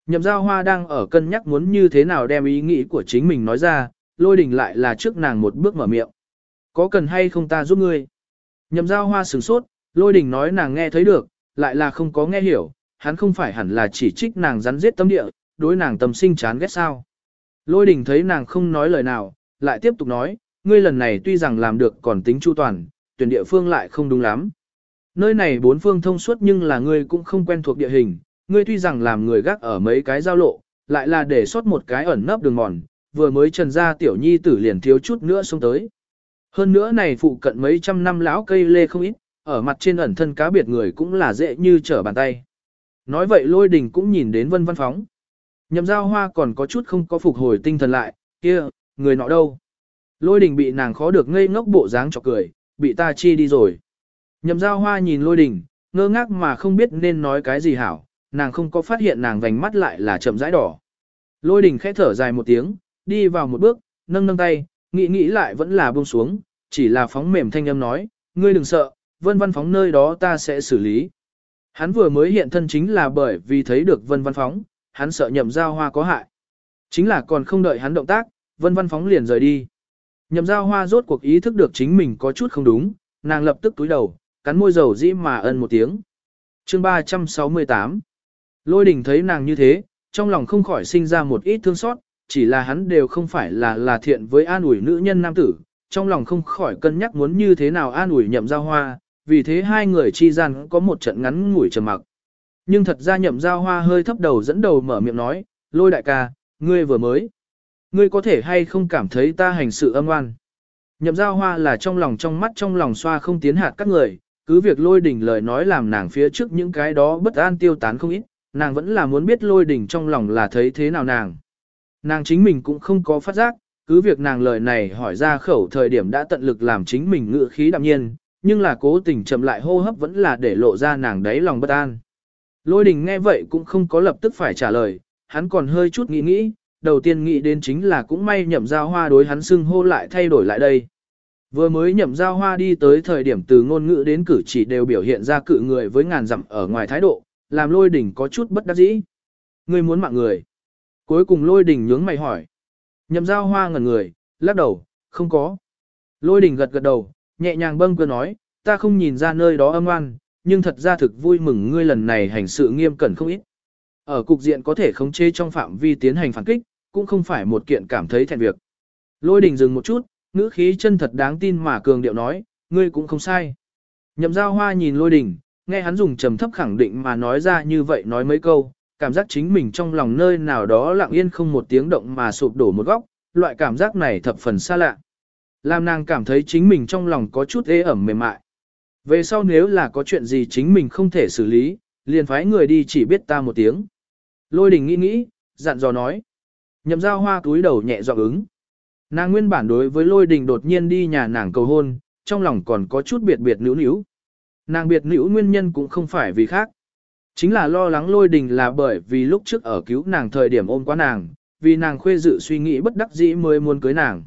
[SPEAKER 1] Nhậm giao hoa đang ở cân nhắc muốn như thế nào đem ý nghĩ của chính mình nói ra, lôi đình lại là trước nàng một bước mở miệng. Có cần hay không ta giúp ngươi? Nhậm giao hoa sửng sốt, lôi đình nói nàng nghe thấy được, lại là không có nghe hiểu, hắn không phải hẳn là chỉ trích nàng rắn giết tâm địa, đối nàng tâm sinh chán ghét sao. Lôi đình thấy nàng không nói lời nào, lại tiếp tục nói, ngươi lần này tuy rằng làm được còn tính chu toàn, tuyển địa phương lại không đúng lắm. Nơi này bốn phương thông suốt nhưng là ngươi cũng không quen thuộc địa hình, ngươi tuy rằng làm người gác ở mấy cái giao lộ, lại là để sót một cái ẩn nấp đường mòn, vừa mới trần ra tiểu nhi tử liền thiếu chút nữa xuống tới. Hơn nữa này phụ cận mấy trăm năm lão cây lê không ít, ở mặt trên ẩn thân cá biệt người cũng là dễ như trở bàn tay. Nói vậy lôi đình cũng nhìn đến vân văn phóng. Nhậm giao hoa còn có chút không có phục hồi tinh thần lại, kia, người nọ đâu. Lôi đình bị nàng khó được ngây ngốc bộ dáng chọc cười, bị ta chi đi rồi. Nhậm giao hoa nhìn lôi đình, ngơ ngác mà không biết nên nói cái gì hảo, nàng không có phát hiện nàng vành mắt lại là chậm rãi đỏ. Lôi đình khẽ thở dài một tiếng, đi vào một bước, nâng nâng tay, nghĩ nghĩ lại vẫn là buông xuống, chỉ là phóng mềm thanh âm nói, Ngươi đừng sợ, vân văn phóng nơi đó ta sẽ xử lý. Hắn vừa mới hiện thân chính là bởi vì thấy được vân văn phóng, hắn sợ nhậm giao hoa có hại. Chính là còn không đợi hắn động tác, vân văn phóng liền rời đi. Nhậm giao hoa rốt cuộc ý thức được chính mình có chút không đúng, nàng lập tức túi đầu, cắn môi dầu dĩ mà ân một tiếng. chương 368 Lôi đình thấy nàng như thế, trong lòng không khỏi sinh ra một ít thương xót, chỉ là hắn đều không phải là là thiện với an ủi nữ nhân nam tử, trong lòng không khỏi cân nhắc muốn như thế nào an ủi nhậm giao hoa, vì thế hai người chi gian có một trận ngắn ngủi trầm mặc. Nhưng thật ra nhậm giao hoa hơi thấp đầu dẫn đầu mở miệng nói, lôi đại ca, ngươi vừa mới. Ngươi có thể hay không cảm thấy ta hành sự âm oan. Nhậm giao hoa là trong lòng trong mắt trong lòng xoa không tiến hạt các người, cứ việc lôi đỉnh lời nói làm nàng phía trước những cái đó bất an tiêu tán không ít, nàng vẫn là muốn biết lôi đỉnh trong lòng là thấy thế nào nàng. Nàng chính mình cũng không có phát giác, cứ việc nàng lời này hỏi ra khẩu thời điểm đã tận lực làm chính mình ngựa khí đạm nhiên, nhưng là cố tình chậm lại hô hấp vẫn là để lộ ra nàng đáy lòng bất an. Lôi đình nghe vậy cũng không có lập tức phải trả lời, hắn còn hơi chút nghĩ nghĩ, đầu tiên nghĩ đến chính là cũng may nhậm giao hoa đối hắn xưng hô lại thay đổi lại đây. Vừa mới nhậm giao hoa đi tới thời điểm từ ngôn ngữ đến cử chỉ đều biểu hiện ra cự người với ngàn dặm ở ngoài thái độ, làm lôi đỉnh có chút bất đắc dĩ. Ngươi muốn mạng người. Cuối cùng lôi đỉnh nhướng mày hỏi. Nhậm giao hoa ngẩn người, lắc đầu, không có. Lôi đỉnh gật gật đầu, nhẹ nhàng bâng cơ nói, ta không nhìn ra nơi đó âm oan, nhưng thật ra thực vui mừng ngươi lần này hành sự nghiêm cẩn không ít. Ở cục diện có thể khống chế trong phạm vi tiến hành phản kích, cũng không phải một kiện cảm thấy thẹn việc. Lôi đình dừng một chút, ngữ khí chân thật đáng tin mà cường điệu nói, ngươi cũng không sai. Nhậm giao hoa nhìn lôi đình, nghe hắn dùng trầm thấp khẳng định mà nói ra như vậy nói mấy câu, cảm giác chính mình trong lòng nơi nào đó lặng yên không một tiếng động mà sụp đổ một góc, loại cảm giác này thập phần xa lạ. Làm nàng cảm thấy chính mình trong lòng có chút ế ẩm mềm mại. Về sau nếu là có chuyện gì chính mình không thể xử lý, liền phái người đi chỉ biết ta một tiếng. Lôi đình nghĩ nghĩ, dặn dò nói. Nhậm giao hoa túi đầu nhẹ dọa ứng. Nàng nguyên bản đối với lôi đình đột nhiên đi nhà nàng cầu hôn, trong lòng còn có chút biệt biệt nữ nữ. Nàng biệt nữ nguyên nhân cũng không phải vì khác. Chính là lo lắng lôi đình là bởi vì lúc trước ở cứu nàng thời điểm ôm quá nàng, vì nàng khuê dự suy nghĩ bất đắc dĩ mới muốn cưới nàng.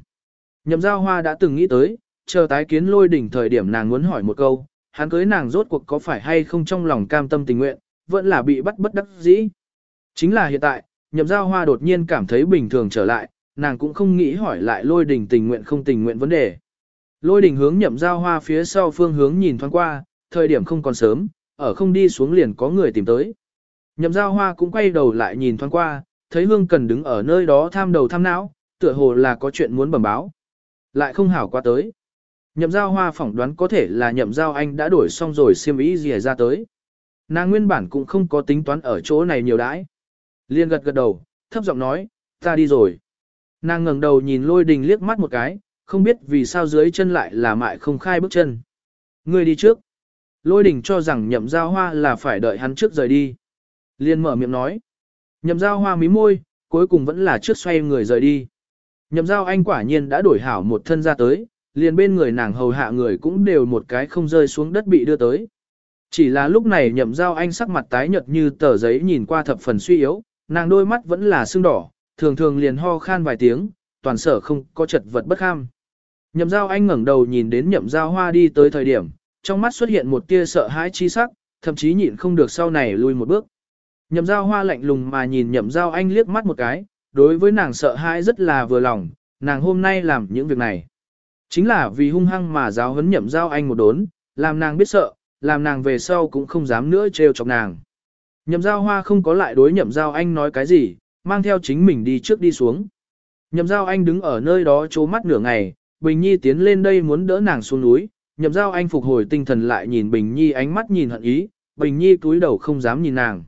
[SPEAKER 1] Nhậm giao hoa đã từng nghĩ tới, chờ tái kiến lôi Đình thời điểm nàng muốn hỏi một câu, hắn cưới nàng rốt cuộc có phải hay không trong lòng cam tâm tình nguyện, vẫn là bị bắt bất đắc dĩ. Chính là hiện tại, nhậm giao hoa đột nhiên cảm thấy bình thường trở lại, nàng cũng không nghĩ hỏi lại lôi đình tình nguyện không tình nguyện vấn đề. Lôi đình hướng nhậm giao hoa phía sau phương hướng nhìn thoáng qua, thời điểm không còn sớm, ở không đi xuống liền có người tìm tới. Nhậm giao hoa cũng quay đầu lại nhìn thoáng qua, thấy hương cần đứng ở nơi đó tham đầu tham não, tựa hồ là có chuyện muốn bẩm báo. Lại không hảo qua tới. Nhậm giao hoa phỏng đoán có thể là nhậm giao anh đã đổi xong rồi xiêm ý gì ra tới. Nàng nguyên bản cũng không có tính toán ở chỗ này nhiều đãi. Liên gật gật đầu, thấp giọng nói, ta đi rồi. Nàng ngẩng đầu nhìn lôi đình liếc mắt một cái, không biết vì sao dưới chân lại là mại không khai bước chân. Ngươi đi trước. Lôi đình cho rằng nhậm giao hoa là phải đợi hắn trước rời đi. Liên mở miệng nói. Nhậm giao hoa mí môi, cuối cùng vẫn là trước xoay người rời đi. Nhậm giao anh quả nhiên đã đổi hảo một thân ra tới, liền bên người nàng hầu hạ người cũng đều một cái không rơi xuống đất bị đưa tới. Chỉ là lúc này nhậm giao anh sắc mặt tái nhợt như tờ giấy nhìn qua thập phần suy yếu, nàng đôi mắt vẫn là sưng đỏ, thường thường liền ho khan vài tiếng, toàn sở không có chật vật bất kham. Nhậm giao anh ngẩng đầu nhìn đến nhậm giao hoa đi tới thời điểm, trong mắt xuất hiện một tia sợ hãi chi sắc, thậm chí nhịn không được sau này lui một bước. Nhậm giao hoa lạnh lùng mà nhìn nhậm giao anh liếc mắt một cái, đối với nàng sợ hãi rất là vừa lòng, nàng hôm nay làm những việc này. Chính là vì hung hăng mà giáo huấn nhậm giao anh một đốn, làm nàng biết sợ, làm nàng về sau cũng không dám nữa trêu chọc nàng. Nhậm giao hoa không có lại đối nhậm giao anh nói cái gì, mang theo chính mình đi trước đi xuống. Nhậm giao anh đứng ở nơi đó chố mắt nửa ngày, Bình Nhi tiến lên đây muốn đỡ nàng xuống núi, nhậm giao anh phục hồi tinh thần lại nhìn Bình Nhi ánh mắt nhìn hận ý, Bình Nhi túi đầu không dám nhìn nàng.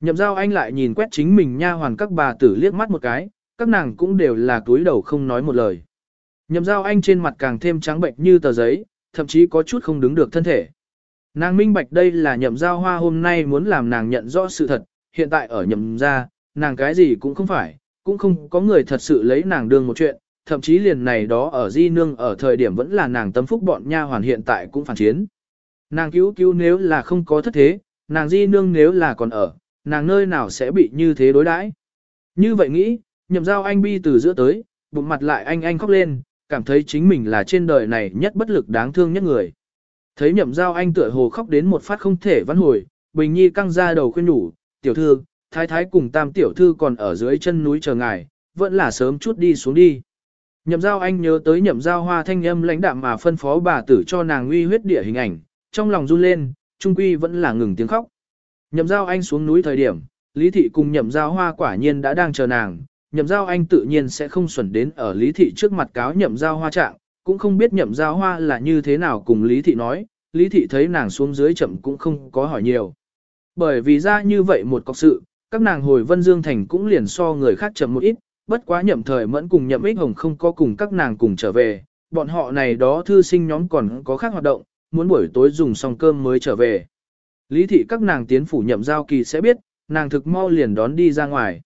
[SPEAKER 1] Nhậm giao anh lại nhìn quét chính mình nha hoàn các bà tử liếc mắt một cái, các nàng cũng đều là túi đầu không nói một lời. Nhậm giao anh trên mặt càng thêm trắng bệnh như tờ giấy, thậm chí có chút không đứng được thân thể. Nàng minh bạch đây là nhậm giao hoa hôm nay muốn làm nàng nhận rõ sự thật, hiện tại ở nhậm gia, nàng cái gì cũng không phải, cũng không có người thật sự lấy nàng đương một chuyện, thậm chí liền này đó ở di nương ở thời điểm vẫn là nàng tâm phúc bọn nha hoàn hiện tại cũng phản chiến. Nàng cứu cứu nếu là không có thất thế, nàng di nương nếu là còn ở, nàng nơi nào sẽ bị như thế đối đãi. Như vậy nghĩ, nhậm giao anh bi từ giữa tới, bụng mặt lại anh anh khóc lên, cảm thấy chính mình là trên đời này nhất bất lực đáng thương nhất người. Thấy nhậm giao anh tựa hồ khóc đến một phát không thể vãn hồi, Bình Nhi căng ra đầu khuyên nhủ, tiểu thư, thái thái cùng tam tiểu thư còn ở dưới chân núi chờ ngài, vẫn là sớm chút đi xuống đi. Nhậm giao anh nhớ tới nhậm giao hoa thanh âm lãnh đạm mà phân phó bà tử cho nàng uy huyết địa hình ảnh, trong lòng run lên, trung quy vẫn là ngừng tiếng khóc. Nhậm giao anh xuống núi thời điểm, Lý Thị cùng nhậm giao hoa quả nhiên đã đang chờ nàng, nhậm giao anh tự nhiên sẽ không xuẩn đến ở Lý Thị trước mặt cáo nhậm giao hoa trạng, cũng không biết nhậm giao hoa là như thế nào cùng Lý Thị nói, Lý Thị thấy nàng xuống dưới chậm cũng không có hỏi nhiều. Bởi vì ra như vậy một cọc sự, các nàng hồi Vân Dương Thành cũng liền so người khác chậm một ít, bất quá nhậm thời mẫn cùng nhậm ích hồng không có cùng các nàng cùng trở về, bọn họ này đó thư sinh nhóm còn có khác hoạt động, muốn buổi tối dùng xong cơm mới trở về. Lý thị các nàng tiến phủ nhậm giao kỳ sẽ biết, nàng thực mau liền đón đi ra ngoài.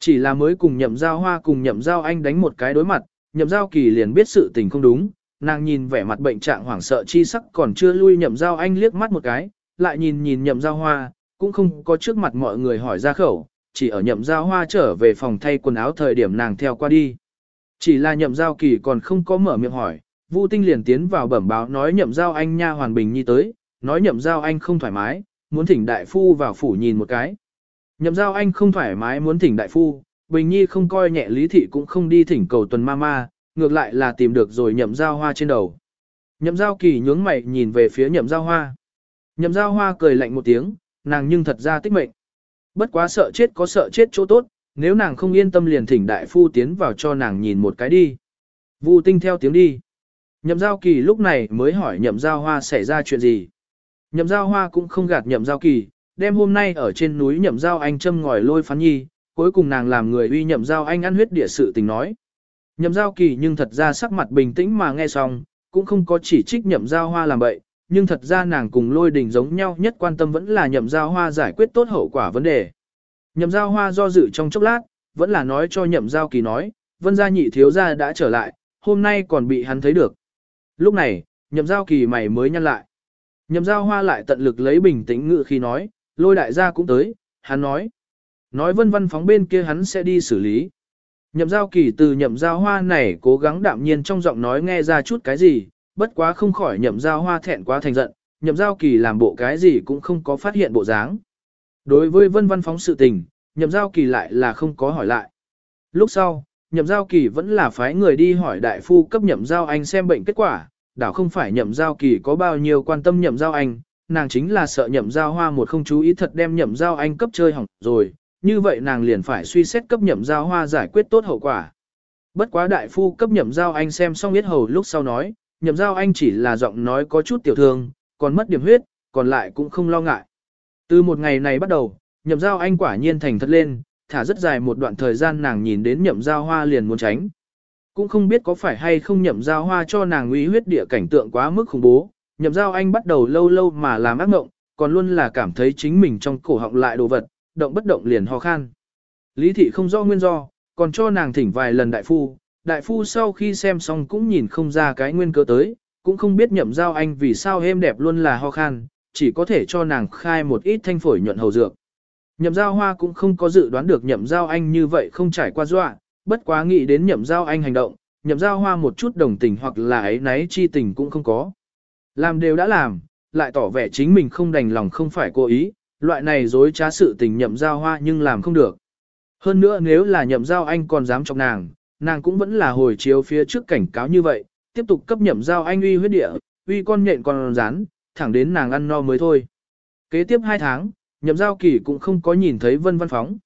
[SPEAKER 1] Chỉ là mới cùng nhậm giao hoa cùng nhậm giao anh đánh một cái đối mặt, nhậm giao kỳ liền biết sự tình không đúng, nàng nhìn vẻ mặt bệnh trạng hoảng sợ chi sắc còn chưa lui nhậm giao anh liếc mắt một cái, lại nhìn nhìn nhậm giao hoa, cũng không có trước mặt mọi người hỏi ra khẩu, chỉ ở nhậm giao hoa trở về phòng thay quần áo thời điểm nàng theo qua đi. Chỉ là nhậm giao kỳ còn không có mở miệng hỏi, Vu Tinh liền tiến vào bẩm báo nói nhậm giao anh nha hoàn bình nhi tới, nói nhậm giao anh không thoải mái, muốn thỉnh đại phu vào phủ nhìn một cái. Nhậm giao anh không thoải mái muốn thỉnh đại phu, bình nhi không coi nhẹ lý thị cũng không đi thỉnh cầu tuần ma ma, ngược lại là tìm được rồi nhậm giao hoa trên đầu. Nhậm giao kỳ nhướng mày nhìn về phía nhậm giao hoa. Nhậm giao hoa cười lạnh một tiếng, nàng nhưng thật ra tích mệnh. Bất quá sợ chết có sợ chết chỗ tốt, nếu nàng không yên tâm liền thỉnh đại phu tiến vào cho nàng nhìn một cái đi. Vu tinh theo tiếng đi. Nhậm giao kỳ lúc này mới hỏi nhậm giao hoa xảy ra chuyện gì. Nhậm giao hoa cũng không gạt nhậm giao kỳ, đem hôm nay ở trên núi nhậm giao anh châm ngòi lôi phán nhi, cuối cùng nàng làm người uy nhậm giao anh ăn huyết địa sự tình nói. Nhậm giao kỳ nhưng thật ra sắc mặt bình tĩnh mà nghe xong, cũng không có chỉ trích nhậm giao hoa làm bậy, nhưng thật ra nàng cùng lôi đình giống nhau nhất quan tâm vẫn là nhậm giao hoa giải quyết tốt hậu quả vấn đề. Nhậm giao hoa do dự trong chốc lát, vẫn là nói cho nhậm giao kỳ nói, vân gia nhị thiếu gia đã trở lại, hôm nay còn bị hắn thấy được. Lúc này, nhậm giao kỳ mày mới nhăn lại. Nhậm giao hoa lại tận lực lấy bình tĩnh ngự khi nói, lôi đại gia cũng tới, hắn nói. Nói vân văn phóng bên kia hắn sẽ đi xử lý. Nhậm giao kỳ từ nhậm giao hoa này cố gắng đạm nhiên trong giọng nói nghe ra chút cái gì, bất quá không khỏi nhậm giao hoa thẹn quá thành giận, nhậm giao kỳ làm bộ cái gì cũng không có phát hiện bộ dáng. Đối với vân văn phóng sự tình, nhậm giao kỳ lại là không có hỏi lại. Lúc sau, nhậm giao kỳ vẫn là phái người đi hỏi đại phu cấp nhậm giao anh xem bệnh kết quả, đảo không phải nhậm giao kỳ có bao nhiêu quan tâm nhậm giao anh, nàng chính là sợ nhậm giao hoa một không chú ý thật đem nhậm giao anh cấp chơi hỏng rồi, như vậy nàng liền phải suy xét cấp nhậm giao hoa giải quyết tốt hậu quả. Bất quá đại phu cấp nhậm giao anh xem xong biết hầu lúc sau nói, nhậm giao anh chỉ là giọng nói có chút tiểu thương, còn mất điểm huyết, còn lại cũng không lo ngại. Từ một ngày này bắt đầu, nhậm giao anh quả nhiên thành thật lên, thả rất dài một đoạn thời gian nàng nhìn đến nhậm giao hoa liền muốn tránh. Cũng không biết có phải hay không nhậm giao hoa cho nàng uy huyết địa cảnh tượng quá mức khủng bố, nhậm giao anh bắt đầu lâu lâu mà làm ác mộng, còn luôn là cảm thấy chính mình trong cổ họng lại đồ vật, động bất động liền ho khan. Lý thị không rõ nguyên do, còn cho nàng thỉnh vài lần đại phu, đại phu sau khi xem xong cũng nhìn không ra cái nguyên cơ tới, cũng không biết nhậm giao anh vì sao êm đẹp luôn là ho khan, chỉ có thể cho nàng khai một ít thanh phổi nhuận hầu dược. Nhậm giao hoa cũng không có dự đoán được nhậm giao anh như vậy không trải qua dọa, bất quá nghĩ đến nhậm giao anh hành động, nhậm giao hoa một chút đồng tình hoặc là ấy náy chi tình cũng không có. Làm đều đã làm, lại tỏ vẻ chính mình không đành lòng không phải cố ý, loại này dối trá sự tình nhậm giao hoa nhưng làm không được. Hơn nữa nếu là nhậm giao anh còn dám chọc nàng, nàng cũng vẫn là hồi chiếu phía trước cảnh cáo như vậy, tiếp tục cấp nhậm giao anh uy huyết địa, uy con nhện còn rán, thẳng đến nàng ăn no mới thôi. Kế tiếp 2 tháng, nhậm giao kỳ cũng không có nhìn thấy vân văn phóng.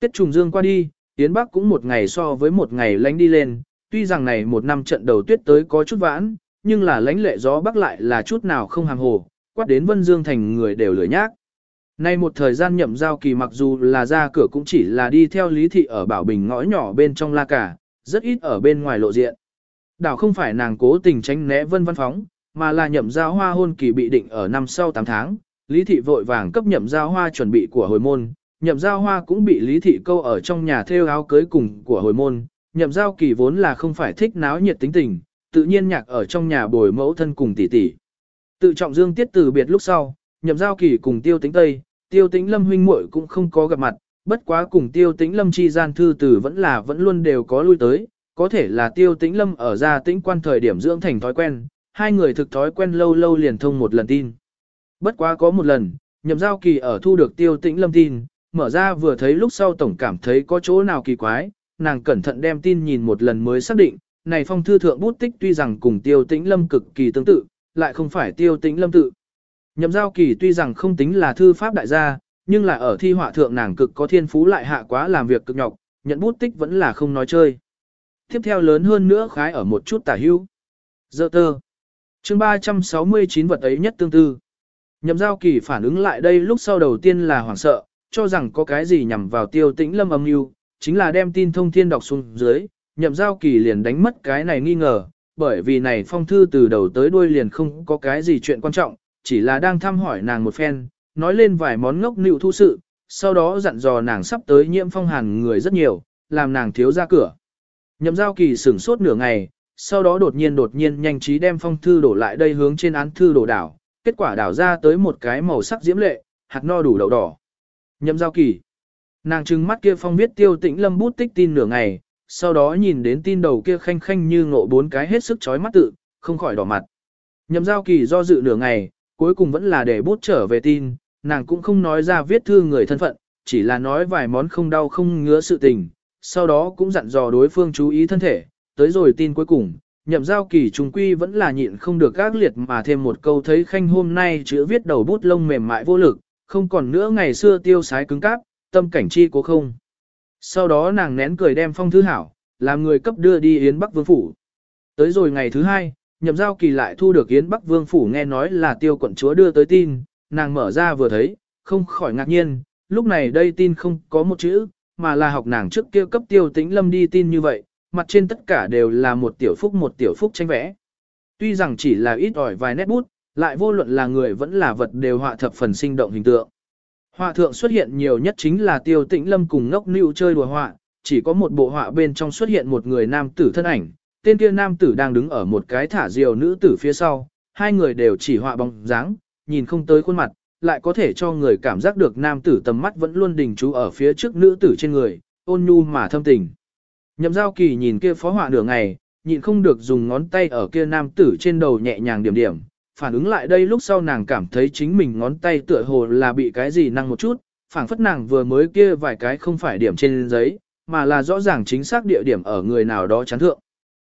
[SPEAKER 1] Tết trùng dương qua đi, Yến Bắc cũng một ngày so với một ngày lánh đi lên, tuy rằng này một năm trận đầu tuyết tới có chút vãn, nhưng là lánh lệ gió Bắc lại là chút nào không hàng hồ, quát đến Vân Dương thành người đều lửa nhác. Nay một thời gian nhậm giao kỳ mặc dù là ra cửa cũng chỉ là đi theo lý thị ở Bảo Bình ngõ nhỏ bên trong la cả, rất ít ở bên ngoài lộ diện. Đảo không phải nàng cố tình tránh né vân văn phóng, mà là nhậm giao hoa hôn kỳ bị định ở năm sau 8 tháng, lý thị vội vàng cấp nhậm giao hoa chuẩn bị của hồi môn, nhậm giao hoa cũng bị lý thị câu ở trong nhà theo áo cưới cùng của hồi môn, nhậm giao kỳ vốn là không phải thích náo nhiệt tính tình, tự nhiên nhạc ở trong nhà bồi mẫu thân cùng tỷ tỷ. Tự trọng dương tiết từ biệt lúc sau, nhậm giao kỳ cùng tiêu tính tây, tiêu Tĩnh lâm huynh muội cũng không có gặp mặt, bất quá cùng tiêu Tĩnh lâm chi gian thư tử vẫn là vẫn luôn đều có lui tới, có thể là tiêu Tĩnh lâm ở gia tĩnh quan thời điểm dưỡng thành thói quen, hai người thực thói quen lâu lâu liền thông một lần tin. Bất quá có một lần, nhậm giao kỳ ở thu được tiêu tĩnh lâm tin, mở ra vừa thấy lúc sau tổng cảm thấy có chỗ nào kỳ quái, nàng cẩn thận đem tin nhìn một lần mới xác định, này phong thư thượng bút tích tuy rằng cùng tiêu tĩnh lâm cực kỳ tương tự, lại không phải tiêu tĩnh lâm tự. Nhậm giao kỳ tuy rằng không tính là thư pháp đại gia, nhưng là ở thi họa thượng nàng cực có thiên phú lại hạ quá làm việc cực nhọc, nhận bút tích vẫn là không nói chơi. Tiếp theo lớn hơn nữa khái ở một chút tả hưu. Dơ tơ. chương 369 vật ấy nhất tương tư. Nhậm giao kỳ phản ứng lại đây lúc sau đầu tiên là hoảng sợ, cho rằng có cái gì nhằm vào tiêu tĩnh lâm âm mưu chính là đem tin thông thiên đọc xuống dưới, nhậm giao kỳ liền đánh mất cái này nghi ngờ, bởi vì này phong thư từ đầu tới đuôi liền không có cái gì chuyện quan trọng, chỉ là đang thăm hỏi nàng một phen, nói lên vài món ngốc nịu thu sự, sau đó dặn dò nàng sắp tới nhiễm phong hàn người rất nhiều, làm nàng thiếu ra cửa. Nhậm giao kỳ sửng sốt nửa ngày, sau đó đột nhiên đột nhiên nhanh trí đem phong thư đổ lại đây hướng trên án thư đổ đảo, kết quả đảo ra tới một cái màu sắc diễm lệ, hạt no đủ đậu đỏ. Nhậm giao kỳ. Nàng trừng mắt kia phong viết tiêu tĩnh lâm bút tích tin nửa ngày, sau đó nhìn đến tin đầu kia khanh khanh như ngộ bốn cái hết sức chói mắt tự, không khỏi đỏ mặt. Nhậm giao kỳ do dự nửa ngày, cuối cùng vẫn là để bút trở về tin, nàng cũng không nói ra viết thư người thân phận, chỉ là nói vài món không đau không ngứa sự tình, sau đó cũng dặn dò đối phương chú ý thân thể, tới rồi tin cuối cùng, nhậm giao kỳ trùng quy vẫn là nhịn không được gác liệt mà thêm một câu thấy khanh hôm nay chữ viết đầu bút lông mềm mại vô lực, không còn nữa ngày xưa tiêu sái cứng cáp, tâm cảnh chi cố không. Sau đó nàng nén cười đem phong thư hảo, làm người cấp đưa đi Yến Bắc Vương Phủ. Tới rồi ngày thứ hai, nhậm giao kỳ lại thu được Yến Bắc Vương Phủ nghe nói là tiêu quận chúa đưa tới tin, nàng mở ra vừa thấy, không khỏi ngạc nhiên, lúc này đây tin không có một chữ, mà là học nàng trước kia cấp tiêu tĩnh lâm đi tin như vậy, mặt trên tất cả đều là một tiểu phúc một tiểu phúc tranh vẽ. Tuy rằng chỉ là ít ỏi vài nét bút, lại vô luận là người vẫn là vật đều họa thập phần sinh động hình tượng. Họa thượng xuất hiện nhiều nhất chính là tiêu tĩnh lâm cùng ngốc nịu chơi đùa họa, chỉ có một bộ họa bên trong xuất hiện một người nam tử thân ảnh, tên kia nam tử đang đứng ở một cái thả diều nữ tử phía sau, hai người đều chỉ họa bóng dáng, nhìn không tới khuôn mặt, lại có thể cho người cảm giác được nam tử tầm mắt vẫn luôn đình chú ở phía trước nữ tử trên người, ôn nhu mà thâm tình. Nhậm giao kỳ nhìn kia phó họa nửa ngày, nhịn không được dùng ngón tay ở kia nam tử trên đầu nhẹ nhàng điểm điểm, phản ứng lại đây lúc sau nàng cảm thấy chính mình ngón tay tựa hồ là bị cái gì năng một chút, phản phất nàng vừa mới kia vài cái không phải điểm trên giấy, mà là rõ ràng chính xác địa điểm ở người nào đó chán thượng.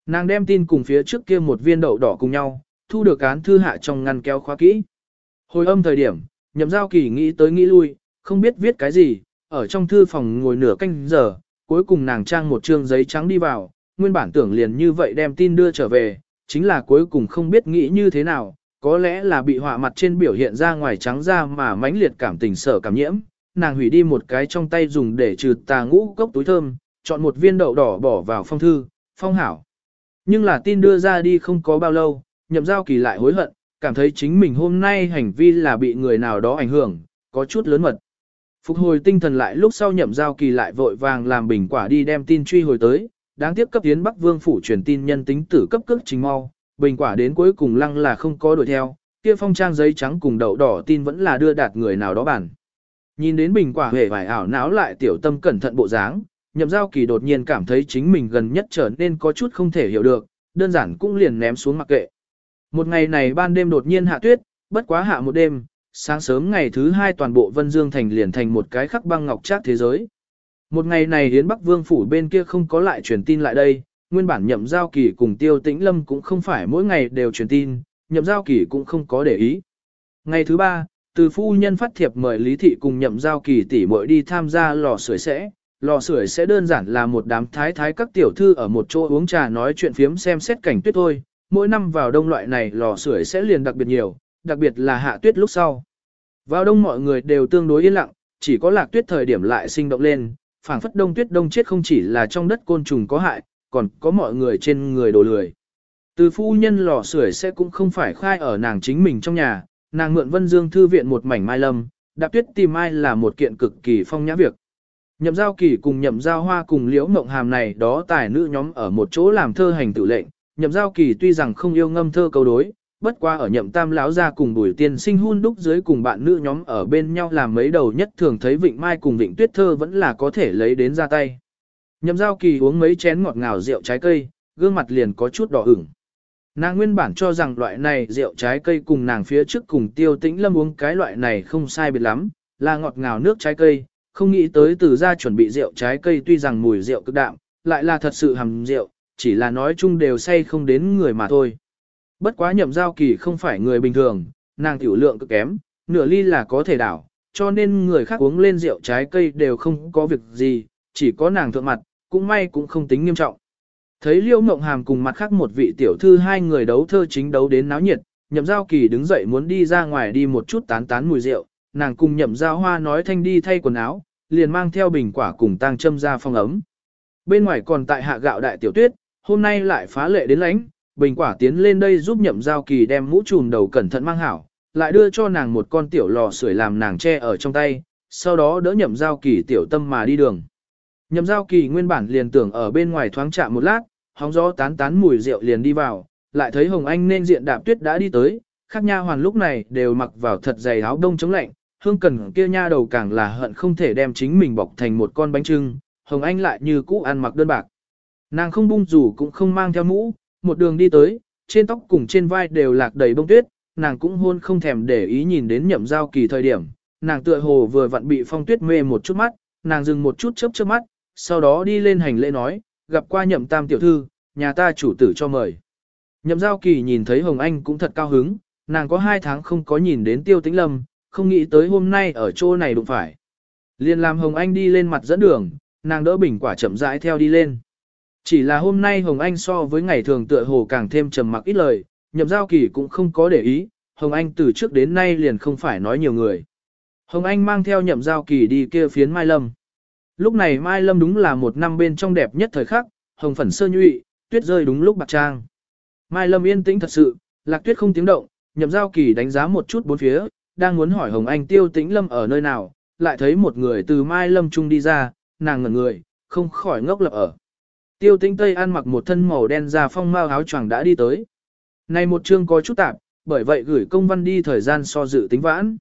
[SPEAKER 1] Nàng đem tin cùng phía trước kia một viên đậu đỏ cùng nhau, thu được án thư hạ trong ngăn kéo khóa kỹ. Hồi âm thời điểm, nhậm giao kỳ nghĩ tới nghĩ lui, không biết viết cái gì, ở trong thư phòng ngồi nửa canh giờ, cuối cùng nàng trang một trương giấy trắng đi vào, nguyên bản tưởng liền như vậy đem tin đưa trở về, chính là cuối cùng không biết nghĩ như thế nào, có lẽ là bị họa mặt trên biểu hiện ra ngoài trắng ra mà mãnh liệt cảm tình sở cảm nhiễm, nàng hủy đi một cái trong tay dùng để trừ tà ngũ cốc túi thơm, chọn một viên đậu đỏ bỏ vào phong thư, phong hảo. Nhưng là tin đưa ra đi không có bao lâu, nhậm giao kỳ lại hối hận, cảm thấy chính mình hôm nay hành vi là bị người nào đó ảnh hưởng, có chút lớn mật. Phục hồi tinh thần lại lúc sau nhậm giao kỳ lại vội vàng làm bình quả đi đem tin truy hồi tới, đáng tiếc cấp tiến Bắc Vương phủ truyền tin nhân tính tử cấp cước trình mau, bình quả đến cuối cùng lăng là không có đuổi theo, kia phong trang giấy trắng cùng đậu đỏ tin vẫn là đưa đạt người nào đó bản. Nhìn đến bình quả hề vải ảo não lại tiểu tâm cẩn thận bộ dáng, nhậm giao kỳ đột nhiên cảm thấy chính mình gần nhất trở nên có chút không thể hiểu được, đơn giản cũng liền ném xuống mặc kệ. Một ngày này ban đêm đột nhiên hạ tuyết, bất quá hạ một đêm, sáng sớm ngày thứ hai toàn bộ Vân Dương Thành liền thành một cái khắc băng ngọc trác thế giới. Một ngày này Hiến Bắc Vương phủ bên kia không có lại truyền tin lại đây, nguyên bản nhậm giao kỳ cùng tiêu tĩnh lâm cũng không phải mỗi ngày đều truyền tin, nhậm giao kỳ cũng không có để ý. Ngày thứ ba, từ phu nhân phát thiệp mời Lý Thị cùng nhậm giao kỳ tỷ muội đi tham gia lò sưởi sẽ. Lò sưởi sẽ đơn giản là một đám thái thái các tiểu thư ở một chỗ uống trà nói chuyện phiếm xem xét cảnh tuyết thôi. Mỗi năm vào đông loại này lò sưởi sẽ liền đặc biệt nhiều, đặc biệt là hạ tuyết lúc sau. Vào đông mọi người đều tương đối yên lặng, chỉ có lạc tuyết thời điểm lại sinh động lên, phảng phất đông tuyết đông chết không chỉ là trong đất côn trùng có hại, còn có mọi người trên người đồ lười. Từ phu nhân lò sưởi sẽ cũng không phải khai ở nàng chính mình trong nhà, nàng mượn Vân Dương thư viện một mảnh mai lâm, đạp tuyết tìm mai là một kiện cực kỳ phong nhã việc. Nhậm giao kỳ cùng nhậm giao hoa cùng liễu mộng hàm này đó tài nữ nhóm ở một chỗ làm thơ hành tự lệnh. Nhậm giao kỳ tuy rằng không yêu ngâm thơ câu đối, bất qua ở nhậm tam lão ra cùng bùi tiên sinh hun đúc dưới cùng bạn nữ nhóm ở bên nhau làm mấy đầu nhất thường thấy vịnh mai cùng vịnh tuyết thơ vẫn là có thể lấy đến ra tay. Nhậm giao kỳ uống mấy chén ngọt ngào rượu trái cây, gương mặt liền có chút đỏ ửng. Nàng nguyên bản cho rằng loại này rượu trái cây cùng nàng phía trước cùng tiêu tĩnh lâm uống cái loại này không sai biệt lắm, là ngọt ngào nước trái cây, không nghĩ tới từ ra chuẩn bị rượu trái cây tuy rằng mùi rượu cực đạm, lại là thật sự hầm rượu, chỉ là nói chung đều say không đến người mà thôi. Bất quá nhậm giao kỳ không phải người bình thường, nàng tiểu lượng cực kém, nửa ly là có thể đảo, cho nên người khác uống lên rượu trái cây đều không có việc gì, chỉ có nàng thượng mặt, cũng may cũng không tính nghiêm trọng. Thấy Liêu Mộng Hàm cùng mặt khác một vị tiểu thư hai người đấu thơ chính đấu đến náo nhiệt, Nhậm Giao Kỳ đứng dậy muốn đi ra ngoài đi một chút tán tán mùi rượu, nàng cùng Nhậm Giao Hoa nói thanh đi thay quần áo, liền mang theo bình quả cùng tang châm ra phòng ấm. Bên ngoài còn tại hạ gạo đại tiểu tuyết, hôm nay lại phá lệ đến lánh, bình quả tiến lên đây giúp Nhậm Giao Kỳ đem mũ trùm đầu cẩn thận mang hảo, lại đưa cho nàng một con tiểu lò sưởi làm nàng che ở trong tay, sau đó đỡ Nhậm Giao Kỳ tiểu tâm mà đi đường. Nhậm giao kỳ nguyên bản liền tưởng ở bên ngoài thoáng chạm một lát, hóng gió tán tán mùi rượu liền đi vào, lại thấy Hồng Anh nên diện đạp tuyết đã đi tới, khác nha hoàn lúc này đều mặc vào thật dày áo đông chống lạnh, hương cần kia nha đầu càng là hận không thể đem chính mình bọc thành một con bánh trưng, Hồng Anh lại như cũ ăn mặc đơn bạc. Nàng không bung rủ cũng không mang theo mũ, một đường đi tới, trên tóc cùng trên vai đều lạc đầy bông tuyết, nàng cũng hôn không thèm để ý nhìn đến nhậm giao kỳ thời điểm, nàng tựa hồ vừa vặn bị phong tuyết mê một chút mắt, nàng dừng một chút chớp chớp mắt, sau đó đi lên hành lễ nói, gặp qua nhậm tam tiểu thư, nhà ta chủ tử cho mời. Nhậm giao kỳ nhìn thấy Hồng Anh cũng thật cao hứng, nàng có hai tháng không có nhìn đến tiêu tĩnh lâm, không nghĩ tới hôm nay ở chỗ này đụng phải. liền làm Hồng Anh đi lên mặt dẫn đường, nàng đỡ bình quả chậm rãi theo đi lên. Chỉ là hôm nay Hồng Anh so với ngày thường tựa hồ càng thêm trầm mặc ít lời, nhậm giao kỳ cũng không có để ý, Hồng Anh từ trước đến nay liền không phải nói nhiều người. Hồng Anh mang theo nhậm giao kỳ đi kia phiến Mai Lâm. Lúc này Mai Lâm đúng là một năm bên trong đẹp nhất thời khắc, hồng phẩn sơ nhụy, tuyết rơi đúng lúc bạc trang. Mai Lâm yên tĩnh thật sự, lạc tuyết không tiếng động, nhậm giao kỳ đánh giá một chút bốn phía, đang muốn hỏi Hồng Anh tiêu tĩnh Lâm ở nơi nào, lại thấy một người từ Mai Lâm Trung đi ra, nàng ngẩn người, không khỏi ngốc lập ở. Tiêu tĩnh Tây ăn mặc một thân màu đen da phong mao áo choàng đã đi tới. Này một chương có chút tạp, bởi vậy gửi công văn đi thời gian so dự tính vãn.